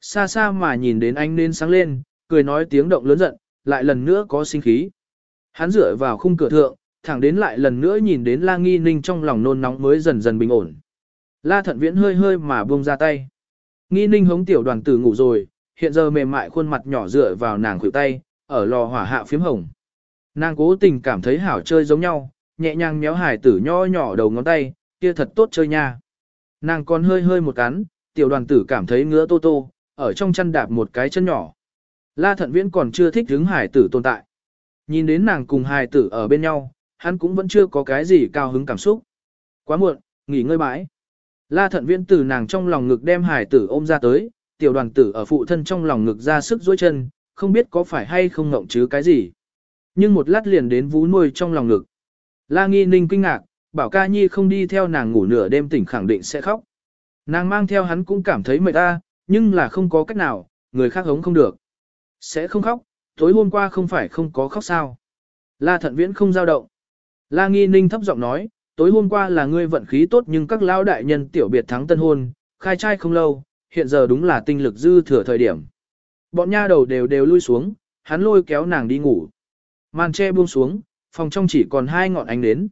[SPEAKER 1] Xa xa mà nhìn đến anh nên sáng lên, cười nói tiếng động lớn giận, lại lần nữa có sinh khí. Hắn dựa vào khung cửa thượng, thẳng đến lại lần nữa nhìn đến La Nghi Ninh trong lòng nôn nóng mới dần dần bình ổn. La Thận Viễn hơi hơi mà buông ra tay. Nghi Ninh hống tiểu đoàn tử ngủ rồi, hiện giờ mềm mại khuôn mặt nhỏ dựa vào nàng khuỷu tay, ở lò hỏa hạ phiếm hồng. Nàng cố tình cảm thấy hảo chơi giống nhau, nhẹ nhàng méo hải tử nho nhỏ đầu ngón tay, kia thật tốt chơi nha. Nàng còn hơi hơi một cắn, tiểu đoàn tử cảm thấy ngứa tô tô, ở trong chăn đạp một cái chân nhỏ. La thận viễn còn chưa thích hứng hải tử tồn tại. Nhìn đến nàng cùng hải tử ở bên nhau, hắn cũng vẫn chưa có cái gì cao hứng cảm xúc. Quá muộn, nghỉ ngơi bãi. La thận viễn từ nàng trong lòng ngực đem hải tử ôm ra tới, tiểu đoàn tử ở phụ thân trong lòng ngực ra sức dối chân, không biết có phải hay không ngộng chứ cái gì. Nhưng một lát liền đến vú nuôi trong lòng ngực. La nghi ninh kinh ngạc, bảo ca nhi không đi theo nàng ngủ nửa đêm tỉnh khẳng định sẽ khóc. Nàng mang theo hắn cũng cảm thấy mệt ta, nhưng là không có cách nào, người khác hống không được. Sẽ không khóc, tối hôm qua không phải không có khóc sao. La thận viễn không giao động. La nghi ninh thấp giọng nói, tối hôm qua là ngươi vận khí tốt nhưng các lão đại nhân tiểu biệt thắng tân hôn, khai trai không lâu, hiện giờ đúng là tinh lực dư thừa thời điểm. Bọn nha đầu đều đều lui xuống, hắn lôi kéo nàng đi ngủ. Màn che buông xuống, phòng trong chỉ còn hai ngọn ánh nến.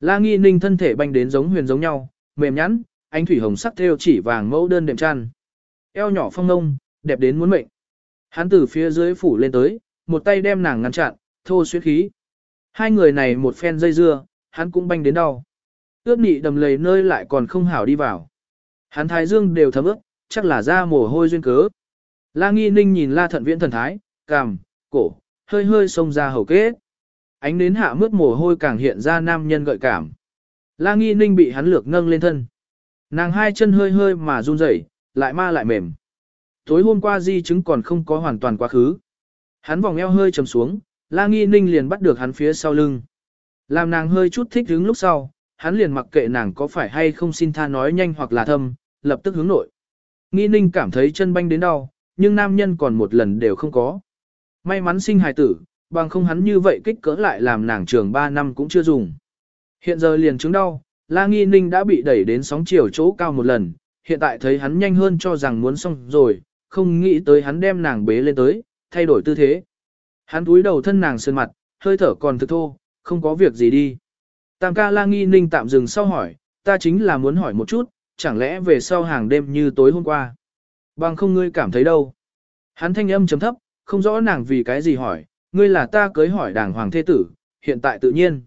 [SPEAKER 1] La Nghi Ninh thân thể banh đến giống huyền giống nhau, mềm nhẵn, ánh thủy hồng sắc theo chỉ vàng mẫu đơn đệm chăn. Eo nhỏ phong nông, đẹp đến muốn mệnh. Hắn từ phía dưới phủ lên tới, một tay đem nàng ngăn chặn, thô xuyên khí. Hai người này một phen dây dưa, hắn cũng banh đến đau. Ước nị đầm lầy nơi lại còn không hảo đi vào. Hắn thái dương đều thấm ướt, chắc là ra mồ hôi duyên cớ. La Nghi Ninh nhìn La Thận Viễn thần thái, cằm, cổ, hơi hơi xông ra hầu kết. Ánh đến hạ mướt mồ hôi càng hiện ra nam nhân gợi cảm. La Nghi Ninh bị hắn lược nâng lên thân. Nàng hai chân hơi hơi mà run rẩy, lại ma lại mềm. Tối hôm qua di chứng còn không có hoàn toàn quá khứ. Hắn vòng eo hơi trầm xuống, La Nghi Ninh liền bắt được hắn phía sau lưng. Làm nàng hơi chút thích hứng lúc sau, hắn liền mặc kệ nàng có phải hay không xin tha nói nhanh hoặc là thâm, lập tức hướng nội. Nghi Ninh cảm thấy chân banh đến đau, nhưng nam nhân còn một lần đều không có. May mắn sinh hài tử, bằng không hắn như vậy kích cỡ lại làm nàng trường 3 năm cũng chưa dùng. Hiện giờ liền chứng đau, La Nghi Ninh đã bị đẩy đến sóng chiều chỗ cao một lần, hiện tại thấy hắn nhanh hơn cho rằng muốn xong rồi, không nghĩ tới hắn đem nàng bế lên tới, thay đổi tư thế. Hắn túi đầu thân nàng sơn mặt, hơi thở còn thực thô, không có việc gì đi. Tam ca La Nghi Ninh tạm dừng sau hỏi, ta chính là muốn hỏi một chút, chẳng lẽ về sau hàng đêm như tối hôm qua. Bằng không ngươi cảm thấy đâu. Hắn thanh âm chấm thấp, không rõ nàng vì cái gì hỏi, ngươi là ta cưới hỏi đàng hoàng thế tử, hiện tại tự nhiên.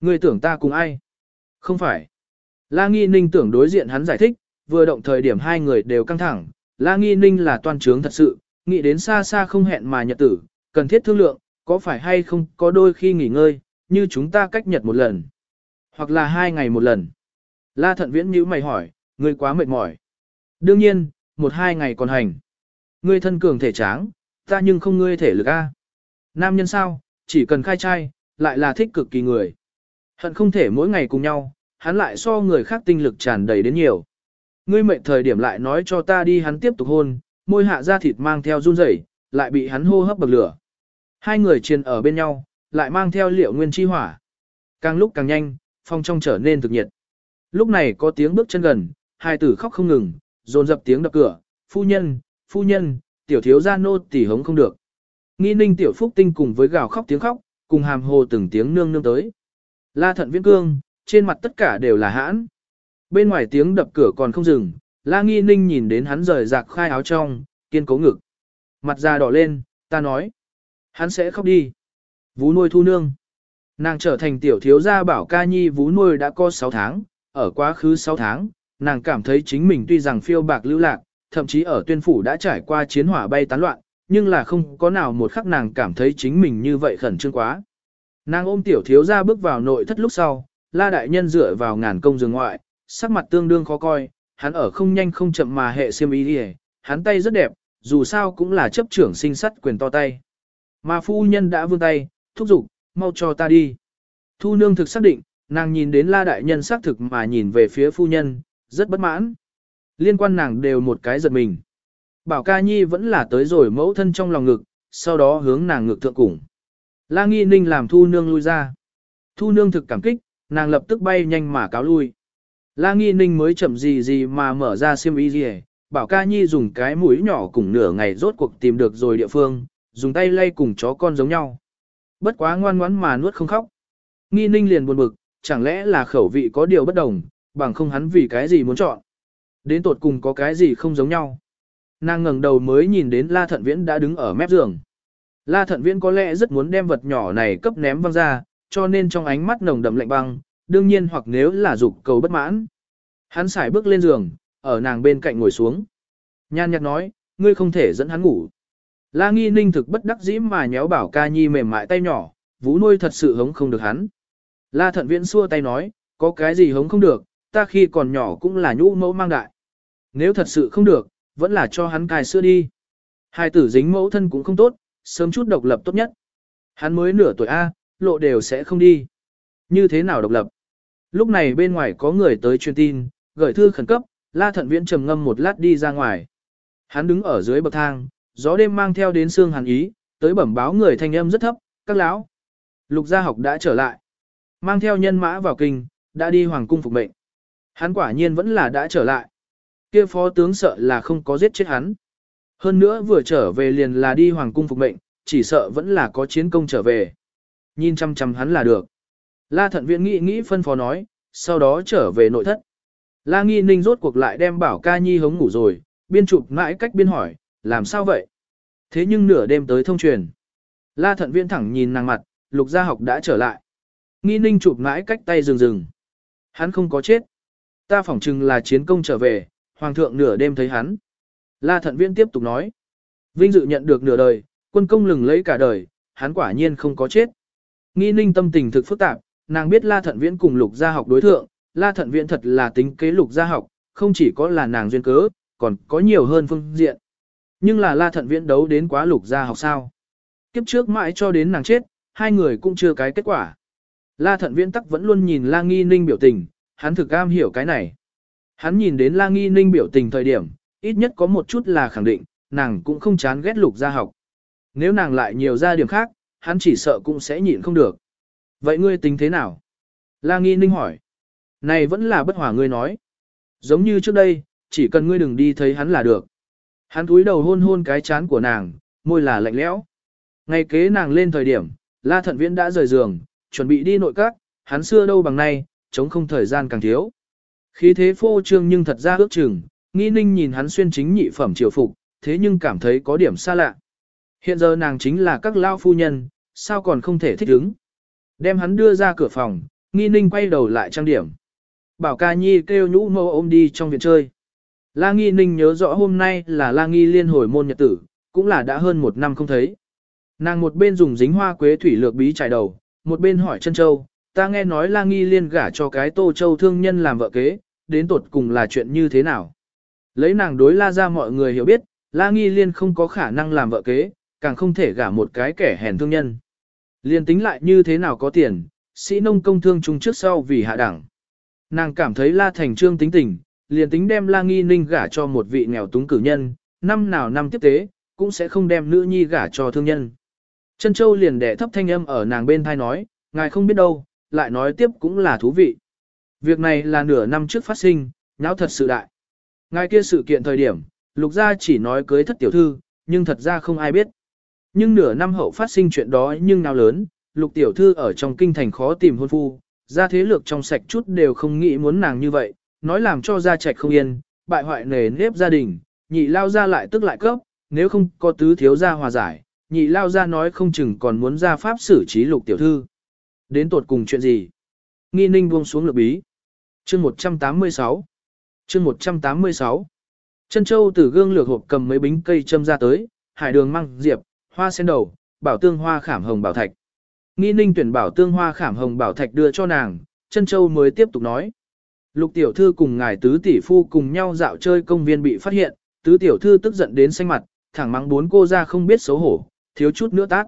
[SPEAKER 1] Ngươi tưởng ta cùng ai? Không phải. La Nghi Ninh tưởng đối diện hắn giải thích, vừa động thời điểm hai người đều căng thẳng. La Nghi Ninh là toan trướng thật sự, nghĩ đến xa xa không hẹn mà nhật tử, cần thiết thương lượng, có phải hay không có đôi khi nghỉ ngơi, như chúng ta cách nhật một lần. Hoặc là hai ngày một lần. La Thận Viễn nhữ mày hỏi, ngươi quá mệt mỏi. Đương nhiên, một hai ngày còn hành. Ngươi thân cường thể tráng, ta nhưng không ngươi thể lực a. Nam nhân sao, chỉ cần khai trai, lại là thích cực kỳ người. Hận không thể mỗi ngày cùng nhau, hắn lại so người khác tinh lực tràn đầy đến nhiều. Ngươi mệnh thời điểm lại nói cho ta đi hắn tiếp tục hôn, môi hạ ra thịt mang theo run rẩy, lại bị hắn hô hấp bậc lửa. Hai người chiền ở bên nhau, lại mang theo liệu nguyên chi hỏa. Càng lúc càng nhanh, phong trong trở nên thực nhiệt. Lúc này có tiếng bước chân gần, hai tử khóc không ngừng, dồn dập tiếng đập cửa, phu nhân, phu nhân, tiểu thiếu gia nô tỉ hống không được. Nghi ninh tiểu phúc tinh cùng với gào khóc tiếng khóc, cùng hàm hồ từng tiếng nương nương tới. La thận viễn cương, trên mặt tất cả đều là hãn. Bên ngoài tiếng đập cửa còn không dừng, la nghi ninh nhìn đến hắn rời rạc khai áo trong, kiên cố ngực. Mặt da đỏ lên, ta nói. Hắn sẽ khóc đi. Vú nuôi thu nương. Nàng trở thành tiểu thiếu gia bảo ca nhi vú nuôi đã có 6 tháng, ở quá khứ 6 tháng, nàng cảm thấy chính mình tuy rằng phiêu bạc lưu lạc, thậm chí ở tuyên phủ đã trải qua chiến hỏa bay tán loạn, nhưng là không có nào một khắc nàng cảm thấy chính mình như vậy khẩn trương quá. Nàng ôm tiểu thiếu gia bước vào nội thất lúc sau, la đại nhân dựa vào ngàn công giường ngoại, sắc mặt tương đương khó coi, hắn ở không nhanh không chậm mà hệ xiêm ý đi hắn tay rất đẹp, dù sao cũng là chấp trưởng sinh sắt quyền to tay. Mà phu nhân đã vươn tay, thúc giục, mau cho ta đi. Thu nương thực xác định, nàng nhìn đến la đại nhân xác thực mà nhìn về phía phu nhân, rất bất mãn. Liên quan nàng đều một cái giật mình. Bảo ca nhi vẫn là tới rồi mẫu thân trong lòng ngực, sau đó hướng nàng ngực thượng cùng. La nghi ninh làm thu nương lui ra. Thu nương thực cảm kích, nàng lập tức bay nhanh mà cáo lui. La nghi ninh mới chậm gì gì mà mở ra xiêm y gì Bảo ca nhi dùng cái mũi nhỏ cùng nửa ngày rốt cuộc tìm được rồi địa phương, dùng tay lay cùng chó con giống nhau. Bất quá ngoan ngoãn mà nuốt không khóc. Nghi ninh liền buồn bực, chẳng lẽ là khẩu vị có điều bất đồng, bằng không hắn vì cái gì muốn chọn. Đến tột cùng có cái gì không giống nhau. Nàng ngẩng đầu mới nhìn đến La Thận Viễn đã đứng ở mép giường. La Thận Viễn có lẽ rất muốn đem vật nhỏ này cấp ném văng ra, cho nên trong ánh mắt nồng đậm lạnh băng, đương nhiên hoặc nếu là dục cầu bất mãn. Hắn xài bước lên giường, ở nàng bên cạnh ngồi xuống. Nhan nhạt nói, ngươi không thể dẫn hắn ngủ. La Nghi Ninh thực bất đắc dĩ mà nhéo bảo ca nhi mềm mại tay nhỏ, vũ nuôi thật sự hống không được hắn. La Thận Viễn xua tay nói, có cái gì hống không được, ta khi còn nhỏ cũng là nhũ mẫu mang đại. Nếu thật sự không được, vẫn là cho hắn cài sữa đi. Hai tử dính mẫu thân cũng không tốt, sớm chút độc lập tốt nhất. Hắn mới nửa tuổi A, lộ đều sẽ không đi. Như thế nào độc lập? Lúc này bên ngoài có người tới truyền tin, gửi thư khẩn cấp, la thận viễn trầm ngâm một lát đi ra ngoài. Hắn đứng ở dưới bậc thang, gió đêm mang theo đến xương hàn ý, tới bẩm báo người thanh âm rất thấp, các lão. Lục gia học đã trở lại. Mang theo nhân mã vào kinh, đã đi hoàng cung phục mệnh. Hắn quả nhiên vẫn là đã trở lại. Kia phó tướng sợ là không có giết chết hắn. Hơn nữa vừa trở về liền là đi hoàng cung phục mệnh, chỉ sợ vẫn là có chiến công trở về. Nhìn chăm chăm hắn là được. La thận viễn nghĩ nghĩ phân phó nói, sau đó trở về nội thất. La nghi ninh rốt cuộc lại đem bảo ca nhi hống ngủ rồi, biên chụp mãi cách biên hỏi, làm sao vậy? Thế nhưng nửa đêm tới thông truyền. La thận viễn thẳng nhìn nàng mặt, lục gia học đã trở lại. Nghi ninh chụp mãi cách tay rừng rừng. Hắn không có chết. Ta phỏng chừng là chiến công trở về, hoàng thượng nửa đêm thấy hắn. La thận viễn tiếp tục nói. Vinh dự nhận được nửa đời, quân công lừng lấy cả đời, hắn quả nhiên không có chết. Nghi ninh tâm tình thực phức tạp, nàng biết La Thận Viễn cùng Lục Gia học đối thượng, La Thận Viễn thật là tính kế Lục Gia học, không chỉ có là nàng duyên cớ, còn có nhiều hơn phương diện. Nhưng là La Thận Viễn đấu đến quá Lục Gia học sao? Kiếp trước mãi cho đến nàng chết, hai người cũng chưa cái kết quả. La Thận Viễn tắc vẫn luôn nhìn La Nghi Ninh biểu tình, hắn thực am hiểu cái này. Hắn nhìn đến La Nghi Ninh biểu tình thời điểm, ít nhất có một chút là khẳng định, nàng cũng không chán ghét Lục Gia học. Nếu nàng lại nhiều ra điểm khác, hắn chỉ sợ cũng sẽ nhịn không được. Vậy ngươi tính thế nào? La Nghi Ninh hỏi. Này vẫn là bất hòa ngươi nói. Giống như trước đây, chỉ cần ngươi đừng đi thấy hắn là được. Hắn túi đầu hôn hôn cái chán của nàng, môi là lạnh lẽo. Ngày kế nàng lên thời điểm, La Thận Viễn đã rời giường, chuẩn bị đi nội các, hắn xưa đâu bằng nay, chống không thời gian càng thiếu. Khí thế phô trương nhưng thật ra ước chừng, nghi ninh nhìn hắn xuyên chính nhị phẩm triều phục, thế nhưng cảm thấy có điểm xa lạ. Hiện giờ nàng chính là các lao phu nhân, sao còn không thể thích ứng. Đem hắn đưa ra cửa phòng, nghi ninh quay đầu lại trang điểm. Bảo ca nhi kêu nhũ mâu ôm đi trong viện chơi. La nghi ninh nhớ rõ hôm nay là la nghi liên hồi môn nhật tử, cũng là đã hơn một năm không thấy. Nàng một bên dùng dính hoa quế thủy lược bí trải đầu, một bên hỏi chân châu, ta nghe nói la nghi liên gả cho cái tô châu thương nhân làm vợ kế, đến tột cùng là chuyện như thế nào. Lấy nàng đối la ra mọi người hiểu biết, la nghi liên không có khả năng làm vợ kế, càng không thể gả một cái kẻ hèn thương nhân. Liên tính lại như thế nào có tiền, sĩ nông công thương chung trước sau vì hạ đẳng. Nàng cảm thấy La Thành Trương tính tình, liền tính đem La Nghi Ninh gả cho một vị nghèo túng cử nhân, năm nào năm tiếp tế, cũng sẽ không đem nữ nhi gả cho thương nhân. Trân Châu liền đẻ thấp thanh âm ở nàng bên thai nói, ngài không biết đâu, lại nói tiếp cũng là thú vị. Việc này là nửa năm trước phát sinh, nháo thật sự đại. Ngài kia sự kiện thời điểm, lục gia chỉ nói cưới thất tiểu thư, nhưng thật ra không ai biết. Nhưng nửa năm hậu phát sinh chuyện đó nhưng nào lớn, lục tiểu thư ở trong kinh thành khó tìm hôn phu, ra thế lược trong sạch chút đều không nghĩ muốn nàng như vậy, nói làm cho gia trạch không yên, bại hoại nề nếp gia đình, nhị lao ra lại tức lại cấp, nếu không có tứ thiếu gia hòa giải, nhị lao ra nói không chừng còn muốn ra pháp xử trí lục tiểu thư. Đến tột cùng chuyện gì? Nghi ninh buông xuống lược bí. Chương 186 Chương 186 Chân châu từ gương lược hộp cầm mấy bính cây châm ra tới, hải đường măng, diệp, hoa sen đầu, bảo tương hoa khảm hồng bảo thạch. Nghi ninh tuyển bảo tương hoa khảm hồng bảo thạch đưa cho nàng, chân châu mới tiếp tục nói. Lục tiểu thư cùng ngài tứ tỷ phu cùng nhau dạo chơi công viên bị phát hiện, tứ tiểu thư tức giận đến xanh mặt, thẳng mắng bốn cô ra không biết xấu hổ, thiếu chút nữa tác.